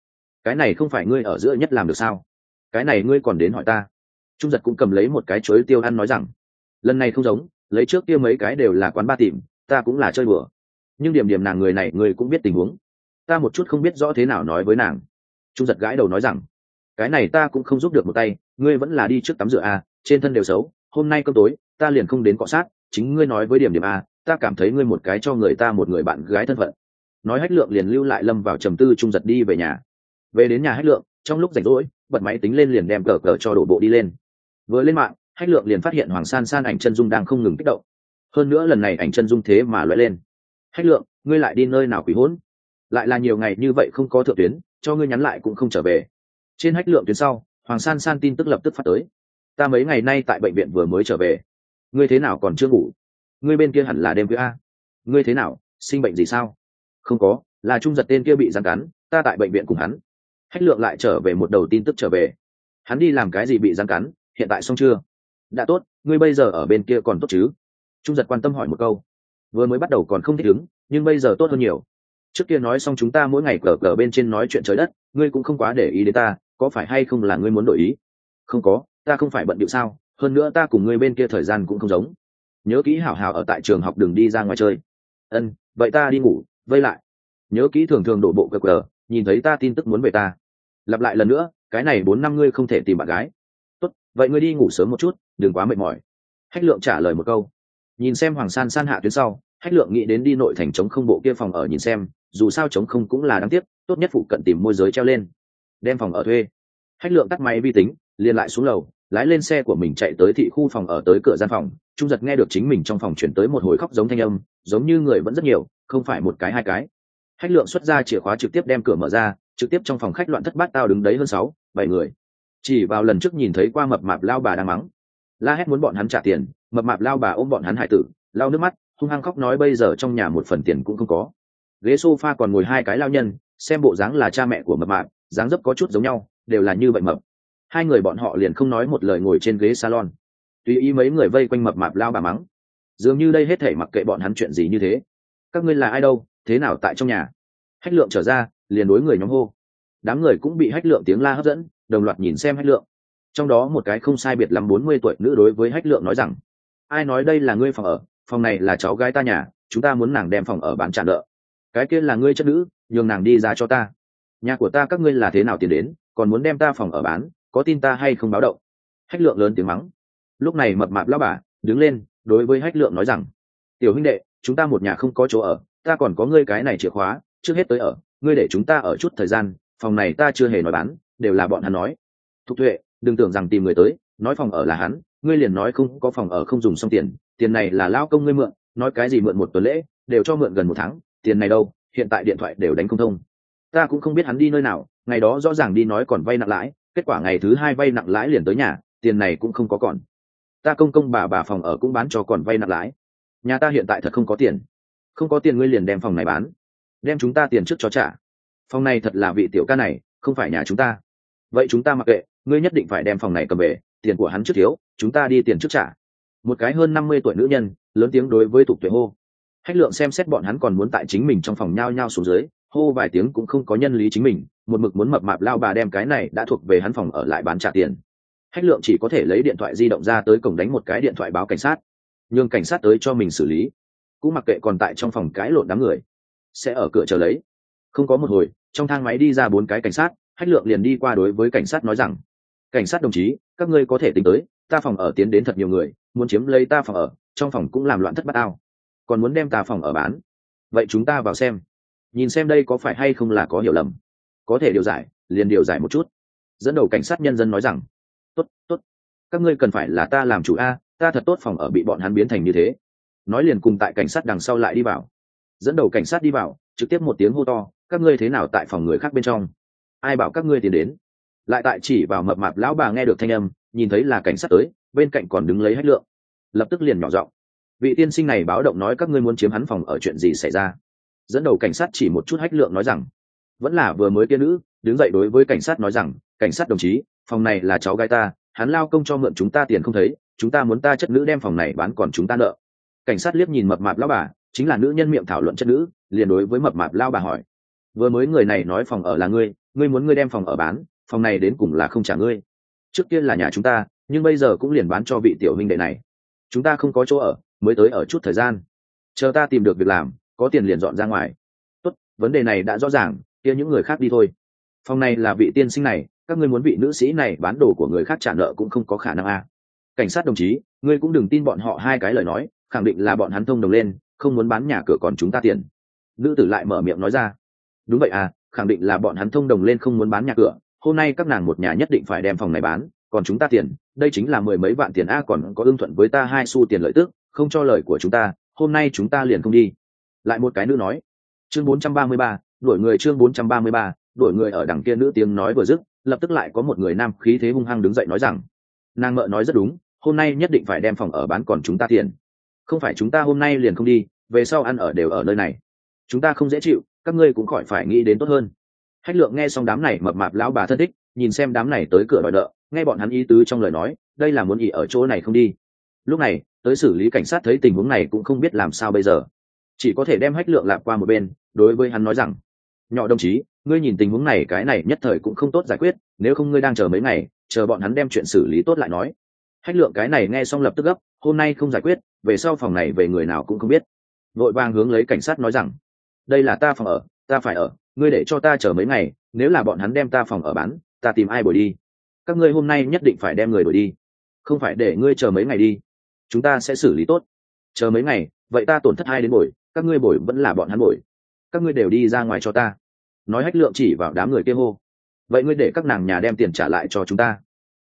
Cái này không phải ngươi ở giữa nhất làm được sao? Cái này ngươi còn đến hỏi ta. Trung giật cũng cầm lấy một cái chuối tiêu ăn nói rằng, lần này không giống lấy trước kia mấy cái đều là quán ba tìm, ta cũng là chơi bừa nhưng điểm điểm nàng người này, người cũng biết tình huống. Ta một chút không biết rõ thế nào nói với nàng. Trung giật gãi đầu nói rằng, cái này ta cũng không giúp được một tay, ngươi vẫn là đi trước tắm rửa a, trên thân đều xấu, hôm nay cơm tối, ta liền không đến cọ sát, chính ngươi nói với điểm điểm a, ta cảm thấy ngươi một cái cho người ta một người bạn gái thân phận. Nói hách lượng liền lưu lại lâm vào trầm tư trung giật đi về nhà. Về đến nhà hách lượng, trong lúc rảnh rỗi, bật máy tính lên liền đem cờ cờ cho đổ bộ đi lên. Vừa lên mạng hách lượng liền phát hiện hoàng san san ảnh chân dung đang không ngừng kích động. Hơn nữa lần này ảnh chân dung thế mà loại lên. Hách lượng, ngươi lại đi nơi nào quỷ hỗn? Lại là nhiều ngày như vậy không có thượng tuyến, cho ngươi nhắn lại cũng không trở về. Trên hách lượng tuyến sau, hoàng san san tin tức lập tức phát tới. Ta mấy ngày nay tại bệnh viện vừa mới trở về. Ngươi thế nào còn chưa ngủ? Ngươi bên kia hẳn là đêm với a. Ngươi thế nào, sinh bệnh gì sao? Không có, là trung giật tên kia bị gián cắn, ta tại bệnh viện cùng hắn. Hách lượng lại trở về một đầu tin tức trở về. Hắn đi làm cái gì bị gián cắn, hiện tại xong chưa? Đã tốt, ngươi bây giờ ở bên kia còn tốt chứ? Trung giật quan tâm hỏi một câu. Vừa mới bắt đầu còn không thích ứng, nhưng bây giờ tốt hơn nhiều. Trước kia nói xong chúng ta mỗi ngày cờ cờ bên trên nói chuyện trời đất, ngươi cũng không quá để ý đến ta, có phải hay không là ngươi muốn đổi ý? Không có, ta không phải bận điệu sao, hơn nữa ta cùng ngươi bên kia thời gian cũng không giống. Nhớ kỹ hảo hảo ở tại trường học đường đi ra ngoài chơi. Ân, vậy ta đi ngủ, vây lại. Nhớ kỹ thường thường đổ bộ cờ cờ, nhìn thấy ta tin tức muốn về ta. Lặp lại lần nữa, cái này bốn năm ngươi không thể tìm bạn gái tốt, vậy ngươi đi ngủ sớm một chút, đừng quá mệt mỏi. Hách lượng trả lời một câu. Nhìn xem hoàng san san hạ tuyến sau, hách lượng nghĩ đến đi nội thành chống không bộ kia phòng ở nhìn xem, dù sao chống không cũng là đáng tiếc, tốt nhất phụ cận tìm môi giới treo lên, đem phòng ở thuê. Hách lượng tắt máy vi tính, liền lại xuống lầu, lái lên xe của mình chạy tới thị khu phòng ở tới cửa gian phòng, trung giật nghe được chính mình trong phòng chuyển tới một hồi khóc giống thanh âm, giống như người vẫn rất nhiều, không phải một cái hai cái. Hách lượng xuất ra chìa khóa trực tiếp đem cửa mở ra, trực tiếp trong phòng khách loạn thất bát tao đứng đấy hơn sáu, bảy người chỉ vào lần trước nhìn thấy qua mập mạp lao bà đang mắng. La hét muốn bọn hắn trả tiền, mập mạp lao bà ôm bọn hắn hải tử lao nước mắt, hung hăng khóc nói bây giờ trong nhà một phần tiền cũng không có. Ghế sofa còn ngồi hai cái lao nhân, xem bộ dáng là cha mẹ của mập mạp, dáng dấp có chút giống nhau, đều là như vậy mập. Hai người bọn họ liền không nói một lời ngồi trên ghế salon. Tùy ý mấy người vây quanh mập mạp lao bà mắng. Dường như đây hết thể mặc kệ bọn hắn chuyện gì như thế. Các ngươi là ai đâu, thế nào tại trong nhà? Hách lượng trở ra, liền đối người nhóm hô. Đám người cũng bị hách lượng tiếng la hấp dẫn đồng loạt nhìn xem hách lượng. Trong đó một cái không sai biệt lắm bốn mươi tuổi nữ đối với hách lượng nói rằng, ai nói đây là ngươi phòng ở? Phòng này là cháu gái ta nhà, chúng ta muốn nàng đem phòng ở bán trả nợ. Cái kia là ngươi chất nữ, nhường nàng đi ra cho ta. Nhà của ta các ngươi là thế nào tiền đến, còn muốn đem ta phòng ở bán, có tin ta hay không báo động? Hách lượng lớn tiếng mắng. Lúc này mập mạp lao bà đứng lên, đối với hách lượng nói rằng, tiểu huynh đệ, chúng ta một nhà không có chỗ ở, ta còn có ngươi cái này chìa khóa, trước hết tới ở, ngươi để chúng ta ở chút thời gian, phòng này ta chưa hề nói bán đều là bọn hắn nói. Thục tuệ, đừng tưởng rằng tìm người tới, nói phòng ở là hắn, ngươi liền nói không, có phòng ở không dùng xong tiền tiền này là lao công ngươi mượn, nói cái gì mượn một tuần lễ, đều cho mượn gần một tháng, tiền này đâu, hiện tại điện thoại đều đánh không thông. Ta cũng không biết hắn đi nơi nào, ngày đó rõ ràng đi nói còn vay nặng lãi, kết quả ngày thứ hai vay nặng lãi liền tới nhà, tiền này cũng không có còn. Ta công công bà bà phòng ở cũng bán cho còn vay nặng lãi. Nhà ta hiện tại thật không có tiền. Không có tiền ngươi liền đem phòng này bán. Đem chúng ta tiền trước cho trả. Phòng này thật là vị tiểu ca này, không phải nhà chúng ta vậy chúng ta mặc kệ, ngươi nhất định phải đem phòng này cầm về, tiền của hắn trước thiếu, chúng ta đi tiền trước trả. Một cái hơn năm mươi tuổi nữ nhân, lớn tiếng đối với tục tuệ hô. Hách lượng xem xét bọn hắn còn muốn tại chính mình trong phòng nhao nhao xuống dưới, hô vài tiếng cũng không có nhân lý chính mình, một mực muốn mập mạp lao bà đem cái này đã thuộc về hắn phòng ở lại bán trả tiền. Hách lượng chỉ có thể lấy điện thoại di động ra tới cổng đánh một cái điện thoại báo cảnh sát. Nhường cảnh sát tới cho mình xử lý. Cũng mặc kệ còn tại trong phòng cái lộn đám người. Sẽ ở cửa chờ lấy. Không có một hồi, trong thang máy đi ra bốn cái cảnh sát hách lượng liền đi qua đối với cảnh sát nói rằng, cảnh sát đồng chí, các ngươi có thể tính tới, ta phòng ở tiến đến thật nhiều người, muốn chiếm lấy ta phòng ở, trong phòng cũng làm loạn thất bát ao. Còn muốn đem ta phòng ở bán. Vậy chúng ta vào xem. Nhìn xem đây có phải hay không là có hiểu lầm. Có thể điều giải, liền điều giải một chút. Dẫn đầu cảnh sát nhân dân nói rằng, tốt tốt. Các ngươi cần phải là ta làm chủ a, ta thật tốt phòng ở bị bọn hắn biến thành như thế. Nói liền cùng tại cảnh sát đằng sau lại đi vào. Dẫn đầu cảnh sát đi vào, trực tiếp một tiếng hô to, các ngươi thế nào tại phòng người khác bên trong? Ai bảo các ngươi tiến đến. Lại tại chỉ vào mập mạp lão bà nghe được thanh âm, nhìn thấy là cảnh sát tới, bên cạnh còn đứng lấy hách lượng. Lập tức liền nhỏ giọng, vị tiên sinh này báo động nói các ngươi muốn chiếm hắn phòng ở chuyện gì xảy ra? Dẫn đầu cảnh sát chỉ một chút hách lượng nói rằng, vẫn là vừa mới kia nữ, đứng dậy đối với cảnh sát nói rằng, cảnh sát đồng chí, phòng này là cháu gái ta, hắn lao công cho mượn chúng ta tiền không thấy, chúng ta muốn ta chất nữ đem phòng này bán còn chúng ta nợ. Cảnh sát liếc nhìn mập mạp lao bà, chính là nữ nhân miệng thảo luận chất nữ, liền đối với mập mạp lao bà hỏi vừa mới người này nói phòng ở là ngươi ngươi muốn ngươi đem phòng ở bán, phòng này đến cùng là không trả ngươi. Trước kia là nhà chúng ta, nhưng bây giờ cũng liền bán cho vị tiểu huynh đệ này. Chúng ta không có chỗ ở, mới tới ở chút thời gian. Chờ ta tìm được việc làm, có tiền liền dọn ra ngoài. Tốt, vấn đề này đã rõ ràng, kia những người khác đi thôi. Phòng này là vị tiên sinh này, các ngươi muốn vị nữ sĩ này bán đồ của người khác trả nợ cũng không có khả năng a. À. cảnh sát đồng chí, ngươi cũng đừng tin bọn họ hai cái lời nói, khẳng định là bọn hắn thông đồng lên, không muốn bán nhà cửa còn chúng ta tiền. Nữ tử lại mở miệng nói ra đúng vậy à khẳng định là bọn hắn thông đồng lên không muốn bán nhà cửa, hôm nay các nàng một nhà nhất định phải đem phòng này bán, còn chúng ta tiền, đây chính là mười mấy vạn tiền a còn có ưng thuận với ta hai xu tiền lợi tức, không cho lời của chúng ta, hôm nay chúng ta liền không đi. Lại một cái nữ nói, chương bốn trăm ba mươi ba đổi người chương bốn trăm ba mươi ba đổi người ở đằng kia nữ tiếng nói vừa dứt, lập tức lại có một người nam khí thế hung hăng đứng dậy nói rằng, nàng mợ nói rất đúng, hôm nay nhất định phải đem phòng ở bán còn chúng ta tiền. Không phải chúng ta hôm nay liền không đi, về sau ăn ở đều ở nơi này. Chúng ta không dễ chịu các ngươi cũng khỏi phải nghĩ đến tốt hơn. Hách lượng nghe xong đám này mập mạp lão bà thân thích, nhìn xem đám này tới cửa đòi nợ, nghe bọn hắn ý tứ trong lời nói, đây là muốn ý ở chỗ này không đi. Lúc này, tới xử lý cảnh sát thấy tình huống này cũng không biết làm sao bây giờ. Chỉ có thể đem hách lượng lạc qua một bên, đối với hắn nói rằng, nhỏ đồng chí, ngươi nhìn tình huống này, cái này nhất thời cũng không tốt giải quyết, nếu không ngươi đang chờ mấy ngày, chờ bọn hắn đem chuyện xử lý tốt lại nói. Hách lượng cái này nghe xong lập tức gấp, hôm nay không giải quyết, về sau phòng này về người nào cũng không biết. Vội vàng hướng lấy cảnh sát nói rằng đây là ta phòng ở, ta phải ở, ngươi để cho ta chờ mấy ngày, nếu là bọn hắn đem ta phòng ở bán, ta tìm ai bồi đi? Các ngươi hôm nay nhất định phải đem người đổi đi. Không phải để ngươi chờ mấy ngày đi. Chúng ta sẽ xử lý tốt. Chờ mấy ngày, vậy ta tổn thất hai đến bồi, các ngươi bồi vẫn là bọn hắn bồi. Các ngươi đều đi ra ngoài cho ta. Nói hách lượng chỉ vào đám người kia hô. Vậy ngươi để các nàng nhà đem tiền trả lại cho chúng ta.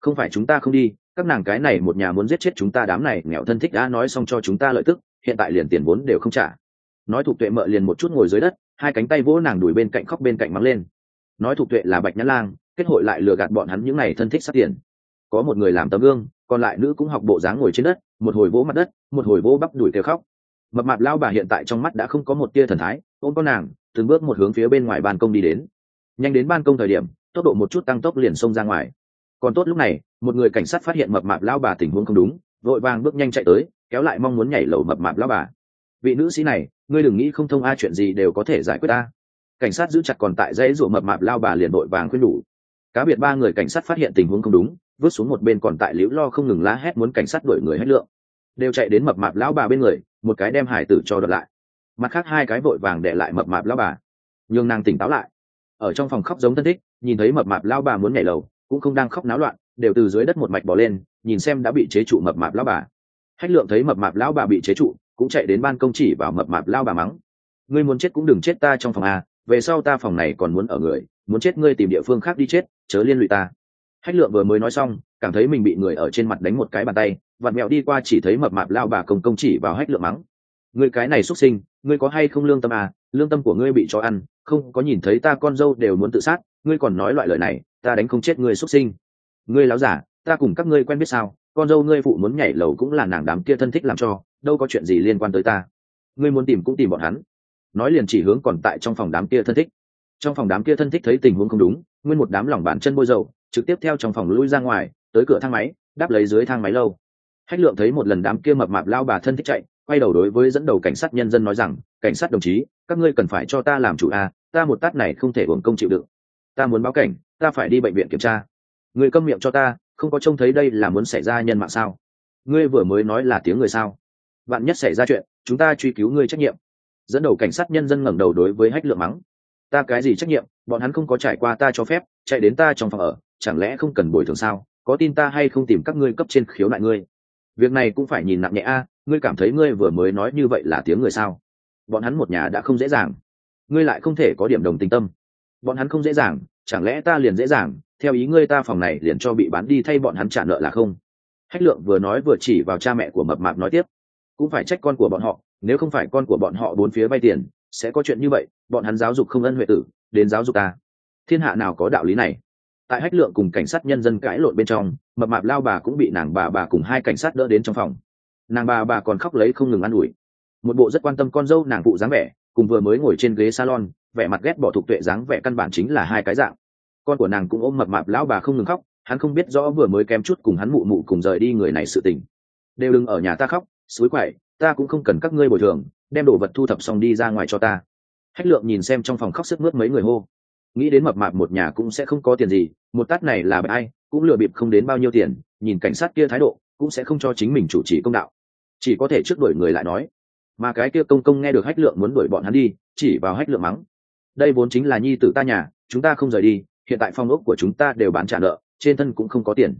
Không phải chúng ta không đi, các nàng cái này một nhà muốn giết chết chúng ta đám này nghèo thân thích đã nói xong cho chúng ta lợi tức, hiện tại liền tiền vốn đều không trả nói thục tuệ mợ liền một chút ngồi dưới đất, hai cánh tay vỗ nàng đuổi bên cạnh khóc bên cạnh mắng lên. Nói thục tuệ là bạch nhã lang, kết hội lại lừa gạt bọn hắn những ngày thân thích sát tiền. Có một người làm tấm gương, còn lại nữ cũng học bộ dáng ngồi trên đất, một hồi vỗ mặt đất, một hồi vỗ bắp đuổi kêu khóc. Mập mạp lao bà hiện tại trong mắt đã không có một tia thần thái, ôm con nàng, từng bước một hướng phía bên ngoài ban công đi đến. Nhanh đến ban công thời điểm, tốc độ một chút tăng tốc liền xông ra ngoài. Còn tốt lúc này, một người cảnh sát phát hiện mập mạp lao bà tình huống không đúng, vội vàng bước nhanh chạy tới, kéo lại mong muốn nhảy lầu mập mạp lao bà vị nữ sĩ này, ngươi đừng nghĩ không thông a, chuyện gì đều có thể giải quyết ta cảnh sát giữ chặt còn tại dãy ruộng mập mạp lao bà liền vội vàng khuyên đủ. Cá biệt ba người cảnh sát phát hiện tình huống không đúng, vứt xuống một bên còn tại liễu lo không ngừng lá hét muốn cảnh sát đuổi người hết lượng. Đều chạy đến mập mạp lão bà bên người, một cái đem hải tử cho đợt lại. Mặt khác hai cái vội vàng để lại mập mạp lão bà. Nhường nàng tỉnh táo lại. Ở trong phòng khóc giống thân thích, nhìn thấy mập mạp lão bà muốn nhảy lầu, cũng không đang khóc náo loạn, đều từ dưới đất một mạch bỏ lên, nhìn xem đã bị chế trụ mập mạp lão bà. Hách lượng thấy mập mạp lão bà bị chế trụ cũng chạy đến ban công chỉ vào mập mạp lao bà mắng. Ngươi muốn chết cũng đừng chết ta trong phòng a, về sau ta phòng này còn muốn ở người, muốn chết ngươi tìm địa phương khác đi chết, chớ liên lụy ta. Hách lượng vừa mới nói xong, cảm thấy mình bị người ở trên mặt đánh một cái bàn tay, vặn mẹo đi qua chỉ thấy mập mạp lao bà công công chỉ vào hách lượng mắng. Ngươi cái này xuất sinh, ngươi có hay không lương tâm à lương tâm của ngươi bị cho ăn, không có nhìn thấy ta con dâu đều muốn tự sát, ngươi còn nói loại lời này, ta đánh không chết ngươi xuất sinh. Ngươi láo giả, ta cùng các ngươi quen biết sao, con dâu ngươi phụ muốn nhảy lầu cũng là nàng đám kia thân thích làm cho đâu có chuyện gì liên quan tới ta. Ngươi muốn tìm cũng tìm bọn hắn. Nói liền chỉ hướng còn tại trong phòng đám kia thân thích. Trong phòng đám kia thân thích thấy tình huống không đúng, nguyên một đám lòng bàn chân bôi dầu, trực tiếp theo trong phòng lui ra ngoài, tới cửa thang máy, đáp lấy dưới thang máy lâu. Hách lượng thấy một lần đám kia mập mạp lao bà thân thích chạy, quay đầu đối với dẫn đầu cảnh sát nhân dân nói rằng, cảnh sát đồng chí, các ngươi cần phải cho ta làm chủ a, ta một tát này không thể hưởng công chịu đựng. Ta muốn báo cảnh, ta phải đi bệnh viện kiểm tra. Người câm miệng cho ta, không có trông thấy đây là muốn xảy ra nhân mạng sao? Ngươi vừa mới nói là tiếng người sao? Bạn nhất xảy ra chuyện, chúng ta truy cứu ngươi trách nhiệm. Dẫn đầu cảnh sát nhân dân ngẩng đầu đối với hách lượng mắng. Ta cái gì trách nhiệm? Bọn hắn không có trải qua ta cho phép, chạy đến ta trong phòng ở, chẳng lẽ không cần bồi thường sao? Có tin ta hay không tìm các ngươi cấp trên khiếu nại ngươi? Việc này cũng phải nhìn nặng nhẹ a, ngươi cảm thấy ngươi vừa mới nói như vậy là tiếng người sao? Bọn hắn một nhà đã không dễ dàng. Ngươi lại không thể có điểm đồng tình tâm. Bọn hắn không dễ dàng, chẳng lẽ ta liền dễ dàng? Theo ý ngươi ta phòng này liền cho bị bán đi thay bọn hắn trả nợ là không? Hách lượng vừa nói vừa chỉ vào cha mẹ của mập mạp nói tiếp cũng phải trách con của bọn họ, nếu không phải con của bọn họ bốn phía vay tiền, sẽ có chuyện như vậy, bọn hắn giáo dục không ân huệ tử, đến giáo dục ta. Thiên hạ nào có đạo lý này? Tại hách lượng cùng cảnh sát nhân dân cãi lộn bên trong, mập mạp lao bà cũng bị nàng bà bà cùng hai cảnh sát đỡ đến trong phòng. Nàng bà bà còn khóc lấy không ngừng ă n ủi. Một bộ rất quan tâm con dâu nàng phụ dáng vẻ, cùng vừa mới ngồi trên ghế salon, vẻ mặt ghét bỏ thục tuệ dáng vẻ căn bản chính là hai cái dạng. Con của nàng cũng ôm mập mạp lão bà không ngừng khóc, hắn không biết rõ vừa mới kém chút cùng hắn mụ mụ cùng rời đi người này sự tình. Đều đừng ở nhà ta khóc suối quậy ta cũng không cần các ngươi bồi thường, đem đồ vật thu thập xong đi ra ngoài cho ta. Hách lượng nhìn xem trong phòng khóc sức mướt mấy người hô. Nghĩ đến mập mạp một nhà cũng sẽ không có tiền gì, một tát này là bởi ai, cũng lừa bịp không đến bao nhiêu tiền, nhìn cảnh sát kia thái độ, cũng sẽ không cho chính mình chủ trì công đạo. Chỉ có thể trước đuổi người lại nói. Mà cái kia công công nghe được hách lượng muốn đuổi bọn hắn đi, chỉ vào hách lượng mắng. Đây vốn chính là nhi tử ta nhà, chúng ta không rời đi, hiện tại phong ốc của chúng ta đều bán trả nợ, trên thân cũng không có tiền.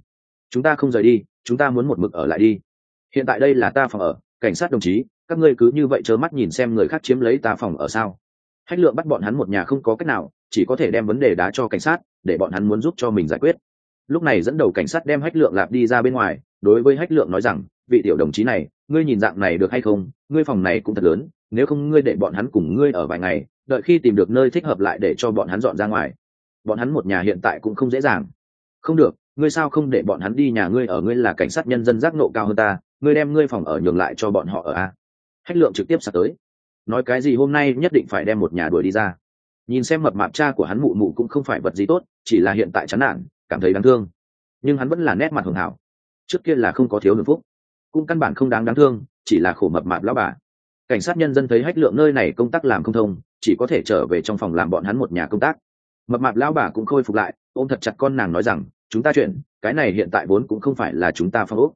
Chúng ta không rời đi, chúng ta muốn một mực ở lại đi hiện tại đây là ta phòng ở, cảnh sát đồng chí, các ngươi cứ như vậy trơ mắt nhìn xem người khác chiếm lấy ta phòng ở sao? Hách lượng bắt bọn hắn một nhà không có cách nào, chỉ có thể đem vấn đề đá cho cảnh sát, để bọn hắn muốn giúp cho mình giải quyết. Lúc này dẫn đầu cảnh sát đem hách lượng lạp đi ra bên ngoài, đối với hách lượng nói rằng, vị tiểu đồng chí này, ngươi nhìn dạng này được hay không? Ngươi phòng này cũng thật lớn, nếu không ngươi để bọn hắn cùng ngươi ở vài ngày, đợi khi tìm được nơi thích hợp lại để cho bọn hắn dọn ra ngoài. Bọn hắn một nhà hiện tại cũng không dễ dàng. Không được, ngươi sao không để bọn hắn đi nhà ngươi ở? Ngươi là cảnh sát nhân dân giác nộ cao hơn ta ngươi đem ngươi phòng ở nhường lại cho bọn họ ở a. Hách lượng trực tiếp sắp tới. Nói cái gì hôm nay nhất định phải đem một nhà đuổi đi ra. Nhìn xem mập mạp cha của hắn mụ mụ cũng không phải vật gì tốt, chỉ là hiện tại chán nản, cảm thấy đáng thương. Nhưng hắn vẫn là nét mặt hưởng hảo. Trước kia là không có thiếu hưởng phúc. Cũng căn bản không đáng đáng thương, chỉ là khổ mập mạp lão bà. Cảnh sát nhân dân thấy hách lượng nơi này công tác làm không thông, chỉ có thể trở về trong phòng làm bọn hắn một nhà công tác. Mập mạp lão bà cũng khôi phục lại, ôm thật chặt con nàng nói rằng, chúng ta chuyển, cái này hiện tại vốn cũng không phải là chúng ta phong ốc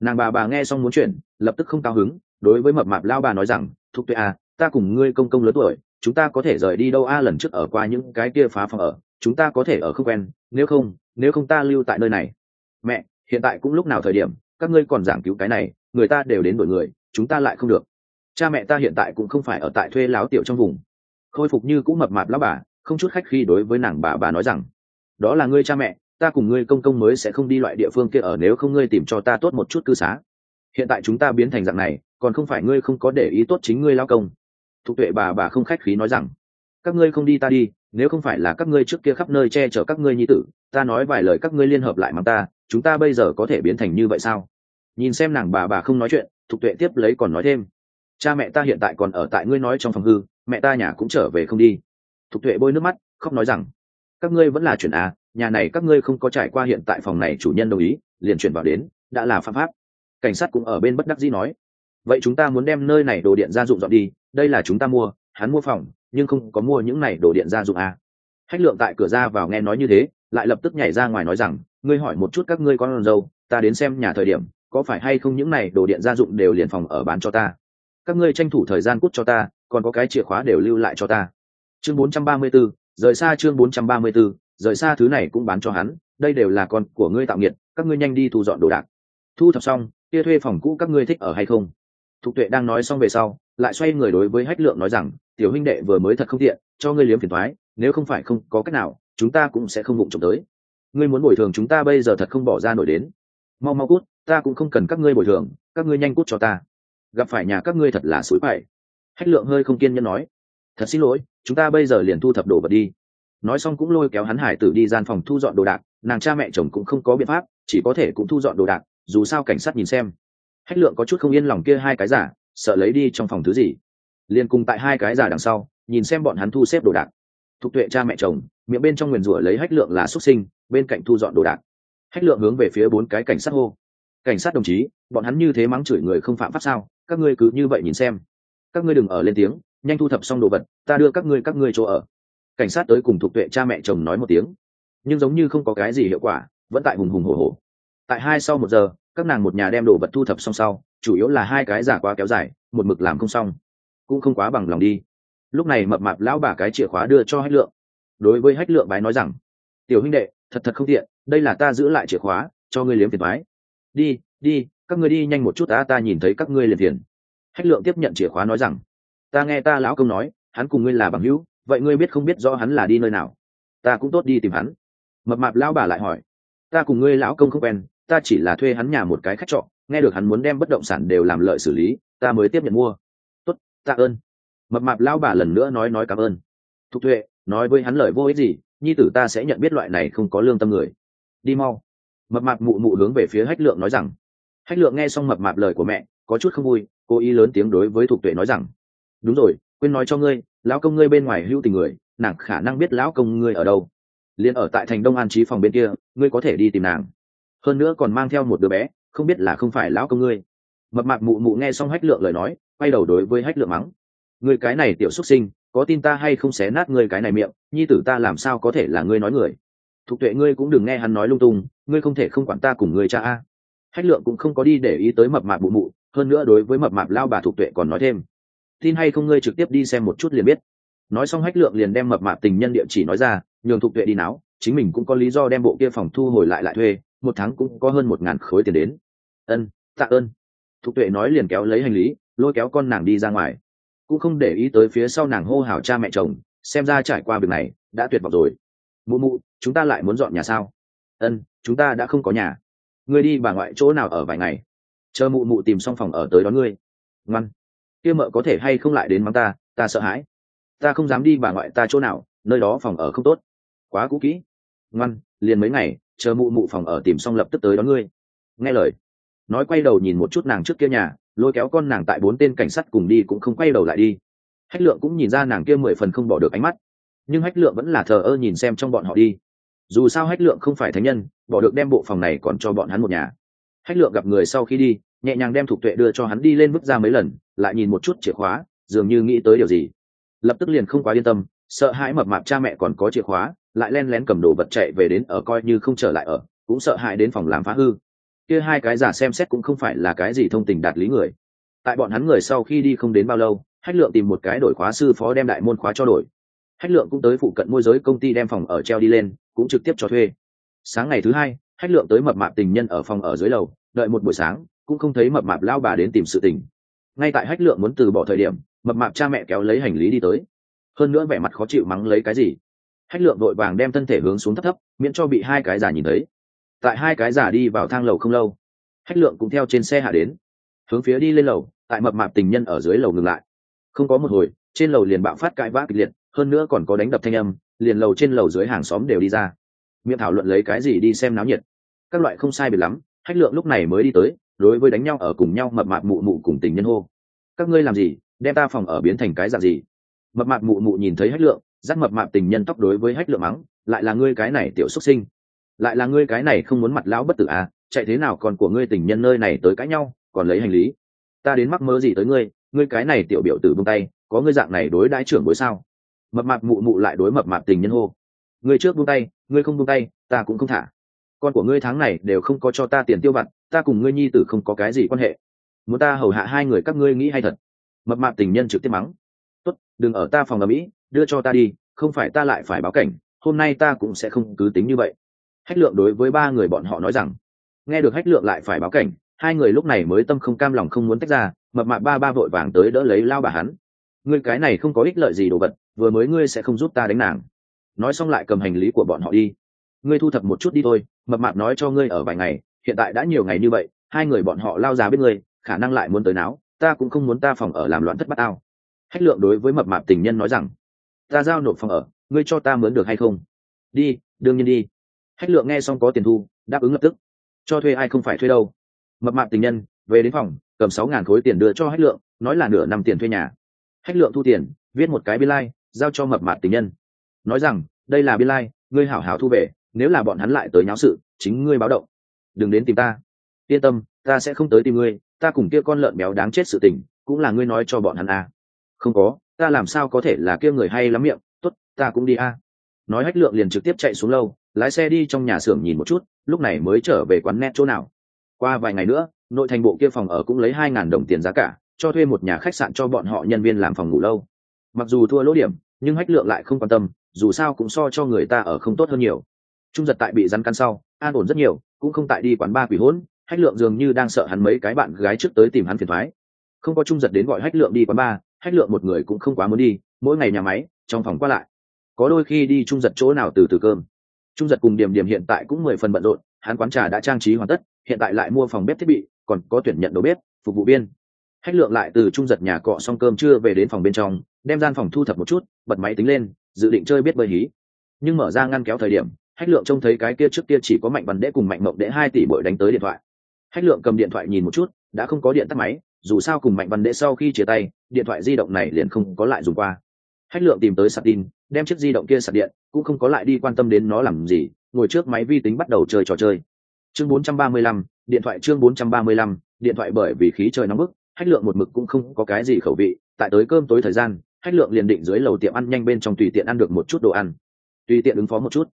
nàng bà bà nghe xong muốn chuyển, lập tức không cao hứng, đối với mập mạp lao bà nói rằng thúc tuệ à ta cùng ngươi công công lớn tuổi, chúng ta có thể rời đi đâu? A, lần trước ở qua những cái kia phá phòng ở, chúng ta có thể ở không quen, nếu không nếu không ta lưu tại nơi này. Mẹ, hiện tại cũng lúc nào thời điểm, các ngươi còn giảng cứu cái này, người ta đều đến đổi người, chúng ta lại không được. Cha mẹ ta hiện tại cũng không phải ở tại thuê láo tiểu trong vùng. Khôi phục như cũng mập mạp lão bà, không chút khách khi đối với nàng bà bà nói rằng, đó là ngươi cha mẹ ta cùng ngươi công công mới sẽ không đi loại địa phương kia ở nếu không ngươi tìm cho ta tốt một chút cư xá. Hiện tại chúng ta biến thành dạng này, còn không phải ngươi không có để ý tốt chính ngươi lao công. Thục tuệ bà bà không khách khí nói rằng. Các ngươi không đi ta đi, nếu không phải là các ngươi trước kia khắp nơi che chở các ngươi nhi tử, ta nói vài lời các ngươi liên hợp lại mắng ta, chúng ta bây giờ có thể biến thành như vậy sao? Nhìn xem nàng bà bà không nói chuyện, thục tuệ tiếp lấy còn nói thêm. Cha mẹ ta hiện tại còn ở tại ngươi nói trong phòng hư, mẹ ta nhà cũng trở về không đi. Thục tuệ bôi nước mắt, khóc nói rằng. Các ngươi vẫn là chuyển à nhà này các ngươi không có trải qua hiện tại phòng này chủ nhân đồng ý liền chuyển vào đến đã là phạm pháp. Cảnh sát cũng ở bên bất đắc dĩ nói vậy chúng ta muốn đem nơi này đồ điện gia dụng dọn đi đây là chúng ta mua hắn mua phòng nhưng không có mua những này đồ điện gia dụng à. hách lượng tại cửa ra vào nghe nói như thế lại lập tức nhảy ra ngoài nói rằng ngươi hỏi một chút các ngươi con dâu ta đến xem nhà thời điểm có phải hay không những này đồ điện gia dụng đều liền phòng ở bán cho ta? Các ngươi tranh thủ thời gian cút cho ta còn có cái chìa khóa đều lưu lại cho ta. Chương 434, rời xa chương 434, rời xa thứ này cũng bán cho hắn, đây đều là con của ngươi tạo nghiệt, các ngươi nhanh đi thu dọn đồ đạc. Thu thập xong, kia thuê phòng cũ các ngươi thích ở hay không? Thục tuệ đang nói xong về sau, lại xoay người đối với hách lượng nói rằng, tiểu huynh đệ vừa mới thật không tiện, cho ngươi liếm phiền thoái, nếu không phải không có cách nào, chúng ta cũng sẽ không vụng trộm tới. Ngươi muốn bồi thường chúng ta bây giờ thật không bỏ ra nổi đến. Mau mau cút, ta cũng không cần các ngươi bồi thường, các ngươi nhanh cút cho ta. Gặp phải nhà các ngươi thật là suối phải hách lượng hơi không kiên nhẫn nói, thật xin lỗi, chúng ta bây giờ liền thu thập đồ vật đi nói xong cũng lôi kéo hắn hải tử đi gian phòng thu dọn đồ đạc, nàng cha mẹ chồng cũng không có biện pháp, chỉ có thể cũng thu dọn đồ đạc, dù sao cảnh sát nhìn xem. Hách lượng có chút không yên lòng kia hai cái giả, sợ lấy đi trong phòng thứ gì. Liền cùng tại hai cái giả đằng sau, nhìn xem bọn hắn thu xếp đồ đạc. Thục tuệ cha mẹ chồng, miệng bên trong nguyền rủa lấy hách lượng là xuất sinh, bên cạnh thu dọn đồ đạc. Hách lượng hướng về phía bốn cái cảnh sát hô. Cảnh sát đồng chí, bọn hắn như thế mắng chửi người không phạm pháp sao? Các ngươi cứ như vậy nhìn xem. Các ngươi đừng ở lên tiếng, nhanh thu thập xong đồ vật, ta đưa các ngươi các ngươi chỗ ở cảnh sát tới cùng thuộc tuệ cha mẹ chồng nói một tiếng. Nhưng giống như không có cái gì hiệu quả, vẫn tại hùng hùng hổ hổ. Tại hai sau một giờ, các nàng một nhà đem đồ vật thu thập xong sau, chủ yếu là hai cái giả quá kéo dài, một mực làm không xong. Cũng không quá bằng lòng đi. Lúc này mập mạp lão bà cái chìa khóa đưa cho hách lượng. Đối với hách lượng bái nói rằng, tiểu huynh đệ, thật thật không tiện, đây là ta giữ lại chìa khóa, cho ngươi liếm tiền mái. đi đi, các ngươi đi nhanh một chút ta ta nhìn thấy các ngươi liền tiền hách lượng tiếp nhận chìa khóa nói rằng, ta nghe ta lão công nói, hắn cùng ngươi là bằng hữu vậy ngươi biết không biết rõ hắn là đi nơi nào? Ta cũng tốt đi tìm hắn. Mập mạp lão bà lại hỏi. Ta cùng ngươi lão công không quen, ta chỉ là thuê hắn nhà một cái khách trọ, nghe được hắn muốn đem bất động sản đều làm lợi xử lý, ta mới tiếp nhận mua. Tốt, tạ ơn. Mập mạp lão bà lần nữa nói nói cảm ơn. Thục thuệ nói với hắn lời vô ích gì, nhi tử ta sẽ nhận biết loại này không có lương tâm người. Đi mau. Mập mạp mụ mụ hướng về phía hách lượng nói rằng. Hách lượng nghe xong mập mạp lời của mẹ, có chút không vui, cố ý lớn tiếng đối với thục tuệ nói rằng. Đúng rồi quên nói cho ngươi, lão công ngươi bên ngoài hữu tình người, nàng khả năng biết lão công ngươi ở đâu. Liền ở tại thành đông an trí phòng bên kia, ngươi có thể đi tìm nàng. Hơn nữa còn mang theo một đứa bé, không biết là không phải lão công ngươi. Mập mạp mụ mụ nghe xong hách lượng lời nói, quay đầu đối với hách lượng mắng. Người cái này tiểu xuất sinh, có tin ta hay không xé nát ngươi cái này miệng, nhi tử ta làm sao có thể là ngươi nói người? Thục tuệ ngươi cũng đừng nghe hắn nói lung tung, ngươi không thể không quản ta cùng người cha a. Hách lượng cũng không có đi để ý tới mập mạp mụ mụ, hơn nữa đối với mập mạp lao bà thục tuệ còn nói thêm tin hay không ngươi trực tiếp đi xem một chút liền biết. Nói xong hách lượng liền đem mập mạp tình nhân địa chỉ nói ra, nhường thục tuệ đi náo, chính mình cũng có lý do đem bộ kia phòng thu hồi lại lại thuê, một tháng cũng có hơn một ngàn khối tiền đến. Ân, tạ ơn. Thục tuệ nói liền kéo lấy hành lý, lôi kéo con nàng đi ra ngoài. Cũng không để ý tới phía sau nàng hô hào cha mẹ chồng, xem ra trải qua việc này, đã tuyệt vọng rồi. Mụ mụ, chúng ta lại muốn dọn nhà sao? Ân, chúng ta đã không có nhà. Ngươi đi bà ngoại chỗ nào ở vài ngày? Chờ mụ mụ tìm xong phòng ở tới đón ngươi. Ngoan kia mợ có thể hay không lại đến mắng ta ta sợ hãi. Ta không dám đi bà ngoại ta chỗ nào, nơi đó phòng ở không tốt. Quá cũ kỹ. Ngoan, liền mấy ngày, chờ mụ mụ phòng ở tìm xong lập tức tới đón ngươi. Nghe lời. Nói quay đầu nhìn một chút nàng trước kia nhà, lôi kéo con nàng tại bốn tên cảnh sát cùng đi cũng không quay đầu lại đi. Hách lượng cũng nhìn ra nàng kia mười phần không bỏ được ánh mắt. Nhưng hách lượng vẫn là thờ ơ nhìn xem trong bọn họ đi. Dù sao hách lượng không phải thánh nhân, bỏ được đem bộ phòng này còn cho bọn hắn một nhà. Hách lượng gặp người sau khi đi nhẹ nhàng đem thục tuệ đưa cho hắn đi lên bước ra mấy lần, lại nhìn một chút chìa khóa, dường như nghĩ tới điều gì. Lập tức liền không quá yên tâm, sợ hãi mập mạp cha mẹ còn có chìa khóa, lại len lén cầm đồ vật chạy về đến ở coi như không trở lại ở, cũng sợ hãi đến phòng làm phá hư. Kia hai cái giả xem xét cũng không phải là cái gì thông tình đạt lý người. Tại bọn hắn người sau khi đi không đến bao lâu, hách lượng tìm một cái đổi khóa sư phó đem đại môn khóa cho đổi. Hách lượng cũng tới phụ cận môi giới công ty đem phòng ở treo đi lên, cũng trực tiếp cho thuê. Sáng ngày thứ hai, hách lượng tới mập mạp tình nhân ở phòng ở dưới lầu, đợi một buổi sáng cũng không thấy mập mạp lao bà đến tìm sự tình. Ngay tại hách lượng muốn từ bỏ thời điểm, mập mạp cha mẹ kéo lấy hành lý đi tới. Hơn nữa vẻ mặt khó chịu mắng lấy cái gì. Hách lượng vội vàng đem thân thể hướng xuống thấp thấp, miễn cho bị hai cái giả nhìn thấy. Tại hai cái giả đi vào thang lầu không lâu, hách lượng cũng theo trên xe hạ đến. Hướng phía đi lên lầu, tại mập mạp tình nhân ở dưới lầu ngừng lại. Không có một hồi, trên lầu liền bạo phát cãi vã kịch liệt, hơn nữa còn có đánh đập thanh âm, liền lầu trên lầu dưới hàng xóm đều đi ra. Miệng thảo luận lấy cái gì đi xem náo nhiệt. Các loại không sai biệt lắm, hách lượng lúc này mới đi tới đối với đánh nhau ở cùng nhau mập mạp mụ mụ cùng tình nhân hô. Các ngươi làm gì? Đem ta phòng ở biến thành cái dạng gì? Mập mạp mụ mụ nhìn thấy hách lượng, dắt mập mạp tình nhân tóc đối với hách lượng mắng, lại là ngươi cái này tiểu xuất sinh. Lại là ngươi cái này không muốn mặt lão bất tử à? Chạy thế nào còn của ngươi tình nhân nơi này tới cãi nhau, còn lấy hành lý? Ta đến mắc mơ gì tới ngươi? Ngươi cái này tiểu biểu tử buông tay, có ngươi dạng này đối đãi trưởng bối sao? Mập mạp mụ mụ lại đối mập mạp tình nhân hô, ngươi trước buông tay, ngươi không buông tay, ta cũng không thả. Con của ngươi tháng này đều không có cho ta tiền tiêu vặt ta cùng ngươi nhi tử không có cái gì quan hệ. Muốn ta hầu hạ hai người các ngươi nghĩ hay thật? Mập mạp tình nhân trực tiếp mắng. Tốt, đừng ở ta phòng ở mỹ, đưa cho ta đi, không phải ta lại phải báo cảnh, hôm nay ta cũng sẽ không cứ tính như vậy. Hách lượng đối với ba người bọn họ nói rằng, nghe được hách lượng lại phải báo cảnh, hai người lúc này mới tâm không cam lòng không muốn tách ra, mập mạp ba ba vội vàng tới đỡ lấy lao bà hắn. Ngươi cái này không có ích lợi gì đồ vật, vừa mới ngươi sẽ không giúp ta đánh nàng. Nói xong lại cầm hành lý của bọn họ đi. Ngươi thu thập một chút đi thôi, mập mạp nói cho ngươi ở vài ngày hiện tại đã nhiều ngày như vậy hai người bọn họ lao ra bên ngươi khả năng lại muốn tới não ta cũng không muốn ta phòng ở làm loạn thất bát ao. Hách lượng đối với mập mạp tình nhân nói rằng ta giao nộp phòng ở ngươi cho ta mướn được hay không? Đi đương nhiên đi. Hách lượng nghe xong có tiền thu đáp ứng lập tức. Cho thuê ai không phải thuê đâu. Mập mạp tình nhân về đến phòng cầm sáu ngàn khối tiền đưa cho hách lượng nói là nửa năm tiền thuê nhà. Hách lượng thu tiền viết một cái biên lai、like, giao cho mập mạp tình nhân. Nói rằng đây là biên lai、like, ngươi hảo hảo thu về nếu là bọn hắn lại tới nháo sự chính ngươi báo động đừng đến tìm ta. Yên tâm, ta sẽ không tới tìm ngươi, ta cùng kia con lợn béo đáng chết sự tình, cũng là ngươi nói cho bọn hắn à. không có, ta làm sao có thể là kia người hay lắm miệng. Tốt, ta cũng đi à. nói hách lượng liền trực tiếp chạy xuống lâu, lái xe đi trong nhà xưởng nhìn một chút, lúc này mới trở về quán net chỗ nào. Qua vài ngày nữa, nội thành bộ kia phòng ở cũng lấy hai ngàn đồng tiền giá cả, cho thuê một nhà khách sạn cho bọn họ nhân viên làm phòng ngủ lâu. Mặc dù thua lỗ điểm, nhưng hách lượng lại không quan tâm, dù sao cũng so cho người ta ở không tốt hơn nhiều trung giật tại bị rắn căn sau, an ổn rất nhiều, cũng không tại đi quán ba quỷ hỗn, hách lượng dường như đang sợ hắn mấy cái bạn gái trước tới tìm hắn phiền thoái. Không có trung giật đến gọi hách lượng đi quán ba, hách lượng một người cũng không quá muốn đi, mỗi ngày nhà máy, trong phòng qua lại. Có đôi khi đi trung giật chỗ nào từ từ cơm. Trung giật cùng điểm điểm hiện tại cũng mười phần bận rộn, hắn quán trà đã trang trí hoàn tất, hiện tại lại mua phòng bếp thiết bị, còn có tuyển nhận đầu bếp, phục vụ viên. Hách lượng lại từ trung giật nhà cọ xong cơm trưa về đến phòng bên trong, đem gian phòng thu thập một chút, bật máy tính lên, dự định chơi biết bơi hí. Nhưng mở ra ngăn kéo thời điểm hách lượng trông thấy cái kia trước kia chỉ có mạnh văn đễ cùng mạnh mộng đễ hai tỷ bội đánh tới điện thoại. Hách lượng cầm điện thoại nhìn một chút đã không có điện tắt máy dù sao cùng mạnh văn đễ sau khi chia tay điện thoại di động này liền không có lại dùng qua. Hách lượng tìm tới sạc tin đem chiếc di động kia sạc điện cũng không có lại đi quan tâm đến nó làm gì ngồi trước máy vi tính bắt đầu chơi trò chơi. Chương 435, điện thoại chương 435, điện thoại bởi vì khí trời nóng bức hách lượng một mực cũng không có cái gì khẩu vị tại tới cơm tối thời gian hách lượng liền định dưới lầu tiệm ăn nhanh bên trong tùy tiện ăn được một chút đồ ăn. Tùy tiện ứng phó một chút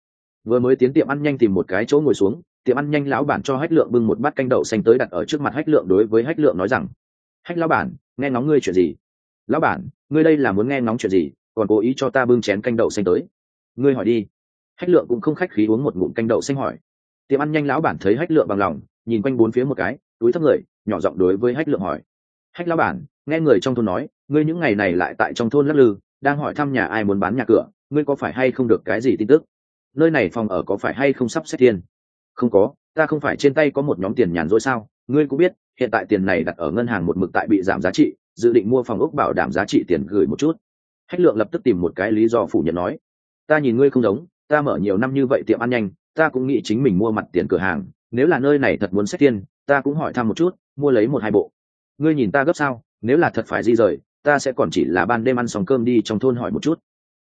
vừa mới tiến tiệm ăn nhanh tìm một cái chỗ ngồi xuống, tiệm ăn nhanh lão bản cho hách lượng bưng một bát canh đậu xanh tới đặt ở trước mặt hách lượng đối với hách lượng nói rằng, hách lão bản, nghe ngóng ngươi chuyện gì? Lão bản, ngươi đây là muốn nghe ngóng chuyện gì, còn cố ý cho ta bưng chén canh đậu xanh tới. Ngươi hỏi đi. Hách lượng cũng không khách khí uống một ngụm canh đậu xanh hỏi. Tiệm ăn nhanh lão bản thấy hách lượng bằng lòng, nhìn quanh bốn phía một cái, túi thấp người, nhỏ giọng đối với hách lượng hỏi. Hách lão bản, nghe người trong thôn nói, ngươi những ngày này lại tại trong thôn lắc lư, đang hỏi thăm nhà ai muốn bán nhà cửa, ngươi có phải hay không được cái gì tin tức? Nơi này phòng ở có phải hay không sắp xếp tiền không có, ta không phải trên tay có một nhóm tiền nhàn rỗi sao? Ngươi cũng biết, hiện tại tiền này đặt ở ngân hàng một mực tại bị giảm giá trị, dự định mua phòng ốc bảo đảm giá trị tiền gửi một chút. Hách lượng lập tức tìm một cái lý do phủ nhận nói, ta nhìn ngươi không giống, ta mở nhiều năm như vậy tiệm ăn nhanh, ta cũng nghĩ chính mình mua mặt tiền cửa hàng, nếu là nơi này thật muốn xét tiền ta cũng hỏi thăm một chút, mua lấy một hai bộ. Ngươi nhìn ta gấp sao, nếu là thật phải di rời, ta sẽ còn chỉ là ban đêm ăn xong cơm đi trong thôn hỏi một chút.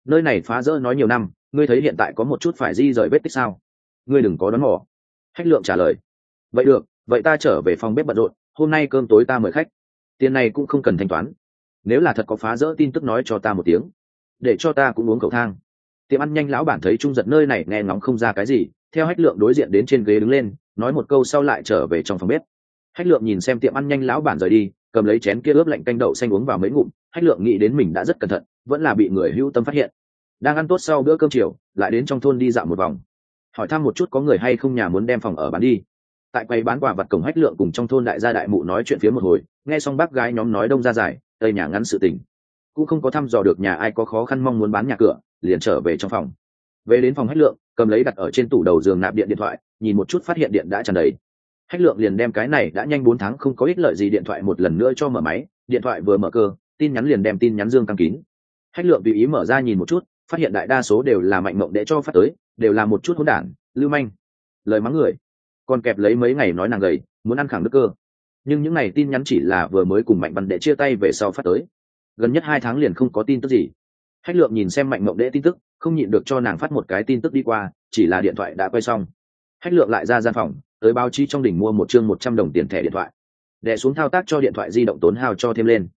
Nơi này phá rỡ nói nhiều năm ngươi thấy hiện tại có một chút phải di rời vết tích sao? Ngươi đừng có đón mỏ hách lượng trả lời. Vậy được, vậy ta trở về phòng bếp bận rộn, hôm nay cơm tối ta mời khách. Tiền này cũng không cần thanh toán. Nếu là thật có phá rỡ tin tức nói cho ta một tiếng, để cho ta cũng uống cầu thang. Tiệm ăn nhanh lão bản thấy trung giật nơi này nghe ngóng không ra cái gì, theo hách lượng đối diện đến trên ghế đứng lên, nói một câu sau lại trở về trong phòng bếp. Hách lượng nhìn xem tiệm ăn nhanh lão bản rời đi, cầm lấy chén kia ướp lạnh canh đậu xanh uống vào mấy ngụm. Hách lượng nghĩ đến mình đã rất cẩn thận, vẫn là bị người hưu tâm phát hiện đang ăn tốt sau bữa cơm chiều, lại đến trong thôn đi dạo một vòng. Hỏi thăm một chút có người hay không nhà muốn đem phòng ở bán đi. Tại quầy bán quả vật cổng hách lượng cùng trong thôn đại gia đại mụ nói chuyện phía một hồi, nghe xong bác gái nhóm nói đông ra dài tây nhà ngắn sự tình. Cũng không có thăm dò được nhà ai có khó khăn mong muốn bán nhà cửa, liền trở về trong phòng. Về đến phòng hách lượng, cầm lấy đặt ở trên tủ đầu giường nạp điện điện thoại, nhìn một chút phát hiện điện đã tràn đầy. Hách lượng liền đem cái này đã nhanh bốn tháng không có ích lợi gì điện thoại một lần nữa cho mở máy, điện thoại vừa mở cơ, tin nhắn liền đem tin nhắn dương căng kín. Hách lượng tùy ý mở ra nhìn một chút phát hiện đại đa số đều là mạnh mộng để cho phát tới, đều là một chút hỗn đản, lưu manh, lời mắng người. Còn kẹp lấy mấy ngày nói nàng gầy, muốn ăn khẳng đức cơ. Nhưng những ngày tin nhắn chỉ là vừa mới cùng mạnh văn đệ chia tay về sau phát tới. Gần nhất hai tháng liền không có tin tức gì. Hách lượng nhìn xem mạnh mộng đệ tin tức, không nhịn được cho nàng phát một cái tin tức đi qua, chỉ là điện thoại đã quay xong. Hách lượng lại ra gian phòng, tới báo chí trong đỉnh mua một chương một trăm đồng tiền thẻ điện thoại. Đẻ xuống thao tác cho điện thoại di động tốn hao cho thêm lên.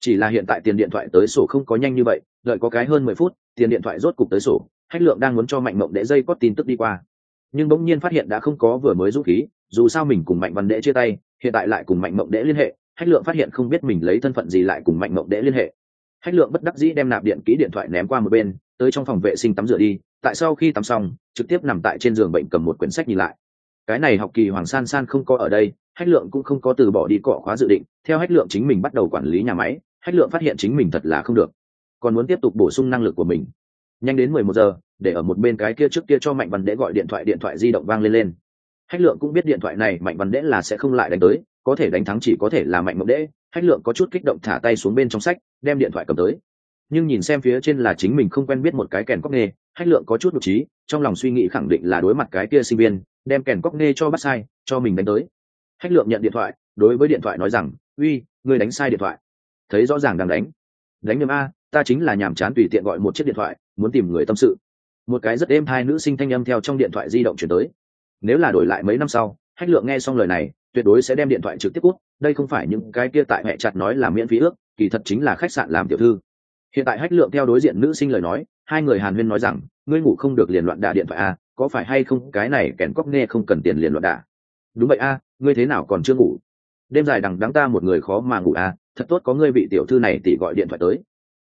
Chỉ là hiện tại tiền điện thoại tới sổ không có nhanh như vậy đợi có cái hơn mười phút, tiền điện thoại rốt cục tới sổ hách lượng đang muốn cho mạnh mộng đệ dây có tin tức đi qua. Nhưng bỗng nhiên phát hiện đã không có vừa mới rút khí, dù sao mình cùng mạnh văn đệ chia tay, hiện tại lại cùng mạnh mộng đệ liên hệ hách lượng phát hiện không biết mình lấy thân phận gì lại cùng mạnh mộng đệ liên hệ. Hách lượng bất đắc dĩ đem nạp điện kỹ điện thoại ném qua một bên, tới trong phòng vệ sinh tắm rửa đi, tại sau khi tắm xong, trực tiếp nằm tại trên giường bệnh cầm một quyển sách nhìn lại. Cái này học kỳ hoàng san san không có ở đây hách lượng cũng không có từ bỏ đi cọ khóa dự định, theo hách lượng chính mình bắt đầu quản lý nhà máy hách lượng phát hiện chính mình thật là không được còn muốn tiếp tục bổ sung năng lực của mình. Nhanh đến mười một giờ, để ở một bên cái kia trước kia cho mạnh văn đễ gọi điện thoại điện thoại di động vang lên lên. Hách lượng cũng biết điện thoại này mạnh văn đễ là sẽ không lại đánh tới, có thể đánh thắng chỉ có thể là mạnh mộng đễ. Hách lượng có chút kích động thả tay xuống bên trong sách, đem điện thoại cầm tới. Nhưng nhìn xem phía trên là chính mình không quen biết một cái kèn cóc nghề hách lượng có chút nhục trí, trong lòng suy nghĩ khẳng định là đối mặt cái kia sinh viên, đem kèn cóc nghề cho bắt sai, cho mình đánh tới. Hách lượng nhận điện thoại, đối với điện thoại nói rằng, uy, ngươi đánh sai điện thoại. Thấy rõ ràng đang đánh đánh nhầm a, ta chính là nhàm chán tùy tiện gọi một chiếc điện thoại, muốn tìm người tâm sự. Một cái rất êm hai nữ sinh thanh âm theo trong điện thoại di động chuyển tới. Nếu là đổi lại mấy năm sau hách lượng nghe xong lời này, tuyệt đối sẽ đem điện thoại trực tiếp cút đây không phải những cái kia tại mẹ chặt nói là miễn phí ước, kỳ thật chính là khách sạn làm tiểu thư. Hiện tại hách lượng theo đối diện nữ sinh lời nói, hai người hàn huyên nói rằng, ngươi ngủ không được liền loạn đả điện thoại a, có phải hay không cái này kèn cóc nghe không cần tiền liền loạn đả? Đúng vậy a, ngươi thế nào còn chưa ngủ? Đêm dài đằng đắng ta một người khó mà ngủ a thật tốt có ngươi vị tiểu thư này tỷ gọi điện thoại tới.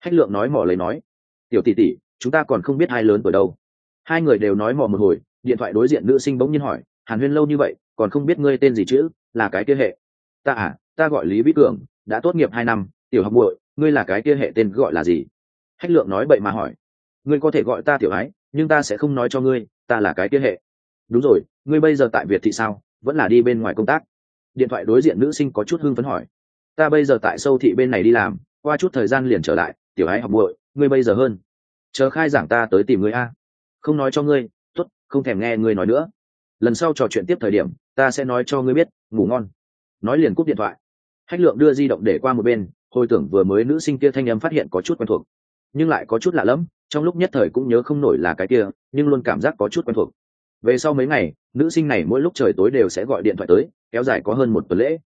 Hách lượng nói mỏ lấy nói, tiểu tỷ tỷ, chúng ta còn không biết hai lớn tuổi đâu. Hai người đều nói mò một hồi, điện thoại đối diện nữ sinh bỗng nhiên hỏi, hàn huyên lâu như vậy, còn không biết ngươi tên gì chữ là cái kia hệ? Ta à ta gọi lý vĩ cường, đã tốt nghiệp hai năm, tiểu học muội, ngươi là cái kia hệ tên gọi là gì? Hách lượng nói bậy mà hỏi, ngươi có thể gọi ta tiểu ái, nhưng ta sẽ không nói cho ngươi, ta là cái kia hệ. Đúng rồi, ngươi bây giờ tại việt thị sao, vẫn là đi bên ngoài công tác? Điện thoại đối diện nữ sinh có chút hưng phấn hỏi ta bây giờ tại sâu thị bên này đi làm, qua chút thời gian liền trở lại, tiểu ái học muội, ngươi bây giờ hơn. Chờ khai giảng ta tới tìm ngươi a. Không nói cho ngươi t ố t không thèm nghe ngươi nói nữa. Lần sau trò chuyện tiếp thời điểm, ta sẽ nói cho ngươi biết, ngủ ngon. Nói liền cúp điện thoại. Hách lượng đưa di động để qua một bên, hồi tưởng vừa mới nữ sinh kia thanh âm phát hiện có chút quen thuộc. Nhưng lại có chút lạ lẫm, trong lúc nhất thời cũng nhớ không nổi là cái kia, nhưng luôn cảm giác có chút quen thuộc. Về sau mấy ngày, nữ sinh này mỗi lúc trời tối đều sẽ gọi điện thoại tới, kéo dài có hơn một tuần lễ.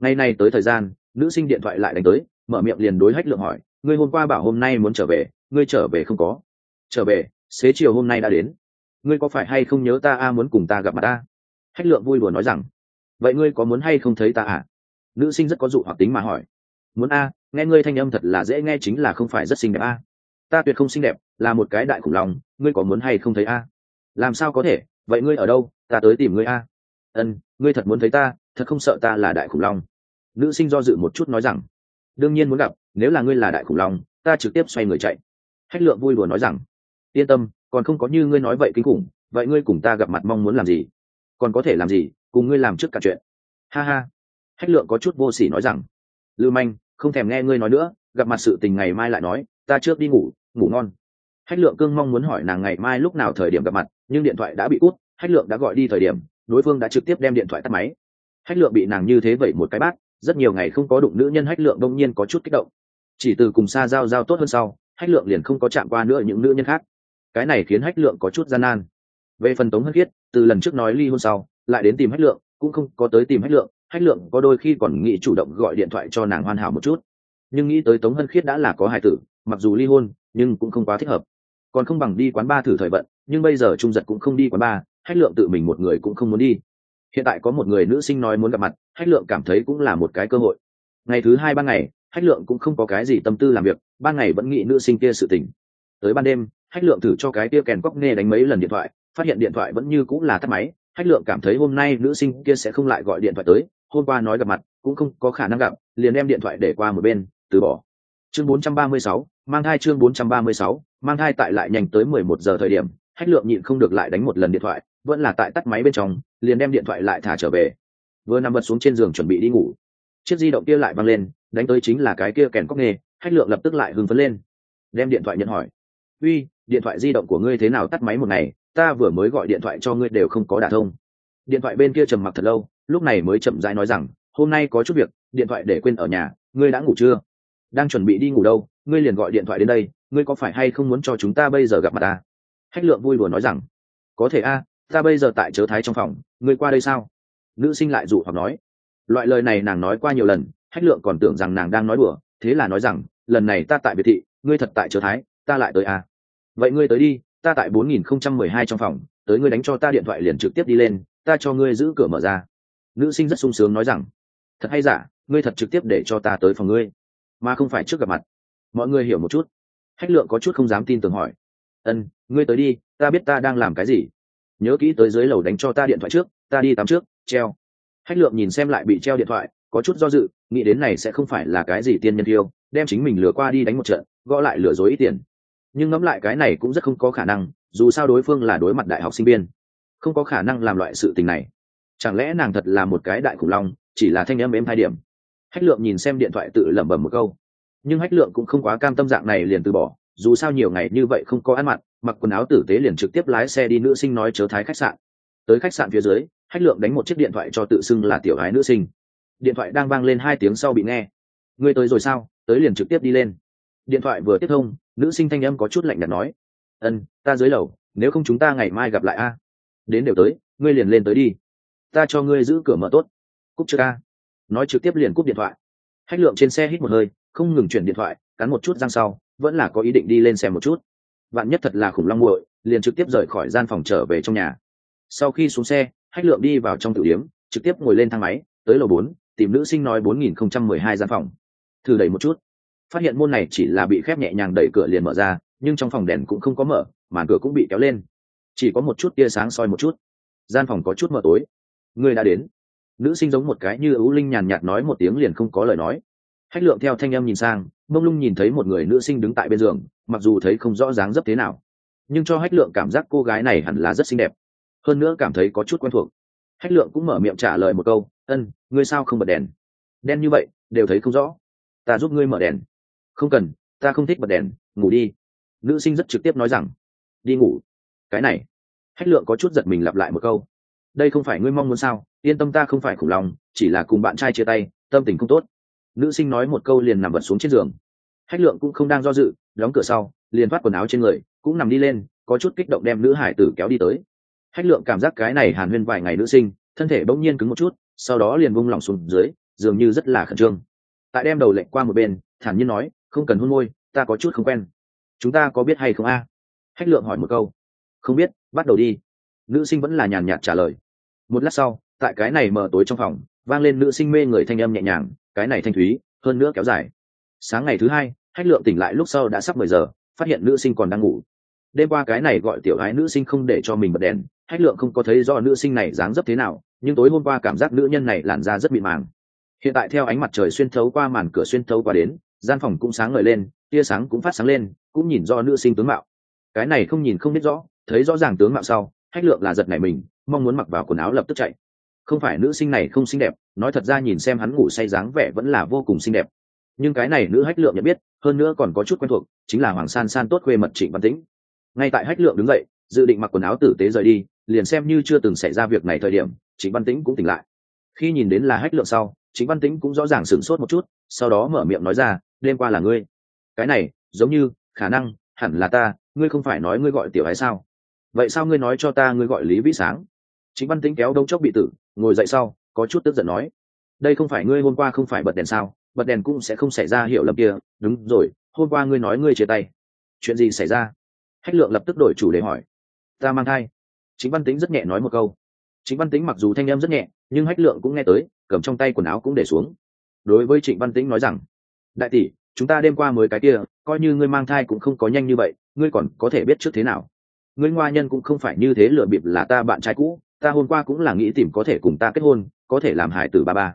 Ngày nay tới thời gian nữ sinh điện thoại lại đánh tới, mở miệng liền đối hách lượng hỏi, ngươi hôm qua bảo hôm nay muốn trở về, ngươi trở về không có? Trở về, xế chiều hôm nay đã đến. Ngươi có phải hay không nhớ ta a muốn cùng ta gặp mặt ta hách lượng vui đùa nói rằng, vậy ngươi có muốn hay không thấy ta à? Nữ sinh rất có dụ hoặc tính mà hỏi, muốn a, nghe ngươi thanh âm thật là dễ nghe chính là không phải rất xinh đẹp a. Ta tuyệt không xinh đẹp, là một cái đại khủng long ngươi có muốn hay không thấy a? Làm sao có thể, vậy ngươi ở đâu, ta tới tìm ngươi a. Ân, ngươi thật muốn thấy ta, thật không sợ ta là đại khủng long nữ sinh do dự một chút nói rằng, đương nhiên muốn gặp, nếu là ngươi là đại khủng long, ta trực tiếp xoay người chạy. Hách lượng vui đùa nói rằng, yên tâm, còn không có như ngươi nói vậy kinh khủng, vậy ngươi cùng ta gặp mặt mong muốn làm gì? Còn có thể làm gì, cùng ngươi làm trước cả chuyện. Ha ha. Hách lượng có chút vô s ỉ nói rằng, lưu manh, không thèm nghe ngươi nói nữa, gặp mặt sự tình ngày mai lại nói, ta trước đi ngủ ngủ ngon. Hách lượng cương mong muốn hỏi nàng ngày mai lúc nào thời điểm gặp mặt, nhưng điện thoại đã bị cút, hách lượng đã gọi đi thời điểm, đối phương đã trực tiếp đem điện thoại tắt máy. Hách lượng bị nàng như thế vậy một cái bát rất nhiều ngày không có đụng nữ nhân hách lượng đông nhiên có chút kích động. Chỉ từ cùng xa giao giao tốt hơn sau, hách lượng liền không có chạm qua nữa những nữ nhân khác. Cái này khiến hách lượng có chút gian nan. Về phần tống hân khiết, từ lần trước nói ly hôn sau, lại đến tìm hách lượng, cũng không có tới tìm hách lượng hách lượng có đôi khi còn nghĩ chủ động gọi điện thoại cho nàng hoàn hảo một chút. Nhưng nghĩ tới tống hân khiết đã là có hài tử, mặc dù ly hôn, nhưng cũng không quá thích hợp. Còn không bằng đi quán ba thử thời vận, nhưng bây giờ trung giật cũng không đi quán ba, hách lượng tự mình một người cũng không muốn đi. Hiện tại có một người nữ sinh nói muốn gặp mặt hách lượng cảm thấy cũng là một cái cơ hội. Ngày thứ hai ban ngày hách lượng cũng không có cái gì tâm tư làm việc ban ngày vẫn nghĩ nữ sinh kia sự tình. Tới ban đêm hách lượng thử cho cái kia kèn cóc nghe đánh mấy lần điện thoại phát hiện điện thoại vẫn như cũng là tắt máy. Hách lượng cảm thấy hôm nay nữ sinh kia sẽ không lại gọi điện thoại tới hôm qua nói gặp mặt cũng không có khả năng gặp liền đem điện thoại để qua một bên từ bỏ. Chương 436, mang thai chương 436, mang thai tại lại nhanh tới 11 giờ thời điểm hách lượng nhịn không được lại đánh một lần điện thoại vẫn là tại tắt máy bên trong liền đem điện thoại lại thả trở về vừa nằm bật xuống trên giường chuẩn bị đi ngủ. Chiếc di động kia lại văng lên, đánh tới chính là cái kia kèn cóc nghề, hách lượng lập tức lại hưng phấn lên. Đem điện thoại nhận hỏi. Uy, điện thoại di động của ngươi thế nào tắt máy một ngày? Ta vừa mới gọi điện thoại cho ngươi đều không có đả thông. Điện thoại bên kia trầm mặc thật lâu, lúc này mới chậm rãi nói rằng, hôm nay có chút việc, điện thoại để quên ở nhà, ngươi đã ngủ chưa? Đang chuẩn bị đi ngủ đâu, ngươi liền gọi điện thoại đến đây, ngươi có phải hay không muốn cho chúng ta bây giờ gặp mặt ta hách lượng vui đùa nói rằng, có thể a, ta bây giờ tại chớ thái trong phòng, ngươi qua đây sao? Nữ sinh lại dụ hoặc nói, loại lời này nàng nói qua nhiều lần, hách lượng còn tưởng rằng nàng đang nói đùa, thế là nói rằng, lần này ta tại biệt thị, ngươi thật tại chớ thái, ta lại tới à? vậy ngươi tới đi, ta tại bốn nghìn không trăm mười hai trong phòng, tới ngươi đánh cho ta điện thoại liền trực tiếp đi lên, ta cho ngươi giữ cửa mở ra. Nữ sinh rất sung sướng nói rằng, thật hay giả, ngươi thật trực tiếp để cho ta tới phòng ngươi, mà không phải trước gặp mặt. Mọi người hiểu một chút. Hách lượng có chút không dám tin tưởng hỏi, ân, ngươi tới đi, ta biết ta đang làm cái gì. Nhớ kỹ tới dưới lầu đánh cho ta điện thoại trước ta đi tắm trước, treo. Hách lượng nhìn xem lại bị treo điện thoại, có chút do dự, nghĩ đến này sẽ không phải là cái gì tiên nhân yêu đem chính mình lừa qua đi đánh một trận, gõ lại lừa dối ít tiền. Nhưng ngẫm lại cái này cũng rất không có khả năng, dù sao đối phương là đối mặt đại học sinh viên. Không có khả năng làm loại sự tình này. Chẳng lẽ nàng thật là một cái đại khủng long, chỉ là thanh âm êm hai điểm? Hách lượng nhìn xem điện thoại tự lẩm bẩm một câu. Nhưng hách lượng cũng không quá cam tâm dạng này liền từ bỏ, dù sao nhiều ngày như vậy không có ăn mặn mặc quần áo tử tế liền trực tiếp lái xe đi nữ sinh nói chớ thái khách sạn tới khách sạn phía dưới, hách lượng đánh một chiếc điện thoại cho tự xưng là tiểu gái nữ sinh. Điện thoại đang vang lên hai tiếng sau bị nghe. Ngươi tới rồi sao? Tới liền trực tiếp đi lên. Điện thoại vừa tiếp thông, nữ sinh thanh âm có chút lạnh nhạt nói. Ân, ta dưới lầu, nếu không chúng ta ngày mai gặp lại a. Đến đều tới, ngươi liền lên tới đi. Ta cho ngươi giữ cửa mở tốt. Cúp chưa ca nói trực tiếp liền cúp điện thoại. Hách lượng trên xe hít một hơi, không ngừng chuyển điện thoại, cắn một chút răng sau, vẫn là có ý định đi lên xem một chút. Bạn nhất thật là khủng long muội, liền trực tiếp rời khỏi gian phòng trở về trong nhà sau khi xuống xe, hách lượng đi vào trong tử điếm trực tiếp ngồi lên thang máy, tới lầu bốn, tìm nữ sinh nói bốn nghìn không trăm mười hai gian phòng. Thử đẩy một chút. Phát hiện môn này chỉ là bị khép nhẹ nhàng đẩy cửa liền mở ra, nhưng trong phòng đèn cũng không có mở màn cửa cũng bị kéo lên. Chỉ có một chút tia sáng soi một chút. Gian phòng có chút mờ tối. Người đã đến. Nữ sinh giống một cái như ấu linh nhàn nhạt nói một tiếng liền không có lời nói. Hách lượng theo thanh em nhìn sang, mông lung nhìn thấy một người nữ sinh đứng tại bên giường, mặc dù thấy không rõ dáng dấp thế nào. Nhưng cho hách lượng cảm giác cô gái này hẳn là rất xinh đẹp hơn nữa cảm thấy có chút quen thuộc. Hách lượng cũng mở miệng trả lời một câu, ân, ngươi sao không bật đèn? Đen như vậy, đều thấy không rõ. Ta giúp ngươi mở đèn. Không cần, ta không thích bật đèn, ngủ đi. Nữ sinh rất trực tiếp nói rằng, đi ngủ. Cái này. Hách lượng có chút giật mình lặp lại một câu, đây không phải ngươi mong muốn sao? Yên tâm ta không phải khủng lòng chỉ là cùng bạn trai chia tay, tâm tình không tốt. Nữ sinh nói một câu liền nằm vật xuống trên giường. Hách lượng cũng không đang do dự, đóng cửa sau, liền thoát quần áo trên người, cũng nằm đi lên, có chút kích động đem nữ hải tử kéo đi tới hách lượng cảm giác cái này hàn huyên vài ngày nữ sinh, thân thể bỗng nhiên cứng một chút, sau đó liền vung lòng xuống dưới, dường như rất là khẩn trương. Tại đem đầu lệnh qua một bên, thản nhiên nói, không cần hôn môi, ta có chút không quen. Chúng ta có biết hay không a? Hách lượng hỏi một câu. Không biết, bắt đầu đi. Nữ sinh vẫn là nhàn nhạt trả lời. Một lát sau, tại cái này mở tối trong phòng, vang lên nữ sinh mê người thanh âm nhẹ nhàng, cái này thanh thúy, hơn nữa kéo dài. Sáng ngày thứ hai, hách lượng tỉnh lại lúc sau đã sắp mười giờ, phát hiện nữ sinh còn đang ngủ. Đêm qua cái này gọi tiểu gái nữ sinh không để cho mình bật đèn hách lượng không có thấy do nữ sinh này dáng dấp thế nào, nhưng tối hôm qua cảm giác nữ nhân này làn da rất mịn màng. Hiện tại theo ánh mặt trời xuyên thấu qua màn cửa xuyên thấu qua đến, gian phòng cũng sáng ngời lên, tia sáng cũng phát sáng lên, cũng nhìn do nữ sinh tướng mạo. Cái này không nhìn không biết rõ, thấy rõ ràng tướng mạo sau, hách lượng là giật nảy mình, mong muốn mặc vào quần áo lập tức chạy. Không phải nữ sinh này không xinh đẹp, nói thật ra nhìn xem hắn ngủ say dáng vẻ vẫn là vô cùng xinh đẹp. Nhưng cái này nữ hách lượng nhận biết, hơn nữa còn có chút quen thuộc, chính là hoàng san san tốt quê mật trịnh văn tĩnh. Ngay tại hách lượng đứng dậy, dự định mặc quần áo tử tế rời đi liền xem như chưa từng xảy ra việc này thời điểm chính văn tĩnh cũng tỉnh lại. Khi nhìn đến là hách lượng sau chính văn tĩnh cũng rõ ràng sửng sốt một chút, sau đó mở miệng nói ra, đêm qua là ngươi. Cái này, giống như, khả năng, hẳn là ta, ngươi không phải nói ngươi gọi tiểu hay sao? Vậy sao ngươi nói cho ta ngươi gọi lý vĩ sáng? Chính văn tĩnh kéo đông chốc bị tử, ngồi dậy sau, có chút tức giận nói, đây không phải ngươi hôm qua không phải bật đèn sao? Bật đèn cũng sẽ không xảy ra hiểu lầm kia. Đúng rồi, hôm qua ngươi nói ngươi chia tay. Chuyện gì xảy ra? Hách lượng lập tức đổi chủ đề hỏi, ta mang thai chính văn tính rất nhẹ nói một câu. Chính văn tính mặc dù thanh em rất nhẹ, nhưng hách lượng cũng nghe tới, cầm trong tay quần áo cũng để xuống. Đối với trịnh văn tĩnh nói rằng, đại tỷ, chúng ta đêm qua mới cái kia, coi như ngươi mang thai cũng không có nhanh như vậy, ngươi còn có thể biết trước thế nào? Ngươi ngoa nhân cũng không phải như thế lựa bịp là ta bạn trai cũ, ta hôm qua cũng là nghĩ tìm có thể cùng ta kết hôn, có thể làm hải tử ba ba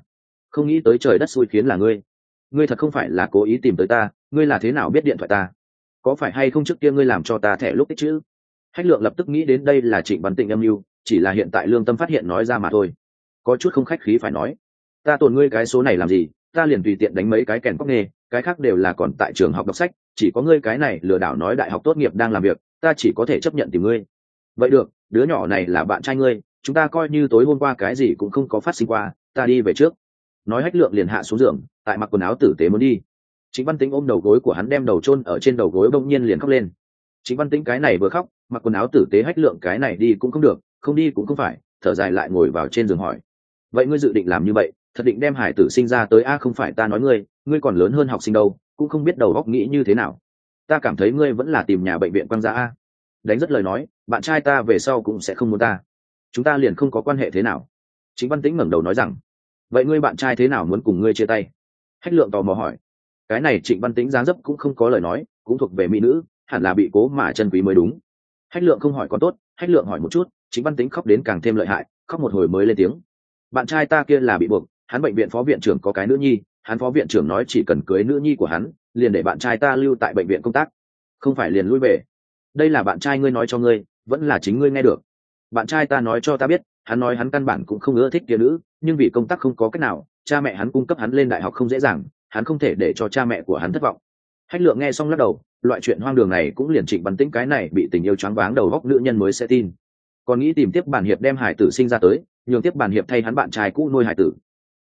không nghĩ tới trời đất xui khiến là ngươi. Ngươi thật không phải là cố ý tìm tới ta, ngươi là thế nào biết điện thoại ta? Có phải hay không trước kia ngươi làm cho ta thẻ lúc tích chữ hách lượng lập tức nghĩ đến đây là trịnh văn tịnh âm mưu, chỉ là hiện tại lương tâm phát hiện nói ra mà thôi. Có chút không khách khí phải nói, ta tồn ngươi cái số này làm gì? Ta liền tùy tiện đánh mấy cái kèn cóc nghề, cái khác đều là còn tại trường học đọc sách, chỉ có ngươi cái này lừa đảo nói đại học tốt nghiệp đang làm việc, ta chỉ có thể chấp nhận tìm ngươi. Vậy được, đứa nhỏ này là bạn trai ngươi, chúng ta coi như tối hôm qua cái gì cũng không có phát sinh qua, ta đi về trước. Nói hách lượng liền hạ xuống giường, tại mặc quần áo tử tế muốn đi. Chính văn tính ôm đầu gối của hắn đem đầu chôn ở trên đầu gối bỗng nhiên liền khóc lên chính văn Tĩnh cái này vừa khóc, mặc quần áo tử tế hách lượng cái này đi cũng không được, không đi cũng không phải, thở dài lại ngồi vào trên giường hỏi. Vậy ngươi dự định làm như vậy, thật định đem hải tử sinh ra tới a, không phải ta nói ngươi ngươi còn lớn hơn học sinh đâu, cũng không biết đầu góc nghĩ như thế nào. Ta cảm thấy ngươi vẫn là tìm nhà bệnh viện quan gia a. Đánh rất lời nói, bạn trai ta về sau cũng sẽ không muốn ta. Chúng ta liền không có quan hệ thế nào. Chính văn tĩnh ngẩng đầu nói rằng, vậy ngươi bạn trai thế nào muốn cùng ngươi chia tay? Hách lượng tò mò hỏi. Cái này trịnh văn tĩnh dáng dấp cũng không có lời nói, cũng thuộc về mỹ nữ hẳn là bị cố mà chân quý mới đúng. Hách lượng không hỏi có tốt, hách lượng hỏi một chút, chính văn tĩnh khóc đến càng thêm lợi hại, khóc một hồi mới lên tiếng. Bạn trai ta kia là bị buộc, hắn bệnh viện phó viện trưởng có cái nữ nhi, hắn phó viện trưởng nói chỉ cần cưới nữ nhi của hắn, liền để bạn trai ta lưu tại bệnh viện công tác. Không phải liền lui về. Đây là bạn trai ngươi nói cho ngươi, vẫn là chính ngươi nghe được. Bạn trai ta nói cho ta biết, hắn nói hắn căn bản cũng không ưa thích kia nữ, nhưng vì công tác không có cách nào, cha mẹ hắn cung cấp hắn lên đại học không dễ dàng, hắn không thể để cho cha mẹ của hắn thất vọng hách lượng nghe xong lắc đầu loại chuyện hoang đường này cũng liền trịnh bắn tĩnh cái này bị tình yêu choáng váng đầu góc nữ nhân mới sẽ tin. Còn nghĩ tìm tiếp bản hiệp đem hải tử sinh ra tới nhường tiếp bản hiệp thay hắn bạn trai cũ nuôi hải tử.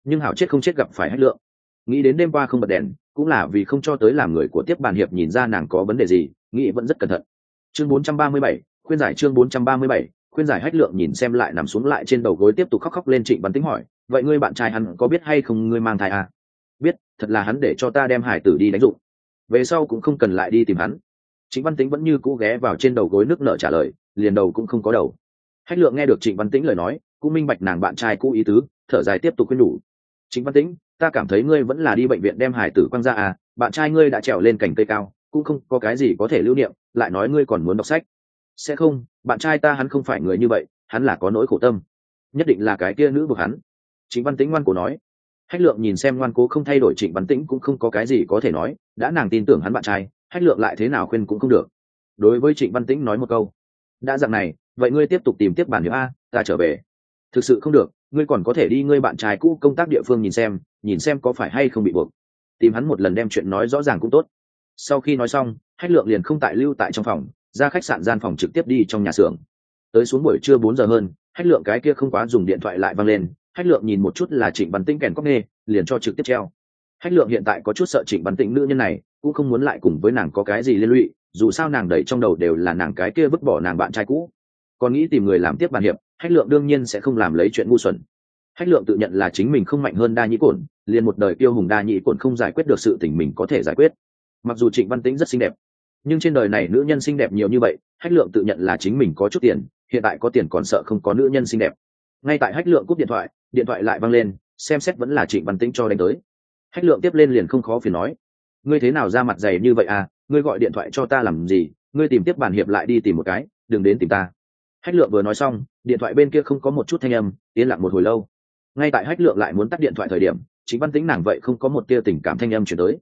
Nhưng hảo chết không chết gặp phải hách lượng. Nghĩ đến đêm qua không bật đèn cũng là vì không cho tới làm người của tiếp bản hiệp nhìn ra nàng có vấn đề gì nghĩ vẫn rất cẩn thận. Chương 437, khuyên giải chương 437, khuyên giải hách lượng nhìn xem lại nằm xuống lại trên đầu gối tiếp tục khóc khóc lên trịnh văn tính hỏi vậy ngươi bạn trai hắn có biết hay không ngươi mang thai à? biết thật là hắn để cho ta đem hải tử đi đánh dụng về sau cũng không cần lại đi tìm hắn. Trịnh văn tính vẫn như cũ ghé vào trên đầu gối nước nợ trả lời, liền đầu cũng không có đầu. Hách lượng nghe được trịnh văn tĩnh lời nói, cũng minh bạch nàng bạn trai cũ ý tứ, thở dài tiếp tục khuyên nhủ. Trịnh văn tĩnh, ta cảm thấy ngươi vẫn là đi bệnh viện đem hải tử quăng ra à bạn trai ngươi đã trèo lên cành cây cao, cũng không có cái gì có thể lưu niệm, lại nói ngươi còn muốn đọc sách. Sẽ không, bạn trai ta hắn không phải người như vậy, hắn là có nỗi khổ tâm. Nhất định là cái kia nữ bực hắn. Chính văn tĩnh ngoan cố nói hách lượng nhìn xem ngoan cố không thay đổi trịnh văn tĩnh cũng không có cái gì có thể nói, đã nàng tin tưởng hắn bạn trai, hách lượng lại thế nào khuyên cũng không được. Đối với trịnh văn tĩnh nói một câu, đã dặn này, vậy ngươi tiếp tục tìm tiếp bản hiệp a, ta trở về. Thực sự không được, ngươi còn có thể đi ngươi bạn trai cũ công tác địa phương nhìn xem nhìn xem có phải hay không bị buộc. Tìm hắn một lần đem chuyện nói rõ ràng cũng tốt. Sau khi nói xong, hách lượng liền không tại lưu tại trong phòng, ra khách sạn gian phòng trực tiếp đi trong nhà xưởng. Tới xuống buổi trưa bốn giờ hơn, hách lượng cái kia không quá dùng điện thoại lại văng lên hách lượng nhìn một chút là trịnh văn tĩnh kèn cóc nê, liền cho trực tiếp treo. Hách lượng hiện tại có chút sợ trịnh văn tĩnh nữ nhân này, cũng không muốn lại cùng với nàng có cái gì liên lụy, dù sao nàng đẩy trong đầu đều là nàng cái kia vứt bỏ nàng bạn trai cũ. Còn nghĩ tìm người làm tiếp bàn hiệp, hách lượng đương nhiên sẽ không làm lấy chuyện ngu xuẩn. Hách lượng tự nhận là chính mình không mạnh hơn đa nhĩ cổn, liền một đời tiêu hùng đa nhĩ cổn không giải quyết được sự tình mình có thể giải quyết. Mặc dù trịnh văn tĩnh rất xinh đẹp, nhưng trên đời này nữ nhân xinh đẹp nhiều như vậy, hách lượng tự nhận là chính mình có chút tiền, hiện tại có tiền còn sợ không có nữ nhân xinh đẹp. Ngay tại hách lượng cúp điện thoại điện thoại lại văng lên, xem xét vẫn là trịnh văn tĩnh cho đánh tới. Hách lượng tiếp lên liền không khó phiền nói. Ngươi thế nào ra mặt dày như vậy à? Ngươi gọi điện thoại cho ta làm gì? Ngươi tìm tiếp bản hiệp lại đi tìm một cái, đừng đến tìm ta. Hách lượng vừa nói xong, điện thoại bên kia không có một chút thanh âm, yên lặng một hồi lâu. Ngay tại hách lượng lại muốn tắt điện thoại thời điểm chính văn tính nàng vậy không có một tia tình cảm thanh âm chuyển tới.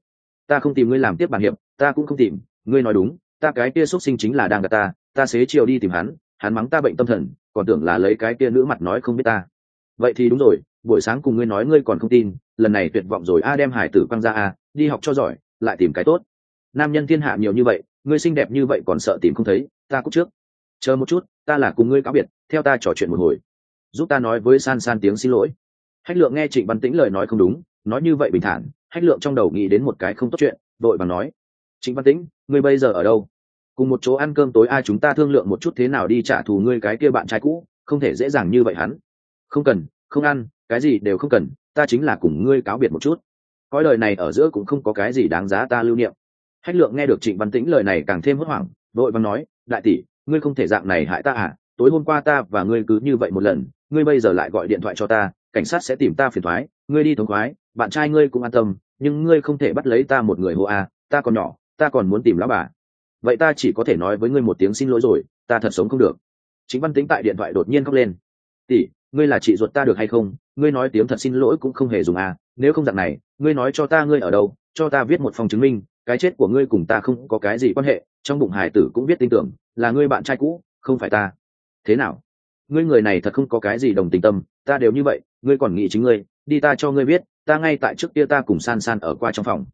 Ta không tìm ngươi làm tiếp bản hiệp, ta cũng không tìm, ngươi nói đúng, ta cái kia xuất sinh chính là đang gặp ta ta xế chiều đi tìm hắn hắn mắng ta bệnh tâm thần, còn tưởng là lấy cái kia nữ mặt nói không biết ta vậy thì đúng rồi, buổi sáng cùng ngươi nói ngươi còn không tin, lần này tuyệt vọng rồi. A, đem hải tử quăng ra a, đi học cho giỏi, lại tìm cái tốt. Nam nhân thiên hạ nhiều như vậy, ngươi xinh đẹp như vậy còn sợ tìm không thấy, ta cúc trước. Chờ một chút, ta là cùng ngươi cáo biệt, theo ta trò chuyện một hồi. Giúp ta nói với san san tiếng xin lỗi. Hách lượng nghe trịnh văn tĩnh lời nói không đúng, nói như vậy bình thản, hách lượng trong đầu nghĩ đến một cái không tốt chuyện đội bằng nói. Trịnh văn tĩnh, ngươi bây giờ ở đâu? Cùng một chỗ ăn cơm tối ai chúng ta thương lượng một chút thế nào đi trả thù ngươi cái kia bạn trai cũ, không thể dễ dàng như vậy hắn không cần, không ăn, cái gì đều không cần, ta chính là cùng ngươi cáo biệt một chút. Cõi lời này ở giữa cũng không có cái gì đáng giá ta lưu niệm. Hách lượng nghe được trịnh văn tĩnh lời này càng thêm hốt hoảng, đội văn nói, đại tỷ, ngươi không thể dạng này hại ta à? Tối hôm qua ta và ngươi cứ như vậy một lần, ngươi bây giờ lại gọi điện thoại cho ta, cảnh sát sẽ tìm ta phiền thoái ngươi đi thống khoái, bạn trai ngươi cũng an tâm, nhưng ngươi không thể bắt lấy ta một người hô a à, ta còn nhỏ, ta còn muốn tìm lão bà. Vậy ta chỉ có thể nói với ngươi một tiếng xin lỗi rồi, ta thật sống không được. Chính văn tính tại điện thoại đột nhiên khóc lên. Tỷ ngươi là chị ruột ta được hay không? Ngươi nói tiếng thật xin lỗi cũng không hề dùng à nếu không dạng này, ngươi nói cho ta ngươi ở đâu, cho ta viết một phòng chứng minh, cái chết của ngươi cùng ta không có cái gì quan hệ, trong bụng hải tử cũng biết tin tưởng, là ngươi bạn trai cũ, không phải ta. Thế nào? Ngươi người này thật không có cái gì đồng tình tâm, ta đều như vậy, ngươi còn nghĩ chính ngươi, đi ta cho ngươi biết ta ngay tại trước kia ta cùng san san ở qua trong phòng.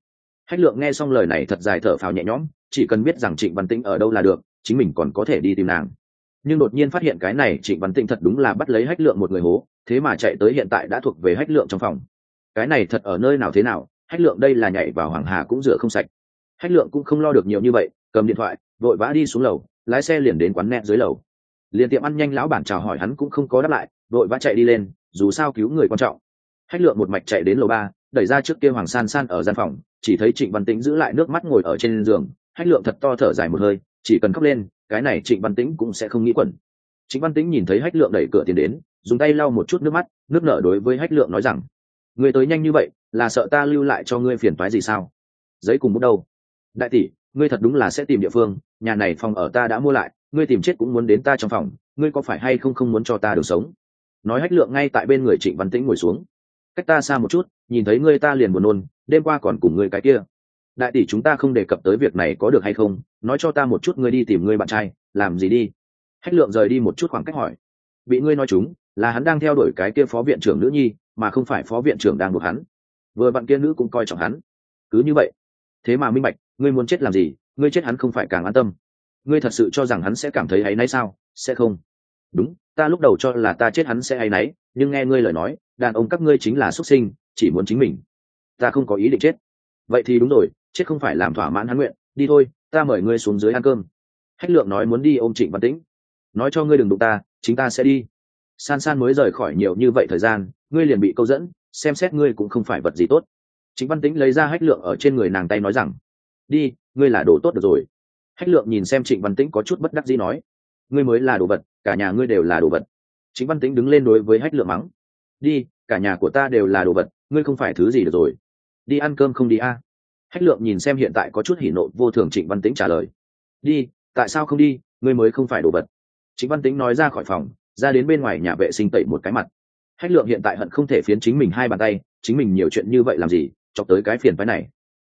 Hách lượng nghe xong lời này thật dài thở phào nhẹ nhõm, chỉ cần biết rằng trịnh văn tĩnh ở đâu là được, chính mình còn có thể đi tìm nàng nhưng đột nhiên phát hiện cái này trịnh văn tĩnh thật đúng là bắt lấy hách lượng một người hố, thế mà chạy tới hiện tại đã thuộc về hách lượng trong phòng. Cái này thật ở nơi nào thế nào, hách lượng đây là nhảy vào hoàng hà cũng rửa không sạch. Hách lượng cũng không lo được nhiều như vậy, cầm điện thoại, vội vã đi xuống lầu, lái xe liền đến quán nẹ dưới lầu. Liền tiệm ăn nhanh lão bản chào hỏi hắn cũng không có đáp lại, vội vã chạy đi lên, dù sao cứu người quan trọng. Hách lượng một mạch chạy đến lầu ba, đẩy ra trước kia hoàng san san ở gian phòng, chỉ thấy trịnh văn tĩnh giữ lại nước mắt ngồi ở trên giường. Hách lượng thật to thở dài một hơi, chỉ cần khóc lên cái này trịnh văn tĩnh cũng sẽ không nghĩ quẩn. Trịnh văn tĩnh nhìn thấy hách lượng đẩy cửa tiền đến, dùng tay lau một chút nước mắt, nước nở đối với hách lượng nói rằng, người tới nhanh như vậy, là sợ ta lưu lại cho ngươi phiền toái gì sao? Giấy cùng bút đâu? Đại tỷ, ngươi thật đúng là sẽ tìm địa phương, nhà này phòng ở ta đã mua lại, ngươi tìm chết cũng muốn đến ta trong phòng, ngươi có phải hay không không muốn cho ta được sống? Nói hách lượng ngay tại bên người trịnh văn tĩnh ngồi xuống. Cách ta xa một chút, nhìn thấy ngươi ta liền buồn nôn, đêm qua còn cùng ngươi cái kia đại tỷ chúng ta không đề cập tới việc này có được hay không, nói cho ta một chút ngươi đi tìm ngươi bạn trai, làm gì đi? Hách lượng rời đi một chút khoảng cách hỏi. Bị ngươi nói chúng, là hắn đang theo đuổi cái kia phó viện trưởng nữ nhi, mà không phải phó viện trưởng đang buộc hắn. Vừa bạn kia nữ cũng coi trọng hắn. Cứ như vậy. Thế mà minh bạch, ngươi muốn chết làm gì, ngươi chết hắn không phải càng an tâm. Ngươi thật sự cho rằng hắn sẽ cảm thấy hay náy sao, sẽ không? Đúng, ta lúc đầu cho là ta chết hắn sẽ hay náy, nhưng nghe ngươi lời nói, đàn ông các ngươi chính là xuất sinh, chỉ muốn chính mình. Ta không có ý định chết. Vậy thì đúng rồi chết không phải làm thỏa mãn hắn nguyện, đi thôi, ta mời ngươi xuống dưới ăn cơm. Hách lượng nói muốn đi ôm trịnh văn tĩnh. Nói cho ngươi đừng đụng ta, chính ta sẽ đi. San san mới rời khỏi nhiều như vậy thời gian, ngươi liền bị câu dẫn, xem xét ngươi cũng không phải vật gì tốt. Chính văn tĩnh lấy ra hách lượng ở trên người nàng tay nói rằng, đi, ngươi là đồ tốt được rồi. Hách lượng nhìn xem trịnh văn tĩnh có chút bất đắc dĩ nói, ngươi mới là đồ vật, cả nhà ngươi đều là đồ vật. Chính văn tĩnh đứng lên đối với hách lượng mắng, đi, cả nhà của ta đều là đồ vật, ngươi không phải thứ gì được rồi. Đi ăn cơm không đi a. à? Hách lượng nhìn xem hiện tại có chút hỉ nộ, vô thường trịnh văn tĩnh trả lời. Đi, tại sao không đi? Ngươi mới không phải đồ vật. Trịnh văn tĩnh nói ra khỏi phòng, ra đến bên ngoài nhà vệ sinh tẩy một cái mặt. Hách lượng hiện tại hận không thể phiến chính mình hai bàn tay, chính mình nhiều chuyện như vậy làm gì, chọc tới cái phiền phái này.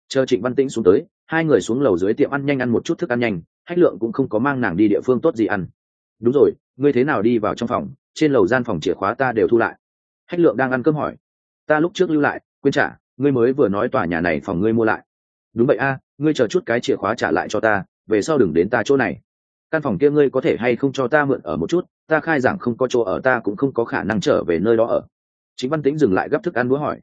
Chờ trịnh văn tĩnh xuống tới, hai người xuống lầu dưới tiệm ăn nhanh ăn một chút thức ăn nhanh, hách lượng cũng không có mang nàng đi địa phương tốt gì ăn. Đúng rồi, ngươi thế nào đi vào trong phòng, trên lầu gian phòng chìa khóa ta đều thu lại. Hách lượng đang ăn cơm hỏi. Ta lúc trước lưu lại, quên trả ngươi mới vừa nói tòa nhà này phòng ngươi mua lại. Đúng vậy a, ngươi chờ chút cái chìa khóa trả lại cho ta, về sau đừng đến ta chỗ này. Căn phòng kia ngươi có thể hay không cho ta mượn ở một chút, ta khai giảng không có chỗ ở, ta cũng không có khả năng trở về nơi đó ở. Chính văn tĩnh dừng lại gấp thức ăn búa hỏi.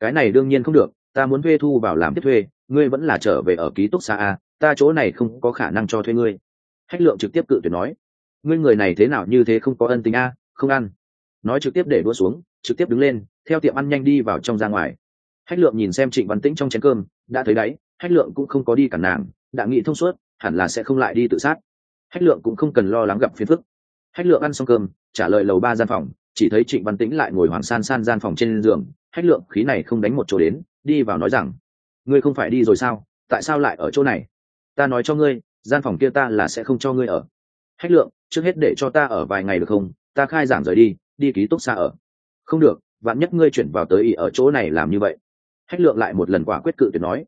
Cái này đương nhiên không được, ta muốn thuê thu vào làm tiếp thuê, ngươi vẫn là trở về ở ký túc xa a, ta chỗ này không có khả năng cho thuê ngươi. Hách lượng trực tiếp cự tuyệt nói. Ngươi người này thế nào như thế không có ân tình a, không ăn. Nói trực tiếp để đua xuống, trực tiếp đứng lên, theo tiệm ăn nhanh đi vào trong ra ngoài hách lượng nhìn xem trịnh văn tĩnh trong chén cơm, đã thấy đấy, hách lượng cũng không có đi cản nàng, đã nghĩ thông suốt, hẳn là sẽ không lại đi tự sát. Hách lượng cũng không cần lo lắng gặp phiền phức. Hách lượng ăn xong cơm, trả lời lầu ba gian phòng, chỉ thấy trịnh văn tĩnh lại ngồi hoàng san san gian phòng trên giường. Hách lượng, khí này không đánh một chỗ đến, đi vào nói rằng, ngươi không phải đi rồi sao? Tại sao lại ở chỗ này? Ta nói cho ngươi, gian phòng kia ta là sẽ không cho ngươi ở. Hách lượng, trước hết để cho ta ở vài ngày được không? Ta khai giảng rời đi đi ký túc xa ở. Không được, vạn nhất ngươi chuyển vào tới ý ở chỗ này làm như vậy hách lượng lại một lần quả quyết cự tuyệt nói